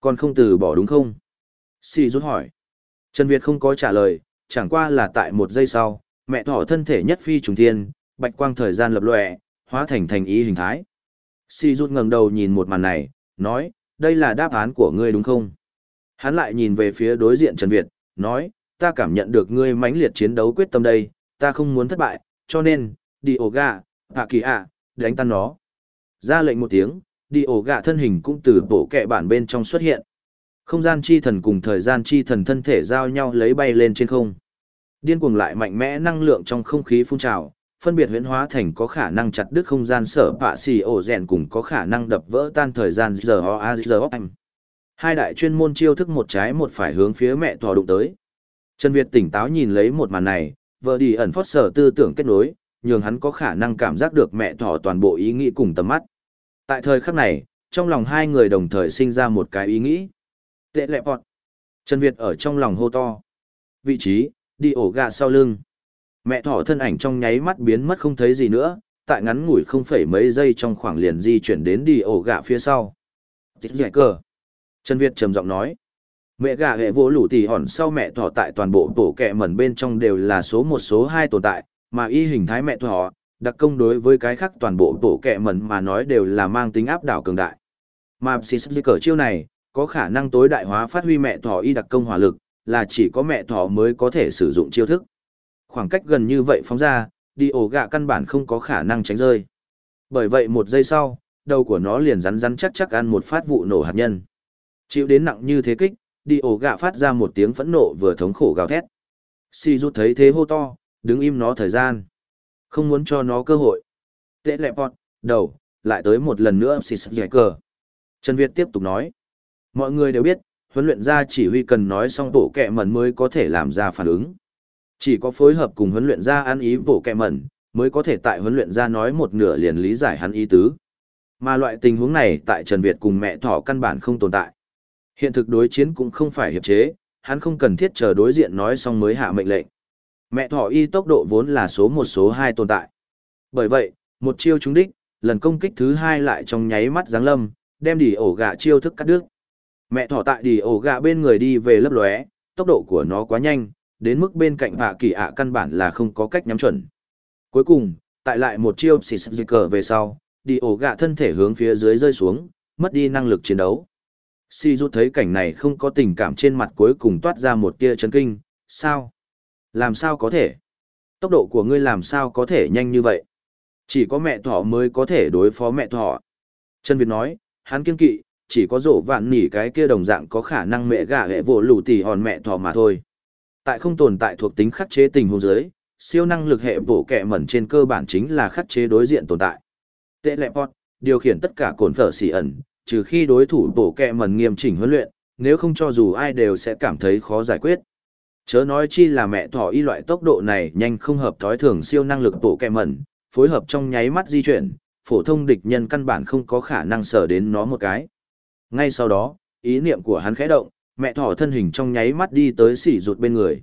Còn không từ bỏ đúng không? Si rút hỏi. Trần Việt không có trả lời, chẳng qua là tại một giây sau, mẹ thỏ thân thể nhất phi trùng thiên, bạch quang thời gian lập lòe, hóa thành thành ý hình thái. Si rút ngẩng đầu nhìn một màn này, nói, đây là đáp án của ngươi đúng không? Hắn lại nhìn về phía đối diện Trần Việt, nói, ta cảm nhận được ngươi mãnh liệt chiến đấu quyết tâm đây, ta không muốn thất bại, cho nên, đi ổ gà, hạ kỳ ạ, đánh tan nó. Ra lệnh một tiếng, đi ổ gà thân hình cũng từ bộ kẹ bản bên trong xuất hiện. Không gian chi thần cùng thời gian chi thần thân thể giao nhau lấy bay lên trên không. Điên cuồng lại mạnh mẽ năng lượng trong không khí phun trào, phân biệt huyễn hóa thành có khả năng chặt đứt không gian sở bạ xì ổ rèn cùng có khả năng đập vỡ tan thời gian giờ ho a giờ anh. Hai đại chuyên môn chiêu thức một trái một phải hướng phía mẹ thò đụng tới. Trần Việt tỉnh táo nhìn lấy một màn này, vợ đi ẩn phót sở tư tưởng kết nối, nhường hắn có khả năng cảm giác được mẹ thỏ toàn bộ ý nghĩ cùng tầm mắt. Tại thời khắc này, trong lòng hai người đồng thời sinh ra một cái ý nghĩ. Tệ lẹ bọt. Trần Việt ở trong lòng hô to. Vị trí, đi ổ gà sau lưng. Mẹ thỏ thân ảnh trong nháy mắt biến mất không thấy gì nữa, tại ngắn ngủi không phẩy mấy giây trong khoảng liền di chuyển đến đi ổ gà phía sau. Chết dạy cờ. Trần Việt trầm giọng nói. Mẹ gà hệ vô lũ tỉ hòn sau mẹ thỏ tại toàn bộ tổ kẹ mẩn bên trong đều là số một số hai tồn tại, mà y hình thái mẹ thỏ, đặc công đối với cái khác toàn bộ tổ kẹ mẩn mà nói đều là mang tính áp đảo cường đại. Mà xì cờ chiêu này, có khả năng tối đại hóa phát huy mẹ thỏ y đặc công hỏa lực, là chỉ có mẹ thỏ mới có thể sử dụng chiêu thức. Khoảng cách gần như vậy phóng ra, đi ổ gạ căn bản không có khả năng tránh rơi. Bởi vậy một giây sau, đầu của nó liền rắn rắn chắc chắc ăn một phát vụ nổ hạt nhân. Chịu đến nặng như thế kích, đi ổ gạ phát ra một tiếng phẫn nộ vừa thống khổ gào thét. Si rút thấy thế hô to, đứng im nó thời gian. Không muốn cho nó cơ hội. Tệ lẹ bọt, đầu, lại tới một lần nữa xì sập cờ. Trần Việt tiếp tục nói, mọi người đều biết, huấn luyện gia chỉ huy cần nói xong bộ kẹ mẩn mới có thể làm ra phản ứng. Chỉ có phối hợp cùng huấn luyện gia ăn ý bộ kẹ mẩn, mới có thể tại huấn luyện gia nói một nửa liền lý giải hắn ý tứ. Mà loại tình huống này tại Trần Việt cùng mẹ thỏ căn bản không tồn tại. Hiện thực đối chiến cũng không phải hiệp chế, hắn không cần thiết chờ đối diện nói xong mới hạ mệnh lệnh. Mẹ thỏ y tốc độ vốn là số một số hai tồn tại. Bởi vậy, một chiêu trúng đích, lần công kích thứ hai lại trong nháy mắt giáng lâm, đem đi ổ gạ chiêu thức cắt đứt. Mẹ thỏ tại đi ổ gạ bên người đi về lấp lóe, tốc độ của nó quá nhanh, đến mức bên cạnh hạ kỳ ạ căn bản là không có cách nhắm chuẩn. Cuối cùng, tại lại một chiêu xì sập cờ về sau, đi ổ gạ thân thể hướng phía dưới rơi xuống, mất đi năng lực chiến đấu. Si rút thấy cảnh này không có tình cảm trên mặt cuối cùng toát ra một tia chấn kinh, sao? Làm sao có thể? Tốc độ của ngươi làm sao có thể nhanh như vậy? Chỉ có mẹ thỏ mới có thể đối phó mẹ thỏ. Trần Việt nói, hắn kiên kỵ, chỉ có rổ vạn nỉ cái kia đồng dạng có khả năng mẹ gạ hệ vỗ lù tỉ hòn mẹ thỏ mà thôi. Tại không tồn tại thuộc tính khắc chế tình huống giới, siêu năng lực hệ bổ kẹ mẩn trên cơ bản chính là khắc chế đối diện tồn tại. Tệ lệnh, điều khiển tất cả cồn phở xỉ ẩn, trừ khi đối thủ bổ kẹ mần nghiêm chỉnh huấn luyện, nếu không cho dù ai đều sẽ cảm thấy khó giải quyết. Chớ nói chi là mẹ thỏ y loại tốc độ này nhanh không hợp thói thường siêu năng lực bổ kẹ mẩn, phối hợp trong nháy mắt di chuyển, phổ thông địch nhân căn bản không có khả năng sở đến nó một cái. Ngay sau đó, ý niệm của hắn khẽ động, mẹ thỏ thân hình trong nháy mắt đi tới xỉ rụt bên người.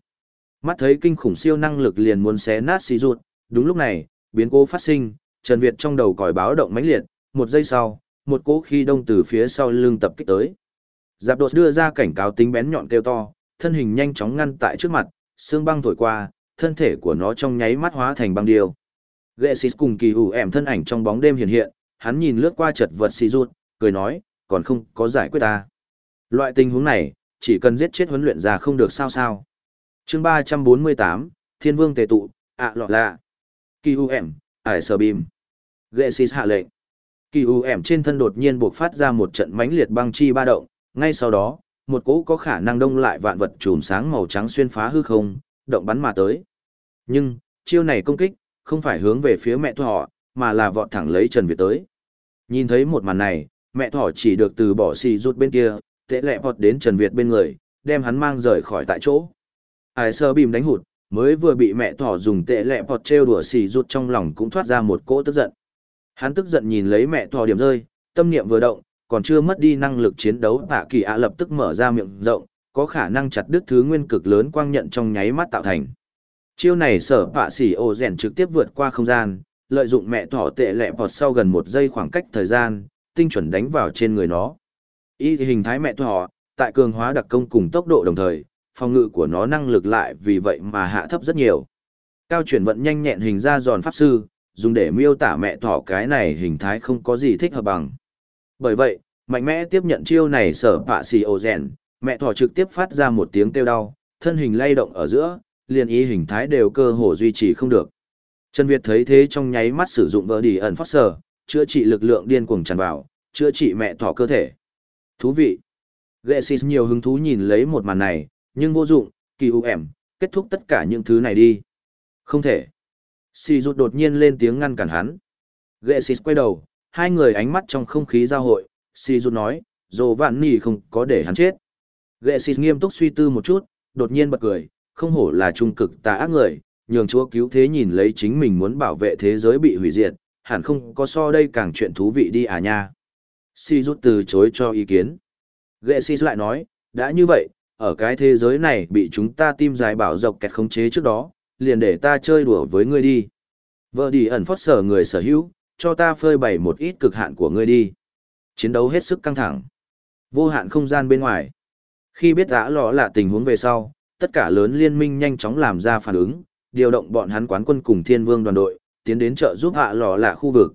Mắt thấy kinh khủng siêu năng lực liền muốn xé nát xỉ rụt, đúng lúc này, biến cố phát sinh, Trần Việt trong đầu còi báo động mãnh liệt, một giây sau, một cỗ khi đông từ phía sau lưng tập kích tới. Giáp đột đưa ra cảnh cáo tính bén nhọn kêu to, thân hình nhanh chóng ngăn tại trước mặt, xương băng thổi qua, thân thể của nó trong nháy mắt hóa thành băng điêu. Gexis cùng kỳ hủ ẻm thân ảnh trong bóng đêm hiện hiện, hắn nhìn lướt qua chật vật xì rụt, cười nói, còn không có giải quyết ta. Loại tình huống này, chỉ cần giết chết huấn luyện ra không được sao sao. chương 348, Thiên Vương tề tụ, ạ lọ lạ. Kỳ hủ ẻm, ải sờ bìm. Gexis hạ lệnh. Kỳ ủ ẻm trên thân đột nhiên buộc phát ra một trận mãnh liệt băng chi ba động, ngay sau đó, một cỗ có khả năng đông lại vạn vật chùm sáng màu trắng xuyên phá hư không, động bắn mà tới. Nhưng, chiêu này công kích, không phải hướng về phía mẹ thỏ, mà là vọt thẳng lấy Trần Việt tới. Nhìn thấy một màn này, mẹ thỏ chỉ được từ bỏ xì rút bên kia, tệ lẹ vọt đến Trần Việt bên người, đem hắn mang rời khỏi tại chỗ. Ai sơ bìm đánh hụt, mới vừa bị mẹ thỏ dùng tệ lẹ vọt trêu đùa xì rút trong lòng cũng thoát ra một cỗ tức giận. Hắn tức giận nhìn lấy mẹ thò điểm rơi, tâm niệm vừa động, còn chưa mất đi năng lực chiến đấu tạ kỳ ạ lập tức mở ra miệng rộng, có khả năng chặt đứt thứ nguyên cực lớn quang nhận trong nháy mắt tạo thành. Chiêu này sở bạ xỉ ô rèn trực tiếp vượt qua không gian, lợi dụng mẹ thỏ tệ lẹ vọt sau gần một giây khoảng cách thời gian, tinh chuẩn đánh vào trên người nó. Y hình thái mẹ thỏ, tại cường hóa đặc công cùng tốc độ đồng thời, phòng ngự của nó năng lực lại vì vậy mà hạ thấp rất nhiều. Cao chuyển vận nhanh nhẹn hình ra giòn pháp sư, dùng để miêu tả mẹ thỏ cái này hình thái không có gì thích hợp bằng. Bởi vậy, mạnh mẽ tiếp nhận chiêu này sở bạ xì ồ rèn, mẹ thỏ trực tiếp phát ra một tiếng kêu đau, thân hình lay động ở giữa, liền ý hình thái đều cơ hồ duy trì không được. Trần Việt thấy thế trong nháy mắt sử dụng vỡ đi ẩn phát sở, chữa trị lực lượng điên cuồng tràn vào, chữa trị mẹ thỏ cơ thể. Thú vị. Gexis nhiều hứng thú nhìn lấy một màn này, nhưng vô dụng, kỳ u ẻm, kết thúc tất cả những thứ này đi. Không thể. Si Rụt đột nhiên lên tiếng ngăn cản hắn. Gexis quay đầu, hai người ánh mắt trong không khí giao hội, Si Rụt nói, dồ vạn nỉ không có để hắn chết. Gexis nghiêm túc suy tư một chút, đột nhiên bật cười, không hổ là trung cực tà ác người, nhường chúa cứu thế nhìn lấy chính mình muốn bảo vệ thế giới bị hủy diệt, hẳn không có so đây càng chuyện thú vị đi à nha. Si rút từ chối cho ý kiến. Gệ Si lại nói, đã như vậy, ở cái thế giới này bị chúng ta tim dài bảo dọc kẹt khống chế trước đó, liền để ta chơi đùa với ngươi đi. Vợ đi ẩn phót sở người sở hữu, cho ta phơi bày một ít cực hạn của ngươi đi. Chiến đấu hết sức căng thẳng. Vô hạn không gian bên ngoài. Khi biết đã lọ là tình huống về sau, tất cả lớn liên minh nhanh chóng làm ra phản ứng, điều động bọn hắn quán quân cùng thiên vương đoàn đội, tiến đến trợ giúp ạ lọ là khu vực.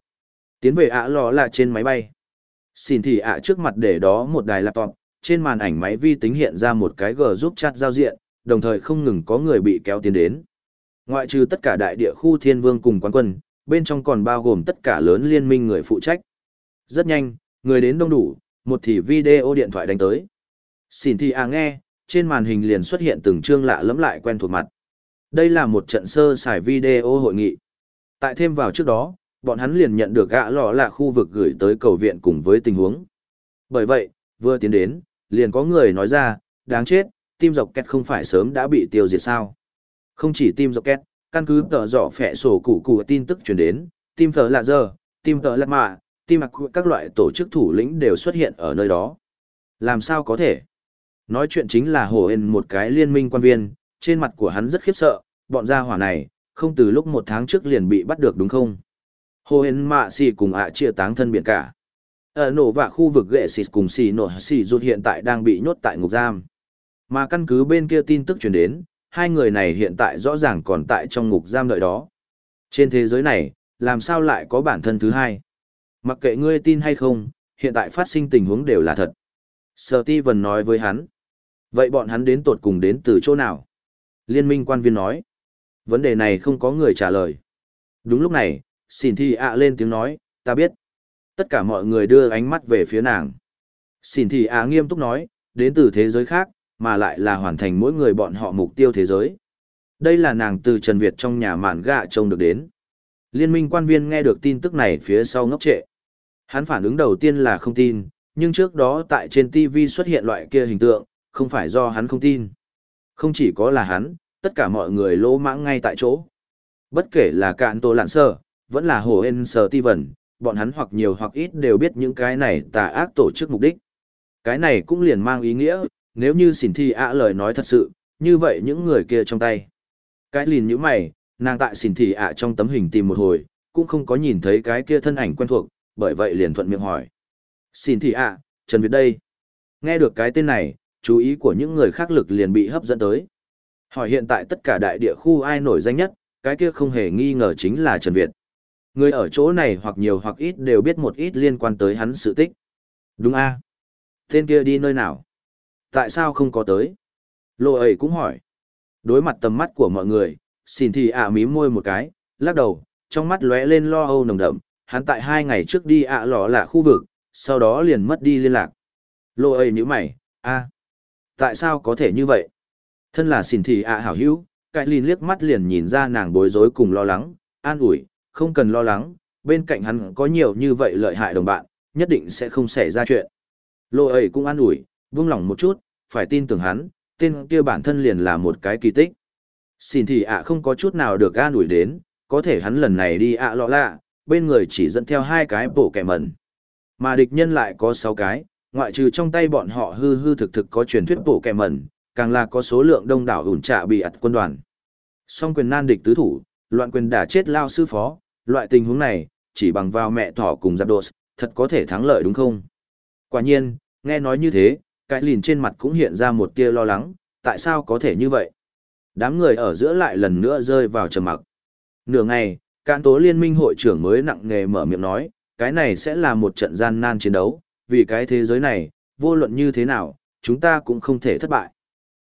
Tiến về ạ lọ là trên máy bay. Xin thì ạ trước mặt để đó một đài laptop, trên màn ảnh máy vi tính hiện ra một cái G giúp chat giao diện, đồng thời không ngừng có người bị kéo tiến đến. Ngoại trừ tất cả đại địa khu thiên vương cùng quán quân, bên trong còn bao gồm tất cả lớn liên minh người phụ trách. Rất nhanh, người đến đông đủ, một thì video điện thoại đánh tới. Xin thì à nghe, trên màn hình liền xuất hiện từng chương lạ lẫm lại quen thuộc mặt. Đây là một trận sơ xài video hội nghị. Tại thêm vào trước đó, bọn hắn liền nhận được gã lọ là khu vực gửi tới cầu viện cùng với tình huống. Bởi vậy, vừa tiến đến, liền có người nói ra, đáng chết, tim dọc kẹt không phải sớm đã bị tiêu diệt sao. Không chỉ tim rocket, căn cứ tờ dọ phẹ sổ cụ cụ tin tức truyền đến, tim thờ lạ giờ, tim thờ lạ mạ, tim mặc các loại tổ chức thủ lĩnh đều xuất hiện ở nơi đó. Làm sao có thể? Nói chuyện chính là Hồ Hên một cái liên minh quan viên, trên mặt của hắn rất khiếp sợ, bọn gia hỏa này, không từ lúc một tháng trước liền bị bắt được đúng không? Hồ Hên mạ xì cùng ạ chia táng thân biển cả. Ở nổ và khu vực ghệ xịt cùng xì nổ xì rút hiện tại đang bị nhốt tại ngục giam. Mà căn cứ bên kia tin tức truyền đến, hai người này hiện tại rõ ràng còn tại trong ngục giam đợi đó. Trên thế giới này, làm sao lại có bản thân thứ hai? Mặc kệ ngươi tin hay không, hiện tại phát sinh tình huống đều là thật. Sở ti vần nói với hắn. Vậy bọn hắn đến tột cùng đến từ chỗ nào? Liên minh quan viên nói. Vấn đề này không có người trả lời. Đúng lúc này, xin thi ạ lên tiếng nói, ta biết. Tất cả mọi người đưa ánh mắt về phía nàng. Xin thi ạ nghiêm túc nói, đến từ thế giới khác, mà lại là hoàn thành mỗi người bọn họ mục tiêu thế giới. Đây là nàng từ Trần Việt trong nhà mạn gạ trông được đến. Liên minh quan viên nghe được tin tức này phía sau ngốc trệ. Hắn phản ứng đầu tiên là không tin, nhưng trước đó tại trên TV xuất hiện loại kia hình tượng, không phải do hắn không tin. Không chỉ có là hắn, tất cả mọi người lỗ mãng ngay tại chỗ. Bất kể là cạn tô lạn sơ, vẫn là hồ ên sờ ti vẩn, bọn hắn hoặc nhiều hoặc ít đều biết những cái này tà ác tổ chức mục đích. Cái này cũng liền mang ý nghĩa, nếu như xỉn thi ạ lời nói thật sự, như vậy những người kia trong tay. Cái lìn như mày, nàng tại xỉn thị ạ trong tấm hình tìm một hồi, cũng không có nhìn thấy cái kia thân ảnh quen thuộc, bởi vậy liền thuận miệng hỏi. Xỉn thị ạ, Trần Việt đây. Nghe được cái tên này, chú ý của những người khác lực liền bị hấp dẫn tới. Hỏi hiện tại tất cả đại địa khu ai nổi danh nhất, cái kia không hề nghi ngờ chính là Trần Việt. Người ở chỗ này hoặc nhiều hoặc ít đều biết một ít liên quan tới hắn sự tích. Đúng a Tên kia đi nơi nào? Tại sao không có tới? lộ ấy cũng hỏi. Đối mặt tầm mắt của mọi người, xin thì ạ mím môi một cái, lắc đầu, trong mắt lóe lên lo âu nồng đậm, hắn tại hai ngày trước đi ạ lò là khu vực, sau đó liền mất đi liên lạc. lộ ấy nhữ mày, a tại sao có thể như vậy? Thân là xin thì ạ hảo hữu, cãi lìn liếc mắt liền nhìn ra nàng bối rối cùng lo lắng, an ủi, không cần lo lắng, bên cạnh hắn có nhiều như vậy lợi hại đồng bạn, nhất định sẽ không xảy ra chuyện. lộ ấy cũng an ủi, Vương lòng một chút, phải tin tưởng hắn, tên kia bản thân liền là một cái kỳ tích. Xin thì ạ không có chút nào được ga nổi đến, có thể hắn lần này đi ạ lọ lạ, bên người chỉ dẫn theo hai cái bổ kẻ mẩn. Mà địch nhân lại có sáu cái, ngoại trừ trong tay bọn họ hư hư thực thực có truyền thuyết bổ kẻ mẩn, càng là có số lượng đông đảo ủn trạ bị ặt quân đoàn. Song quyền nan địch tứ thủ, loạn quyền đả chết lao sư phó, loại tình huống này, chỉ bằng vào mẹ thỏ cùng giáp đột, thật có thể thắng lợi đúng không? Quả nhiên, nghe nói như thế, cái lìn trên mặt cũng hiện ra một tia lo lắng, tại sao có thể như vậy? Đám người ở giữa lại lần nữa rơi vào trầm mặc. Nửa ngày, cán tố liên minh hội trưởng mới nặng nề mở miệng nói, cái này sẽ là một trận gian nan chiến đấu, vì cái thế giới này, vô luận như thế nào, chúng ta cũng không thể thất bại.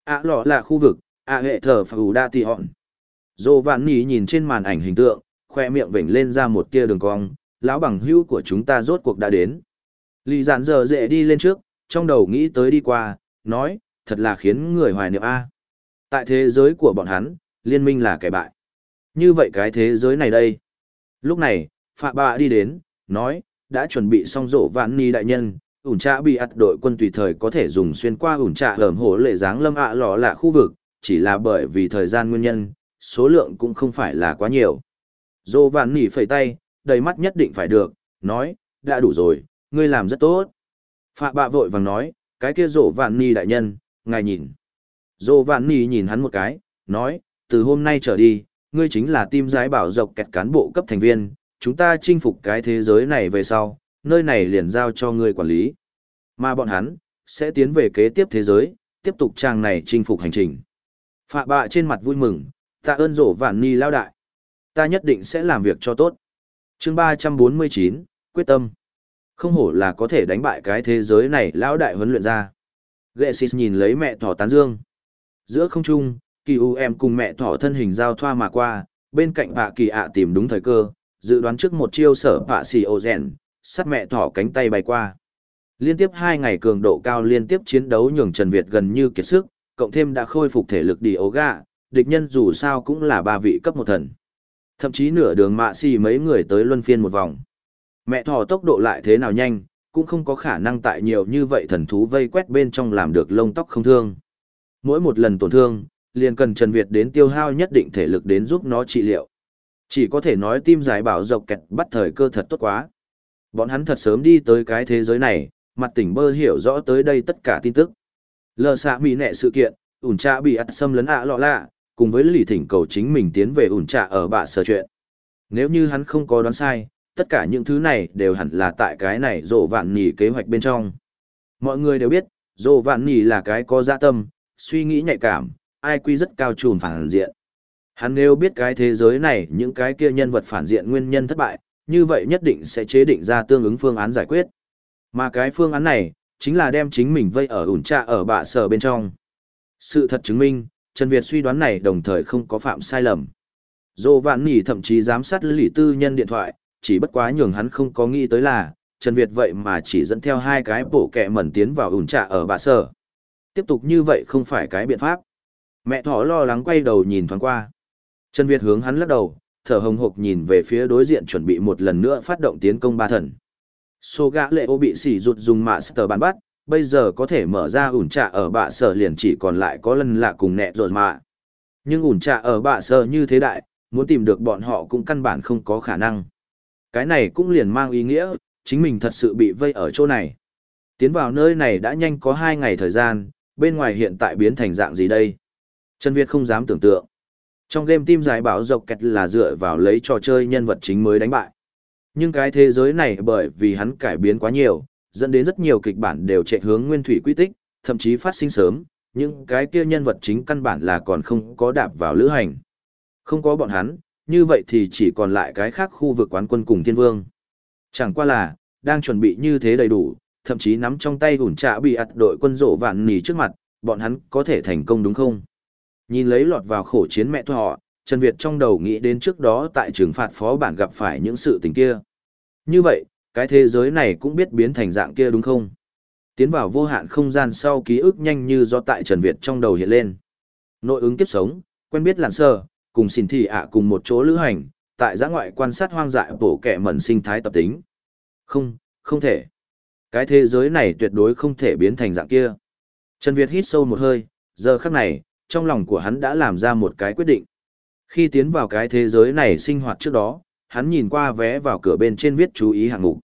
ạ lọ là khu vực, ạ hệ thờ phù đa tì hòn. Dô vạn nỉ nhìn trên màn ảnh hình tượng, khoe miệng vểnh lên ra một tia đường cong, lão bằng hữu của chúng ta rốt cuộc đã đến. Lý giản giờ dễ đi lên trước, trong đầu nghĩ tới đi qua, nói, thật là khiến người hoài niệm A. Tại thế giới của bọn hắn, liên minh là kẻ bại. Như vậy cái thế giới này đây. Lúc này, Phạ Bạ đi đến, nói, đã chuẩn bị xong rổ vạn ni đại nhân, ủn trạ bị ạt đội quân tùy thời có thể dùng xuyên qua ủn trạ hởm hổ lệ dáng lâm ạ lọ là khu vực, chỉ là bởi vì thời gian nguyên nhân, số lượng cũng không phải là quá nhiều. Rổ vạn ni phẩy tay, đầy mắt nhất định phải được, nói, đã đủ rồi, ngươi làm rất tốt. Phạ bạ vội vàng nói, cái kia rổ vạn ni đại nhân, ngài nhìn. Rổ vạn ni nhìn hắn một cái, nói, từ hôm nay trở đi, ngươi chính là tim giái bảo dọc kẹt cán bộ cấp thành viên, chúng ta chinh phục cái thế giới này về sau, nơi này liền giao cho ngươi quản lý. Mà bọn hắn, sẽ tiến về kế tiếp thế giới, tiếp tục trang này chinh phục hành trình. Phạ bạ trên mặt vui mừng, tạ ơn rổ vạn ni lao đại. Ta nhất định sẽ làm việc cho tốt. chương ba trăm bốn mươi chín quyết tâm. Không hổ là có thể đánh bại cái thế giới này lão đại huấn luyện ra. Gệ xịt nhìn lấy mẹ thỏ tán dương. Giữa không trung, kỳ u em cùng mẹ thỏ thân hình giao thoa mà qua, bên cạnh bạ kỳ ạ tìm đúng thời cơ, dự đoán trước một chiêu sở bạ xì ô rèn, sắt mẹ thỏ cánh tay bay qua. Liên tiếp hai ngày cường độ cao liên tiếp chiến đấu nhường Trần Việt gần như kiệt sức, cộng thêm đã khôi phục thể lực đi ố gà, địch nhân dù sao cũng là ba vị cấp một thần. Thậm chí nửa đường mạ xì mấy người tới luân phiên một vòng. Mẹ thỏ tốc độ lại thế nào nhanh, cũng không có khả năng tại nhiều như vậy thần thú vây quét bên trong làm được lông tóc không thương. Mỗi một lần tổn thương, liền cần Trần Việt đến tiêu hao nhất định thể lực đến giúp nó trị liệu. Chỉ có thể nói tim giải bảo dọc kẹt bắt thời cơ thật tốt quá. Bọn hắn thật sớm đi tới cái thế giới này, mặt tỉnh bơ hiểu rõ tới đây tất cả tin tức. Lờ xạ mỹ nẹ sự kiện, ủn trạ bị ắt xâm lấn ạ lọ lạ, cùng với lì thỉnh cầu chính mình tiến về ủn trạ ở bạ sở chuyện. Nếu như hắn không có đoán sai, tất cả những thứ này đều hẳn là tại cái này rộ vạn nỉ kế hoạch bên trong. Mọi người đều biết, rộ vạn nỉ là cái có dạ tâm, suy nghĩ nhạy cảm, ai quy rất cao trùm phản diện. Hắn nếu biết cái thế giới này những cái kia nhân vật phản diện nguyên nhân thất bại, như vậy nhất định sẽ chế định ra tương ứng phương án giải quyết. Mà cái phương án này, chính là đem chính mình vây ở ủn trạ ở bạ sở bên trong. Sự thật chứng minh, Trần Việt suy đoán này đồng thời không có phạm sai lầm. Dô vạn nỉ thậm chí giám sát lý tư nhân điện thoại, chỉ bất quá nhường hắn không có nghĩ tới là, Trần Việt vậy mà chỉ dẫn theo hai cái bộ kẹ mẩn tiến vào ủn trạ ở bạ sở. Tiếp tục như vậy không phải cái biện pháp. Mẹ thỏ lo lắng quay đầu nhìn thoáng qua. Trần Việt hướng hắn lắc đầu, thở hồng hộc nhìn về phía đối diện chuẩn bị một lần nữa phát động tiến công ba thần. Số gã lệ ô bị sỉ rụt dùng mạ sờ bàn bắt, bây giờ có thể mở ra ủn trạ ở bạ sở liền chỉ còn lại có lần lạ cùng nẹ rồi mà. Nhưng ủn trạ ở bạ sở như thế đại, muốn tìm được bọn họ cũng căn bản không có khả năng. Cái này cũng liền mang ý nghĩa, chính mình thật sự bị vây ở chỗ này. Tiến vào nơi này đã nhanh có hai ngày thời gian, bên ngoài hiện tại biến thành dạng gì đây? Trần Việt không dám tưởng tượng. Trong game tim giải bảo dọc kẹt là dựa vào lấy trò chơi nhân vật chính mới đánh bại. Nhưng cái thế giới này bởi vì hắn cải biến quá nhiều, dẫn đến rất nhiều kịch bản đều chạy hướng nguyên thủy quy tích, thậm chí phát sinh sớm, những cái kia nhân vật chính căn bản là còn không có đạp vào lữ hành. Không có bọn hắn, như vậy thì chỉ còn lại cái khác khu vực quán quân cùng thiên vương. Chẳng qua là, đang chuẩn bị như thế đầy đủ, thậm chí nắm trong tay ủn trạ bị ạt đội quân rổ vạn nỉ trước mặt, bọn hắn có thể thành công đúng không? Nhìn lấy lọt vào khổ chiến mẹ thọ, Trần Việt trong đầu nghĩ đến trước đó tại trường phạt phó bản gặp phải những sự tình kia. Như vậy, cái thế giới này cũng biết biến thành dạng kia đúng không? Tiến vào vô hạn không gian sau ký ức nhanh như do tại Trần Việt trong đầu hiện lên. Nội ứng kiếp sống, quen biết làn sơ, cùng xin thị ạ cùng một chỗ lữ hành, tại giã ngoại quan sát hoang dại bổ kẻ mẩn sinh thái tập tính. Không, không thể. Cái thế giới này tuyệt đối không thể biến thành dạng kia. Trần Việt hít sâu một hơi, giờ khắc này, trong lòng của hắn đã làm ra một cái quyết định. Khi tiến vào cái thế giới này sinh hoạt trước đó, hắn nhìn qua vé vào cửa bên trên viết chú ý hạng mục.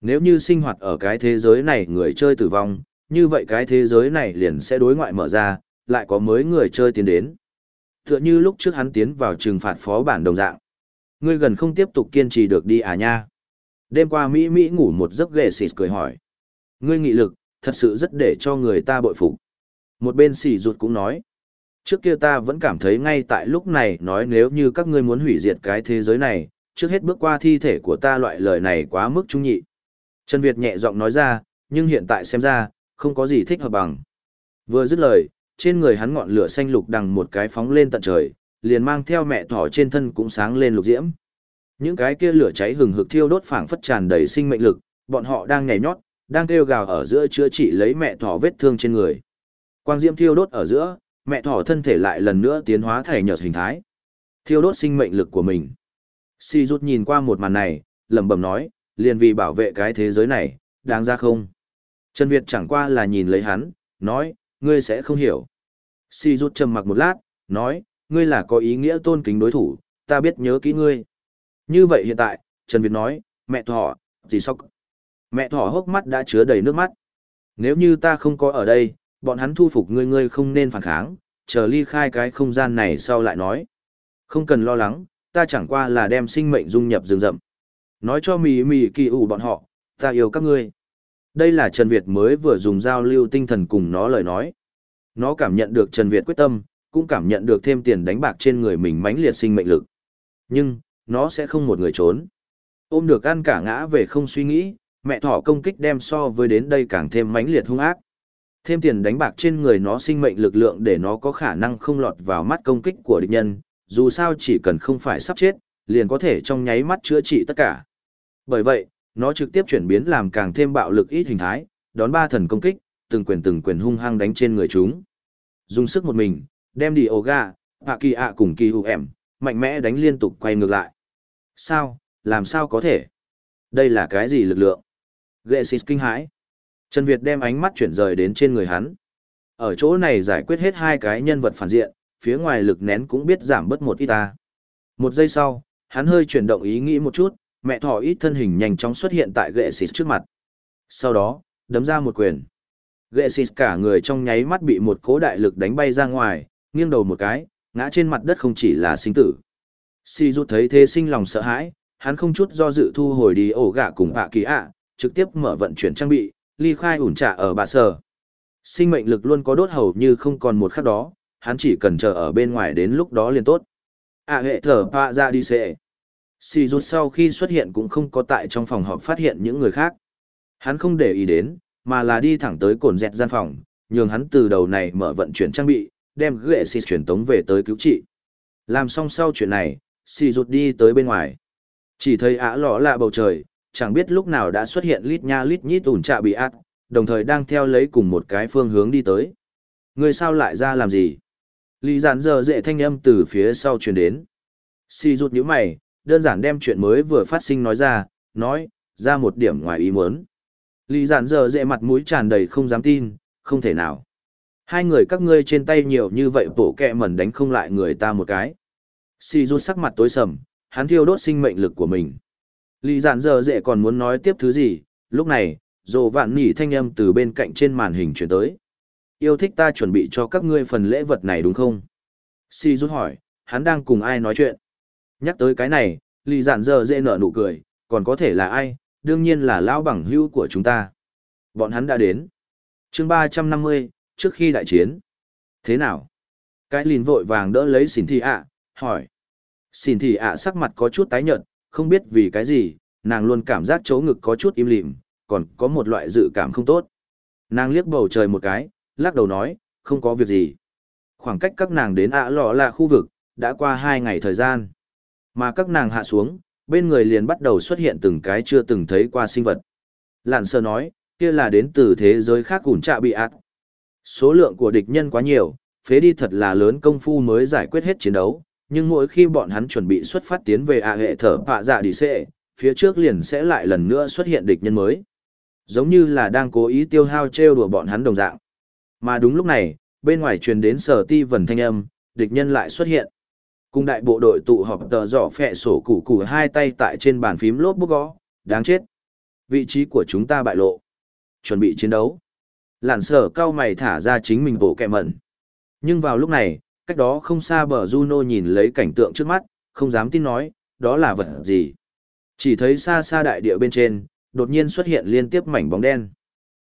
Nếu như sinh hoạt ở cái thế giới này người chơi tử vong, như vậy cái thế giới này liền sẽ đối ngoại mở ra, lại có mới người chơi tiến đến. Tựa như lúc trước hắn tiến vào trừng phạt phó bản đồng dạng. Ngươi gần không tiếp tục kiên trì được đi à nha. Đêm qua Mỹ Mỹ ngủ một giấc ghệ xịt cười hỏi. Ngươi nghị lực, thật sự rất để cho người ta bội phục. Một bên xì rụt cũng nói. Trước kia ta vẫn cảm thấy ngay tại lúc này nói nếu như các ngươi muốn hủy diệt cái thế giới này, trước hết bước qua thi thể của ta loại lời này quá mức trung nhị. Trần Việt nhẹ giọng nói ra, nhưng hiện tại xem ra, không có gì thích hợp bằng. Vừa dứt lời, trên người hắn ngọn lửa xanh lục đằng một cái phóng lên tận trời, liền mang theo mẹ thỏ trên thân cũng sáng lên lục diễm. Những cái kia lửa cháy hừng hực thiêu đốt phảng phất tràn đầy sinh mệnh lực, bọn họ đang nhảy nhót, đang kêu gào ở giữa chữa trị lấy mẹ thỏ vết thương trên người. Quang diễm thiêu đốt ở giữa, mẹ thỏ thân thể lại lần nữa tiến hóa thành nhợt hình thái. Thiêu đốt sinh mệnh lực của mình. Si rút nhìn qua một màn này, lẩm bẩm nói, liền vì bảo vệ cái thế giới này, đáng ra không? Trần Việt chẳng qua là nhìn lấy hắn, nói, ngươi sẽ không hiểu. Si rút trầm mặc một lát, nói, ngươi là có ý nghĩa tôn kính đối thủ, ta biết nhớ kỹ ngươi. Như vậy hiện tại, Trần Việt nói, mẹ thỏ, gì sóc. Mẹ thỏ hốc mắt đã chứa đầy nước mắt. Nếu như ta không có ở đây, bọn hắn thu phục ngươi ngươi không nên phản kháng, chờ ly khai cái không gian này sau lại nói. Không cần lo lắng, ta chẳng qua là đem sinh mệnh dung nhập rừng rậm. Nói cho mì mì kỳ ủ bọn họ, ta yêu các ngươi. Đây là Trần Việt mới vừa dùng giao lưu tinh thần cùng nó lời nói. Nó cảm nhận được Trần Việt quyết tâm, cũng cảm nhận được thêm tiền đánh bạc trên người mình mãnh liệt sinh mệnh lực. Nhưng, nó sẽ không một người trốn. Ôm được ăn cả ngã về không suy nghĩ, mẹ thỏ công kích đem so với đến đây càng thêm mãnh liệt hung ác. Thêm tiền đánh bạc trên người nó sinh mệnh lực lượng để nó có khả năng không lọt vào mắt công kích của địch nhân, dù sao chỉ cần không phải sắp chết, liền có thể trong nháy mắt chữa trị tất cả. Bởi vậy, nó trực tiếp chuyển biến làm càng thêm bạo lực ít hình thái, đón ba thần công kích, từng quyền từng quyền hung hăng đánh trên người chúng. Dùng sức một mình, đem đi Oga, Hạ Kỳ ạ cùng Kỳ Hữu Em, mạnh mẽ đánh liên tục quay ngược lại. Sao, làm sao có thể? Đây là cái gì lực lượng? Ghệ xịt kinh hãi. Trần Việt đem ánh mắt chuyển rời đến trên người hắn. Ở chỗ này giải quyết hết hai cái nhân vật phản diện, phía ngoài lực nén cũng biết giảm bớt một ít ta. Một giây sau, hắn hơi chuyển động ý nghĩ một chút, mẹ thỏ ít thân hình nhanh chóng xuất hiện tại gệ xịt trước mặt. Sau đó, đấm ra một quyền. Gệ xịt cả người trong nháy mắt bị một cố đại lực đánh bay ra ngoài, nghiêng đầu một cái, ngã trên mặt đất không chỉ là sinh tử. Si rút thấy thế sinh lòng sợ hãi, hắn không chút do dự thu hồi đi ổ gạ cùng ạ kỳ ạ, trực tiếp mở vận chuyển trang bị, ly khai ủn trả ở bà sở. Sinh mệnh lực luôn có đốt hầu như không còn một khắc đó, hắn chỉ cần chờ ở bên ngoài đến lúc đó liền tốt. À hệ thở bạ ra đi xệ. Si rút sau khi xuất hiện cũng không có tại trong phòng họp phát hiện những người khác. Hắn không để ý đến, mà là đi thẳng tới cồn dẹt gian phòng, nhường hắn từ đầu này mở vận chuyển trang bị, đem ghệ xì truyền tống về tới cứu trị. Làm xong sau chuyện này, Si rụt đi tới bên ngoài. Chỉ thấy ả lọ lạ bầu trời, chẳng biết lúc nào đã xuất hiện lít nha lít nhít ủn trạ bị ác, đồng thời đang theo lấy cùng một cái phương hướng đi tới. Người sao lại ra làm gì? Lý giản giờ dễ thanh âm từ phía sau truyền đến. Si rụt nhíu mày, đơn giản đem chuyện mới vừa phát sinh nói ra, nói, ra một điểm ngoài ý muốn. Lý giản giờ dễ mặt mũi tràn đầy không dám tin, không thể nào. Hai người các ngươi trên tay nhiều như vậy bổ kẹ mẩn đánh không lại người ta một cái. Si rút sắc mặt tối sầm, hắn thiêu đốt sinh mệnh lực của mình. Lý giản giờ dễ còn muốn nói tiếp thứ gì, lúc này, dồ vạn nỉ thanh âm từ bên cạnh trên màn hình chuyển tới. Yêu thích ta chuẩn bị cho các ngươi phần lễ vật này đúng không? Si rút hỏi, hắn đang cùng ai nói chuyện? Nhắc tới cái này, lì giản giờ dễ nở nụ cười, còn có thể là ai, đương nhiên là lão bằng hữu của chúng ta. Bọn hắn đã đến. chương ba trăm năm mươi trước khi đại chiến. Thế nào? Cái lìn vội vàng đỡ lấy xỉn thị ạ, hỏi. Xỉn thị ạ sắc mặt có chút tái nhợt, không biết vì cái gì, nàng luôn cảm giác chỗ ngực có chút im lìm, còn có một loại dự cảm không tốt. Nàng liếc bầu trời một cái, lắc đầu nói, không có việc gì. Khoảng cách các nàng đến ạ lọ là khu vực, đã qua hai ngày thời gian. Mà các nàng hạ xuống, bên người liền bắt đầu xuất hiện từng cái chưa từng thấy qua sinh vật. Lạn sơ nói, kia là đến từ thế giới khác ủn trạ bị ác. Số lượng của địch nhân quá nhiều, phế đi thật là lớn công phu mới giải quyết hết chiến đấu, nhưng mỗi khi bọn hắn chuẩn bị xuất phát tiến về ạ hệ thở bạ dạ đi xệ, phía trước liền sẽ lại lần nữa xuất hiện địch nhân mới. Giống như là đang cố ý tiêu hao trêu đùa bọn hắn đồng dạng. Mà đúng lúc này, bên ngoài truyền đến sở ti vần thanh âm, địch nhân lại xuất hiện. Cùng đại bộ đội tụ họp tờ giỏ phẹ sổ củ củ hai tay tại trên bàn phím lốp bút gõ, đáng chết. Vị trí của chúng ta bại lộ. Chuẩn bị chiến đấu. Lản sở cao mày thả ra chính mình bộ kẹ mẩn. Nhưng vào lúc này, cách đó không xa bờ Juno nhìn lấy cảnh tượng trước mắt, không dám tin nói, đó là vật gì. Chỉ thấy xa xa đại địa bên trên, đột nhiên xuất hiện liên tiếp mảnh bóng đen.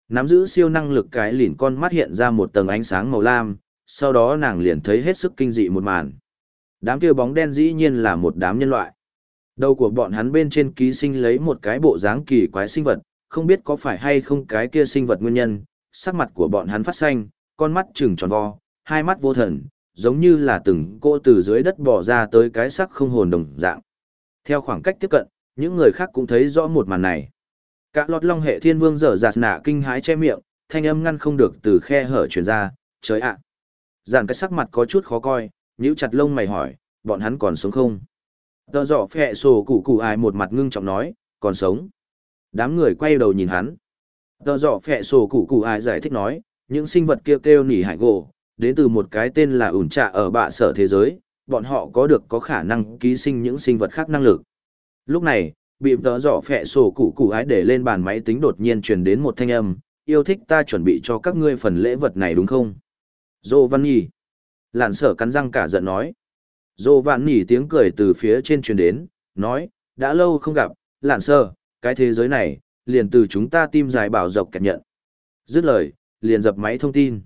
Nắm giữ siêu năng lực cái lìn con mắt hiện ra một tầng ánh sáng màu lam, sau đó nàng liền thấy hết sức kinh dị một màn. Đám kia bóng đen dĩ nhiên là một đám nhân loại. Đầu của bọn hắn bên trên ký sinh lấy một cái bộ dáng kỳ quái sinh vật, không biết có phải hay không cái kia sinh vật nguyên nhân, sắc mặt của bọn hắn phát xanh, con mắt trừng tròn vo, hai mắt vô thần, giống như là từng cô từ dưới đất bỏ ra tới cái sắc không hồn đồng dạng. Theo khoảng cách tiếp cận, những người khác cũng thấy rõ một màn này. Cả lọt long hệ thiên vương dở dạt nạ kinh hái che miệng, thanh âm ngăn không được từ khe hở truyền ra, trời ạ. Giản cái sắc mặt có chút khó coi, nhíu chặt lông mày hỏi, bọn hắn còn sống không? Tờ dọ phẹ sổ cụ cụ ai một mặt ngưng trọng nói, còn sống. Đám người quay đầu nhìn hắn. Tờ dọ phẹ sổ cụ cụ ai giải thích nói, những sinh vật kia kêu, kêu nỉ hải gỗ, đến từ một cái tên là ủn trạ ở bạ sở thế giới, bọn họ có được có khả năng ký sinh những sinh vật khác năng lực. Lúc này, bị tờ dọ phẹ sổ cụ cụ ái để lên bàn máy tính đột nhiên truyền đến một thanh âm, yêu thích ta chuẩn bị cho các ngươi phần lễ vật này đúng không? Dô Văn Nhi. Lạn sở cắn răng cả giận nói. Dô vạn nỉ tiếng cười từ phía trên truyền đến, nói, đã lâu không gặp, lạn sở, cái thế giới này, liền từ chúng ta tim dài bảo dọc kẹt nhận. Dứt lời, liền dập máy thông tin.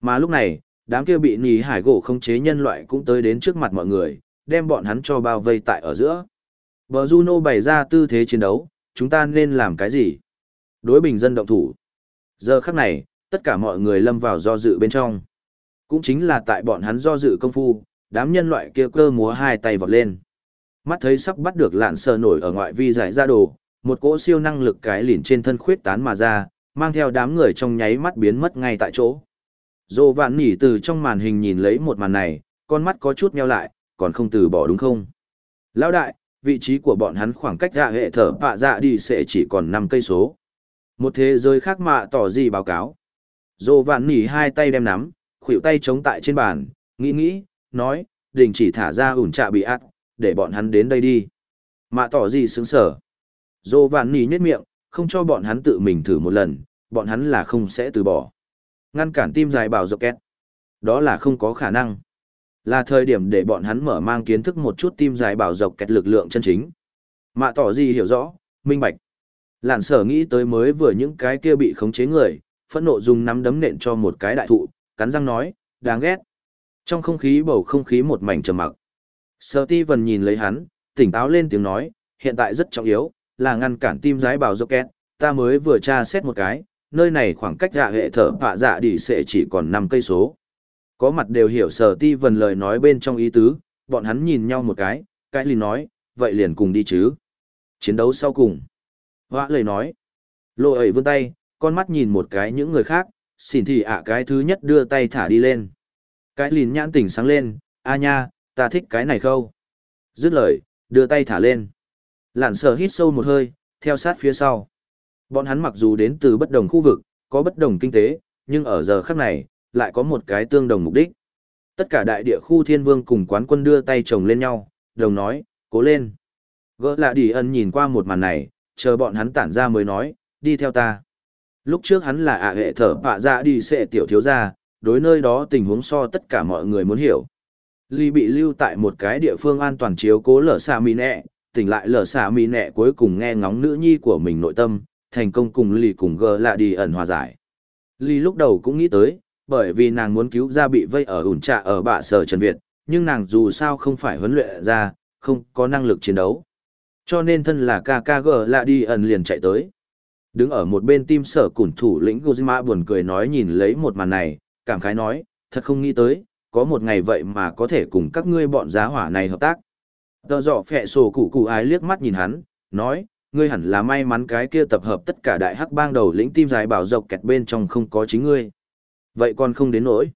Mà lúc này, đám kia bị nỉ hải gỗ không chế nhân loại cũng tới đến trước mặt mọi người, đem bọn hắn cho bao vây tại ở giữa. Bờ Juno bày ra tư thế chiến đấu, chúng ta nên làm cái gì? Đối bình dân động thủ. Giờ khắc này, tất cả mọi người lâm vào do dự bên trong. Cũng chính là tại bọn hắn do dự công phu, đám nhân loại kia cơ múa hai tay vọt lên. Mắt thấy sắp bắt được lạn sờ nổi ở ngoại vi giải ra đồ, một cỗ siêu năng lực cái lìn trên thân khuyết tán mà ra, mang theo đám người trong nháy mắt biến mất ngay tại chỗ. Dô vạn nỉ từ trong màn hình nhìn lấy một màn này, con mắt có chút meo lại, còn không từ bỏ đúng không? Lão đại, vị trí của bọn hắn khoảng cách dạ hệ thở bạ dạ đi sẽ chỉ còn 5 cây số. Một thế giới khác mạ tỏ gì báo cáo. Dô vạn nỉ hai tay đem nắm, khuỷu tay chống tại trên bàn, nghĩ nghĩ, nói, đình chỉ thả ra ủn trạ bị át, để bọn hắn đến đây đi. Mạ tỏ gì sướng sở. Dô vạn nỉ nhất miệng, không cho bọn hắn tự mình thử một lần, bọn hắn là không sẽ từ bỏ. Ngăn cản tim dài bảo dọc két. Đó là không có khả năng. Là thời điểm để bọn hắn mở mang kiến thức một chút tim dài bảo dọc kẹt lực lượng chân chính. Mạ tỏ gì hiểu rõ, minh bạch. Lạn sở nghĩ tới mới vừa những cái kia bị khống chế người, phẫn nộ dùng nắm đấm nện cho một cái đại thụ, cắn răng nói, đáng ghét. Trong không khí bầu không khí một mảnh trầm mặc. Sở ti vần nhìn lấy hắn, tỉnh táo lên tiếng nói, hiện tại rất trọng yếu, là ngăn cản tim giái bào dốc kẹt, ta mới vừa tra xét một cái, nơi này khoảng cách dạ hệ thở phạ dạ đi sẽ chỉ còn 5 cây số. Có mặt đều hiểu sở ti vần lời nói bên trong ý tứ, bọn hắn nhìn nhau một cái, cái lì nói, vậy liền cùng đi chứ. Chiến đấu sau cùng. Họa lời nói. Lộ ấy vươn tay, con mắt nhìn một cái những người khác, xỉn thì ạ cái thứ nhất đưa tay thả đi lên. Cái lìn nhãn tỉnh sáng lên, a nha, ta thích cái này khâu. Dứt lời, đưa tay thả lên. Lạn sở hít sâu một hơi, theo sát phía sau. Bọn hắn mặc dù đến từ bất đồng khu vực, có bất đồng kinh tế, nhưng ở giờ khắc này, lại có một cái tương đồng mục đích. Tất cả đại địa khu thiên vương cùng quán quân đưa tay chồng lên nhau, đồng nói, cố lên. Gỡ lạ đi ân nhìn qua một màn này, chờ bọn hắn tản ra mới nói, đi theo ta. Lúc trước hắn là ạ hệ thở bạ ra đi xệ tiểu thiếu ra, đối nơi đó tình huống so tất cả mọi người muốn hiểu. Ly bị lưu tại một cái địa phương an toàn chiếu cố lở xà mì nẹ, tỉnh lại lở xà mì nẹ cuối cùng nghe ngóng nữ nhi của mình nội tâm, thành công cùng Ly cùng gờ lạ đi ẩn hòa giải. Ly lúc đầu cũng nghĩ tới, bởi vì nàng muốn cứu ra bị vây ở ủn trạ ở bạ sở Trần Việt, nhưng nàng dù sao không phải huấn luyện ra, không có năng lực chiến đấu. Cho nên thân là KKG lạ đi ẩn liền chạy tới. Đứng ở một bên tim sở củn thủ lĩnh Gojima buồn cười nói nhìn lấy một màn này, cảm khái nói, thật không nghĩ tới, có một ngày vậy mà có thể cùng các ngươi bọn giá hỏa này hợp tác. Tờ dọ phẹ sổ cụ cụ ái liếc mắt nhìn hắn, nói, ngươi hẳn là may mắn cái kia tập hợp tất cả đại hắc bang đầu lĩnh tim dài bảo dọc kẹt bên trong không có chính ngươi. Vậy còn không đến nỗi.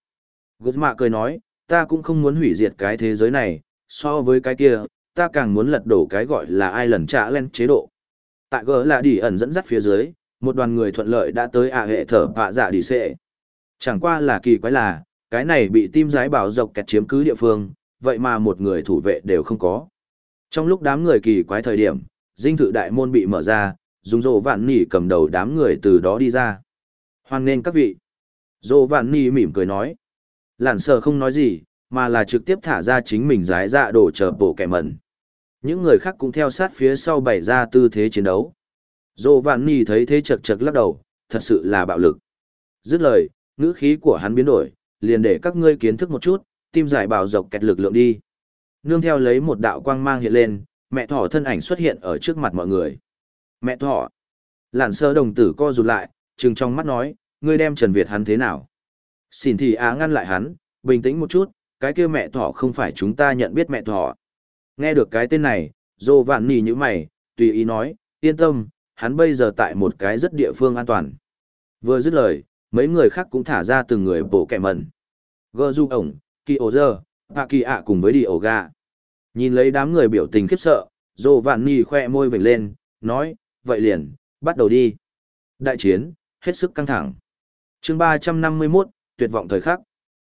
Guzma cười nói, ta cũng không muốn hủy diệt cái thế giới này, so với cái kia, ta càng muốn lật đổ cái gọi là ai lần trả lên chế độ. Tại gỡ là đi ẩn dẫn dắt phía dưới, một đoàn người thuận lợi đã tới ạ hệ thở vạ dạ đi xệ. Chẳng qua là kỳ quái là, cái này bị tim giái bảo dọc kẹt chiếm cứ địa phương, vậy mà một người thủ vệ đều không có. Trong lúc đám người kỳ quái thời điểm, dinh thự đại môn bị mở ra, dùng rộ vạn nỉ cầm đầu đám người từ đó đi ra. Hoan nên các vị. rộ Vạn Nỉ mỉm cười nói. lản sờ không nói gì, mà là trực tiếp thả ra chính mình giái dạ đổ chờ bộ kẻ mẩn. Những người khác cũng theo sát phía sau bày ra tư thế chiến đấu. Dô Vạn Ni thấy thế chật chật lắc đầu, thật sự là bạo lực. Dứt lời, ngữ khí của hắn biến đổi, liền để các ngươi kiến thức một chút, tim giải bào dọc kẹt lực lượng đi. Nương theo lấy một đạo quang mang hiện lên, mẹ thỏ thân ảnh xuất hiện ở trước mặt mọi người. Mẹ thỏ. Lản sơ đồng tử co rụt lại, trừng trong mắt nói, ngươi đem Trần Việt hắn thế nào? Xin thì á ngăn lại hắn, bình tĩnh một chút, cái kia mẹ thỏ không phải chúng ta nhận biết mẹ thỏ. Nghe được cái tên này, dô vạn nì như mày, tùy ý nói, yên tâm, hắn bây giờ tại một cái rất địa phương an toàn. Vừa dứt lời, mấy người khác cũng thả ra từng người bổ kẹ mẩn. Gơ du ổng, kỳ ổ dơ, hạ kỳ ạ cùng với đi ổ gà. Nhìn lấy đám người biểu tình khiếp sợ, dô vạn nì khoe môi vểnh lên, nói, vậy liền, bắt đầu đi. Đại chiến, hết sức căng thẳng chương ba trăm năm mươi 351, tuyệt vọng thời khắc.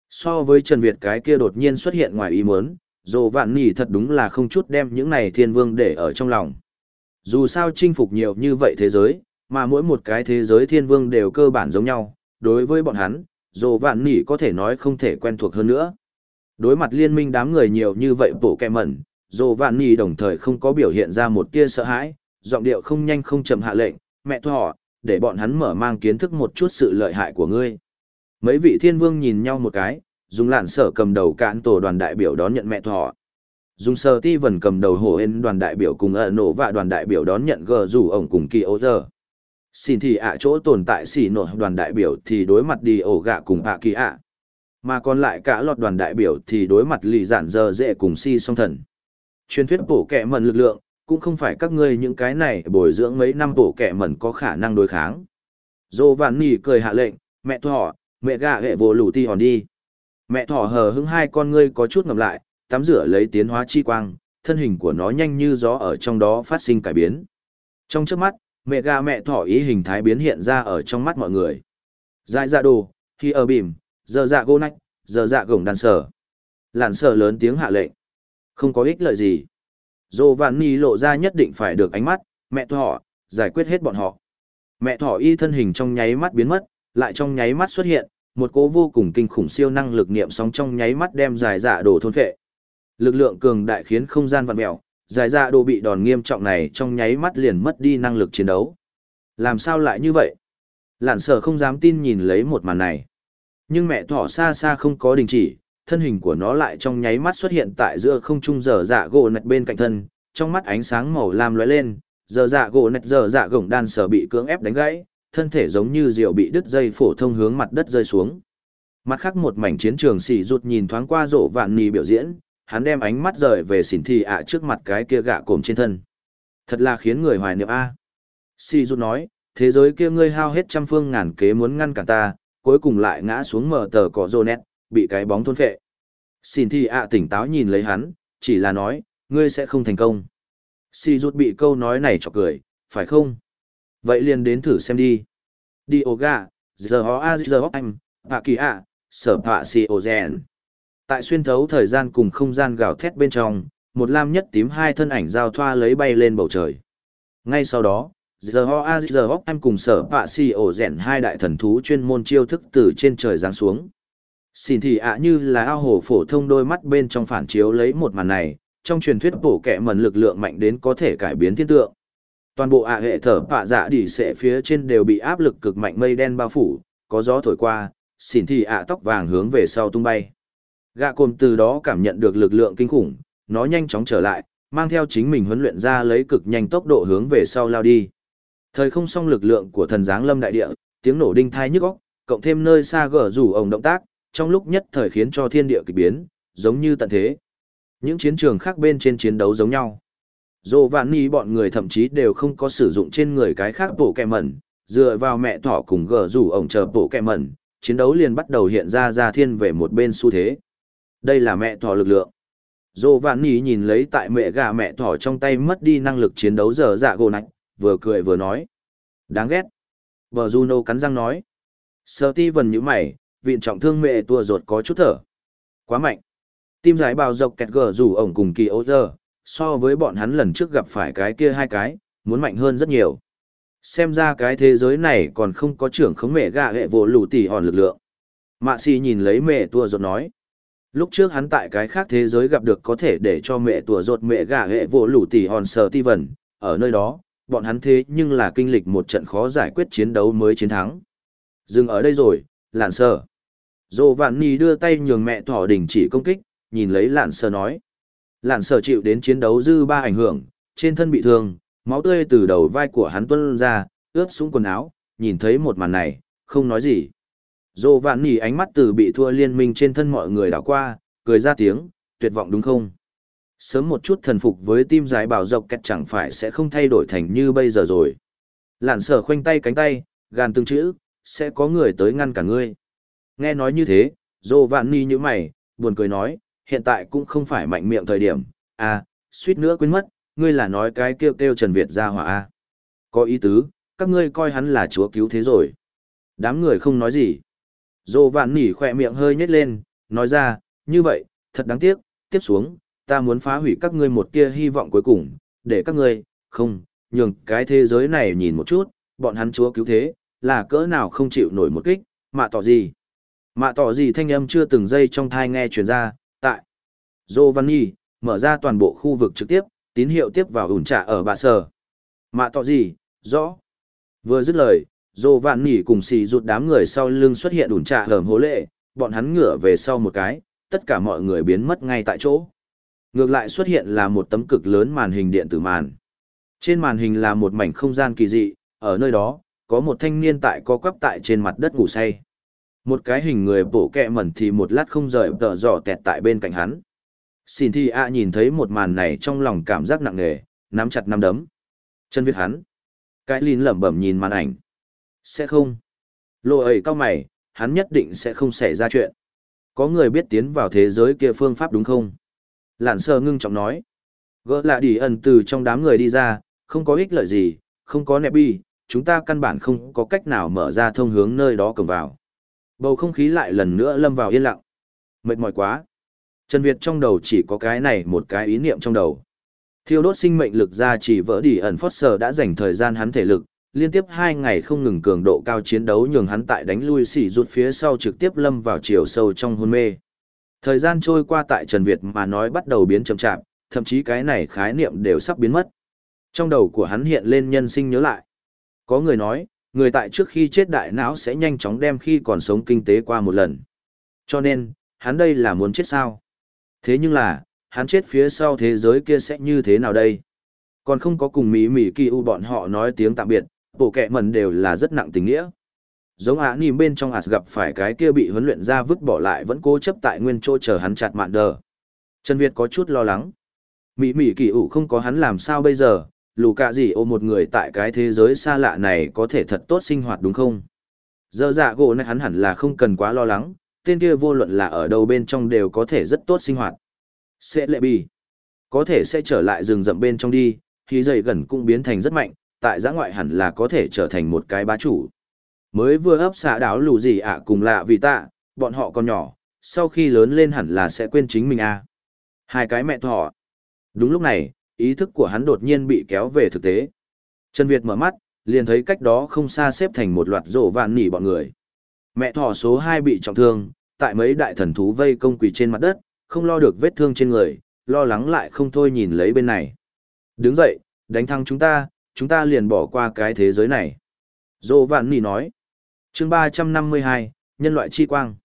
So với Trần Việt cái kia đột nhiên xuất hiện ngoài ý muốn, dồ vạn nỉ thật đúng là không chút đem những này thiên vương để ở trong lòng. Dù sao chinh phục nhiều như vậy thế giới, mà mỗi một cái thế giới thiên vương đều cơ bản giống nhau, đối với bọn hắn, dồ vạn nỉ có thể nói không thể quen thuộc hơn nữa. Đối mặt liên minh đám người nhiều như vậy bổ kẹ mẩn, dồ vạn nỉ đồng thời không có biểu hiện ra một tia sợ hãi, giọng điệu không nhanh không chậm hạ lệnh, mẹ thọ, để bọn hắn mở mang kiến thức một chút sự lợi hại của ngươi. Mấy vị thiên vương nhìn nhau một cái, dùng lạn sở cầm đầu cạn tổ đoàn đại biểu đón nhận mẹ thọ. Dùng sơ ti vần cầm đầu hồ hên đoàn đại biểu cùng ở nổ và đoàn đại biểu đón nhận gờ rủ ổng cùng kỳ ô giờ. Xin thì ạ chỗ tồn tại xỉ nổ đoàn đại biểu thì đối mặt đi ổ gạ cùng ạ kỳ ạ. Mà còn lại cả lọt đoàn đại biểu thì đối mặt lì giản giờ dễ cùng si song thần. Truyền thuyết bổ kẹ mần lực lượng, cũng không phải các ngươi những cái này bồi dưỡng mấy năm bổ kẻ mần có khả năng đối kháng. Dô Vạn Nỉ cười hạ lệnh, mẹ thọ mẹ gạ hệ vô lũ ti hòn đi. Mẹ thỏ hờ hững hai con ngươi có chút ngầm lại, tắm rửa lấy tiến hóa chi quang, thân hình của nó nhanh như gió ở trong đó phát sinh cải biến. Trong trước mắt, mẹ gà mẹ thỏ ý hình thái biến hiện ra ở trong mắt mọi người. Dại dạ đồ, khi ở bìm, giờ dạ gô nách, giờ dạ gồng đàn sở. Làn sở lớn tiếng hạ lệnh. Không có ích lợi gì. Dô vạn ni lộ ra nhất định phải được ánh mắt, mẹ thỏ, giải quyết hết bọn họ. Mẹ thỏ y thân hình trong nháy mắt biến mất, lại trong nháy mắt xuất hiện, một cố vô cùng kinh khủng siêu năng lực niệm sóng trong nháy mắt đem dài dạ đồ thôn phệ. Lực lượng cường đại khiến không gian vặn mèo, dài dạ đồ bị đòn nghiêm trọng này trong nháy mắt liền mất đi năng lực chiến đấu. Làm sao lại như vậy? Lạn sở không dám tin nhìn lấy một màn này. Nhưng mẹ thỏ xa xa không có đình chỉ, thân hình của nó lại trong nháy mắt xuất hiện tại giữa không trung dở dạ gỗ nạch bên cạnh thân, trong mắt ánh sáng màu lam lóe lên, dở dạ gỗ nạch dở dạ gồng đan sở bị cưỡng ép đánh gãy, thân thể giống như diều bị đứt dây phổ thông hướng mặt đất rơi xuống. Mặt khác một mảnh chiến trường xỉ rụt nhìn thoáng qua rổ vạn nì biểu diễn, hắn đem ánh mắt rời về xỉn thị ạ trước mặt cái kia gạ cồm trên thân. Thật là khiến người hoài niệm A. Xỉ rụt nói, thế giới kia ngươi hao hết trăm phương ngàn kế muốn ngăn cản ta, cuối cùng lại ngã xuống mở tờ cỏ rô nét, bị cái bóng thôn phệ. Xỉn thị ạ tỉnh táo nhìn lấy hắn, chỉ là nói, ngươi sẽ không thành công. Xỉ rụt bị câu nói này chọc cười, phải không? Vậy liền đến thử xem đi. Đi ổ gà, giờ ho a giờ ho anh, kỳ ạ, sở bạ si ổ rèn. Tại xuyên thấu thời gian cùng không gian gào thét bên trong, một lam nhất tím hai thân ảnh giao thoa lấy bay lên bầu trời. Ngay sau đó, giờ ho a giờ ho anh cùng sở bạ si ổ rèn hai đại thần thú chuyên môn chiêu thức từ trên trời giáng xuống. Xin thì ạ như là ao hồ phổ thông đôi mắt bên trong phản chiếu lấy một màn này, trong truyền thuyết bổ kẹ mần lực lượng mạnh đến có thể cải biến thiên tượng toàn bộ ạ hệ thở phạ dạ đỉ sệ phía trên đều bị áp lực cực mạnh mây đen bao phủ, có gió thổi qua, xỉn thì ạ tóc vàng hướng về sau tung bay. Gạ cồn từ đó cảm nhận được lực lượng kinh khủng, nó nhanh chóng trở lại, mang theo chính mình huấn luyện ra lấy cực nhanh tốc độ hướng về sau lao đi. Thời không xong lực lượng của thần giáng lâm đại địa, tiếng nổ đinh thai nhức óc, cộng thêm nơi xa gở rủ ổng động tác, trong lúc nhất thời khiến cho thiên địa kỳ biến, giống như tận thế. Những chiến trường khác bên trên chiến đấu giống nhau. Dồ vạn ni bọn người thậm chí đều không có sử dụng trên người cái khác bộ kẹ mẩn, dựa vào mẹ thỏ cùng gờ rủ ổng chờ bộ kẹ mẩn, chiến đấu liền bắt đầu hiện ra ra thiên về một bên xu thế. Đây là mẹ thỏ lực lượng. Dồ vạn ni nhìn lấy tại mẹ gà mẹ thỏ trong tay mất đi năng lực chiến đấu giờ dạ gồ nạch, vừa cười vừa nói. Đáng ghét. Bờ Juno cắn răng nói. Sơ ti vần như mày, viện trọng thương mẹ tua ruột có chút thở. Quá mạnh. Tim giải bào dọc kẹt gờ rủ ổng cùng kỳ ô giờ, so với bọn hắn lần trước gặp phải cái kia hai cái, muốn mạnh hơn rất nhiều. Xem ra cái thế giới này còn không có trưởng khống mẹ gạ hệ vô lù tỉ hòn lực lượng. Mạ si nhìn lấy mẹ tua rột nói. Lúc trước hắn tại cái khác thế giới gặp được có thể để cho mẹ tua rột mẹ gạ hệ vô lù tỉ hòn sờ ti vần, ở nơi đó, bọn hắn thế nhưng là kinh lịch một trận khó giải quyết chiến đấu mới chiến thắng. Dừng ở đây rồi, lạn sờ. Dô vạn nì đưa tay nhường mẹ thỏ đình chỉ công kích, nhìn lấy lạn sờ nói. Lạn sở chịu đến chiến đấu dư ba ảnh hưởng, trên thân bị thương, máu tươi từ đầu vai của hắn tuôn ra, ướt xuống quần áo, nhìn thấy một màn này, không nói gì. Dô vạn nỉ ánh mắt từ bị thua liên minh trên thân mọi người đảo qua, cười ra tiếng, tuyệt vọng đúng không? Sớm một chút thần phục với tim giải bảo dọc kẹt chẳng phải sẽ không thay đổi thành như bây giờ rồi. Lạn sở khoanh tay cánh tay, gàn từng chữ, sẽ có người tới ngăn cả ngươi. Nghe nói như thế, dô vạn nỉ như mày, buồn cười nói, hiện tại cũng không phải mạnh miệng thời điểm, à, suýt nữa quên mất, ngươi là nói cái kêu kêu Trần Việt ra hỏa a Có ý tứ, các ngươi coi hắn là chúa cứu thế rồi. Đám người không nói gì. Dô vạn nỉ khỏe miệng hơi nhếch lên, nói ra, như vậy, thật đáng tiếc, tiếp xuống, ta muốn phá hủy các ngươi một tia hy vọng cuối cùng, để các ngươi, không, nhường cái thế giới này nhìn một chút, bọn hắn chúa cứu thế, là cỡ nào không chịu nổi một kích, mạ tỏ gì. Mạ tỏ gì thanh âm chưa từng dây trong thai nghe truyền ra, Giovanni, mở ra toàn bộ khu vực trực tiếp, tín hiệu tiếp vào ủn trả ở bà sở. Mạ tỏ gì, rõ. Vừa dứt lời, Giovanni cùng xì rụt đám người sau lưng xuất hiện ủn trả hởm hố lệ, bọn hắn ngửa về sau một cái, tất cả mọi người biến mất ngay tại chỗ. Ngược lại xuất hiện là một tấm cực lớn màn hình điện tử màn. Trên màn hình là một mảnh không gian kỳ dị, ở nơi đó, có một thanh niên tại co quắp tại trên mặt đất ngủ say. Một cái hình người bổ kẹ mẩn thì một lát không rời tờ dò tẹt tại bên cạnh hắn. Xin thi a nhìn thấy một màn này trong lòng cảm giác nặng nề, nắm chặt nắm đấm. Chân viết hắn. Cái lìn lẩm bẩm nhìn màn ảnh. Sẽ không. Lộ ấy cao mày, hắn nhất định sẽ không xảy ra chuyện. Có người biết tiến vào thế giới kia phương pháp đúng không? Lản sơ ngưng trọng nói. Gỡ lạ đi ẩn từ trong đám người đi ra, không có ích lợi gì, không có nẹp bi, chúng ta căn bản không có cách nào mở ra thông hướng nơi đó cầm vào. Bầu không khí lại lần nữa lâm vào yên lặng. Mệt mỏi quá. Trần Việt trong đầu chỉ có cái này một cái ý niệm trong đầu. Thiêu đốt sinh mệnh lực ra chỉ vỡ đi ẩn Foster đã dành thời gian hắn thể lực, liên tiếp hai ngày không ngừng cường độ cao chiến đấu nhường hắn tại đánh lui xỉ rụt phía sau trực tiếp lâm vào chiều sâu trong hôn mê. Thời gian trôi qua tại Trần Việt mà nói bắt đầu biến chậm chạp, thậm chí cái này khái niệm đều sắp biến mất. Trong đầu của hắn hiện lên nhân sinh nhớ lại. Có người nói, người tại trước khi chết đại não sẽ nhanh chóng đem khi còn sống kinh tế qua một lần. Cho nên, hắn đây là muốn chết sao? Thế nhưng là, hắn chết phía sau thế giới kia sẽ như thế nào đây? Còn không có cùng Mỹ Mỹ Kỳ U bọn họ nói tiếng tạm biệt, bộ kẹ mần đều là rất nặng tình nghĩa. Giống ả nìm bên trong ạt gặp phải cái kia bị huấn luyện ra vứt bỏ lại vẫn cố chấp tại nguyên chỗ chờ hắn chặt mạn đờ. Trần Việt có chút lo lắng. Mỹ Mỹ Kỳ U không có hắn làm sao bây giờ, lù cạ gì ô một người tại cái thế giới xa lạ này có thể thật tốt sinh hoạt đúng không? Giờ dạ gỗ này hắn hẳn là không cần quá lo lắng, tên kia vô luận là ở đâu bên trong đều có thể rất tốt sinh hoạt. Sẽ lệ bì. Có thể sẽ trở lại rừng rậm bên trong đi, thì dày gần cũng biến thành rất mạnh, tại giã ngoại hẳn là có thể trở thành một cái bá chủ. Mới vừa ấp xạ đáo lù gì ạ cùng lạ vì tạ, bọn họ còn nhỏ, sau khi lớn lên hẳn là sẽ quên chính mình à. Hai cái mẹ thọ. Đúng lúc này, ý thức của hắn đột nhiên bị kéo về thực tế. Trần Việt mở mắt, liền thấy cách đó không xa xếp thành một loạt rổ vạn nỉ bọn người. Mẹ thỏ số 2 bị trọng thương, tại mấy đại thần thú vây công quỳ trên mặt đất, không lo được vết thương trên người, lo lắng lại không thôi nhìn lấy bên này. Đứng dậy, đánh thắng chúng ta, chúng ta liền bỏ qua cái thế giới này. Dô Vạn Nì nói. chương 352, Nhân loại chi quang.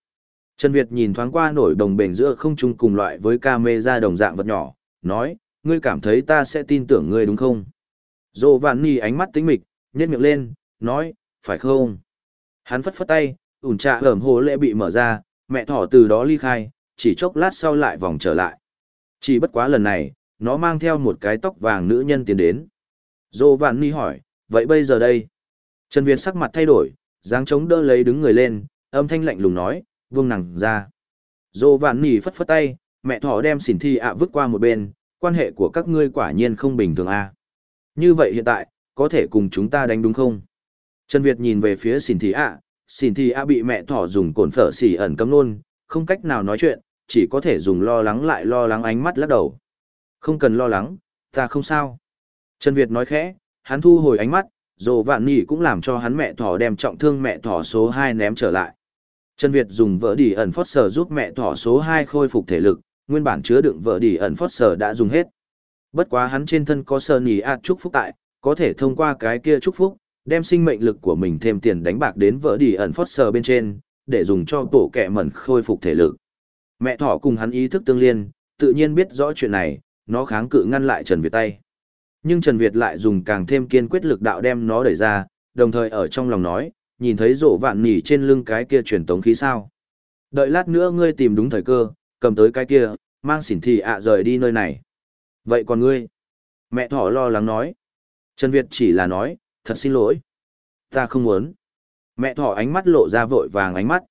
Trần Việt nhìn thoáng qua nổi đồng bền giữa không trung cùng loại với ca mê ra đồng dạng vật nhỏ, nói, ngươi cảm thấy ta sẽ tin tưởng ngươi đúng không? Dô Vạn Nì ánh mắt tính mịch, nhét miệng lên, nói, phải không? Hắn phất phất tay, ủn trạ hởm hồ lệ bị mở ra, mẹ thỏ từ đó ly khai, chỉ chốc lát sau lại vòng trở lại. Chỉ bất quá lần này, nó mang theo một cái tóc vàng nữ nhân tiến đến. Dô Vạn Ni hỏi, vậy bây giờ đây? Trần Việt sắc mặt thay đổi, dáng chống đỡ lấy đứng người lên, âm thanh lạnh lùng nói, vương nàng ra. Dô Vạn Ni phất phất tay, mẹ thỏ đem xỉn thi ạ vứt qua một bên, quan hệ của các ngươi quả nhiên không bình thường a. À. Như vậy hiện tại, có thể cùng chúng ta đánh đúng không? Trần Việt nhìn về phía xỉn thi ạ, Xin thì a bị mẹ thỏ dùng cồn phở xỉ ẩn cấm nôn, không cách nào nói chuyện, chỉ có thể dùng lo lắng lại lo lắng ánh mắt lắc đầu. Không cần lo lắng, ta không sao. Trần Việt nói khẽ, hắn thu hồi ánh mắt, dồ vạn nỉ cũng làm cho hắn mẹ thỏ đem trọng thương mẹ thỏ số hai ném trở lại. Trần Việt dùng vỡ đỉ ẩn phót sở giúp mẹ thỏ số hai khôi phục thể lực, nguyên bản chứa đựng vỡ đỉ ẩn phót sở đã dùng hết. Bất quá hắn trên thân có sơ nỉ ạt chúc phúc tại, có thể thông qua cái kia chúc phúc, đem sinh mệnh lực của mình thêm tiền đánh bạc đến vỡ đi ẩn phót sờ bên trên, để dùng cho tổ kẹ mẩn khôi phục thể lực. Mẹ thỏ cùng hắn ý thức tương liên, tự nhiên biết rõ chuyện này, nó kháng cự ngăn lại Trần Việt tay. Nhưng Trần Việt lại dùng càng thêm kiên quyết lực đạo đem nó đẩy ra, đồng thời ở trong lòng nói, nhìn thấy rộ vạn nỉ trên lưng cái kia truyền tống khí sao. Đợi lát nữa ngươi tìm đúng thời cơ, cầm tới cái kia, mang xỉn thị ạ rời đi nơi này. Vậy còn ngươi? Mẹ thỏ lo lắng nói. Trần Việt chỉ là nói, thật xin lỗi. Ta không muốn. Mẹ thỏ ánh mắt lộ ra vội vàng ánh mắt.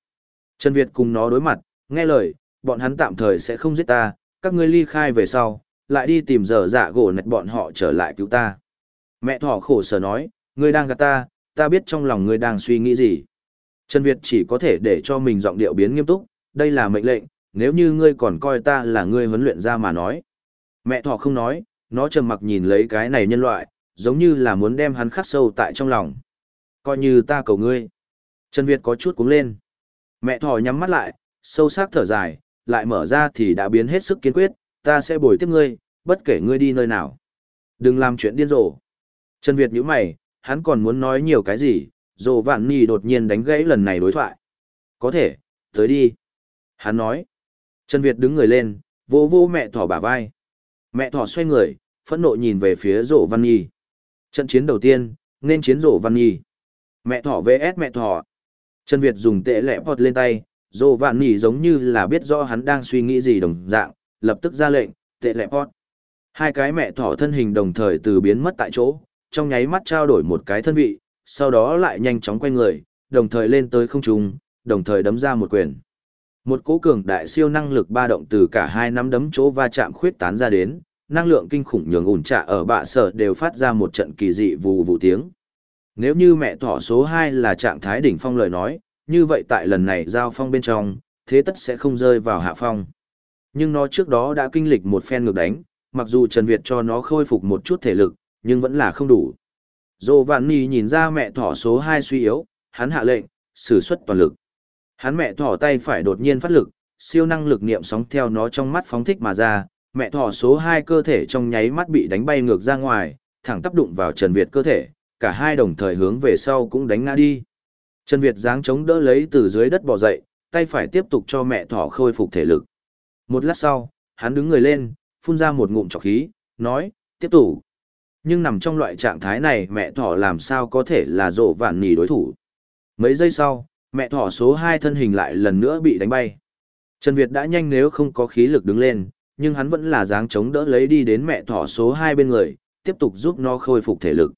Trần Việt cùng nó đối mặt, nghe lời, bọn hắn tạm thời sẽ không giết ta, các ngươi ly khai về sau, lại đi tìm dở dạ gỗ nạch bọn họ trở lại cứu ta. Mẹ thỏ khổ sở nói, ngươi đang gạt ta, ta biết trong lòng ngươi đang suy nghĩ gì. Trần Việt chỉ có thể để cho mình giọng điệu biến nghiêm túc, đây là mệnh lệnh, nếu như ngươi còn coi ta là ngươi huấn luyện ra mà nói. Mẹ thỏ không nói, nó trầm mặc nhìn lấy cái này nhân loại, giống như là muốn đem hắn khắc sâu tại trong lòng. Coi như ta cầu ngươi. Trần Việt có chút cuống lên. Mẹ thỏ nhắm mắt lại, sâu sắc thở dài, lại mở ra thì đã biến hết sức kiên quyết, ta sẽ bồi tiếp ngươi, bất kể ngươi đi nơi nào. Đừng làm chuyện điên rồ. Trần Việt nhíu mày, hắn còn muốn nói nhiều cái gì, Dồ Vạn Nì đột nhiên đánh gãy lần này đối thoại. Có thể, tới đi. Hắn nói. Trần Việt đứng người lên, vô vô mẹ thỏ bả vai. Mẹ thỏ xoay người, phẫn nộ nhìn về phía Dồ Văn Nhi. Trận chiến đầu tiên, nên chiến rổ Văn Nhi. Mẹ thỏ vs mẹ thỏ. Trần Việt dùng tệ lẽ vọt lên tay, rổ Vạn Nhi giống như là biết rõ hắn đang suy nghĩ gì đồng dạng, lập tức ra lệnh, tệ lẹ pot. Hai cái mẹ thỏ thân hình đồng thời từ biến mất tại chỗ, trong nháy mắt trao đổi một cái thân vị, sau đó lại nhanh chóng quay người, đồng thời lên tới không trung, đồng thời đấm ra một quyền. Một cỗ cường đại siêu năng lực ba động từ cả hai nắm đấm chỗ va chạm khuyết tán ra đến, năng lượng kinh khủng nhường ủn trạ ở bạ sở đều phát ra một trận kỳ dị vù vù tiếng. Nếu như mẹ thỏ số 2 là trạng thái đỉnh phong lời nói, như vậy tại lần này giao phong bên trong, thế tất sẽ không rơi vào hạ phong. Nhưng nó trước đó đã kinh lịch một phen ngược đánh, mặc dù Trần Việt cho nó khôi phục một chút thể lực, nhưng vẫn là không đủ. Dô Vạn Nì nhìn ra mẹ thỏ số 2 suy yếu, hắn hạ lệnh, sử xuất toàn lực. Hắn mẹ thỏ tay phải đột nhiên phát lực, siêu năng lực niệm sóng theo nó trong mắt phóng thích mà ra, mẹ thỏ số 2 cơ thể trong nháy mắt bị đánh bay ngược ra ngoài, thẳng tắp đụng vào Trần Việt cơ thể, cả hai đồng thời hướng về sau cũng đánh ngã đi. Trần Việt giáng chống đỡ lấy từ dưới đất bò dậy, tay phải tiếp tục cho mẹ thỏ khôi phục thể lực. Một lát sau, hắn đứng người lên, phun ra một ngụm trọc khí, nói, tiếp tục. Nhưng nằm trong loại trạng thái này mẹ thỏ làm sao có thể là rộ vạn nỉ đối thủ. Mấy giây sau, mẹ thỏ số 2 thân hình lại lần nữa bị đánh bay. Trần Việt đã nhanh nếu không có khí lực đứng lên, nhưng hắn vẫn là dáng chống đỡ lấy đi đến mẹ thỏ số hai bên người, tiếp tục giúp nó khôi phục thể lực.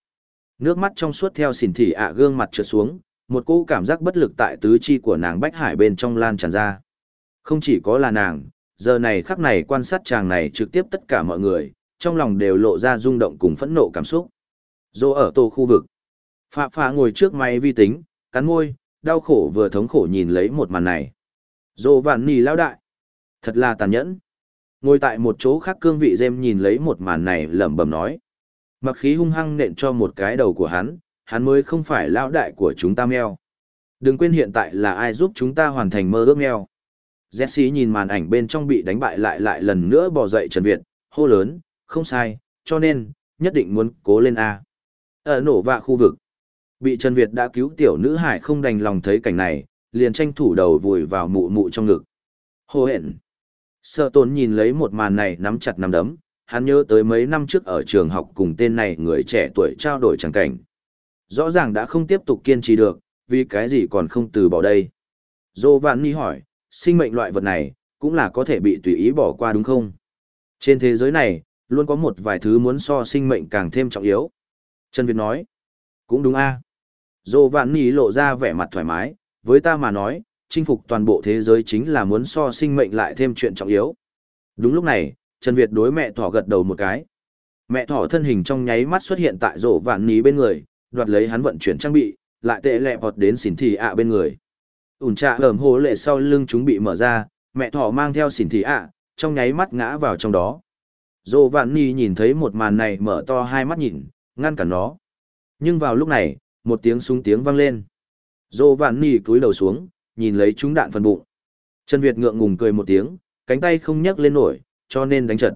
Nước mắt trong suốt theo xỉn thị ạ gương mặt trượt xuống, một cỗ cảm giác bất lực tại tứ chi của nàng bách hải bên trong lan tràn ra. Không chỉ có là nàng, giờ này khắc này quan sát chàng này trực tiếp tất cả mọi người, trong lòng đều lộ ra rung động cùng phẫn nộ cảm xúc. Dô ở tổ khu vực. Phạ phạ ngồi trước máy vi tính, cắn môi, đau khổ vừa thống khổ nhìn lấy một màn này. Dô vạn nì lao đại. Thật là tàn nhẫn. Ngồi tại một chỗ khác cương vị dêm nhìn lấy một màn này lẩm bẩm nói. Mặc khí hung hăng nện cho một cái đầu của hắn, hắn mới không phải lão đại của chúng ta meo. Đừng quên hiện tại là ai giúp chúng ta hoàn thành mơ ước meo. Jesse nhìn màn ảnh bên trong bị đánh bại lại lại lần nữa bỏ dậy Trần Việt, hô lớn, không sai, cho nên, nhất định muốn cố lên A. Ở nổ vạ khu vực, bị Trần Việt đã cứu tiểu nữ hải không đành lòng thấy cảnh này, liền tranh thủ đầu vùi vào mụ mụ trong ngực. Hô hẹn. Sở tồn nhìn lấy một màn này nắm chặt nắm đấm, hắn nhớ tới mấy năm trước ở trường học cùng tên này người trẻ tuổi trao đổi chẳng cảnh. Rõ ràng đã không tiếp tục kiên trì được, vì cái gì còn không từ bỏ đây. Dô Vạn Ni hỏi, sinh mệnh loại vật này, cũng là có thể bị tùy ý bỏ qua đúng không? Trên thế giới này, luôn có một vài thứ muốn so sinh mệnh càng thêm trọng yếu. Trần Việt nói, cũng đúng a. Dô Vạn Ni lộ ra vẻ mặt thoải mái, với ta mà nói, chinh phục toàn bộ thế giới chính là muốn so sinh mệnh lại thêm chuyện trọng yếu. Đúng lúc này, Trần Việt đối mẹ thỏ gật đầu một cái. Mẹ thỏ thân hình trong nháy mắt xuất hiện tại rổ vạn ní bên người, đoạt lấy hắn vận chuyển trang bị, lại tệ lẹ vọt đến xỉn thị ạ bên người. Ún trạ hởm hồ lệ sau lưng chúng bị mở ra, mẹ thỏ mang theo xỉn thị ạ, trong nháy mắt ngã vào trong đó. Rổ vạn ni nhìn thấy một màn này mở to hai mắt nhìn, ngăn cản nó. Nhưng vào lúc này, một tiếng súng tiếng vang lên. Rổ vạn ni cúi đầu xuống, nhìn lấy chúng đạn phần bụng. Trần Việt ngượng ngùng cười một tiếng, cánh tay không nhấc lên nổi, cho nên đánh trật.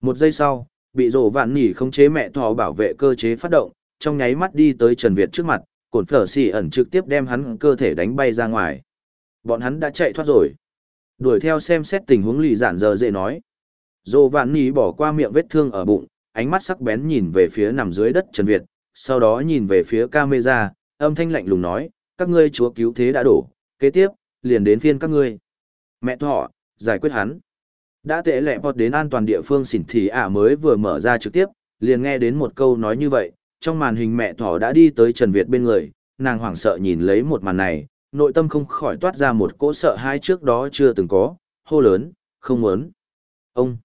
Một giây sau, bị rổ vạn nỉ không chế mẹ thỏ bảo vệ cơ chế phát động, trong nháy mắt đi tới Trần Việt trước mặt, cổn phở xì ẩn trực tiếp đem hắn cơ thể đánh bay ra ngoài. Bọn hắn đã chạy thoát rồi. Đuổi theo xem xét tình huống lì giản giờ dễ nói. Rổ vạn nỉ bỏ qua miệng vết thương ở bụng, ánh mắt sắc bén nhìn về phía nằm dưới đất Trần Việt, sau đó nhìn về phía camera, âm thanh lạnh lùng nói, các ngươi chúa cứu thế đã đổ, kế tiếp, liền đến phiên các ngươi. Mẹ thọ, giải quyết hắn. Đã tệ lẹ bọt đến an toàn địa phương xỉn thì ả mới vừa mở ra trực tiếp, liền nghe đến một câu nói như vậy, trong màn hình mẹ thỏ đã đi tới Trần Việt bên người, nàng hoảng sợ nhìn lấy một màn này, nội tâm không khỏi toát ra một cỗ sợ hai trước đó chưa từng có, hô lớn, không muốn. Ông!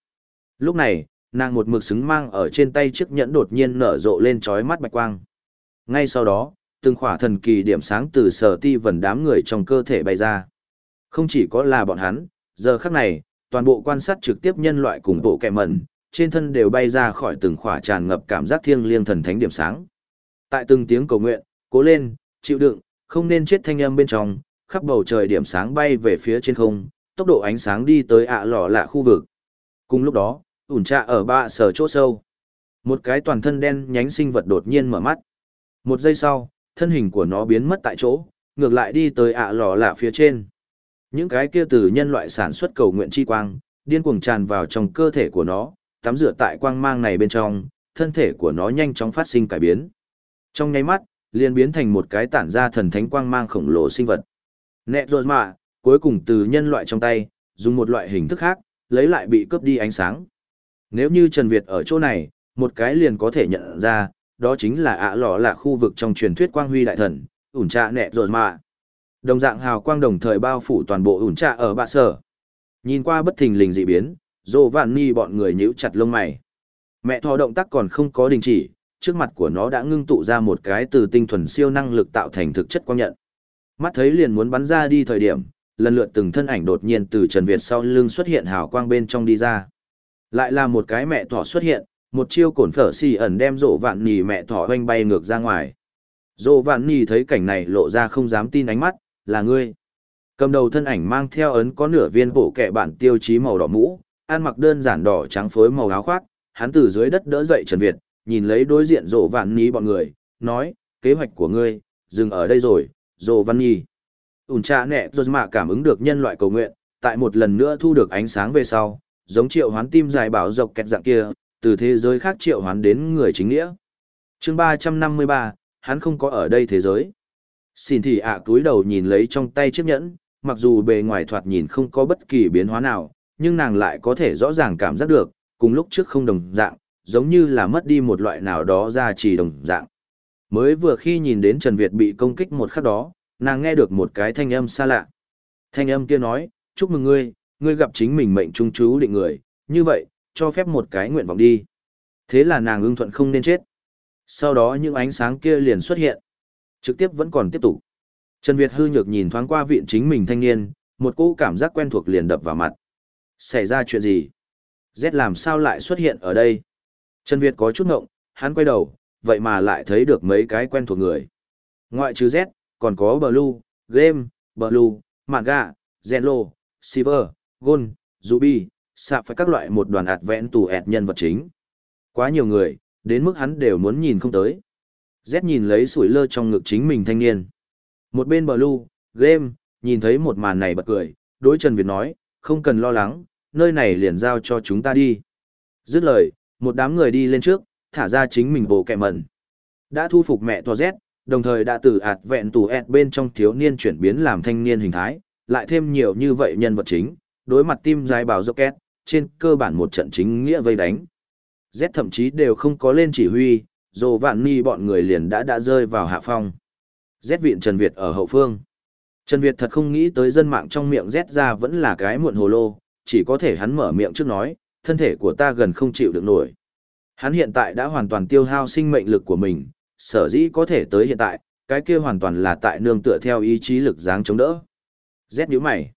Lúc này, nàng một mực xứng mang ở trên tay chiếc nhẫn đột nhiên nở rộ lên trói mắt bạch quang. Ngay sau đó, từng khỏa thần kỳ điểm sáng từ sở ti vần đám người trong cơ thể bay ra. Không chỉ có là bọn hắn, giờ khắc này, toàn bộ quan sát trực tiếp nhân loại cùng bộ kẹ mẩn, trên thân đều bay ra khỏi từng khỏa tràn ngập cảm giác thiêng liêng thần thánh điểm sáng. Tại từng tiếng cầu nguyện, cố lên, chịu đựng, không nên chết thanh âm bên trong, khắp bầu trời điểm sáng bay về phía trên không, tốc độ ánh sáng đi tới ạ lọ lạ khu vực. Cùng lúc đó, ủn trạ ở ba sở chỗ sâu. Một cái toàn thân đen nhánh sinh vật đột nhiên mở mắt. Một giây sau, thân hình của nó biến mất tại chỗ, ngược lại đi tới ạ lọ lạ phía trên. Những cái kia từ nhân loại sản xuất cầu nguyện chi quang, điên cuồng tràn vào trong cơ thể của nó, tắm rửa tại quang mang này bên trong, thân thể của nó nhanh chóng phát sinh cải biến. Trong nháy mắt, liền biến thành một cái tản ra thần thánh quang mang khổng lồ sinh vật. Nẹ rồi mà, cuối cùng từ nhân loại trong tay, dùng một loại hình thức khác, lấy lại bị cướp đi ánh sáng. Nếu như Trần Việt ở chỗ này, một cái liền có thể nhận ra, đó chính là ạ lọ là khu vực trong truyền thuyết quang huy đại thần, ủn trạ nẹ rồi mà. Đồng dạng hào quang đồng thời bao phủ toàn bộ ủn trạ ở bạ sở. Nhìn qua bất thình lình dị biến, dồ vạn ni bọn người nhíu chặt lông mày. Mẹ thọ động tác còn không có đình chỉ, trước mặt của nó đã ngưng tụ ra một cái từ tinh thuần siêu năng lực tạo thành thực chất quang nhận. Mắt thấy liền muốn bắn ra đi thời điểm, lần lượt từng thân ảnh đột nhiên từ Trần Việt sau lưng xuất hiện hào quang bên trong đi ra. Lại là một cái mẹ thỏ xuất hiện, một chiêu cổn phở xì ẩn đem rộ vạn nhì mẹ thỏ hoanh bay ngược ra ngoài. Rộ vạn nhì thấy cảnh này lộ ra không dám tin ánh mắt, là ngươi. Cầm đầu thân ảnh mang theo ấn có nửa viên bổ kẹ bản tiêu chí màu đỏ mũ, ăn mặc đơn giản đỏ trắng phối màu áo khoác, hắn từ dưới đất đỡ dậy Trần Việt, nhìn lấy đối diện rộ vạn nhì bọn người, nói, kế hoạch của ngươi, dừng ở đây rồi, rộ vạn nhì. ủn cha nẹ rồi mà cảm ứng được nhân loại cầu nguyện, tại một lần nữa thu được ánh sáng về sau, giống triệu hoán tim dài bảo dọc kẹt dạng kia, từ thế giới khác triệu hoán đến người chính nghĩa. chương ba trăm năm mươi ba, hắn không có ở đây thế giới. Xin thì ạ túi đầu nhìn lấy trong tay chiếc nhẫn, mặc dù bề ngoài thoạt nhìn không có bất kỳ biến hóa nào, nhưng nàng lại có thể rõ ràng cảm giác được, cùng lúc trước không đồng dạng, giống như là mất đi một loại nào đó ra chỉ đồng dạng. Mới vừa khi nhìn đến Trần Việt bị công kích một khắc đó, nàng nghe được một cái thanh âm xa lạ. Thanh âm kia nói, chúc mừng ngươi, ngươi gặp chính mình mệnh trung chú định người, như vậy, cho phép một cái nguyện vọng đi. Thế là nàng ưng thuận không nên chết. Sau đó những ánh sáng kia liền xuất hiện. Trực tiếp vẫn còn tiếp tục. Trần Việt hư nhược nhìn thoáng qua viện chính mình thanh niên, một cỗ cảm giác quen thuộc liền đập vào mặt. Xảy ra chuyện gì? Z làm sao lại xuất hiện ở đây? Trần Việt có chút ngộng, hắn quay đầu, vậy mà lại thấy được mấy cái quen thuộc người. Ngoại trừ Z, còn có Blue, Game, Blue, Maga, Zenlo, Silver, Gold, Ruby, xạ phải các loại một đoàn ạt vẹn tù ẹt nhân vật chính. Quá nhiều người, đến mức hắn đều muốn nhìn không tới. Z nhìn lấy sủi lơ trong ngực chính mình thanh niên. Một bên Blue, Game, nhìn thấy một màn này bật cười, đối Trần Việt nói, không cần lo lắng, nơi này liền giao cho chúng ta đi. Dứt lời, một đám người đi lên trước, thả ra chính mình bộ kẹ mẩn. Đã thu phục mẹ Thor Z, đồng thời đã từ ạt vẹn tù ẹt bên trong thiếu niên chuyển biến làm thanh niên hình thái, lại thêm nhiều như vậy nhân vật chính, đối mặt tim dài bảo dốc két, trên cơ bản một trận chính nghĩa vây đánh. Z thậm chí đều không có lên chỉ huy, dồ vạn ni bọn người liền đã đã rơi vào hạ phong. Z viện Trần Việt ở hậu phương. Trần Việt thật không nghĩ tới dân mạng trong miệng Z ra vẫn là cái muộn hồ lô, chỉ có thể hắn mở miệng trước nói, thân thể của ta gần không chịu được nổi. Hắn hiện tại đã hoàn toàn tiêu hao sinh mệnh lực của mình, sở dĩ có thể tới hiện tại, cái kia hoàn toàn là tại nương tựa theo ý chí lực dáng chống đỡ. Z nhíu mày.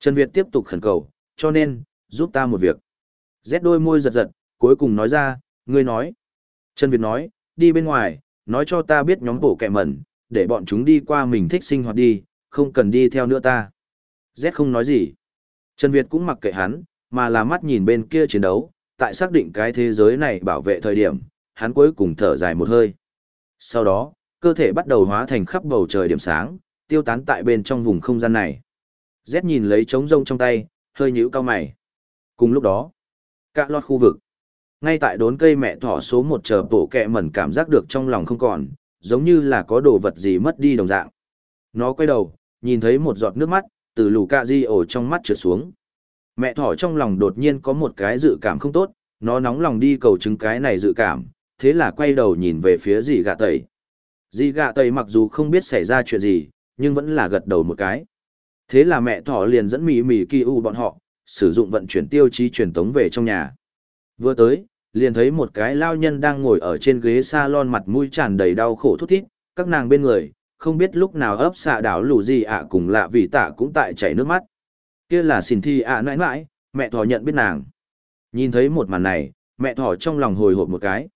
Trần Việt tiếp tục khẩn cầu, cho nên, giúp ta một việc. Rét đôi môi giật giật, cuối cùng nói ra, ngươi nói. Trần Việt nói, đi bên ngoài, nói cho ta biết nhóm bổ kẹ mẩn, để bọn chúng đi qua mình thích sinh hoạt đi, không cần đi theo nữa ta. Z không nói gì. Trần Việt cũng mặc kệ hắn, mà là mắt nhìn bên kia chiến đấu, tại xác định cái thế giới này bảo vệ thời điểm, hắn cuối cùng thở dài một hơi. Sau đó, cơ thể bắt đầu hóa thành khắp bầu trời điểm sáng, tiêu tán tại bên trong vùng không gian này. Z nhìn lấy trống rông trong tay, hơi nhíu cao mày. Cùng lúc đó, cả loạt khu vực. Ngay tại đốn cây mẹ thỏ số một chờ bổ kẹ mẩn cảm giác được trong lòng không còn, giống như là có đồ vật gì mất đi đồng dạng. Nó quay đầu, nhìn thấy một giọt nước mắt, từ lù cạ di ổ trong mắt trượt xuống. Mẹ thỏ trong lòng đột nhiên có một cái dự cảm không tốt, nó nóng lòng đi cầu chứng cái này dự cảm, thế là quay đầu nhìn về phía dì gạ tẩy. Dì gạ tẩy mặc dù không biết xảy ra chuyện gì, nhưng vẫn là gật đầu một cái. Thế là mẹ thỏ liền dẫn mì mì kỳ u bọn họ, sử dụng vận chuyển tiêu chí truyền tống về trong nhà. Vừa tới, liền thấy một cái lao nhân đang ngồi ở trên ghế salon mặt mũi tràn đầy đau khổ thút thít, các nàng bên người, không biết lúc nào ấp xạ đảo lù gì ạ cùng lạ vì tạ cũng tại chảy nước mắt. Kia là xin thi ạ à nãi nãi, mẹ thỏ nhận biết nàng. Nhìn thấy một màn này, mẹ thỏ trong lòng hồi hộp một cái.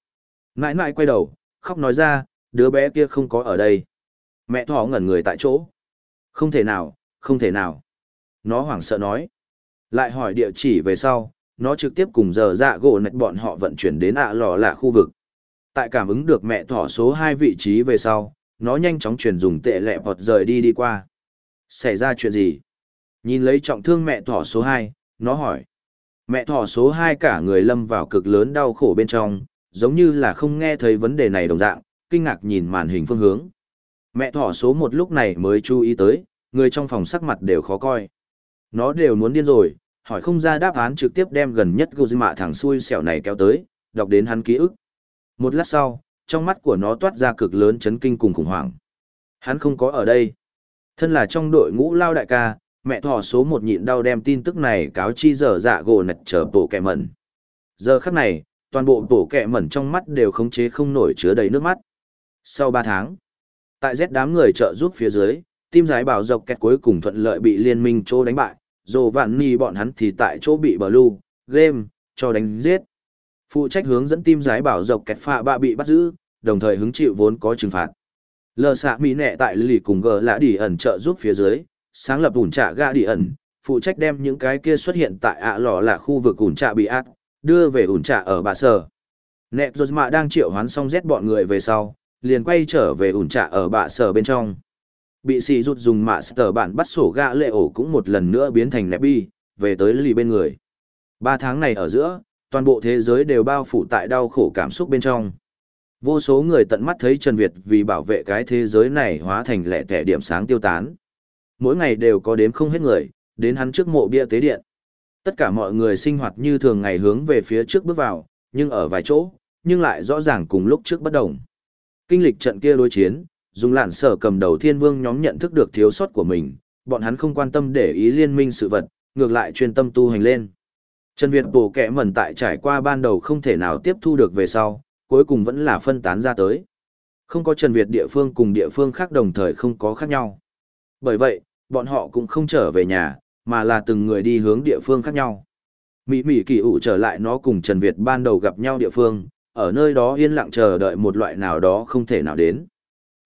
Nãi nãi quay đầu, khóc nói ra, đứa bé kia không có ở đây. Mẹ thỏ ngẩn người tại chỗ. Không thể nào, không thể nào. Nó hoảng sợ nói. Lại hỏi địa chỉ về sau, nó trực tiếp cùng giờ dạ gỗ nạch bọn họ vận chuyển đến ạ lò lạ khu vực. Tại cảm ứng được mẹ thỏ số hai vị trí về sau, nó nhanh chóng chuyển dùng tệ lẹ bọt rời đi đi qua. Xảy ra chuyện gì? Nhìn lấy trọng thương mẹ thỏ số hai, nó hỏi. Mẹ thỏ số hai cả người lâm vào cực lớn đau khổ bên trong, giống như là không nghe thấy vấn đề này đồng dạng, kinh ngạc nhìn màn hình phương hướng. Mẹ thỏ số một lúc này mới chú ý tới, người trong phòng sắc mặt đều khó coi. Nó đều muốn điên rồi, hỏi không ra đáp án trực tiếp đem gần nhất Guzma thằng xui xẻo này kéo tới, đọc đến hắn ký ức. Một lát sau, trong mắt của nó toát ra cực lớn chấn kinh cùng khủng hoảng. Hắn không có ở đây. Thân là trong đội ngũ lao đại ca, mẹ thỏ số một nhịn đau đem tin tức này cáo chi dở dạ gỗ nạch trở bộ kẹ mẩn. Giờ khắc này, toàn bộ bộ kẹ mẩn trong mắt đều khống chế không nổi chứa đầy nước mắt. Sau ba tháng, tại Z đám người trợ giúp phía dưới, tim giải bảo dọc kẹt cuối cùng thuận lợi bị liên minh chỗ đánh bại, dù vạn ni bọn hắn thì tại chỗ bị blue, game, cho đánh giết. Phụ trách hướng dẫn tim giải bảo dọc kẹt phạ bạ bị bắt giữ, đồng thời hứng chịu vốn có trừng phạt. Lờ xạ mỹ nẹ tại lì cùng gờ lã đi ẩn trợ giúp phía dưới, sáng lập ủn trạ ga đi ẩn, phụ trách đem những cái kia xuất hiện tại ạ lò là khu vực ủn trạ bị át, đưa về ủn trạ ở bà sở. Nẹ rồi mạ đang triệu hoán xong rét bọn người về sau, liền quay trở về ủn trạ ở bà sở bên trong. Bị xì rút dùng mạ sờ bản bắt sổ gạ lệ ổ cũng một lần nữa biến thành nẹp bi, về tới lì bên người. Ba tháng này ở giữa, toàn bộ thế giới đều bao phủ tại đau khổ cảm xúc bên trong. Vô số người tận mắt thấy Trần Việt vì bảo vệ cái thế giới này hóa thành lẻ tẻ điểm sáng tiêu tán. Mỗi ngày đều có đếm không hết người, đến hắn trước mộ bia tế điện. Tất cả mọi người sinh hoạt như thường ngày hướng về phía trước bước vào, nhưng ở vài chỗ, nhưng lại rõ ràng cùng lúc trước bất đồng. Kinh lịch trận kia đối chiến, dùng lạn sở cầm đầu thiên vương nhóm nhận thức được thiếu sót của mình, bọn hắn không quan tâm để ý liên minh sự vật, ngược lại chuyên tâm tu hành lên. Trần Việt bổ kẻ mẩn tại trải qua ban đầu không thể nào tiếp thu được về sau, cuối cùng vẫn là phân tán ra tới. Không có Trần Việt địa phương cùng địa phương khác đồng thời không có khác nhau. Bởi vậy, bọn họ cũng không trở về nhà, mà là từng người đi hướng địa phương khác nhau. Mỹ Mỹ kỳ ủ trở lại nó cùng Trần Việt ban đầu gặp nhau địa phương, ở nơi đó yên lặng chờ đợi một loại nào đó không thể nào đến.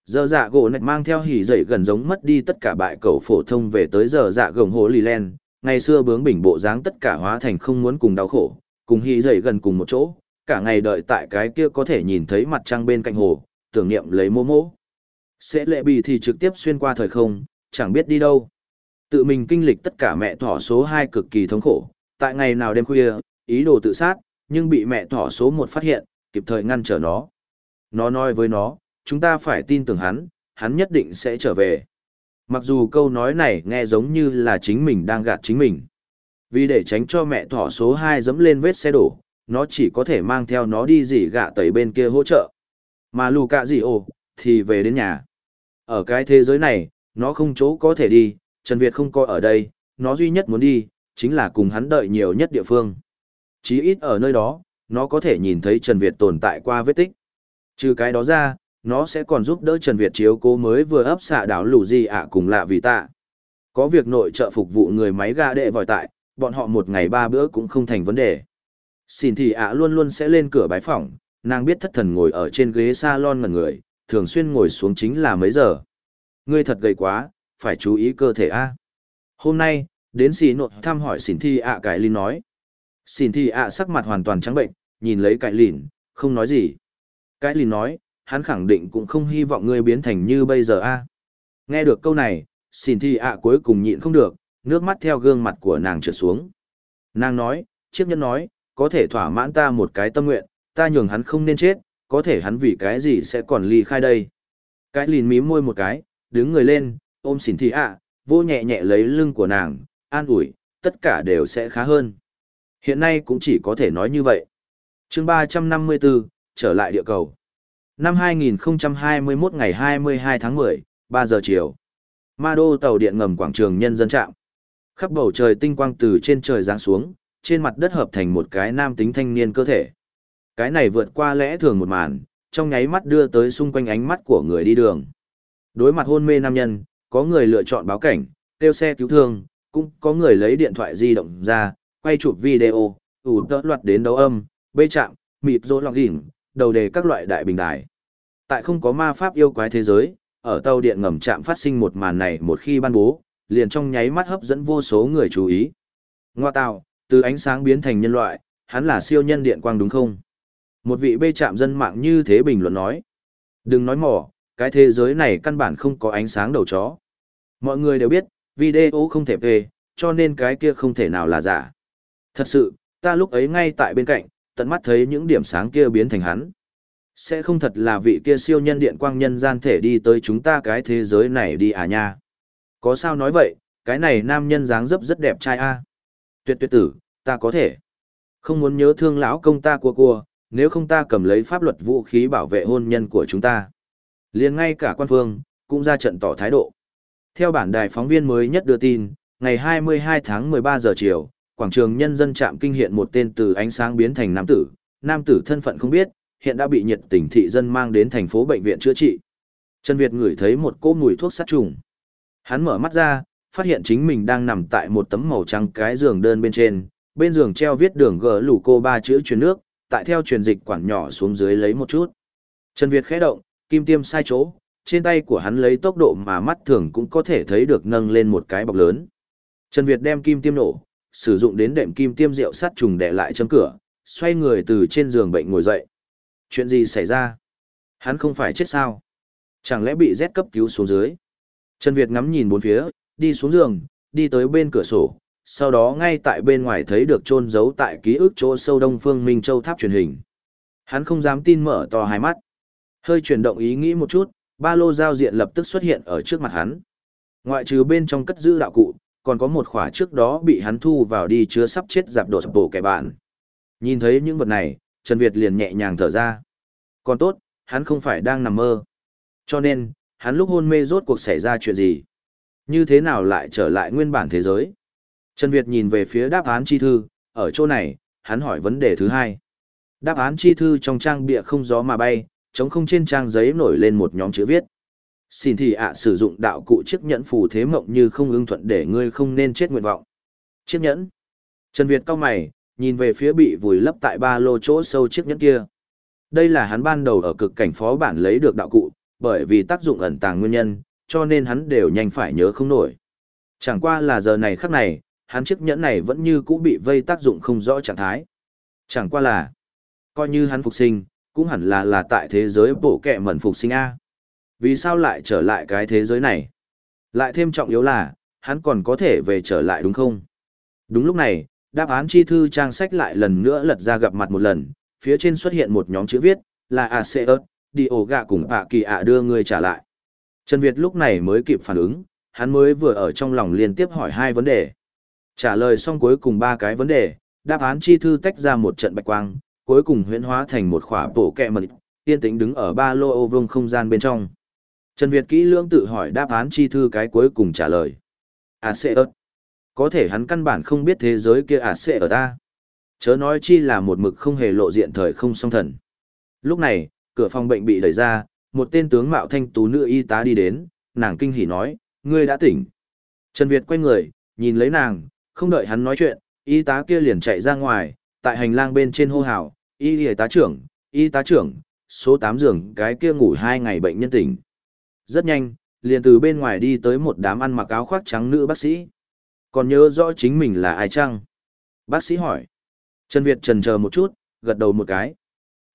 Giờ dạ gỗ nạch mang theo hỉ dậy gần giống mất đi tất cả bại cầu phổ thông về tới giờ dạ gồng hồ lì len, ngày xưa bướng bỉnh bộ dáng tất cả hóa thành không muốn cùng đau khổ, cùng hỉ dậy gần cùng một chỗ, cả ngày đợi tại cái kia có thể nhìn thấy mặt trăng bên cạnh hồ, tưởng niệm lấy mô mô. Sẽ lệ bì thì trực tiếp xuyên qua thời không, chẳng biết đi đâu. Tự mình kinh lịch tất cả mẹ thỏ số hai cực kỳ thống khổ, tại ngày nào đêm khuya, ý đồ tự sát, nhưng bị mẹ thỏ số một phát hiện, kịp thời ngăn trở nó. Nó nói với nó, chúng ta phải tin tưởng hắn, hắn nhất định sẽ trở về. Mặc dù câu nói này nghe giống như là chính mình đang gạt chính mình. Vì để tránh cho mẹ thỏ số 2 dẫm lên vết xe đổ, nó chỉ có thể mang theo nó đi gì gạ tẩy bên kia hỗ trợ. Mà lù cạ gì ồ, thì về đến nhà. Ở cái thế giới này, nó không chỗ có thể đi, Trần Việt không coi ở đây, nó duy nhất muốn đi, chính là cùng hắn đợi nhiều nhất địa phương. Chí ít ở nơi đó, nó có thể nhìn thấy Trần Việt tồn tại qua vết tích. Trừ cái đó ra, nó sẽ còn giúp đỡ Trần Việt chiếu cố mới vừa ấp xạ đảo lù gì ạ cùng lạ vì tạ. Có việc nội trợ phục vụ người máy gà đệ vòi tại, bọn họ một ngày ba bữa cũng không thành vấn đề. Xin thì ạ luôn luôn sẽ lên cửa bái phỏng, nàng biết thất thần ngồi ở trên ghế salon ngần người, thường xuyên ngồi xuống chính là mấy giờ. Ngươi thật gầy quá, phải chú ý cơ thể a. Hôm nay, đến xì nội thăm hỏi xin thi ạ cải lìn nói. Xin thi ạ sắc mặt hoàn toàn trắng bệnh, nhìn lấy cải lìn, không nói gì. Cải lìn nói, hắn khẳng định cũng không hy vọng ngươi biến thành như bây giờ a. Nghe được câu này, xin thi ạ cuối cùng nhịn không được, nước mắt theo gương mặt của nàng trượt xuống. Nàng nói, chiếc nhân nói, có thể thỏa mãn ta một cái tâm nguyện, ta nhường hắn không nên chết, có thể hắn vì cái gì sẽ còn ly khai đây. Cái lìn mím môi một cái, đứng người lên, ôm xỉn Thi ạ, vô nhẹ nhẹ lấy lưng của nàng, an ủi, tất cả đều sẽ khá hơn. Hiện nay cũng chỉ có thể nói như vậy. chương 354, trở lại địa cầu. Năm 2021 ngày 22 tháng 10, 3 giờ chiều. Ma đô tàu điện ngầm quảng trường nhân dân trạm. Khắp bầu trời tinh quang từ trên trời giáng xuống, trên mặt đất hợp thành một cái nam tính thanh niên cơ thể. Cái này vượt qua lẽ thường một màn, trong nháy mắt đưa tới xung quanh ánh mắt của người đi đường. Đối mặt hôn mê nam nhân, có người lựa chọn báo cảnh, kêu xe cứu thương, cũng có người lấy điện thoại di động ra, quay chụp video, ủ tớ loạt đến đấu âm, bê chạm, mịt rỗ lọc đỉnh, đầu đề các loại đại bình đài. Tại không có ma pháp yêu quái thế giới, ở tàu điện ngầm chạm phát sinh một màn này một khi ban bố, liền trong nháy mắt hấp dẫn vô số người chú ý. Ngoa tạo, từ ánh sáng biến thành nhân loại, hắn là siêu nhân điện quang đúng không? Một vị bê chạm dân mạng như thế bình luận nói. Đừng nói mỏ, cái thế giới này căn bản không có ánh sáng đầu chó. Mọi người đều biết, video không thể về, cho nên cái kia không thể nào là giả. Thật sự, ta lúc ấy ngay tại bên cạnh, tận mắt thấy những điểm sáng kia biến thành hắn. Sẽ không thật là vị kia siêu nhân điện quang nhân gian thể đi tới chúng ta cái thế giới này đi à nha. Có sao nói vậy, cái này nam nhân dáng dấp rất đẹp trai a. Tuyệt tuyệt tử, ta có thể. Không muốn nhớ thương lão công ta của cua, nếu không ta cầm lấy pháp luật vũ khí bảo vệ hôn nhân của chúng ta. liền ngay cả quan phương, cũng ra trận tỏ thái độ. Theo bản đài phóng viên mới nhất đưa tin, ngày 22 tháng 13 giờ chiều, quảng trường nhân dân trạm kinh hiện một tên từ ánh sáng biến thành nam tử, nam tử thân phận không biết, hiện đã bị nhiệt tình thị dân mang đến thành phố bệnh viện chữa trị. Trần Việt ngửi thấy một cỗ mùi thuốc sát trùng. Hắn mở mắt ra, phát hiện chính mình đang nằm tại một tấm màu trắng cái giường đơn bên trên, bên giường treo viết đường gỡ lủ cô ba chữ truyền nước, tại theo truyền dịch quản nhỏ xuống dưới lấy một chút. Trần Việt khẽ động, kim tiêm sai chỗ, trên tay của hắn lấy tốc độ mà mắt thường cũng có thể thấy được nâng lên một cái bọc lớn. Trần Việt đem kim tiêm nổ, sử dụng đến đệm kim tiêm rượu sát trùng để lại chấm cửa, xoay người từ trên giường bệnh ngồi dậy. Chuyện gì xảy ra? Hắn không phải chết sao? Chẳng lẽ bị rét cấp cứu xuống dưới? Trần Việt ngắm nhìn bốn phía, đi xuống giường, đi tới bên cửa sổ, sau đó ngay tại bên ngoài thấy được trôn giấu tại ký ức chỗ sâu đông phương Minh Châu tháp truyền hình. Hắn không dám tin mở to hai mắt. Hơi chuyển động ý nghĩ một chút, ba lô giao diện lập tức xuất hiện ở trước mặt hắn. Ngoại trừ bên trong cất giữ đạo cụ, còn có một khỏa trước đó bị hắn thu vào đi chứa sắp chết dạp đột bổ kẻ bạn. Nhìn thấy những vật này, Trần Việt liền nhẹ nhàng thở ra. Còn tốt, hắn không phải đang nằm mơ. Cho nên, hắn lúc hôn mê rốt cuộc xảy ra chuyện gì? Như thế nào lại trở lại nguyên bản thế giới? Trần Việt nhìn về phía đáp án chi thư, ở chỗ này, hắn hỏi vấn đề thứ hai. Đáp án chi thư trong trang bịa không gió mà bay, chống không trên trang giấy nổi lên một nhóm chữ viết. Xin thì ạ sử dụng đạo cụ chiếc nhẫn phù thế mộng như không ưng thuận để ngươi không nên chết nguyện vọng. Chiếc nhẫn. Trần Việt cao mày, nhìn về phía bị vùi lấp tại ba lô chỗ sâu chiếc nhẫn kia. Đây là hắn ban đầu ở cực cảnh phó bản lấy được đạo cụ, bởi vì tác dụng ẩn tàng nguyên nhân, cho nên hắn đều nhanh phải nhớ không nổi. Chẳng qua là giờ này khắc này, hắn chiếc nhẫn này vẫn như cũ bị vây tác dụng không rõ trạng thái. Chẳng qua là, coi như hắn phục sinh, cũng hẳn là là tại thế giới bộ kẹ mẩn phục sinh A. Vì sao lại trở lại cái thế giới này? Lại thêm trọng yếu là, hắn còn có thể về trở lại đúng không? Đúng lúc này, đáp án chi thư trang sách lại lần nữa lật ra gặp mặt một lần, phía trên xuất hiện một nhóm chữ viết, là ACEUT, đi ổ gạ cùng ạ kỳ ạ đưa người trả lại. Trần Việt lúc này mới kịp phản ứng, hắn mới vừa ở trong lòng liên tiếp hỏi hai vấn đề. Trả lời xong cuối cùng ba cái vấn đề, đáp án chi thư tách ra một trận bạch quang, cuối cùng huyễn hóa thành một khỏa bổ kẹ mật, tiên tính đứng ở ba lô ô vương không gian bên trong. Trần Việt kỹ lưỡng tự hỏi đáp án chi thư cái cuối cùng trả lời. À sẽ ớt. Có thể hắn căn bản không biết thế giới kia à sẽ ở ta. Chớ nói chi là một mực không hề lộ diện thời không song thần. Lúc này, cửa phòng bệnh bị đẩy ra, một tên tướng mạo thanh tú nữ y tá đi đến, nàng kinh hỉ nói, ngươi đã tỉnh. Trần Việt quay người, nhìn lấy nàng, không đợi hắn nói chuyện, y tá kia liền chạy ra ngoài, tại hành lang bên trên hô hào, y y tá trưởng, y tá trưởng, số 8 giường cái kia ngủ hai ngày bệnh nhân tỉnh. Rất nhanh, liền từ bên ngoài đi tới một đám ăn mặc áo khoác trắng nữ bác sĩ. Còn nhớ rõ chính mình là ai chăng? Bác sĩ hỏi. Trần Việt trần chờ một chút, gật đầu một cái.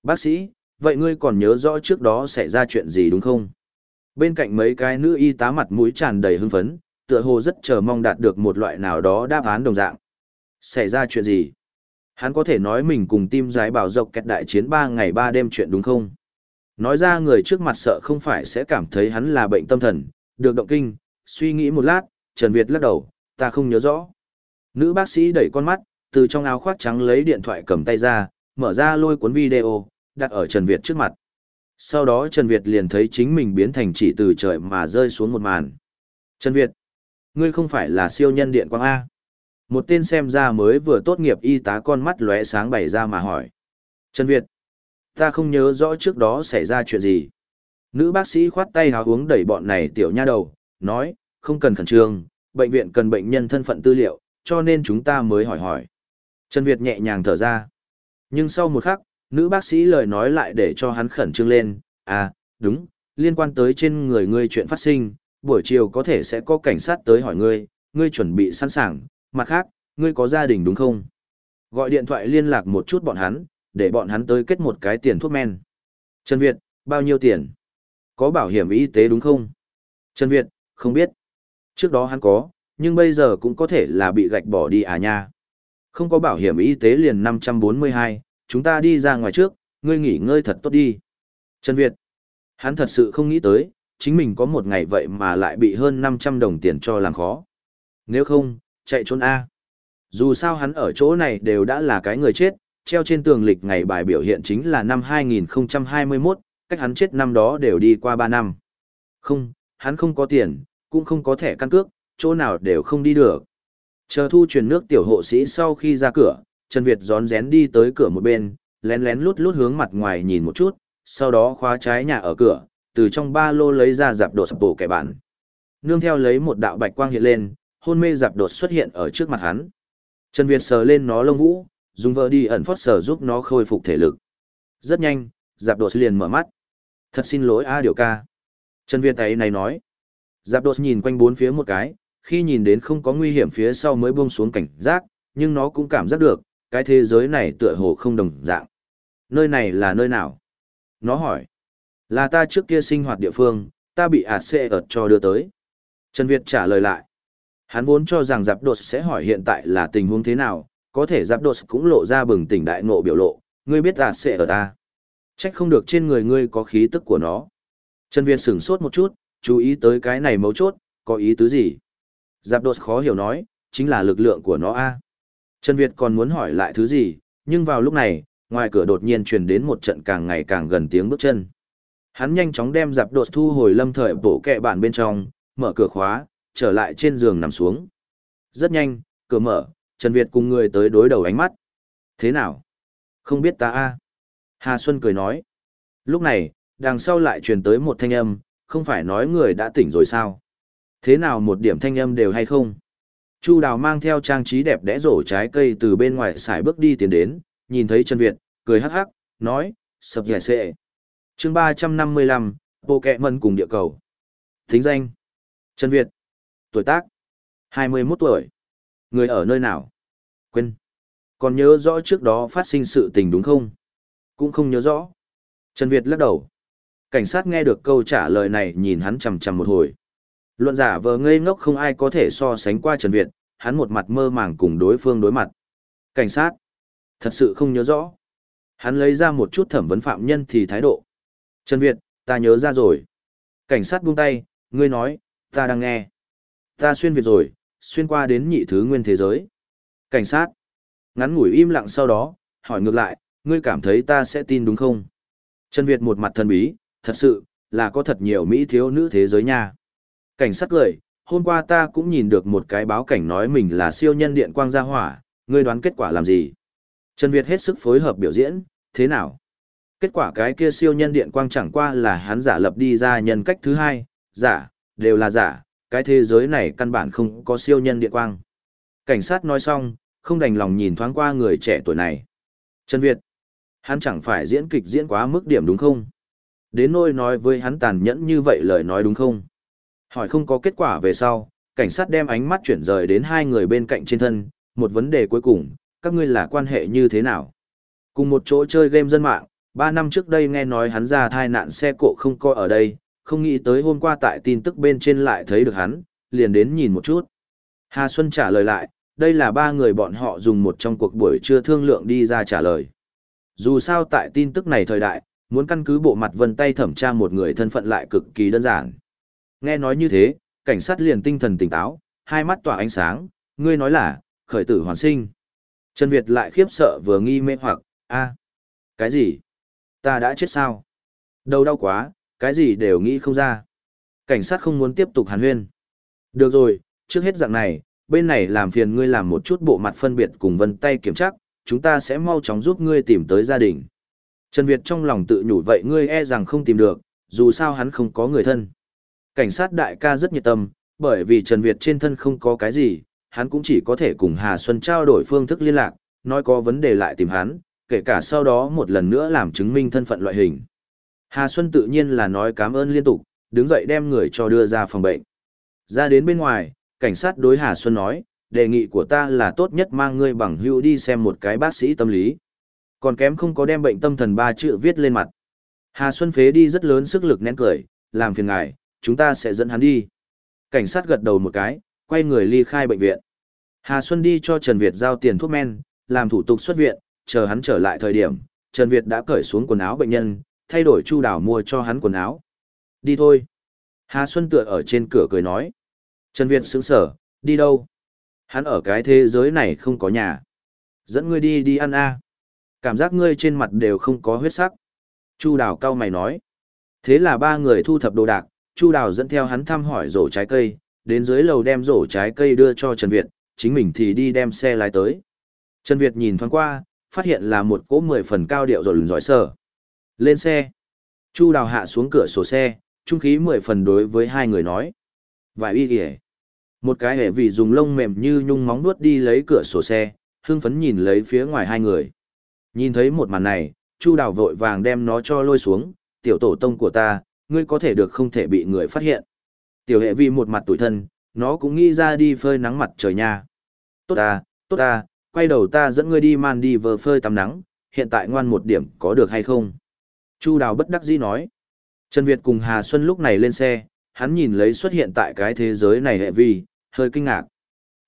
Bác sĩ, vậy ngươi còn nhớ rõ trước đó xảy ra chuyện gì đúng không? Bên cạnh mấy cái nữ y tá mặt mũi tràn đầy hưng phấn, tựa hồ rất chờ mong đạt được một loại nào đó đáp án đồng dạng. Xảy ra chuyện gì? Hắn có thể nói mình cùng tim giái bảo dọc kẹt đại chiến 3 ngày 3 đêm chuyện đúng không? Nói ra người trước mặt sợ không phải sẽ cảm thấy hắn là bệnh tâm thần, được động kinh, suy nghĩ một lát, Trần Việt lắc đầu, ta không nhớ rõ. Nữ bác sĩ đẩy con mắt, từ trong áo khoác trắng lấy điện thoại cầm tay ra, mở ra lôi cuốn video, đặt ở Trần Việt trước mặt. Sau đó Trần Việt liền thấy chính mình biến thành chỉ từ trời mà rơi xuống một màn. Trần Việt, ngươi không phải là siêu nhân điện quang A. Một tên xem ra mới vừa tốt nghiệp y tá con mắt lóe sáng bày ra mà hỏi. Trần Việt, ta không nhớ rõ trước đó xảy ra chuyện gì. Nữ bác sĩ khoát tay hào uống đẩy bọn này tiểu nha đầu, nói, không cần khẩn trương, bệnh viện cần bệnh nhân thân phận tư liệu, cho nên chúng ta mới hỏi hỏi. Trần Việt nhẹ nhàng thở ra. Nhưng sau một khắc, nữ bác sĩ lời nói lại để cho hắn khẩn trương lên, à, đúng, liên quan tới trên người ngươi chuyện phát sinh, buổi chiều có thể sẽ có cảnh sát tới hỏi ngươi, ngươi chuẩn bị sẵn sàng, mặt khác, ngươi có gia đình đúng không? Gọi điện thoại liên lạc một chút bọn hắn, để bọn hắn tới kết một cái tiền thuốc men. Trần Việt, bao nhiêu tiền? Có bảo hiểm y tế đúng không? Trần Việt, không biết. Trước đó hắn có, nhưng bây giờ cũng có thể là bị gạch bỏ đi à nha. Không có bảo hiểm y tế liền 542, chúng ta đi ra ngoài trước, ngươi nghỉ ngơi thật tốt đi. Trần Việt, hắn thật sự không nghĩ tới, chính mình có một ngày vậy mà lại bị hơn 500 đồng tiền cho làm khó. Nếu không, chạy trốn A. Dù sao hắn ở chỗ này đều đã là cái người chết, treo trên tường lịch ngày bài biểu hiện chính là năm 2021, cách hắn chết năm đó đều đi qua 3 năm. Không, hắn không có tiền, cũng không có thẻ căn cước, chỗ nào đều không đi được. Chờ thu truyền nước tiểu hộ sĩ sau khi ra cửa, Trần Việt gión rén đi tới cửa một bên, lén lén lút lút hướng mặt ngoài nhìn một chút, sau đó khóa trái nhà ở cửa, từ trong ba lô lấy ra dạp đột sập bổ kẻ bản. Nương theo lấy một đạo bạch quang hiện lên, hôn mê dạp đột xuất hiện ở trước mặt hắn. Trần Việt sờ lên nó lông vũ, dùng vợ đi ẩn phót sờ giúp nó khôi phục thể lực. Rất nhanh, dạp đột liền mở mắt. Thật xin lỗi A điều ca. Trần Việt ấy này nói. Giáp đột nhìn quanh bốn phía một cái, khi nhìn đến không có nguy hiểm phía sau mới buông xuống cảnh giác, nhưng nó cũng cảm giác được, cái thế giới này tựa hồ không đồng dạng. Nơi này là nơi nào? Nó hỏi. Là ta trước kia sinh hoạt địa phương, ta bị ạt xê ợt cho đưa tới. Trần Việt trả lời lại. Hắn vốn cho rằng giáp đột sẽ hỏi hiện tại là tình huống thế nào, có thể giáp đột cũng lộ ra bừng tỉnh đại ngộ biểu lộ, ngươi biết ạt xê ở ta. À? Trách không được trên người ngươi có khí tức của nó. Trần Việt sửng sốt một chút, chú ý tới cái này mấu chốt, có ý tứ gì? Giáp đột khó hiểu nói, chính là lực lượng của nó a. Trần Việt còn muốn hỏi lại thứ gì, nhưng vào lúc này, ngoài cửa đột nhiên truyền đến một trận càng ngày càng gần tiếng bước chân. Hắn nhanh chóng đem giáp đột thu hồi lâm thời bổ kẹ bản bên trong, mở cửa khóa, trở lại trên giường nằm xuống. Rất nhanh, cửa mở, Trần Việt cùng người tới đối đầu ánh mắt. Thế nào? Không biết ta a Hà Xuân cười nói. Lúc này, đằng sau lại truyền tới một thanh âm, không phải nói người đã tỉnh rồi sao? Thế nào một điểm thanh âm đều hay không? Chu Đào mang theo trang trí đẹp đẽ rổ trái cây từ bên ngoài xài bước đi tiến đến, nhìn thấy Trần Việt, cười hắc hắc, nói, sập giải xệ. chương 355, Bộ Kẹ Mân cùng địa cầu. Thính danh. Trần Việt. Tuổi tác. 21 tuổi. Người ở nơi nào? Quên. Còn nhớ rõ trước đó phát sinh sự tình đúng không? Cũng không nhớ rõ. Trần Việt lắc đầu. Cảnh sát nghe được câu trả lời này nhìn hắn chằm chằm một hồi. Luận giả vờ ngây ngốc không ai có thể so sánh qua Trần Việt, hắn một mặt mơ màng cùng đối phương đối mặt. Cảnh sát. Thật sự không nhớ rõ. Hắn lấy ra một chút thẩm vấn phạm nhân thì thái độ. Trần Việt, ta nhớ ra rồi. Cảnh sát buông tay, ngươi nói, ta đang nghe. Ta xuyên Việt rồi, xuyên qua đến nhị thứ nguyên thế giới. Cảnh sát. Ngắn ngủi im lặng sau đó, hỏi ngược lại, ngươi cảm thấy ta sẽ tin đúng không? Trần Việt một mặt thần bí, thật sự, là có thật nhiều Mỹ thiếu nữ thế giới nha. Cảnh sát cười, hôm qua ta cũng nhìn được một cái báo cảnh nói mình là siêu nhân điện quang gia hỏa, ngươi đoán kết quả làm gì? Trần Việt hết sức phối hợp biểu diễn, thế nào? Kết quả cái kia siêu nhân điện quang chẳng qua là hắn giả lập đi ra nhân cách thứ hai, giả, đều là giả, cái thế giới này căn bản không có siêu nhân điện quang. Cảnh sát nói xong, không đành lòng nhìn thoáng qua người trẻ tuổi này. Trần Việt, hắn chẳng phải diễn kịch diễn quá mức điểm đúng không? Đến nôi nói với hắn tàn nhẫn như vậy lời nói đúng không? Hỏi không có kết quả về sau, cảnh sát đem ánh mắt chuyển rời đến hai người bên cạnh trên thân, một vấn đề cuối cùng, các ngươi là quan hệ như thế nào? Cùng một chỗ chơi game dân mạng, ba năm trước đây nghe nói hắn ra thai nạn xe cộ không coi ở đây, không nghĩ tới hôm qua tại tin tức bên trên lại thấy được hắn, liền đến nhìn một chút. Hà Xuân trả lời lại, đây là ba người bọn họ dùng một trong cuộc buổi trưa thương lượng đi ra trả lời. Dù sao tại tin tức này thời đại, muốn căn cứ bộ mặt vân tay thẩm tra một người thân phận lại cực kỳ đơn giản. Nghe nói như thế, cảnh sát liền tinh thần tỉnh táo, hai mắt tỏa ánh sáng, ngươi nói là, khởi tử hoàn sinh. Trần Việt lại khiếp sợ vừa nghi mê hoặc, a cái gì? Ta đã chết sao? Đầu đau quá, cái gì đều nghĩ không ra. Cảnh sát không muốn tiếp tục hàn huyên. Được rồi, trước hết dạng này, bên này làm phiền ngươi làm một chút bộ mặt phân biệt cùng vân tay kiểm tra, chúng ta sẽ mau chóng giúp ngươi tìm tới gia đình. Trần Việt trong lòng tự nhủ vậy ngươi e rằng không tìm được, dù sao hắn không có người thân. Cảnh sát đại ca rất nhiệt tâm, bởi vì Trần Việt trên thân không có cái gì, hắn cũng chỉ có thể cùng Hà Xuân trao đổi phương thức liên lạc, nói có vấn đề lại tìm hắn, kể cả sau đó một lần nữa làm chứng minh thân phận loại hình. Hà Xuân tự nhiên là nói cảm ơn liên tục, đứng dậy đem người cho đưa ra phòng bệnh. Ra đến bên ngoài, cảnh sát đối Hà Xuân nói, đề nghị của ta là tốt nhất mang ngươi bằng hữu đi xem một cái bác sĩ tâm lý. Còn kém không có đem bệnh tâm thần ba chữ viết lên mặt. Hà Xuân phế đi rất lớn sức lực nén cười, làm phiền ngài, chúng ta sẽ dẫn hắn đi. Cảnh sát gật đầu một cái, quay người ly khai bệnh viện. Hà Xuân đi cho Trần Việt giao tiền thuốc men, làm thủ tục xuất viện, chờ hắn trở lại thời điểm, Trần Việt đã cởi xuống quần áo bệnh nhân, thay đổi chu đảo mua cho hắn quần áo. Đi thôi. Hà Xuân tựa ở trên cửa cười nói. Trần Việt sững sở, đi đâu? Hắn ở cái thế giới này không có nhà. Dẫn ngươi đi đi ăn a. Cảm giác ngươi trên mặt đều không có huyết sắc. Chu đào cao mày nói. Thế là ba người thu thập đồ đạc, Chu Đào dẫn theo hắn thăm hỏi rổ trái cây, đến dưới lầu đem rổ trái cây đưa cho Trần Việt, chính mình thì đi đem xe lái tới. Trần Việt nhìn thoáng qua, phát hiện là một cỗ mười phần cao điệu rồi lừng giỏi sở. Lên xe. Chu Đào hạ xuống cửa sổ xe, trung khí mười phần đối với hai người nói. Vài y kìa. Một cái hệ vì dùng lông mềm như nhung móng nuốt đi lấy cửa sổ xe, hưng phấn nhìn lấy phía ngoài hai người. Nhìn thấy một màn này, Chu Đào vội vàng đem nó cho lôi xuống, tiểu tổ tông của ta, ngươi có thể được không thể bị người phát hiện. Tiểu hệ vì một mặt tủi thân, nó cũng nghĩ ra đi phơi nắng mặt trời nha. Tốt ta, tốt ta, quay đầu ta dẫn ngươi đi man đi vờ phơi tắm nắng, hiện tại ngoan một điểm có được hay không? Chu Đào bất đắc dĩ nói. Trần Việt cùng Hà Xuân lúc này lên xe, hắn nhìn lấy xuất hiện tại cái thế giới này hệ vi, hơi kinh ngạc.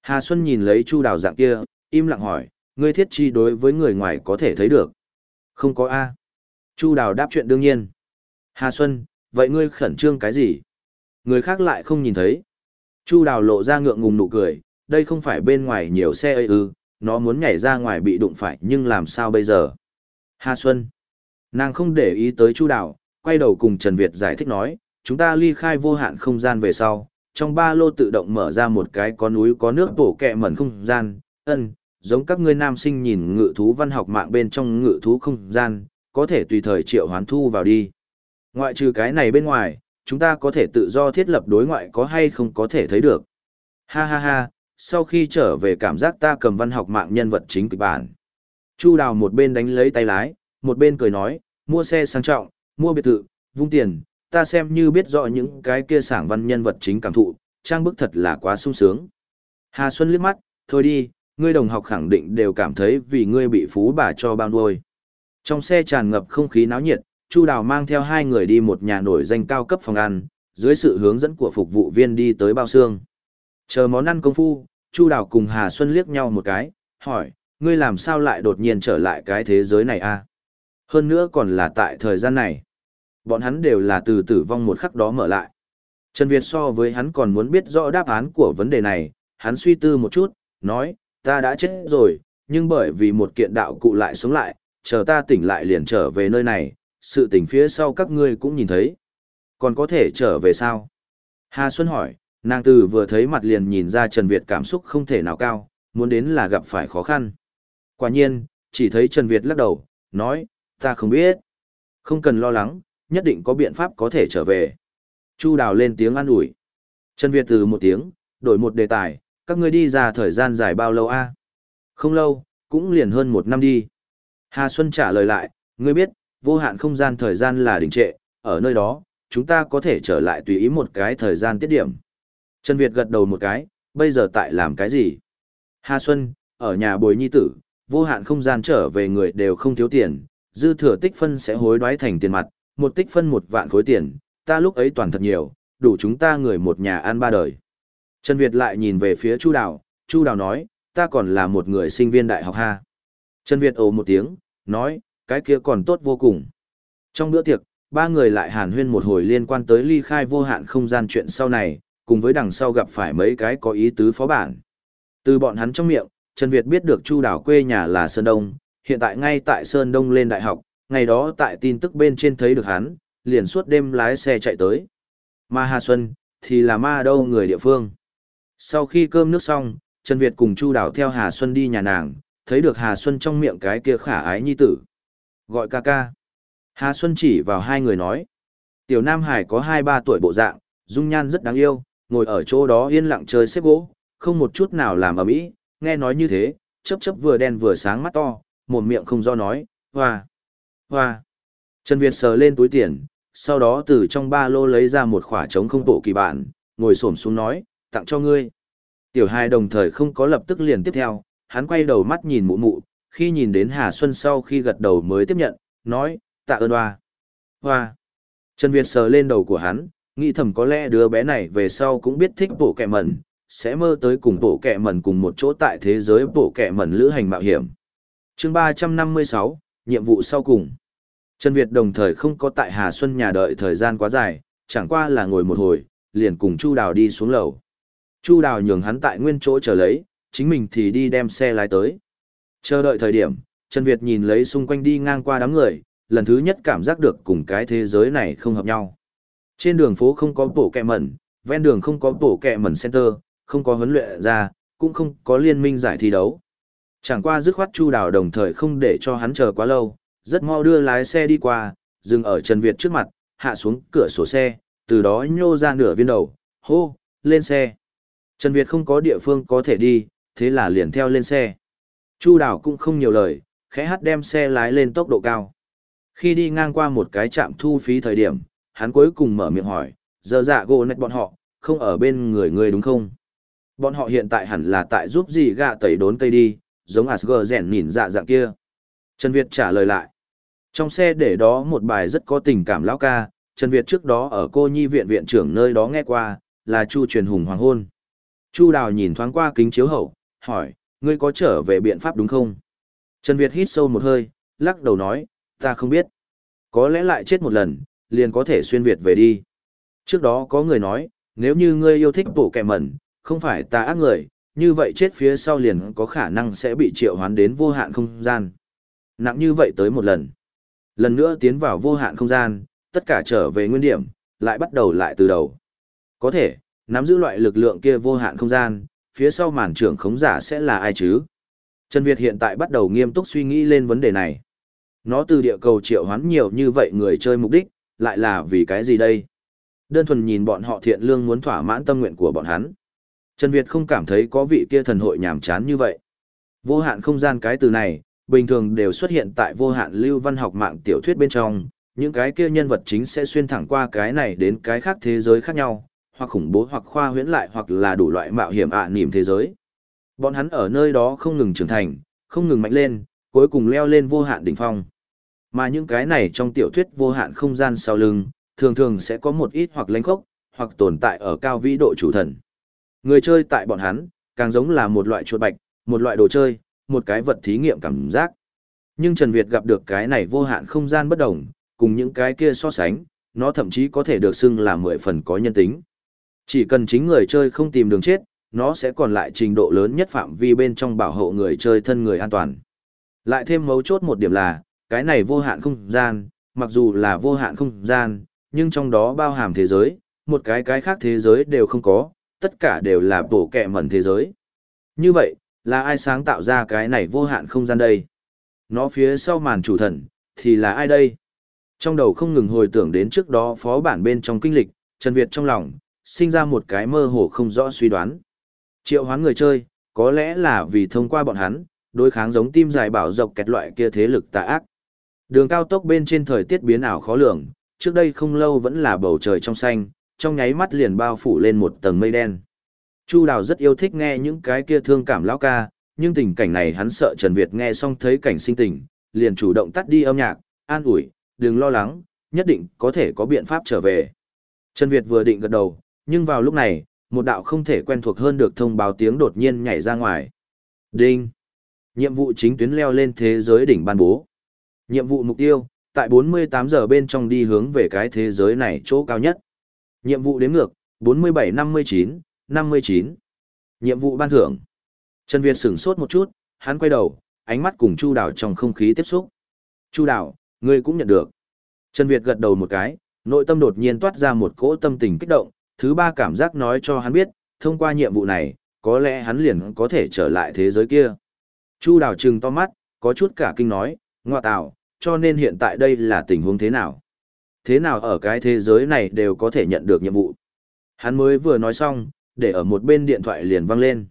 Hà Xuân nhìn lấy Chu Đào dạng kia, im lặng hỏi, ngươi thiết chi đối với người ngoài có thể thấy được. Không có A. Chu Đào đáp chuyện đương nhiên. Hà Xuân, vậy ngươi khẩn trương cái gì? Người khác lại không nhìn thấy. Chu Đào lộ ra ngượng ngùng nụ cười, đây không phải bên ngoài nhiều xe ấy ư, nó muốn nhảy ra ngoài bị đụng phải nhưng làm sao bây giờ? Hà Xuân. Nàng không để ý tới Chu Đào, quay đầu cùng Trần Việt giải thích nói, chúng ta ly khai vô hạn không gian về sau, trong ba lô tự động mở ra một cái có núi có nước bổ kẹ mẩn không gian, ân, giống các ngươi nam sinh nhìn ngự thú văn học mạng bên trong ngự thú không gian, có thể tùy thời triệu hoán thu vào đi. Ngoại trừ cái này bên ngoài, chúng ta có thể tự do thiết lập đối ngoại có hay không có thể thấy được. Ha ha ha, sau khi trở về cảm giác ta cầm văn học mạng nhân vật chính kịch bản. Chu đào một bên đánh lấy tay lái, một bên cười nói, mua xe sang trọng, mua biệt thự, vung tiền, ta xem như biết rõ những cái kia sảng văn nhân vật chính cảm thụ, trang bức thật là quá sung sướng. Hà Xuân liếc mắt, thôi đi, ngươi đồng học khẳng định đều cảm thấy vì ngươi bị phú bà cho bao nuôi. Trong xe tràn ngập không khí náo nhiệt, Chu Đào mang theo hai người đi một nhà nổi danh cao cấp phòng ăn, dưới sự hướng dẫn của phục vụ viên đi tới bao xương. Chờ món ăn công phu, Chu Đào cùng Hà Xuân liếc nhau một cái, hỏi, ngươi làm sao lại đột nhiên trở lại cái thế giới này a? Hơn nữa còn là tại thời gian này. Bọn hắn đều là từ tử vong một khắc đó mở lại. Trần Việt so với hắn còn muốn biết rõ đáp án của vấn đề này, hắn suy tư một chút, nói, ta đã chết rồi, nhưng bởi vì một kiện đạo cụ lại sống lại, chờ ta tỉnh lại liền trở về nơi này, sự tỉnh phía sau các ngươi cũng nhìn thấy. Còn có thể trở về sao? Hà Xuân hỏi, nàng từ vừa thấy mặt liền nhìn ra Trần Việt cảm xúc không thể nào cao, muốn đến là gặp phải khó khăn. Quả nhiên, chỉ thấy Trần Việt lắc đầu, nói, ta không biết. Không cần lo lắng, nhất định có biện pháp có thể trở về. Chu Đào lên tiếng an ủi. Trần Việt từ một tiếng, đổi một đề tài, các ngươi đi ra thời gian dài bao lâu a? Không lâu, cũng liền hơn một năm đi. Hà Xuân trả lời lại, ngươi biết, vô hạn không gian thời gian là đình trệ, ở nơi đó, chúng ta có thể trở lại tùy ý một cái thời gian tiết điểm. Trần Việt gật đầu một cái, bây giờ tại làm cái gì? Hà Xuân, ở nhà bồi nhi tử, vô hạn không gian trở về người đều không thiếu tiền, dư thừa tích phân sẽ hối đoái thành tiền mặt, một tích phân một vạn khối tiền, ta lúc ấy toàn thật nhiều, đủ chúng ta người một nhà ăn ba đời. Trần Việt lại nhìn về phía Chu Đào, Chu Đào nói, ta còn là một người sinh viên đại học ha. Trần Việt ồ một tiếng, nói, cái kia còn tốt vô cùng. Trong bữa tiệc, ba người lại hàn huyên một hồi liên quan tới ly khai vô hạn không gian chuyện sau này, cùng với đằng sau gặp phải mấy cái có ý tứ phó bản. Từ bọn hắn trong miệng, Trần Việt biết được Chu Đào quê nhà là Sơn Đông, hiện tại ngay tại Sơn Đông lên đại học, ngày đó tại tin tức bên trên thấy được hắn, liền suốt đêm lái xe chạy tới. Ma Hà Xuân, thì là ma đâu người địa phương. Sau khi cơm nước xong, Trần Việt cùng Chu Đào theo Hà Xuân đi nhà nàng, thấy được Hà Xuân trong miệng cái kia khả ái nhi tử. Gọi ca ca. Hà Xuân chỉ vào hai người nói. Tiểu Nam Hải có hai ba tuổi bộ dạng, dung nhan rất đáng yêu, ngồi ở chỗ đó yên lặng chơi xếp gỗ, không một chút nào làm ở mỹ, nghe nói như thế, chớp chớp vừa đen vừa sáng mắt to, một miệng không do nói, hoa, hoa. Trần Việt sờ lên túi tiền, sau đó từ trong ba lô lấy ra một khỏa trống không bộ kỳ bản, ngồi xổm xuống nói, tặng cho ngươi. Tiểu hai đồng thời không có lập tức liền tiếp theo, hắn quay đầu mắt nhìn mụ mụ, khi nhìn đến Hà Xuân sau khi gật đầu mới tiếp nhận, nói, tạ ơn hoa. Hoa. Trần Việt sờ lên đầu của hắn, nghĩ thầm có lẽ đứa bé này về sau cũng biết thích bộ kẹ mẩn, sẽ mơ tới cùng bộ kẹ mẩn cùng một chỗ tại thế giới bộ kẹ mẩn lữ hành mạo hiểm. chương 356, nhiệm vụ sau cùng. Trần Việt đồng thời không có tại Hà Xuân nhà đợi thời gian quá dài, chẳng qua là ngồi một hồi, liền cùng Chu Đào đi xuống lầu. Chu Đào nhường hắn tại nguyên chỗ chờ lấy, chính mình thì đi đem xe lái tới. Chờ đợi thời điểm, Trần Việt nhìn lấy xung quanh đi ngang qua đám người, lần thứ nhất cảm giác được cùng cái thế giới này không hợp nhau. Trên đường phố không có bổ kẹ mẩn, ven đường không có bổ kẹ mẩn center, không có huấn luyện ra, cũng không có liên minh giải thi đấu. Chẳng qua dứt khoát Chu Đào đồng thời không để cho hắn chờ quá lâu, rất mau đưa lái xe đi qua, dừng ở Trần Việt trước mặt, hạ xuống cửa sổ xe, từ đó nhô ra nửa viên đầu, hô, lên xe. Trần Việt không có địa phương có thể đi, thế là liền theo lên xe. Chu Đào cũng không nhiều lời, khẽ hát đem xe lái lên tốc độ cao. Khi đi ngang qua một cái trạm thu phí thời điểm, hắn cuối cùng mở miệng hỏi, giờ dạ gồ nạch bọn họ, không ở bên người người đúng không? Bọn họ hiện tại hẳn là tại giúp gì gạ tẩy đốn cây đi, giống Asger rèn nhìn dạ dạng kia. Trần Việt trả lời lại. Trong xe để đó một bài rất có tình cảm lão ca, Trần Việt trước đó ở cô nhi viện viện trưởng nơi đó nghe qua, là Chu truyền hùng hoàng hôn. Chu Đào nhìn thoáng qua kính chiếu hậu, hỏi, ngươi có trở về biện pháp đúng không? Trần Việt hít sâu một hơi, lắc đầu nói, ta không biết. Có lẽ lại chết một lần, liền có thể xuyên Việt về đi. Trước đó có người nói, nếu như ngươi yêu thích bổ kẹ mẩn, không phải ta ác người, như vậy chết phía sau liền có khả năng sẽ bị triệu hoán đến vô hạn không gian. Nặng như vậy tới một lần. Lần nữa tiến vào vô hạn không gian, tất cả trở về nguyên điểm, lại bắt đầu lại từ đầu. Có thể, nắm giữ loại lực lượng kia vô hạn không gian, phía sau màn trưởng khống giả sẽ là ai chứ? Trần Việt hiện tại bắt đầu nghiêm túc suy nghĩ lên vấn đề này. Nó từ địa cầu triệu hoán nhiều như vậy người chơi mục đích, lại là vì cái gì đây? Đơn thuần nhìn bọn họ thiện lương muốn thỏa mãn tâm nguyện của bọn hắn. Trần Việt không cảm thấy có vị kia thần hội nhàm chán như vậy. Vô hạn không gian cái từ này, bình thường đều xuất hiện tại vô hạn lưu văn học mạng tiểu thuyết bên trong, những cái kia nhân vật chính sẽ xuyên thẳng qua cái này đến cái khác thế giới khác nhau, hoặc khủng bố hoặc khoa huyễn lại hoặc là đủ loại mạo hiểm ạ niềm thế giới. Bọn hắn ở nơi đó không ngừng trưởng thành, không ngừng mạnh lên, cuối cùng leo lên vô hạn đỉnh phong. Mà những cái này trong tiểu thuyết vô hạn không gian sau lưng, thường thường sẽ có một ít hoặc lánh khốc, hoặc tồn tại ở cao vĩ độ chủ thần. Người chơi tại bọn hắn, càng giống là một loại chuột bạch, một loại đồ chơi, một cái vật thí nghiệm cảm giác. Nhưng Trần Việt gặp được cái này vô hạn không gian bất đồng, cùng những cái kia so sánh, nó thậm chí có thể được xưng là mười phần có nhân tính. Chỉ cần chính người chơi không tìm đường chết, nó sẽ còn lại trình độ lớn nhất phạm vi bên trong bảo hộ người chơi thân người an toàn. Lại thêm mấu chốt một điểm là, cái này vô hạn không gian, mặc dù là vô hạn không gian, nhưng trong đó bao hàm thế giới, một cái cái khác thế giới đều không có, tất cả đều là bổ kẹ mẩn thế giới. Như vậy, là ai sáng tạo ra cái này vô hạn không gian đây? Nó phía sau màn chủ thần, thì là ai đây? Trong đầu không ngừng hồi tưởng đến trước đó phó bản bên trong kinh lịch, Trần Việt trong lòng, sinh ra một cái mơ hồ không rõ suy đoán. Triệu hoán người chơi, có lẽ là vì thông qua bọn hắn, đối kháng giống tim dài bảo dọc kẹt loại kia thế lực tà ác. Đường cao tốc bên trên thời tiết biến ảo khó lường, trước đây không lâu vẫn là bầu trời trong xanh, trong nháy mắt liền bao phủ lên một tầng mây đen. Chu Đào rất yêu thích nghe những cái kia thương cảm lão ca, nhưng tình cảnh này hắn sợ Trần Việt nghe xong thấy cảnh sinh tình, liền chủ động tắt đi âm nhạc, an ủi, đừng lo lắng, nhất định có thể có biện pháp trở về. Trần Việt vừa định gật đầu, nhưng vào lúc này, một đạo không thể quen thuộc hơn được thông báo tiếng đột nhiên nhảy ra ngoài. Đinh! Nhiệm vụ chính tuyến leo lên thế giới đỉnh ban bố. Nhiệm vụ mục tiêu, tại 48 giờ bên trong đi hướng về cái thế giới này chỗ cao nhất. Nhiệm vụ đếm ngược, 47-59, 59. Nhiệm vụ ban thưởng. Trần Việt sửng sốt một chút, hắn quay đầu, ánh mắt cùng Chu Đào trong không khí tiếp xúc. Chu Đào, ngươi cũng nhận được. Trần Việt gật đầu một cái, nội tâm đột nhiên toát ra một cỗ tâm tình kích động, thứ ba cảm giác nói cho hắn biết, thông qua nhiệm vụ này, có lẽ hắn liền có thể trở lại thế giới kia. Chu Đào trừng to mắt, có chút cả kinh nói, ngoa tạo, cho nên hiện tại đây là tình huống thế nào? Thế nào ở cái thế giới này đều có thể nhận được nhiệm vụ? Hắn mới vừa nói xong, để ở một bên điện thoại liền vang lên.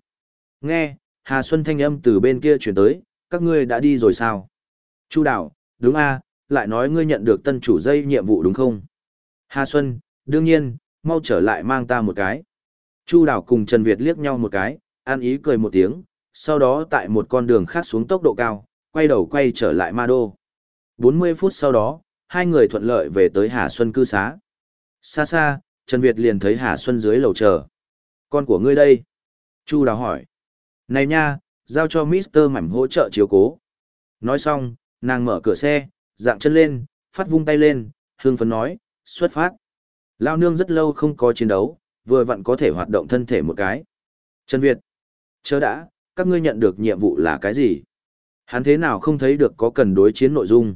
Nghe, Hà Xuân thanh âm từ bên kia chuyển tới, các ngươi đã đi rồi sao? Chu Đào, đúng a, lại nói ngươi nhận được tân chủ dây nhiệm vụ đúng không? Hà Xuân, đương nhiên, mau trở lại mang ta một cái. Chu Đảo cùng Trần Việt liếc nhau một cái, an ý cười một tiếng, sau đó tại một con đường khác xuống tốc độ cao, quay đầu quay trở lại Ma Đô. 40 phút sau đó, hai người thuận lợi về tới Hà Xuân cư xá. Xa xa, Trần Việt liền thấy Hà Xuân dưới lầu chờ. Con của ngươi đây? Chu Đào hỏi. Này nha, giao cho Mr. Mảnh hỗ trợ chiếu cố. Nói xong, nàng mở cửa xe, dạng chân lên, phát vung tay lên, hương phấn nói, xuất phát. Lao nương rất lâu không có chiến đấu, vừa vặn có thể hoạt động thân thể một cái. Trần Việt, chớ đã, các ngươi nhận được nhiệm vụ là cái gì? Hắn thế nào không thấy được có cần đối chiến nội dung?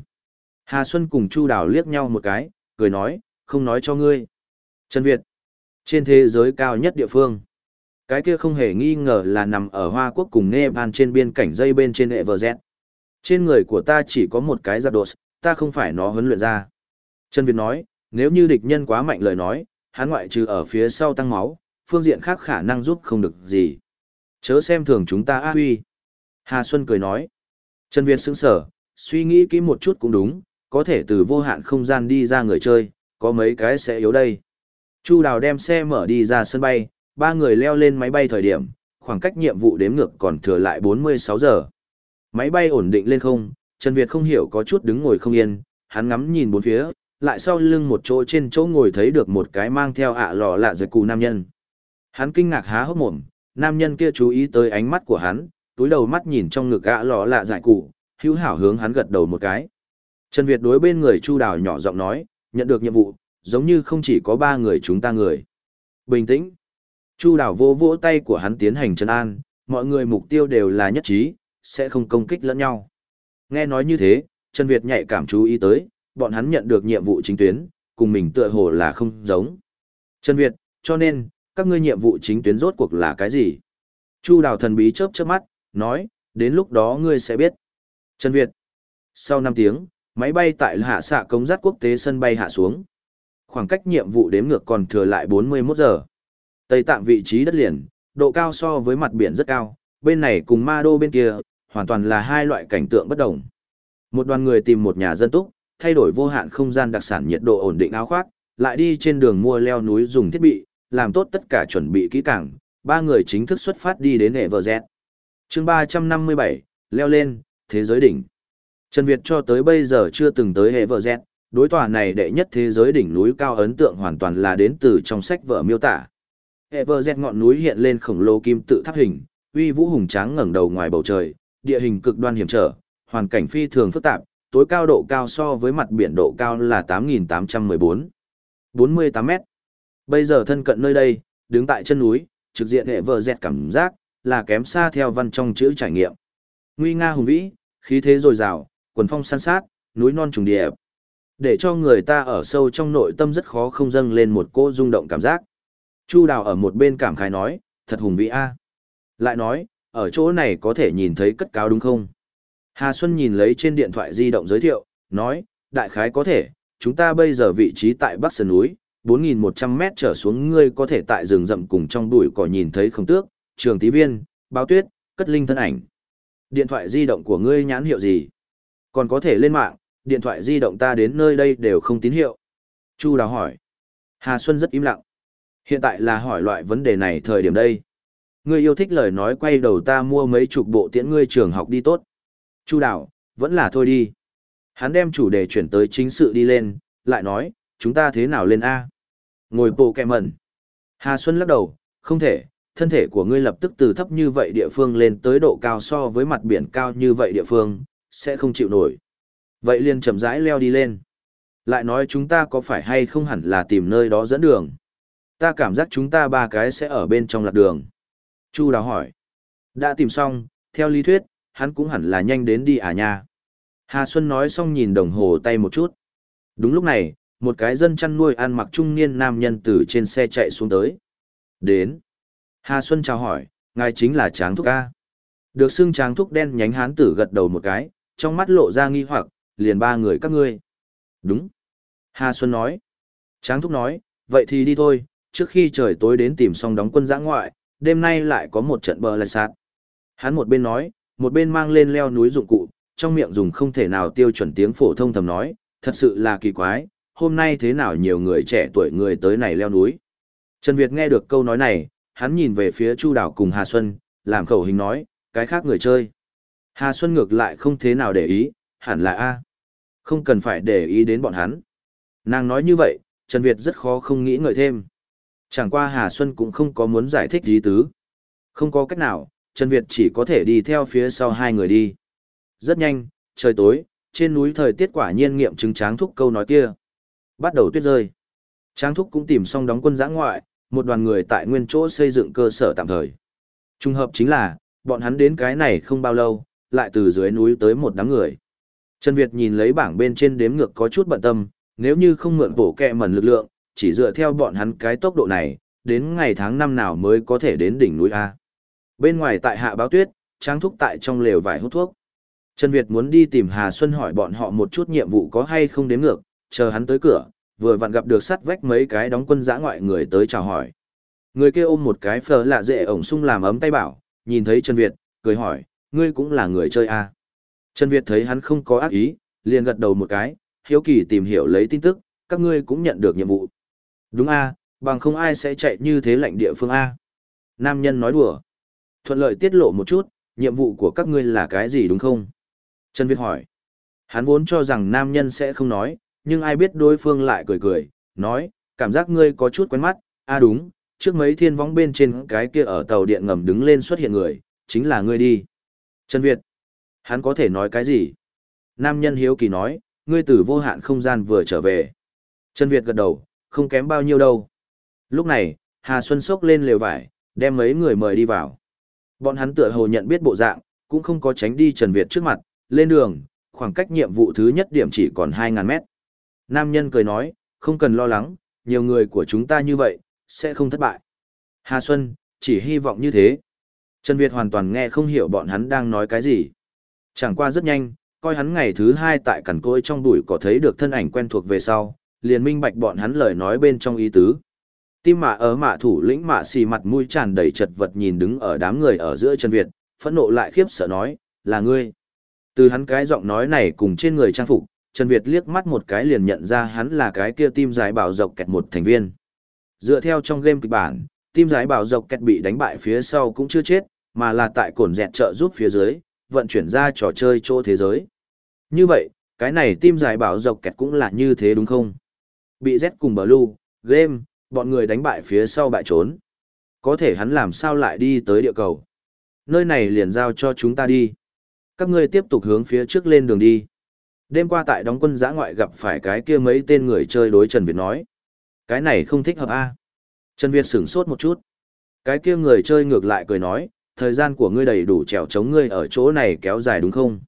Hà Xuân cùng Chu Đào liếc nhau một cái, cười nói, không nói cho ngươi. Trần Việt. Trên thế giới cao nhất địa phương. Cái kia không hề nghi ngờ là nằm ở Hoa Quốc cùng Nepal trên biên cảnh dây bên trên Everest. Trên người của ta chỉ có một cái giáp đột, ta không phải nó huấn luyện ra. Trần Việt nói, nếu như địch nhân quá mạnh lời nói, hắn ngoại trừ ở phía sau tăng máu, phương diện khác khả năng giúp không được gì. Chớ xem thường chúng ta A Huy. Hà Xuân cười nói. Trần Việt sững sở, suy nghĩ kỹ một chút cũng đúng, có thể từ vô hạn không gian đi ra người chơi, có mấy cái sẽ yếu đây. Chu Đào đem xe mở đi ra sân bay, ba người leo lên máy bay thời điểm, khoảng cách nhiệm vụ đếm ngược còn thừa lại 46 giờ. Máy bay ổn định lên không, Trần Việt không hiểu có chút đứng ngồi không yên, hắn ngắm nhìn bốn phía, lại sau lưng một chỗ trên chỗ ngồi thấy được một cái mang theo ạ lò lạ giật cù nam nhân. Hắn kinh ngạc há hốc mồm, nam nhân kia chú ý tới ánh mắt của hắn, túi đầu mắt nhìn trong ngực ạ lò lạ giải cụ, hữu hảo hướng hắn gật đầu một cái. Trần Việt đối bên người Chu Đào nhỏ giọng nói, nhận được nhiệm vụ, giống như không chỉ có ba người chúng ta người. Bình tĩnh. Chu Đào vô vỗ tay của hắn tiến hành trấn an, mọi người mục tiêu đều là nhất trí, sẽ không công kích lẫn nhau. Nghe nói như thế, Trần Việt nhạy cảm chú ý tới, bọn hắn nhận được nhiệm vụ chính tuyến, cùng mình tựa hồ là không giống. Trần Việt, cho nên, các ngươi nhiệm vụ chính tuyến rốt cuộc là cái gì? Chu Đào thần bí chớp chớp mắt, nói, đến lúc đó ngươi sẽ biết. Trần Việt. Sau 5 tiếng, máy bay tại hạ xạ cống rát quốc tế sân bay hạ xuống. Khoảng cách nhiệm vụ đếm ngược còn thừa lại 41 giờ. Tây tạng vị trí đất liền, độ cao so với mặt biển rất cao, bên này cùng ma đô bên kia, hoàn toàn là hai loại cảnh tượng bất đồng. Một đoàn người tìm một nhà dân túc, thay đổi vô hạn không gian đặc sản nhiệt độ ổn định áo khoác, lại đi trên đường mua leo núi dùng thiết bị, làm tốt tất cả chuẩn bị kỹ càng, ba người chính thức xuất phát đi đến Everest. Chương 357, leo lên, thế giới đỉnh. Trần Việt cho tới bây giờ chưa từng tới Everest, đối tòa này đệ nhất thế giới đỉnh núi cao ấn tượng hoàn toàn là đến từ trong sách vở miêu tả. Everest ngọn núi hiện lên khổng lồ kim tự tháp hình, uy vũ hùng tráng ngẩng đầu ngoài bầu trời, địa hình cực đoan hiểm trở, hoàn cảnh phi thường phức tạp, tối cao độ cao so với mặt biển độ cao là 8.814, 48m. Bây giờ thân cận nơi đây, đứng tại chân núi, trực diện hệ vợ dẹt cảm giác, là kém xa theo văn trong chữ trải nghiệm. Nguy nga hùng vĩ, khí thế dồi dào, quần phong san sát, núi non trùng điệp. Để cho người ta ở sâu trong nội tâm rất khó không dâng lên một cô rung động cảm giác. Chu Đào ở một bên cảm khái nói, thật hùng vĩ a. Lại nói, ở chỗ này có thể nhìn thấy cất cáo đúng không? Hà Xuân nhìn lấy trên điện thoại di động giới thiệu, nói, đại khái có thể, chúng ta bây giờ vị trí tại Bắc Sơn núi, 4.100 mét trở xuống ngươi có thể tại rừng rậm cùng trong bụi cỏ nhìn thấy không tước, trường tí viên, báo tuyết, cất linh thân ảnh. Điện thoại di động của ngươi nhãn hiệu gì? Còn có thể lên mạng, điện thoại di động ta đến nơi đây đều không tín hiệu. Chu Đào hỏi. Hà Xuân rất im lặng. Hiện tại là hỏi loại vấn đề này thời điểm đây. Ngươi yêu thích lời nói quay đầu ta mua mấy chục bộ tiễn ngươi trường học đi tốt. Chu Đào, vẫn là thôi đi. Hắn đem chủ đề chuyển tới chính sự đi lên, lại nói, chúng ta thế nào lên A? Ngồi bộ kẹ mẩn. Hà Xuân lắc đầu, không thể, thân thể của ngươi lập tức từ thấp như vậy địa phương lên tới độ cao so với mặt biển cao như vậy địa phương, sẽ không chịu nổi. Vậy liền chậm rãi leo đi lên. Lại nói chúng ta có phải hay không hẳn là tìm nơi đó dẫn đường. Ta cảm giác chúng ta ba cái sẽ ở bên trong lạc đường. Chu đào hỏi. Đã tìm xong, theo lý thuyết, hắn cũng hẳn là nhanh đến đi à nha. Hà Xuân nói xong nhìn đồng hồ tay một chút. Đúng lúc này, một cái dân chăn nuôi ăn mặc trung niên nam nhân từ trên xe chạy xuống tới. Đến. Hà Xuân chào hỏi, ngài chính là Tráng Thúc A. Được xưng Tráng Thúc đen nhánh hán tử gật đầu một cái, trong mắt lộ ra nghi hoặc, liền ba người các ngươi. Đúng. Hà Xuân nói. Tráng Thúc nói, vậy thì đi thôi, trước khi trời tối đến tìm xong đóng quân giã ngoại, đêm nay lại có một trận bờ lại sạt. Hắn một bên nói, một bên mang lên leo núi dụng cụ, trong miệng dùng không thể nào tiêu chuẩn tiếng phổ thông thầm nói, thật sự là kỳ quái, hôm nay thế nào nhiều người trẻ tuổi người tới này leo núi. Trần Việt nghe được câu nói này, hắn nhìn về phía Chu Đào cùng Hà Xuân, làm khẩu hình nói, cái khác người chơi. Hà Xuân ngược lại không thế nào để ý, hẳn là A. Không cần phải để ý đến bọn hắn. Nàng nói như vậy, Trần Việt rất khó không nghĩ ngợi thêm. Chẳng qua Hà Xuân cũng không có muốn giải thích gì tứ. Không có cách nào, Trần Việt chỉ có thể đi theo phía sau hai người đi. Rất nhanh, trời tối, trên núi thời tiết quả nhiên nghiệm chứng tráng thúc câu nói kia. Bắt đầu tuyết rơi. Tráng thúc cũng tìm xong đóng quân giã ngoại, một đoàn người tại nguyên chỗ xây dựng cơ sở tạm thời. Trung hợp chính là, bọn hắn đến cái này không bao lâu, lại từ dưới núi tới một đám người. Trần Việt nhìn lấy bảng bên trên đếm ngược có chút bận tâm, nếu như không mượn bổ kẹ mẩn lực lượng, chỉ dựa theo bọn hắn cái tốc độ này, đến ngày tháng năm nào mới có thể đến đỉnh núi A. Bên ngoài tại hạ báo tuyết, tráng thúc tại trong lều vải hút thuốc. Trần Việt muốn đi tìm Hà Xuân hỏi bọn họ một chút nhiệm vụ có hay không đến ngược, chờ hắn tới cửa, vừa vặn gặp được sắt vách mấy cái đóng quân giã ngoại người tới chào hỏi. Người kia ôm một cái phở lạ dễ ổng sung làm ấm tay bảo, nhìn thấy Trần Việt, cười hỏi, ngươi cũng là người chơi à. Trần Việt thấy hắn không có ác ý, liền gật đầu một cái, hiếu kỳ tìm hiểu lấy tin tức, các ngươi cũng nhận được nhiệm vụ. Đúng a, bằng không ai sẽ chạy như thế lạnh địa phương a. Nam nhân nói đùa. Thuận lợi tiết lộ một chút, nhiệm vụ của các ngươi là cái gì đúng không? Trần Việt hỏi. Hắn vốn cho rằng nam nhân sẽ không nói, nhưng ai biết đối phương lại cười cười, nói, cảm giác ngươi có chút quen mắt, a đúng, trước mấy thiên võng bên trên cái kia ở tàu điện ngầm đứng lên xuất hiện người, chính là ngươi đi. Trần Việt. Hắn có thể nói cái gì? Nam nhân hiếu kỳ nói, ngươi từ vô hạn không gian vừa trở về. Trần Việt gật đầu, không kém bao nhiêu đâu. Lúc này, Hà Xuân sốc lên lều vải, đem mấy người mời đi vào. Bọn hắn tựa hồ nhận biết bộ dạng, cũng không có tránh đi Trần Việt trước mặt, lên đường, khoảng cách nhiệm vụ thứ nhất điểm chỉ còn 2.000 mét. Nam nhân cười nói, không cần lo lắng, nhiều người của chúng ta như vậy, sẽ không thất bại. Hà Xuân, chỉ hy vọng như thế. Trần Việt hoàn toàn nghe không hiểu bọn hắn đang nói cái gì. Chẳng qua rất nhanh, coi hắn ngày thứ hai tại cẩn côi trong bụi có thấy được thân ảnh quen thuộc về sau, liền minh bạch bọn hắn lời nói bên trong ý tứ. Tim mạ ở mạ thủ lĩnh mạ xì mặt mũi tràn đầy chật vật nhìn đứng ở đám người ở giữa Trần Việt, phẫn nộ lại khiếp sợ nói, là ngươi. Từ hắn cái giọng nói này cùng trên người trang phục, Trần Việt liếc mắt một cái liền nhận ra hắn là cái kia tim giải bảo dọc kẹt một thành viên. Dựa theo trong game kịch bản, tim giải bảo dọc kẹt bị đánh bại phía sau cũng chưa chết, mà là tại cổn dẹt trợ giúp phía dưới, vận chuyển ra trò chơi chỗ thế giới. Như vậy, cái này tim giải bảo dọc kẹt cũng là như thế đúng không? Bị Z cùng Blue, game, bọn người đánh bại phía sau bại trốn. Có thể hắn làm sao lại đi tới địa cầu? Nơi này liền giao cho chúng ta đi. Các ngươi tiếp tục hướng phía trước lên đường đi. Đêm qua tại đóng quân giã ngoại gặp phải cái kia mấy tên người chơi đối Trần Việt nói. Cái này không thích hợp a Trần Việt sửng sốt một chút. Cái kia người chơi ngược lại cười nói, thời gian của ngươi đầy đủ trèo chống ngươi ở chỗ này kéo dài đúng không?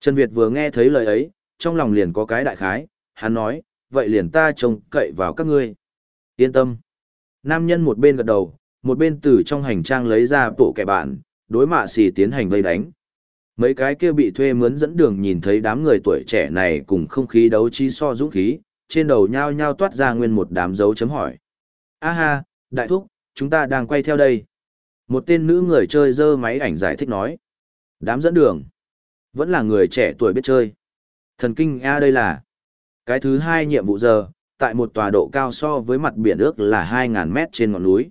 Trần Việt vừa nghe thấy lời ấy, trong lòng liền có cái đại khái, hắn nói, vậy liền ta trông cậy vào các ngươi. Yên tâm. Nam nhân một bên gật đầu, một bên từ trong hành trang lấy ra bộ kẻ bạn, đối mạ xì tiến hành vây đánh. Mấy cái kia bị thuê mướn dẫn đường nhìn thấy đám người tuổi trẻ này cùng không khí đấu trí so dũng khí, trên đầu nhao nhao toát ra nguyên một đám dấu chấm hỏi. A ha, đại thúc, chúng ta đang quay theo đây. Một tên nữ người chơi dơ máy ảnh giải thích nói. Đám dẫn đường. Vẫn là người trẻ tuổi biết chơi. Thần kinh A đây là. Cái thứ hai nhiệm vụ giờ, tại một tòa độ cao so với mặt biển ước là 2.000 mét trên ngọn núi.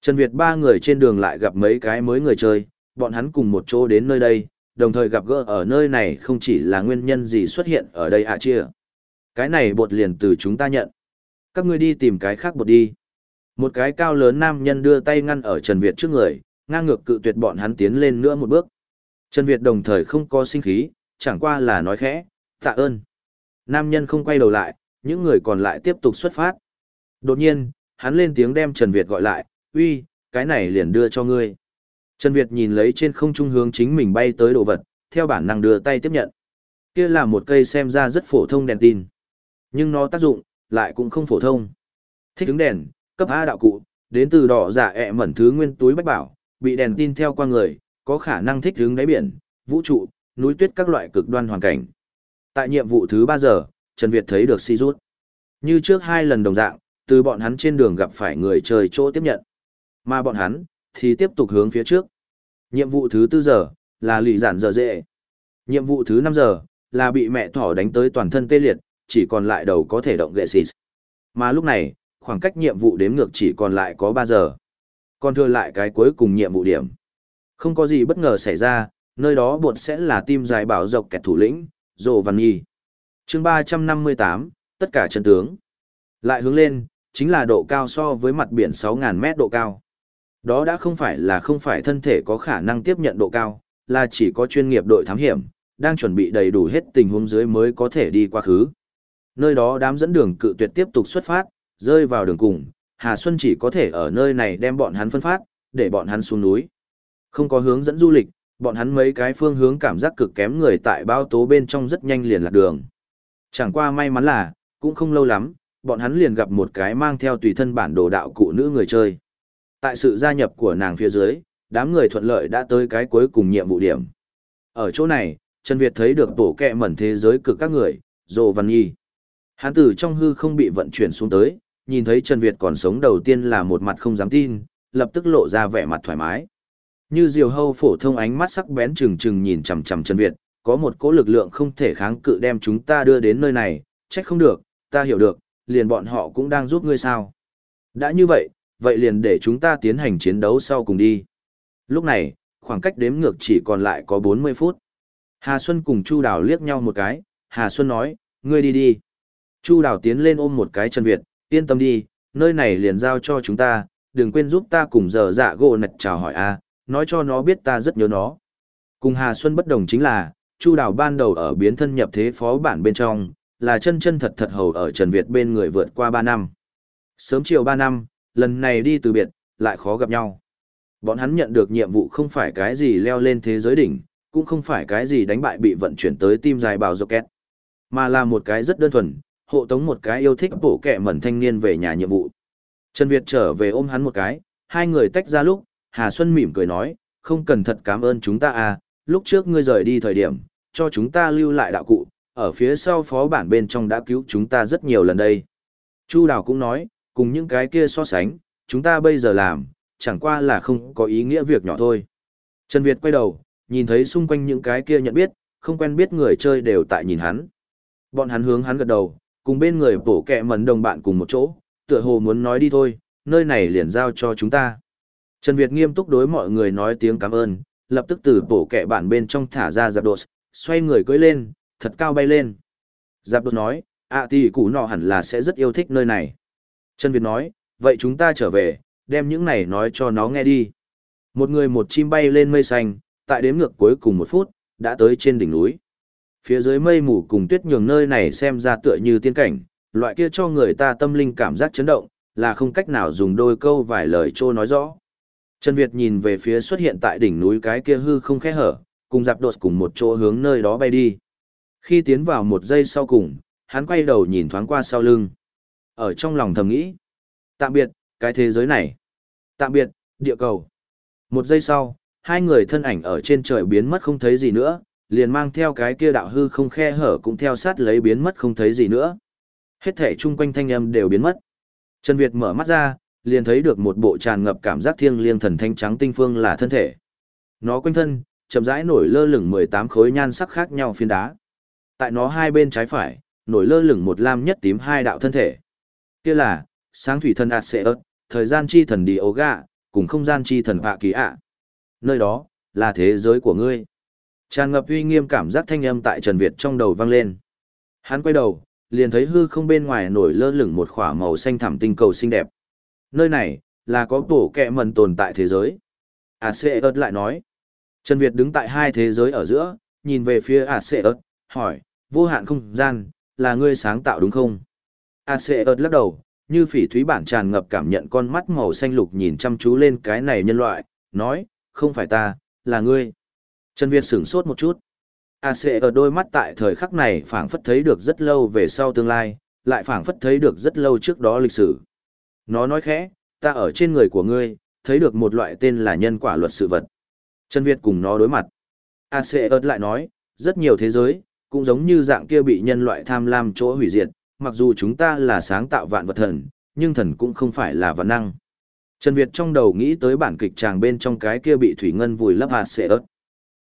Trần Việt ba người trên đường lại gặp mấy cái mới người chơi, bọn hắn cùng một chỗ đến nơi đây, đồng thời gặp gỡ ở nơi này không chỉ là nguyên nhân gì xuất hiện ở đây à chia. Cái này bột liền từ chúng ta nhận. Các ngươi đi tìm cái khác bột đi. Một cái cao lớn nam nhân đưa tay ngăn ở Trần Việt trước người, ngang ngược cự tuyệt bọn hắn tiến lên nữa một bước. Trần Việt đồng thời không có sinh khí, chẳng qua là nói khẽ, tạ ơn. Nam nhân không quay đầu lại, những người còn lại tiếp tục xuất phát. Đột nhiên, hắn lên tiếng đem Trần Việt gọi lại, uy, cái này liền đưa cho ngươi. Trần Việt nhìn lấy trên không trung hướng chính mình bay tới đồ vật, theo bản năng đưa tay tiếp nhận. Kia là một cây xem ra rất phổ thông đèn tin. Nhưng nó tác dụng, lại cũng không phổ thông. Thích ứng đèn, cấp A đạo cụ, đến từ đỏ giả ẹ mẩn thứ nguyên túi bách bảo, bị đèn tin theo qua người, có khả năng thích ứng đáy biển, vũ trụ, núi tuyết các loại cực đoan hoàn cảnh. Tại nhiệm vụ thứ 3 giờ, Trần Việt thấy được si rút. Như trước hai lần đồng dạng, từ bọn hắn trên đường gặp phải người chơi chỗ tiếp nhận. Mà bọn hắn, thì tiếp tục hướng phía trước. Nhiệm vụ thứ tư giờ, là lì giản giờ dễ. Nhiệm vụ thứ 5 giờ, là bị mẹ thỏ đánh tới toàn thân tê liệt, chỉ còn lại đầu có thể động gệ xịt. Mà lúc này, khoảng cách nhiệm vụ đếm ngược chỉ còn lại có 3 giờ. Còn thừa lại cái cuối cùng nhiệm vụ điểm. Không có gì bất ngờ xảy ra, nơi đó buộc sẽ là tim dài bảo dọc kẹt thủ lĩnh, Dồ Văn Nhi chương 358, tất cả chân tướng. Lại hướng lên, chính là độ cao so với mặt biển 6.000 mét độ cao. Đó đã không phải là không phải thân thể có khả năng tiếp nhận độ cao, là chỉ có chuyên nghiệp đội thám hiểm, đang chuẩn bị đầy đủ hết tình huống dưới mới có thể đi qua khứ. Nơi đó đám dẫn đường cự tuyệt tiếp tục xuất phát, rơi vào đường cùng, Hà Xuân chỉ có thể ở nơi này đem bọn hắn phân phát, để bọn hắn xuống núi. Không có hướng dẫn du lịch, bọn hắn mấy cái phương hướng cảm giác cực kém người tại bao tố bên trong rất nhanh liền lạc đường. Chẳng qua may mắn là, cũng không lâu lắm, bọn hắn liền gặp một cái mang theo tùy thân bản đồ đạo cụ nữ người chơi. Tại sự gia nhập của nàng phía dưới, đám người thuận lợi đã tới cái cuối cùng nhiệm vụ điểm. Ở chỗ này, Trần Việt thấy được tổ kẹ mẩn thế giới cực các người, Dồ Văn Nhi. Hắn tử trong hư không bị vận chuyển xuống tới, nhìn thấy Trần Việt còn sống đầu tiên là một mặt không dám tin, lập tức lộ ra vẻ mặt thoải mái. Như diều hâu phổ thông ánh mắt sắc bén trừng trừng nhìn chằm chằm Trần Việt, có một cỗ lực lượng không thể kháng cự đem chúng ta đưa đến nơi này, trách không được, ta hiểu được, liền bọn họ cũng đang giúp ngươi sao. Đã như vậy, vậy liền để chúng ta tiến hành chiến đấu sau cùng đi. Lúc này, khoảng cách đếm ngược chỉ còn lại có 40 phút. Hà Xuân cùng Chu Đào liếc nhau một cái, Hà Xuân nói, ngươi đi đi. Chu Đào tiến lên ôm một cái Trần Việt, yên tâm đi, nơi này liền giao cho chúng ta, đừng quên giúp ta cùng giờ dạ gỗ nạch chào hỏi a, nói cho nó biết ta rất nhớ nó. Cùng Hà Xuân bất đồng chính là, Chu Đào ban đầu ở biến thân nhập thế phó bản bên trong, là chân chân thật thật hầu ở Trần Việt bên người vượt qua 3 năm. Sớm chiều 3 năm, lần này đi từ biệt, lại khó gặp nhau. Bọn hắn nhận được nhiệm vụ không phải cái gì leo lên thế giới đỉnh, cũng không phải cái gì đánh bại bị vận chuyển tới tim dài bào kẹt mà là một cái rất đơn thuần, hộ tống một cái yêu thích bổ kẹ mẩn thanh niên về nhà nhiệm vụ. Trần Việt trở về ôm hắn một cái, hai người tách ra lúc, Hà Xuân mỉm cười nói, không cần thật cảm ơn chúng ta à, lúc trước ngươi rời đi thời điểm, cho chúng ta lưu lại đạo cụ, ở phía sau phó bản bên trong đã cứu chúng ta rất nhiều lần đây. Chu Đào cũng nói, cùng những cái kia so sánh, chúng ta bây giờ làm, chẳng qua là không có ý nghĩa việc nhỏ thôi. Trần Việt quay đầu, nhìn thấy xung quanh những cái kia nhận biết, không quen biết người chơi đều tại nhìn hắn. Bọn hắn hướng hắn gật đầu, cùng bên người bổ kẹ mẩn đồng bạn cùng một chỗ, tựa hồ muốn nói đi thôi, nơi này liền giao cho chúng ta. Trần Việt nghiêm túc đối mọi người nói tiếng cảm ơn, lập tức từ bổ kẹ bản bên trong thả ra giáp đột, xoay người cưỡi lên, thật cao bay lên. Giáp đột nói, ạ à, thì củ nọ hẳn là sẽ rất yêu thích nơi này. Trần Việt nói, vậy chúng ta trở về, đem những này nói cho nó nghe đi. Một người một chim bay lên mây xanh, tại đếm ngược cuối cùng một phút, đã tới trên đỉnh núi. Phía dưới mây mù cùng tuyết nhường nơi này xem ra tựa như tiên cảnh, loại kia cho người ta tâm linh cảm giác chấn động, là không cách nào dùng đôi câu vài lời trô nói rõ. Trần Việt nhìn về phía xuất hiện tại đỉnh núi cái kia hư không khẽ hở, cùng dạp đột cùng một chỗ hướng nơi đó bay đi. Khi tiến vào một giây sau cùng, hắn quay đầu nhìn thoáng qua sau lưng. Ở trong lòng thầm nghĩ, tạm biệt, cái thế giới này. Tạm biệt, địa cầu. Một giây sau, hai người thân ảnh ở trên trời biến mất không thấy gì nữa, liền mang theo cái kia đạo hư không khe hở cũng theo sát lấy biến mất không thấy gì nữa. Hết thể chung quanh thanh âm đều biến mất. Trần Việt mở mắt ra, liền thấy được một bộ tràn ngập cảm giác thiêng liêng thần thanh trắng tinh phương là thân thể. Nó quanh thân, chậm rãi nổi lơ lửng 18 khối nhan sắc khác nhau phiến đá. Tại nó hai bên trái phải, nổi lơ lửng một lam nhất tím hai đạo thân thể. Kia là, sáng thủy thần Aseus, thời gian chi thần Dioga, cùng không gian chi thần hạ Kỳ ạ. Nơi đó, là thế giới của ngươi. Tràn ngập uy nghiêm cảm giác thanh âm tại Trần Việt trong đầu vang lên. Hắn quay đầu, liền thấy hư không bên ngoài nổi lơ lửng một khỏa màu xanh thẳm tinh cầu xinh đẹp. Nơi này, là có tổ kẹ mần tồn tại thế giới. Aseus lại nói. Trần Việt đứng tại hai thế giới ở giữa, nhìn về phía Aseus, hỏi, vô hạn không gian, là ngươi sáng tạo đúng không? Aseus lắc đầu, như phỉ thúy bản tràn ngập cảm nhận con mắt màu xanh lục nhìn chăm chú lên cái này nhân loại, nói, không phải ta, là ngươi. Trần Việt sửng sốt một chút. AC ở đôi mắt tại thời khắc này phảng phất thấy được rất lâu về sau tương lai, lại phảng phất thấy được rất lâu trước đó lịch sử. Nó nói khẽ, ta ở trên người của ngươi, thấy được một loại tên là nhân quả luật sự vật. Trần Việt cùng nó đối mặt. AC lại nói, rất nhiều thế giới, cũng giống như dạng kia bị nhân loại tham lam chỗ hủy diệt, mặc dù chúng ta là sáng tạo vạn vật thần, nhưng thần cũng không phải là vạn năng. Trần Việt trong đầu nghĩ tới bản kịch tràng bên trong cái kia bị thủy ngân vùi lấp AC.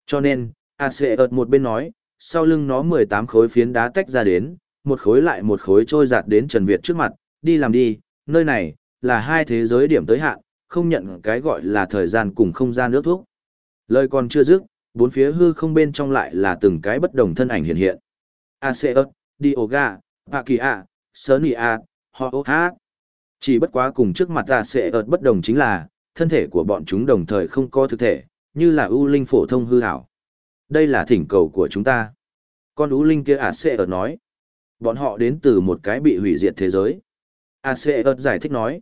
Cho nên, AC một bên nói, sau lưng nó 18 khối phiến đá tách ra đến, một khối lại một khối trôi giạt đến Trần Việt trước mặt, đi làm đi, nơi này, là hai thế giới điểm tới hạn, không nhận cái gọi là thời gian cùng không gian nước thuốc. Lời còn chưa dứt, bốn phía hư không bên trong lại là từng cái bất đồng thân ảnh hiện hiện. Aseus, Dioga, Pakia, Sernia, Hoa Chỉ bất quá cùng trước mặt Aseus bất đồng chính là, thân thể của bọn chúng đồng thời không có thực thể, như là ưu linh phổ thông hư ảo. Đây là thỉnh cầu của chúng ta. Con ưu linh kia Aseus nói. Bọn họ đến từ một cái bị hủy diệt thế giới. Aseus giải thích nói.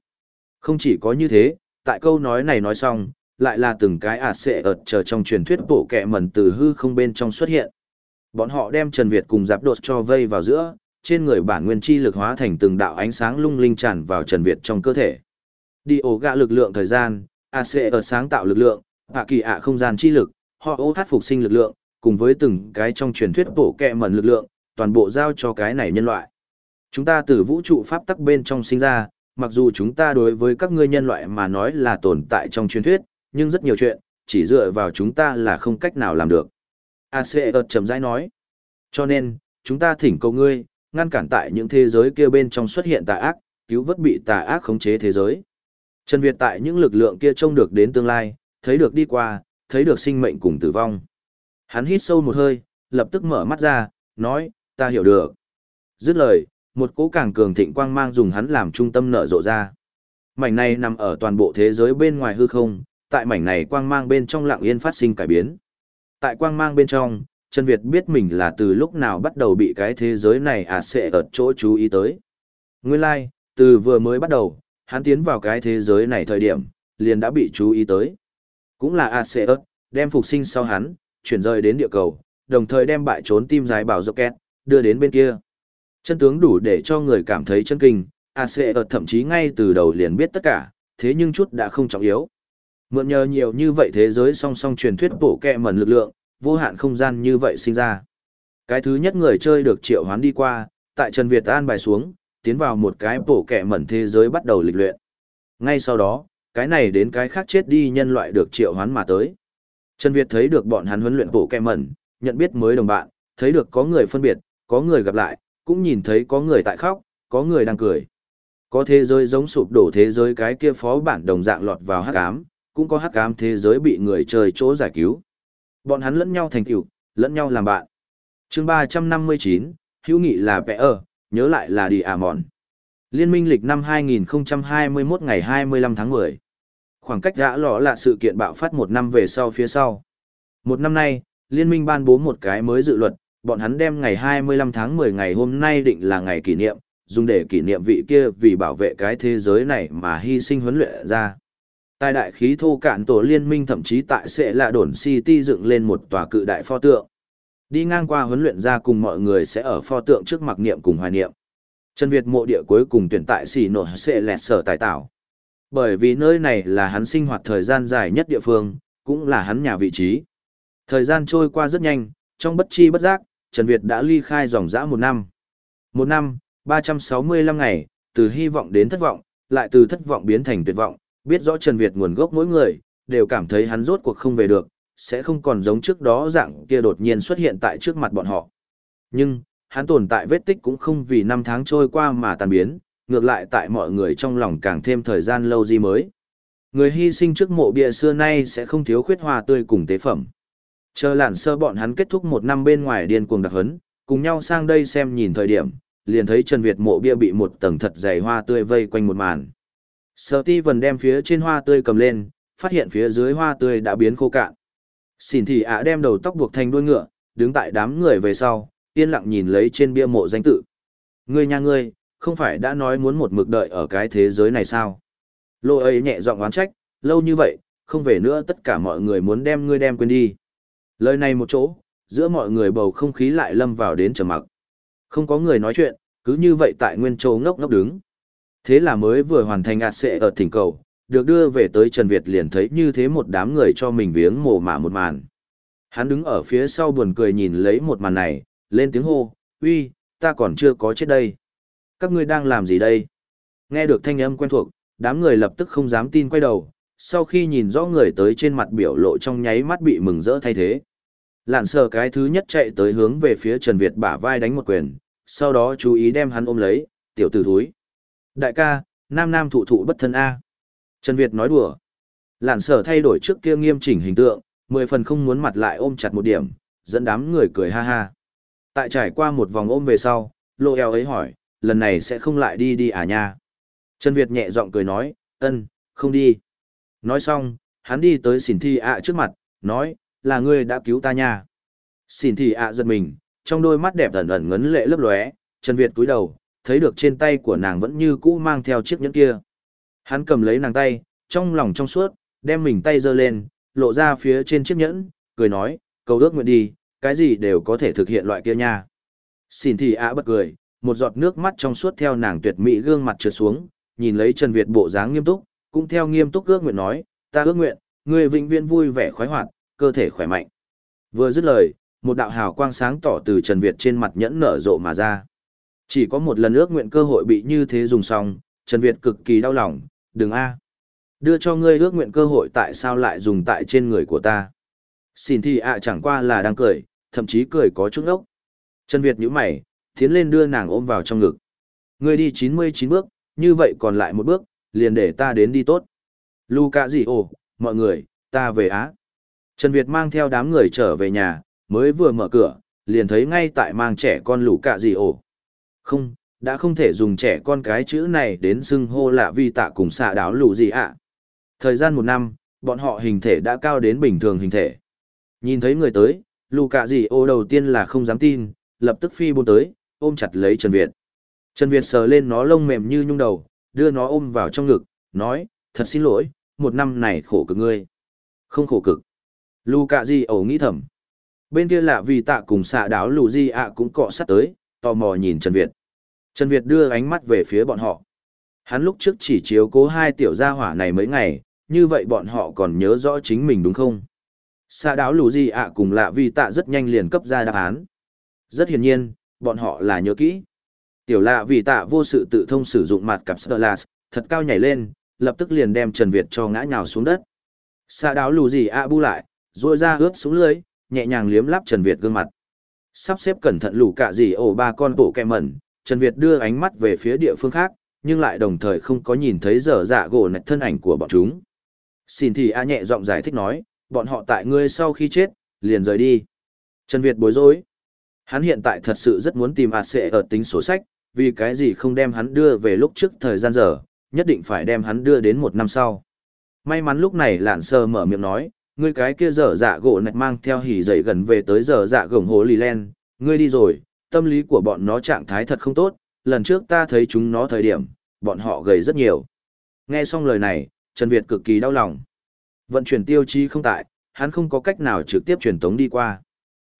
Không chỉ có như thế, tại câu nói này nói xong, lại là từng cái ả sệ ợt chờ trong truyền thuyết bộ kẹ mẩn từ hư không bên trong xuất hiện. Bọn họ đem Trần Việt cùng giáp đột cho vây vào giữa, trên người bản nguyên chi lực hóa thành từng đạo ánh sáng lung linh tràn vào Trần Việt trong cơ thể. Đi ổ gạ lực lượng thời gian, ả sệ ợt sáng tạo lực lượng, ả kỳ ạ không gian chi lực, họ ô hát phục sinh lực lượng, cùng với từng cái trong truyền thuyết bổ kẹ mẩn lực lượng, toàn bộ giao cho cái này nhân loại. Chúng ta từ vũ trụ pháp tắc bên trong sinh ra, mặc dù chúng ta đối với các ngươi nhân loại mà nói là tồn tại trong truyền thuyết, nhưng rất nhiều chuyện, chỉ dựa vào chúng ta là không cách nào làm được. AC ợt chậm rãi nói. Cho nên, chúng ta thỉnh cầu ngươi, ngăn cản tại những thế giới kia bên trong xuất hiện tà ác, cứu vớt bị tà ác khống chế thế giới. Trần Việt tại những lực lượng kia trông được đến tương lai, thấy được đi qua, thấy được sinh mệnh cùng tử vong. Hắn hít sâu một hơi, lập tức mở mắt ra, nói, ta hiểu được. Dứt lời, một cỗ càng cường thịnh quang mang dùng hắn làm trung tâm nở rộ ra. Mảnh này nằm ở toàn bộ thế giới bên ngoài hư không, tại mảnh này quang mang bên trong lặng yên phát sinh cải biến. Tại quang mang bên trong, Trần Việt biết mình là từ lúc nào bắt đầu bị cái thế giới này à sẽ ở chỗ chú ý tới. Nguyên lai, like, từ vừa mới bắt đầu, hắn tiến vào cái thế giới này thời điểm, liền đã bị chú ý tới. Cũng là à sẽ ớt, đem phục sinh sau hắn, chuyển rời đến địa cầu, đồng thời đem bại trốn tim dài bảo Rocket, đưa đến bên kia. Chân tướng đủ để cho người cảm thấy chân kinh, à sẽ ớt thậm chí ngay từ đầu liền biết tất cả, thế nhưng chút đã không trọng yếu. Mượn nhờ nhiều như vậy thế giới song song truyền thuyết bổ kẹ mẩn lực lượng, vô hạn không gian như vậy sinh ra. Cái thứ nhất người chơi được triệu hoán đi qua, tại Trần Việt an bài xuống, tiến vào một cái bổ kẹ mẩn thế giới bắt đầu lịch luyện. Ngay sau đó, cái này đến cái khác chết đi nhân loại được triệu hoán mà tới. Trần Việt thấy được bọn hắn huấn luyện bổ kẹ mẩn, nhận biết mới đồng bạn, thấy được có người phân biệt, có người gặp lại, cũng nhìn thấy có người tại khóc, có người đang cười. Có thế giới giống sụp đổ thế giới cái kia phó bản đồng dạng lọt vào hắc ám, cũng có hắc ám thế giới bị người chơi chỗ giải cứu. Bọn hắn lẫn nhau thành tựu, lẫn nhau làm bạn. Chương 359, hữu nghị là vẽ ở, nhớ lại là đi à mòn. Liên minh lịch năm 2021 ngày 25 tháng 10. Khoảng cách gã lọ là sự kiện bạo phát một năm về sau phía sau. Một năm nay, liên minh ban bố một cái mới dự luật, bọn hắn đem ngày 25 tháng 10 ngày hôm nay định là ngày kỷ niệm, dùng để kỷ niệm vị kia vì bảo vệ cái thế giới này mà hy sinh huấn luyện ra. Tại đại khí thô cạn tổ liên minh thậm chí tại sẽ là đồn City dựng lên một tòa cự đại pho tượng. Đi ngang qua huấn luyện ra cùng mọi người sẽ ở pho tượng trước mặc niệm cùng hoài niệm. Trần Việt mộ địa cuối cùng tuyển tại xỉ nổi sẽ lẹt sở tài tạo. Bởi vì nơi này là hắn sinh hoạt thời gian dài nhất địa phương, cũng là hắn nhà vị trí. Thời gian trôi qua rất nhanh, trong bất chi bất giác, Trần Việt đã ly khai dòng dã một năm. Một năm, 365 ngày, từ hy vọng đến thất vọng, lại từ thất vọng biến thành tuyệt vọng, biết rõ Trần Việt nguồn gốc mỗi người, đều cảm thấy hắn rốt cuộc không về được, sẽ không còn giống trước đó dạng kia đột nhiên xuất hiện tại trước mặt bọn họ. Nhưng, hắn tồn tại vết tích cũng không vì năm tháng trôi qua mà tàn biến, ngược lại tại mọi người trong lòng càng thêm thời gian lâu gì mới. Người hy sinh trước mộ bia xưa nay sẽ không thiếu khuyết hoa tươi cùng tế phẩm. Chờ lản sơ bọn hắn kết thúc một năm bên ngoài điên cuồng đặc hấn, cùng nhau sang đây xem nhìn thời điểm, liền thấy Trần Việt mộ bia bị một tầng thật dày hoa tươi vây quanh một màn. Sở ti vần đem phía trên hoa tươi cầm lên, phát hiện phía dưới hoa tươi đã biến khô cạn. Xỉn thị ạ đem đầu tóc buộc thành đuôi ngựa, đứng tại đám người về sau, yên lặng nhìn lấy trên bia mộ danh tự. Ngươi nha ngươi, không phải đã nói muốn một mực đợi ở cái thế giới này sao? Lô ấy nhẹ giọng oán trách, lâu như vậy, không về nữa tất cả mọi người muốn đem ngươi đem quên đi. Lời này một chỗ, giữa mọi người bầu không khí lại lâm vào đến trầm mặc. Không có người nói chuyện, cứ như vậy tại nguyên châu ngốc ngốc đứng. Thế là mới vừa hoàn thành ạt sệ ở thỉnh cầu, được đưa về tới Trần Việt liền thấy như thế một đám người cho mình viếng mồ mả một màn. Hắn đứng ở phía sau buồn cười nhìn lấy một màn này, lên tiếng hô, uy, ta còn chưa có chết đây. Các ngươi đang làm gì đây? Nghe được thanh âm quen thuộc, đám người lập tức không dám tin quay đầu, sau khi nhìn rõ người tới trên mặt biểu lộ trong nháy mắt bị mừng rỡ thay thế. Lạn sờ cái thứ nhất chạy tới hướng về phía Trần Việt bả vai đánh một quyền, sau đó chú ý đem hắn ôm lấy, tiểu tử thúi. Đại ca, nam nam thụ thụ bất thân A. Trần Việt nói đùa. Lạn sở thay đổi trước kia nghiêm chỉnh hình tượng, mười phần không muốn mặt lại ôm chặt một điểm, dẫn đám người cười ha ha. Tại trải qua một vòng ôm về sau, lô eo ấy hỏi, lần này sẽ không lại đi đi à nha. Trần Việt nhẹ giọng cười nói, ân, không đi. Nói xong, hắn đi tới xỉn thi ạ trước mặt, nói, là ngươi đã cứu ta nha. Xỉn thi ạ giật mình, trong đôi mắt đẹp ẩn ẩn ngấn lệ lấp lóe, Trần Việt cúi đầu, thấy được trên tay của nàng vẫn như cũ mang theo chiếc nhẫn kia. Hắn cầm lấy nàng tay, trong lòng trong suốt, đem mình tay giơ lên, lộ ra phía trên chiếc nhẫn, cười nói, cầu ước nguyện đi, cái gì đều có thể thực hiện loại kia nha. Xin thì ạ bật cười, một giọt nước mắt trong suốt theo nàng tuyệt mỹ gương mặt trượt xuống, nhìn lấy Trần Việt bộ dáng nghiêm túc, cũng theo nghiêm túc ước nguyện nói, ta ước nguyện, người vĩnh viễn vui vẻ khoái hoạt, cơ thể khỏe mạnh. Vừa dứt lời, một đạo hào quang sáng tỏ từ Trần Việt trên mặt nhẫn nở rộ mà ra. Chỉ có một lần ước nguyện cơ hội bị như thế dùng xong, Trần Việt cực kỳ đau lòng, đừng a Đưa cho ngươi ước nguyện cơ hội tại sao lại dùng tại trên người của ta. Xin thì ạ chẳng qua là đang cười, thậm chí cười có chút ốc. Trần Việt nhíu mày, tiến lên đưa nàng ôm vào trong ngực. Ngươi đi 99 bước, như vậy còn lại một bước, liền để ta đến đi tốt. Luca gì ồ, mọi người, ta về Á. Trần Việt mang theo đám người trở về nhà, mới vừa mở cửa, liền thấy ngay tại mang trẻ con Luca gì ồ. Không, đã không thể dùng trẻ con cái chữ này đến xưng hô lạ vi tạ cùng xạ đáo lũ gì ạ. Thời gian một năm, bọn họ hình thể đã cao đến bình thường hình thể. Nhìn thấy người tới, lũ cạ gì ô đầu tiên là không dám tin, lập tức phi buôn tới, ôm chặt lấy Trần Việt. Trần Việt sờ lên nó lông mềm như nhung đầu, đưa nó ôm vào trong ngực, nói, thật xin lỗi, một năm này khổ cực ngươi. Không khổ cực. Lù cạ gì ổ nghĩ thầm. Bên kia lạ vì tạ cùng xạ đáo lù gì ạ cũng cọ sát tới, tò mò nhìn Trần Việt. Trần Việt đưa ánh mắt về phía bọn họ. Hắn lúc trước chỉ chiếu cố hai tiểu gia hỏa này mấy ngày, như vậy bọn họ còn nhớ rõ chính mình đúng không? Sa đáo lù gì ạ cùng lạ vì tạ rất nhanh liền cấp ra đáp án. Rất hiển nhiên, bọn họ là nhớ kỹ. Tiểu lạ vì tạ vô sự tự thông sử dụng mặt cặp Sterlas, thật cao nhảy lên, lập tức liền đem Trần Việt cho ngã nhào xuống đất. Sa đáo lù gì ạ bu lại, rôi ra ướt xuống lưới, nhẹ nhàng liếm lắp Trần Việt gương mặt. Sắp xếp cẩn thận lũ cả gì ổ ba con bộ kẹ mẩn, Trần Việt đưa ánh mắt về phía địa phương khác, nhưng lại đồng thời không có nhìn thấy dở dạ gỗ nạch thân ảnh của bọn chúng. Xin thì A nhẹ giọng giải thích nói, bọn họ tại ngươi sau khi chết, liền rời đi. Trần Việt bối rối. Hắn hiện tại thật sự rất muốn tìm A sệ ở tính sổ sách, vì cái gì không đem hắn đưa về lúc trước thời gian giờ, nhất định phải đem hắn đưa đến một năm sau. May mắn lúc này lạn sơ mở miệng nói, ngươi cái kia dở dạ gỗ nạch mang theo hỉ dậy gần về tới dở dạ gồng hồ lì len, ngươi đi rồi, tâm lý của bọn nó trạng thái thật không tốt, lần trước ta thấy chúng nó thời điểm, bọn họ gầy rất nhiều. Nghe xong lời này, Trần Việt cực kỳ đau lòng. Vận chuyển tiêu chi không tại, hắn không có cách nào trực tiếp truyền tống đi qua.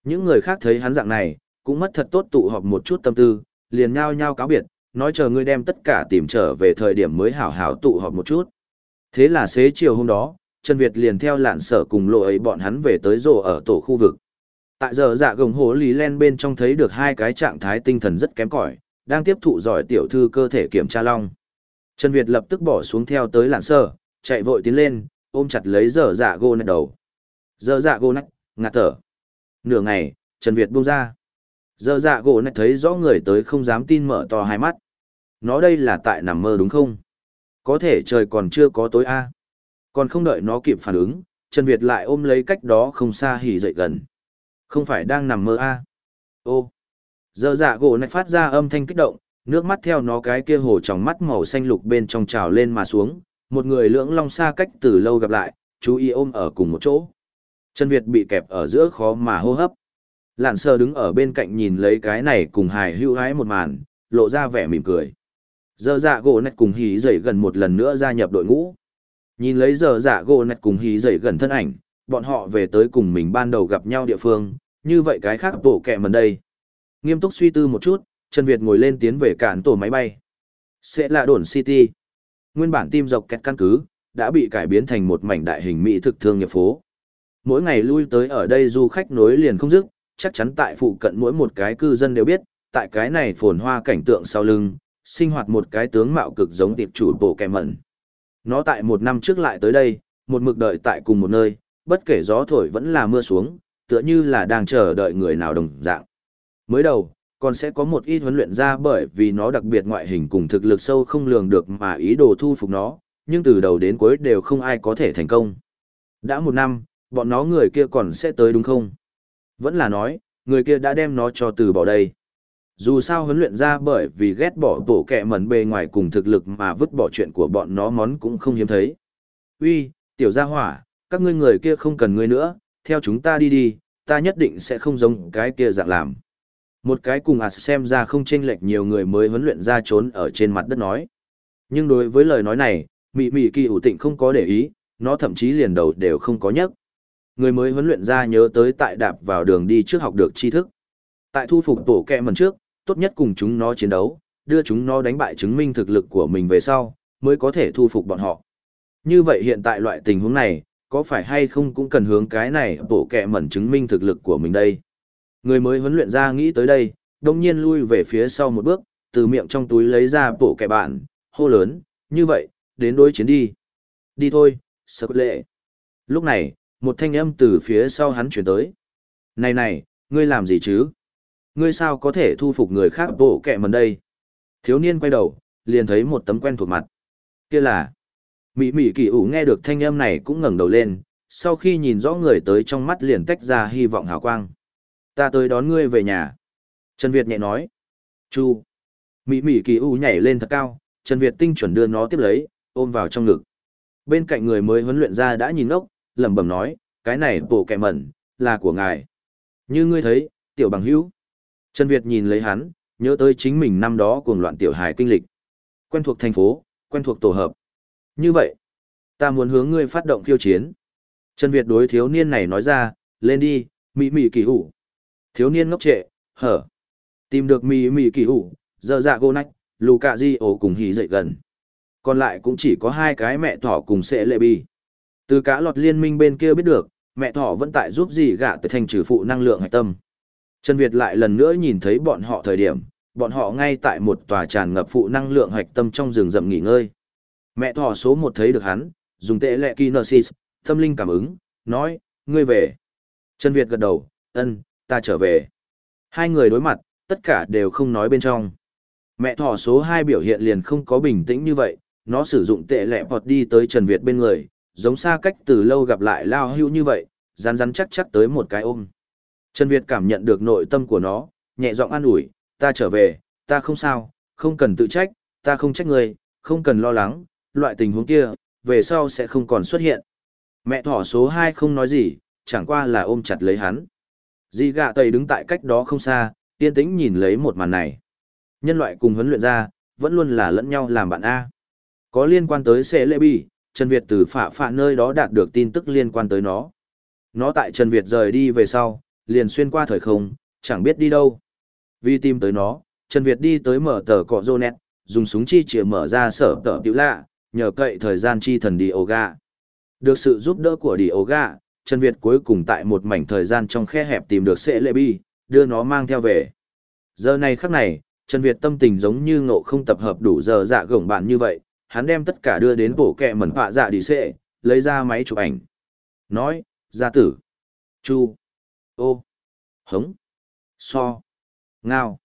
Những người khác thấy hắn dạng này, cũng mất thật tốt tụ họp một chút tâm tư, liền nhao nhao cáo biệt, nói chờ ngươi đem tất cả tìm trở về thời điểm mới hảo hảo tụ họp một chút. Thế là xế chiều hôm đó, Trần Việt liền theo lạn sở cùng lộ ấy bọn hắn về tới rổ ở tổ khu vực. Tại giờ dạ gồng hồ lý len bên trong thấy được hai cái trạng thái tinh thần rất kém cỏi, đang tiếp thụ giỏi tiểu thư cơ thể kiểm tra long. Trần Việt lập tức bỏ xuống theo tới lạn sở, chạy vội tiến lên, ôm chặt lấy giờ dạ gô nạch đầu. Giờ dạ gô nạch, ngạt thở. Nửa ngày, Trần Việt buông ra. Giờ dạ gỗ nạch thấy rõ người tới không dám tin mở to hai mắt. Nó đây là tại nằm mơ đúng không? Có thể trời còn chưa có tối a còn không đợi nó kịp phản ứng, Trần Việt lại ôm lấy cách đó không xa hỉ dậy gần. Không phải đang nằm mơ a Ô! Giờ dạ gỗ này phát ra âm thanh kích động, nước mắt theo nó cái kia hồ trong mắt màu xanh lục bên trong trào lên mà xuống. Một người lưỡng long xa cách từ lâu gặp lại, chú ý ôm ở cùng một chỗ. Trần Việt bị kẹp ở giữa khó mà hô hấp. Lạn sơ đứng ở bên cạnh nhìn lấy cái này cùng hài hưu hái một màn, lộ ra vẻ mỉm cười. Giờ dạ gỗ nạch cùng hí dậy gần một lần nữa gia nhập đội ngũ. Nhìn lấy giờ giả gỗ nạch cùng hí dậy gần thân ảnh, bọn họ về tới cùng mình ban đầu gặp nhau địa phương, như vậy cái khác tổ kẹ mần đây. Nghiêm túc suy tư một chút, Trần Việt ngồi lên tiến về cản tổ máy bay. Sẽ là đồn City. Nguyên bản tim dọc kẹt căn cứ, đã bị cải biến thành một mảnh đại hình mỹ thực thương nghiệp phố. Mỗi ngày lui tới ở đây du khách nối liền không dứt, chắc chắn tại phụ cận mỗi một cái cư dân đều biết, tại cái này phồn hoa cảnh tượng sau lưng, sinh hoạt một cái tướng mạo cực giống tiệp chủ bộ kẻ mẩn. Nó tại một năm trước lại tới đây, một mực đợi tại cùng một nơi, bất kể gió thổi vẫn là mưa xuống, tựa như là đang chờ đợi người nào đồng dạng. Mới đầu, còn sẽ có một ít huấn luyện ra bởi vì nó đặc biệt ngoại hình cùng thực lực sâu không lường được mà ý đồ thu phục nó, nhưng từ đầu đến cuối đều không ai có thể thành công. Đã một năm, bọn nó người kia còn sẽ tới đúng không? Vẫn là nói, người kia đã đem nó cho từ bỏ đây. Dù sao huấn luyện ra bởi vì ghét bỏ tổ kẹ mẩn bề ngoài cùng thực lực mà vứt bỏ chuyện của bọn nó món cũng không hiếm thấy. Uy, tiểu gia hỏa, các ngươi người kia không cần ngươi nữa, theo chúng ta đi đi, ta nhất định sẽ không giống cái kia dạng làm. Một cái cùng à xem ra không chênh lệch nhiều người mới huấn luyện ra trốn ở trên mặt đất nói. Nhưng đối với lời nói này, mị mị kỳ ủ tịnh không có để ý, nó thậm chí liền đầu đều không có nhấc. người mới huấn luyện ra nhớ tới tại đạp vào đường đi trước học được tri thức. Tại thu phục tổ kẹ mần trước, tốt nhất cùng chúng nó chiến đấu, đưa chúng nó đánh bại chứng minh thực lực của mình về sau, mới có thể thu phục bọn họ. Như vậy hiện tại loại tình huống này, có phải hay không cũng cần hướng cái này bộ kẹ mẩn chứng minh thực lực của mình đây. Người mới huấn luyện ra nghĩ tới đây, đồng nhiên lui về phía sau một bước, từ miệng trong túi lấy ra bộ kẹ bạn, hô lớn, như vậy, đến đối chiến đi. Đi thôi, sợ lệ. Lúc này, một thanh âm từ phía sau hắn chuyển tới. Này này, ngươi làm gì chứ? Ngươi sao có thể thu phục người khác bộ kẹ mẩn đây? Thiếu niên quay đầu, liền thấy một tấm quen thuộc mặt. Kia là... Mỹ Mỹ kỳ ủ nghe được thanh âm này cũng ngẩng đầu lên, sau khi nhìn rõ người tới trong mắt liền tách ra hy vọng hào quang. Ta tới đón ngươi về nhà. Trần Việt nhẹ nói. Chu. Mỹ Mỹ kỳ ủ nhảy lên thật cao, Trần Việt tinh chuẩn đưa nó tiếp lấy, ôm vào trong ngực. Bên cạnh người mới huấn luyện ra đã nhìn ốc, lẩm bẩm nói, cái này bộ kẹ mẩn, là của ngài. Như ngươi thấy, tiểu bằng hữu. Trần Việt nhìn lấy hắn, nhớ tới chính mình năm đó cuồng loạn tiểu hài kinh lịch. Quen thuộc thành phố, quen thuộc tổ hợp. Như vậy, ta muốn hướng ngươi phát động khiêu chiến. Trần Việt đối thiếu niên này nói ra, lên đi, mỹ mỹ kỳ hủ. Thiếu niên ngốc trệ, hở. Tìm được mỹ mỹ kỳ hủ, giờ dạ gô nách, lù cạ di ổ cùng hỉ dậy gần. Còn lại cũng chỉ có hai cái mẹ thỏ cùng sẽ lệ bi. Từ cá lọt liên minh bên kia biết được, mẹ thỏ vẫn tại giúp gì gạ tới thành trừ phụ năng lượng hạch tâm. Trần Việt lại lần nữa nhìn thấy bọn họ thời điểm, bọn họ ngay tại một tòa tràn ngập phụ năng lượng hạch tâm trong rừng rậm nghỉ ngơi. Mẹ thỏ số một thấy được hắn, dùng tệ lệ kinesis, tâm linh cảm ứng, nói, ngươi về. Trần Việt gật đầu, ân, ta trở về. Hai người đối mặt, tất cả đều không nói bên trong. Mẹ thỏ số hai biểu hiện liền không có bình tĩnh như vậy, nó sử dụng tệ lệ bọt đi tới Trần Việt bên người, giống xa cách từ lâu gặp lại lao hưu như vậy, rắn rắn chắc chắc tới một cái ôm. Trần Việt cảm nhận được nội tâm của nó, nhẹ giọng an ủi, ta trở về, ta không sao, không cần tự trách, ta không trách người, không cần lo lắng, loại tình huống kia, về sau sẽ không còn xuất hiện. Mẹ thỏ số 2 không nói gì, chẳng qua là ôm chặt lấy hắn. Di gạ tầy đứng tại cách đó không xa, yên tĩnh nhìn lấy một màn này. Nhân loại cùng huấn luyện ra, vẫn luôn là lẫn nhau làm bạn A. Có liên quan tới xe Lệ Bi, Trần Việt từ phạ phạ nơi đó đạt được tin tức liên quan tới nó. Nó tại Trần Việt rời đi về sau, liền xuyên qua thời không, chẳng biết đi đâu. Vì tìm tới nó, Trần Việt đi tới mở tờ cọ rô nét, dùng súng chi chìa mở ra sở tờ tiểu lạ, nhờ cậy thời gian chi thần đi ổ gà. Được sự giúp đỡ của đi ổ gà, Trần Việt cuối cùng tại một mảnh thời gian trong khe hẹp tìm được sệ lệ bi, đưa nó mang theo về. Giờ này khắc này, Trần Việt tâm tình giống như ngộ không tập hợp đủ giờ dạ gổng bạn như vậy, hắn đem tất cả đưa đến bổ kẹ mẩn họa dạ đi sệ, lấy ra máy chụp ảnh. Nói, gia tử, chu, ô, hống, so, ngao.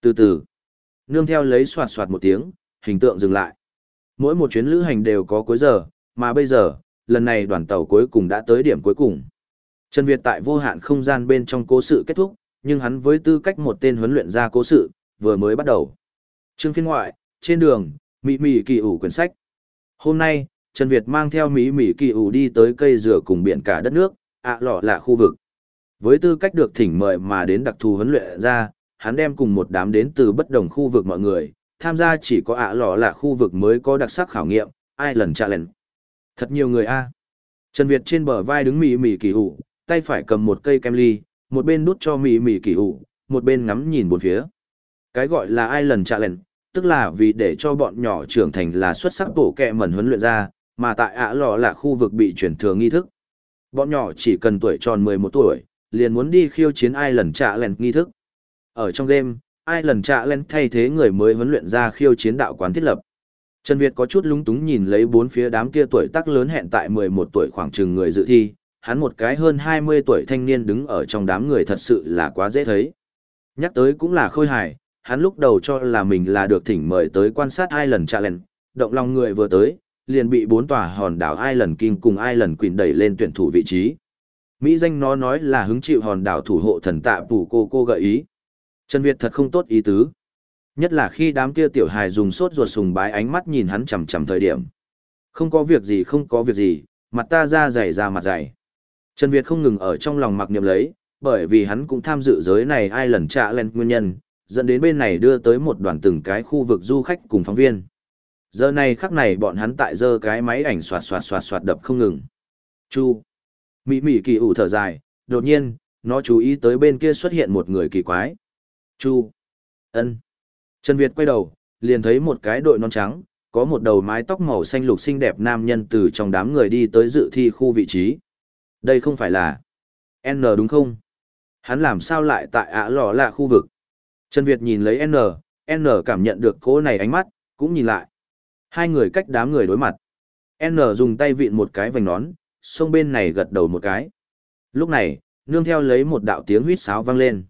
Từ từ, nương theo lấy soạt soạt một tiếng, hình tượng dừng lại. Mỗi một chuyến lữ hành đều có cuối giờ, mà bây giờ, lần này đoàn tàu cuối cùng đã tới điểm cuối cùng. Trần Việt tại vô hạn không gian bên trong cố sự kết thúc, nhưng hắn với tư cách một tên huấn luyện gia cố sự, vừa mới bắt đầu. Trương phiên ngoại, trên đường, Mỹ Mỹ kỳ ủ quyển sách. Hôm nay, Trần Việt mang theo Mỹ Mỹ kỳ ủ đi tới cây rửa cùng biển cả đất nước, ạ lọ là khu vực. Với tư cách được thỉnh mời mà đến đặc thù huấn luyện ra, hắn đem cùng một đám đến từ bất đồng khu vực mọi người, tham gia chỉ có ạ lọ là khu vực mới có đặc sắc khảo nghiệm, Island Challenge. Thật nhiều người a. Trần Việt trên bờ vai đứng mỉ mỉ kỳ hủ, tay phải cầm một cây kem ly, một bên nút cho mỉ mỉ kỳ hủ, một bên ngắm nhìn bốn phía. Cái gọi là Island Challenge, tức là vì để cho bọn nhỏ trưởng thành là xuất sắc bổ kẹ mẩn huấn luyện ra, mà tại ạ lọ là khu vực bị chuyển thừa nghi thức. Bọn nhỏ chỉ cần tuổi tròn 11 tuổi, liền muốn đi khiêu chiến Ai Lần Trạ Lẹn nghi thức. Ở trong game, ai lần trạ lên thay thế người mới huấn luyện ra khiêu chiến đạo quán thiết lập. Trần Việt có chút lúng túng nhìn lấy bốn phía đám kia tuổi tác lớn hẹn tại 11 tuổi khoảng chừng người dự thi, hắn một cái hơn 20 tuổi thanh niên đứng ở trong đám người thật sự là quá dễ thấy. Nhắc tới cũng là khôi hài, hắn lúc đầu cho là mình là được thỉnh mời tới quan sát Island Challenge, động lòng người vừa tới, liền bị bốn tòa hòn đảo Island King cùng Island Queen đẩy lên tuyển thủ vị trí. Mỹ danh nó nói là hứng chịu hòn đảo thủ hộ thần tạ phủ cô cô gợi ý. Trần Việt thật không tốt ý tứ. Nhất là khi đám kia tiểu hài dùng sốt ruột sùng bái ánh mắt nhìn hắn chằm chằm thời điểm. Không có việc gì không có việc gì, mặt ta ra dày ra mặt dày. Trần Việt không ngừng ở trong lòng mặc niệm lấy, bởi vì hắn cũng tham dự giới này ai lần trạ lên nguyên nhân, dẫn đến bên này đưa tới một đoàn từng cái khu vực du khách cùng phóng viên. Giờ này khắc này bọn hắn tại dơ cái máy ảnh xoạt xoạt xoạt xoạt đập không ngừng. Chu. Mị mị kỳ ủ thở dài, đột nhiên, nó chú ý tới bên kia xuất hiện một người kỳ quái. Chu. Ân. Trần Việt quay đầu, liền thấy một cái đội non trắng, có một đầu mái tóc màu xanh lục xinh đẹp nam nhân từ trong đám người đi tới dự thi khu vị trí. Đây không phải là N đúng không? Hắn làm sao lại tại ạ lò lạ khu vực? Trần Việt nhìn lấy N, N cảm nhận được cô này ánh mắt, cũng nhìn lại. Hai người cách đám người đối mặt. N dùng tay vịn một cái vành nón, sông bên này gật đầu một cái. Lúc này, nương theo lấy một đạo tiếng huýt sáo vang lên.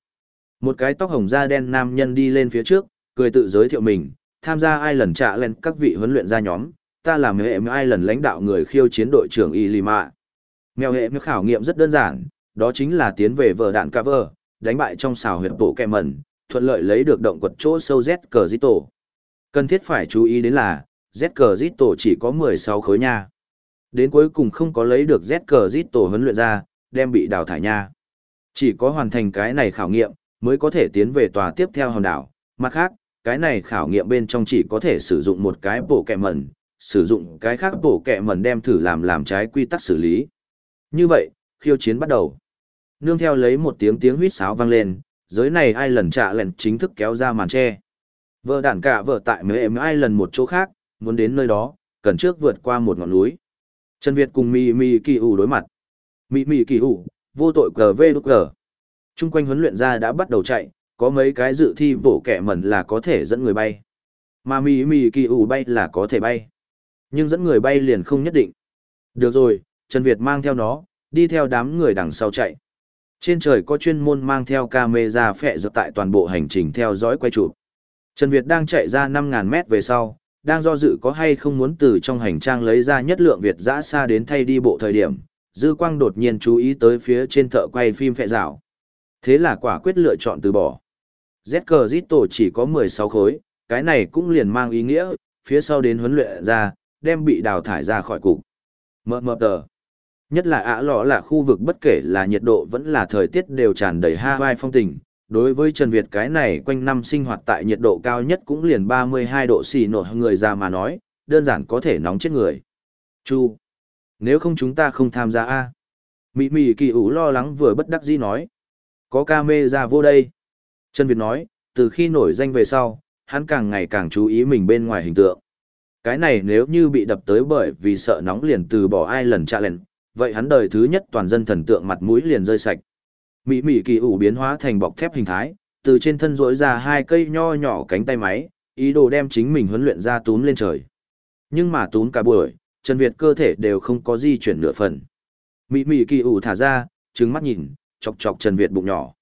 Một cái tóc hồng da đen nam nhân đi lên phía trước, cười tự giới thiệu mình, tham gia ai lần trả lên các vị huấn luyện gia nhóm, ta làm hệ ai lần lãnh đạo người khiêu chiến đội trưởng Y Lima. Mèo hệ khảo nghiệm rất đơn giản, đó chính là tiến về vở đạn cover, đánh bại trong xào huyệt bộ kẹ mẩn, thuận lợi lấy được động quật chỗ sâu Z cờ dít tổ. Cần thiết phải chú ý đến là, Z cờ dít tổ chỉ có 16 khối nha. Đến cuối cùng không có lấy được Z cờ dít tổ huấn luyện ra, đem bị đào thải nha. Chỉ có hoàn thành cái này khảo nghiệm, mới có thể tiến về tòa tiếp theo hòn đảo. Mặt khác, cái này khảo nghiệm bên trong chỉ có thể sử dụng một cái bổ kẹ mẩn, sử dụng cái khác bổ kẹ mẩn đem thử làm làm trái quy tắc xử lý. Như vậy, khiêu chiến bắt đầu. Nương theo lấy một tiếng tiếng huýt sáo vang lên, giới này ai lần trạ lần chính thức kéo ra màn tre. Vợ đàn cả vợ tại mấy em ai lần một chỗ khác, muốn đến nơi đó, cần trước vượt qua một ngọn núi. Trần Việt cùng Mị Mị Kỳ Hủ đối mặt. Mị Mị Kỳ Hủ, vô tội cờ vê đúc cờ. Trung quanh huấn luyện ra đã bắt đầu chạy, có mấy cái dự thi bổ kẻ mẩn là có thể dẫn người bay. Mà Mị Mị Kỳ Hủ bay là có thể bay. Nhưng dẫn người bay liền không nhất định. Được rồi, Trần Việt mang theo nó, đi theo đám người đằng sau chạy. Trên trời có chuyên môn mang theo camera phẹ dọc tại toàn bộ hành trình theo dõi quay chụp. Trần Việt đang chạy ra 5.000 mét về sau, đang do dự có hay không muốn từ trong hành trang lấy ra nhất lượng Việt dã xa đến thay đi bộ thời điểm. Dư Quang đột nhiên chú ý tới phía trên thợ quay phim phẹ rào. Thế là quả quyết lựa chọn từ bỏ. ZK Zito chỉ có 16 khối, cái này cũng liền mang ý nghĩa, phía sau đến huấn luyện ra, đem bị đào thải ra khỏi cục. Mờ mờ tờ. Nhất là ả lọ là khu vực bất kể là nhiệt độ vẫn là thời tiết đều tràn đầy Hawaii phong tình. Đối với Trần Việt cái này quanh năm sinh hoạt tại nhiệt độ cao nhất cũng liền 32 độ xì nổi người ra mà nói, đơn giản có thể nóng chết người. Chu. Nếu không chúng ta không tham gia a Mị mị kỳ ủ lo lắng vừa bất đắc dĩ nói. Có ca mê ra vô đây. Trần Việt nói, từ khi nổi danh về sau, hắn càng ngày càng chú ý mình bên ngoài hình tượng. Cái này nếu như bị đập tới bởi vì sợ nóng liền từ bỏ ai lần challenge, vậy hắn đời thứ nhất toàn dân thần tượng mặt mũi liền rơi sạch. Mỹ Mỹ kỳ ủ biến hóa thành bọc thép hình thái, từ trên thân rỗi ra hai cây nho nhỏ cánh tay máy, ý đồ đem chính mình huấn luyện ra túm lên trời. Nhưng mà túm cả buổi, Trần Việt cơ thể đều không có di chuyển nửa phần. Mỹ Mỹ kỳ ủ thả ra, trừng mắt nhìn, chọc chọc Trần Việt bụng nhỏ.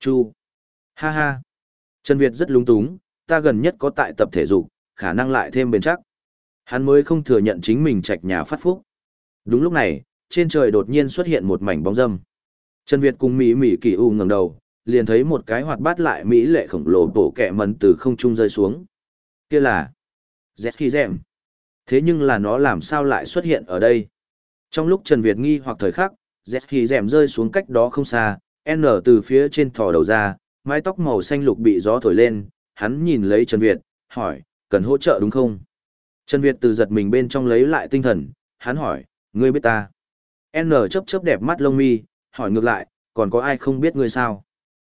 Chu. Ha ha. Trần Việt rất lúng túng, ta gần nhất có tại tập thể dục, khả năng lại thêm bền chắc. Hắn mới không thừa nhận chính mình trạch nhà phát phúc. Đúng lúc này, trên trời đột nhiên xuất hiện một mảnh bóng dâm. Trần Việt cùng Mỹ Mỹ Kỳ U ngẩng đầu, liền thấy một cái hoạt bát lại mỹ lệ khổng lồ bổ kẹ mần từ không trung rơi xuống. Kia là Zetki Gem. Thế nhưng là nó làm sao lại xuất hiện ở đây? Trong lúc Trần Việt nghi hoặc thời khắc, Zetki Gem rơi xuống cách đó không xa, N từ phía trên thò đầu ra, mái tóc màu xanh lục bị gió thổi lên, hắn nhìn lấy Trần Việt, hỏi, cần hỗ trợ đúng không? Trần Việt từ giật mình bên trong lấy lại tinh thần, hắn hỏi, ngươi biết ta. N chớp chớp đẹp mắt lông mi, hỏi ngược lại, còn có ai không biết ngươi sao?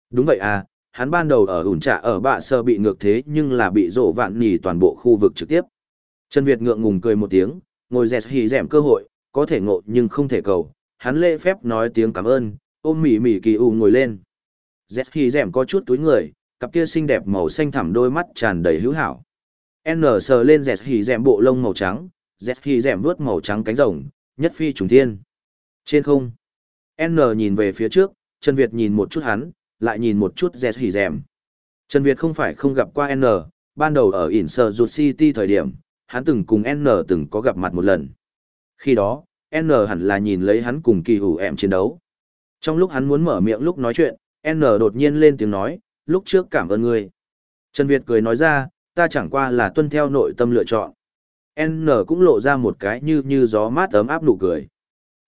Đúng vậy à, hắn ban đầu ở ủn trạ ở bạ sơ bị ngược thế nhưng là bị rộ vạn nỉ toàn bộ khu vực trực tiếp. Trần Việt ngượng ngùng cười một tiếng, ngồi dẹt hì dẻm cơ hội, có thể ngộ nhưng không thể cầu. Hắn lễ phép nói tiếng cảm ơn, ôm mỉ mỉ kỳ u ngồi lên. Dẹt hì dẻm có chút túi người, cặp kia xinh đẹp màu xanh thẳm đôi mắt tràn đầy hữu hảo. N sờ lên dẹt hì dẻm bộ lông màu trắng, dẹt hì dẻm vướt màu trắng cánh rồng, nhất phi trùng thiên. Trên không, N nhìn về phía trước, Trần Việt nhìn một chút hắn, lại nhìn một chút Jet hỉ rèm. Trần Việt không phải không gặp qua N, ban đầu ở Inser City thời điểm, hắn từng cùng N từng có gặp mặt một lần. Khi đó, N hẳn là nhìn lấy hắn cùng kỳ hủ em chiến đấu. Trong lúc hắn muốn mở miệng lúc nói chuyện, N đột nhiên lên tiếng nói, lúc trước cảm ơn ngươi. Trần Việt cười nói ra, ta chẳng qua là tuân theo nội tâm lựa chọn. N cũng lộ ra một cái như như gió mát ấm áp nụ cười.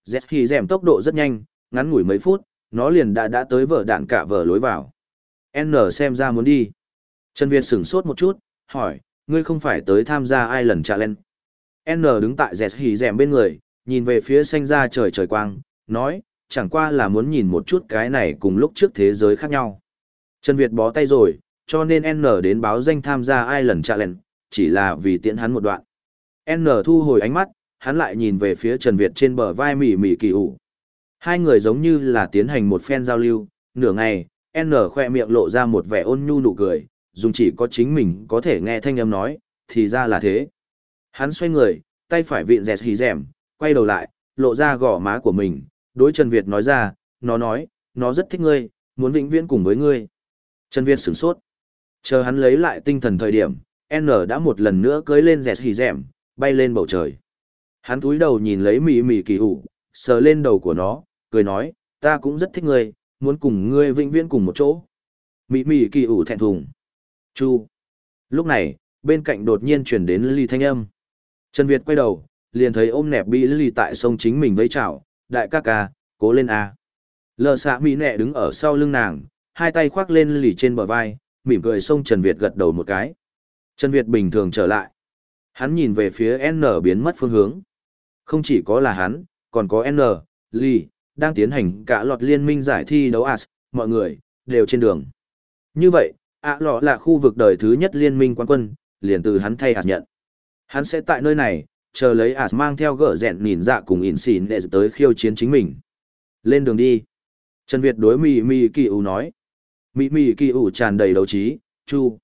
Z khi dèm tốc độ rất nhanh, ngắn ngủi mấy phút, nó liền đã đã tới vở đạn cả vở lối vào. N xem ra muốn đi. Trần Việt sửng sốt một chút, hỏi, ngươi không phải tới tham gia ai lần challenge. N đứng tại dẹt hỉ dèm bên người, nhìn về phía xanh ra trời trời quang, nói, chẳng qua là muốn nhìn một chút cái này cùng lúc trước thế giới khác nhau. Trần Việt bó tay rồi, cho nên N đến báo danh tham gia ai lần challenge, chỉ là vì tiễn hắn một đoạn. N thu hồi ánh mắt, hắn lại nhìn về phía Trần Việt trên bờ vai mỉ mỉ kỳ ủ. Hai người giống như là tiến hành một phen giao lưu, nửa ngày, N khoe miệng lộ ra một vẻ ôn nhu nụ cười, dùng chỉ có chính mình có thể nghe thanh âm nói, thì ra là thế. Hắn xoay người, tay phải vịn dẹt hí rèm, quay đầu lại, lộ ra gò má của mình, đối Trần Việt nói ra, nó nói, nó rất thích ngươi, muốn vĩnh viễn cùng với ngươi. Trần Việt sửng sốt. Chờ hắn lấy lại tinh thần thời điểm, N đã một lần nữa cưới lên dẹt hỉ rèm, bay lên bầu trời. Hắn túi đầu nhìn lấy mỉ mỉ kỳ hủ, sờ lên đầu của nó, cười nói, ta cũng rất thích ngươi, muốn cùng ngươi vĩnh viễn cùng một chỗ. Mị mị kỳ ủ thẹn thùng. Chu. Lúc này, bên cạnh đột nhiên chuyển đến Lily thanh âm. Trần Việt quay đầu, liền thấy ôm nẹp bị Lily tại sông chính mình vẫy chào, đại ca ca, cố lên a. Lờ xạ mỹ nẹ đứng ở sau lưng nàng, hai tay khoác lên Lily trên bờ vai, mỉm cười xông Trần Việt gật đầu một cái. Trần Việt bình thường trở lại. Hắn nhìn về phía N biến mất phương hướng. Không chỉ có là hắn, còn có N, Lee, đang tiến hành cả loạt liên minh giải thi đấu AS, mọi người, đều trên đường. Như vậy, ạ lọ là khu vực đời thứ nhất liên minh quan quân, liền từ hắn thay hạt nhận. Hắn sẽ tại nơi này, chờ lấy AS mang theo gỡ rẹn nhìn dạ cùng in xỉn để tới khiêu chiến chính mình. Lên đường đi. Trần Việt đối mì mì kỳ U nói. Mì mì kỳ U tràn đầy đấu trí, chu.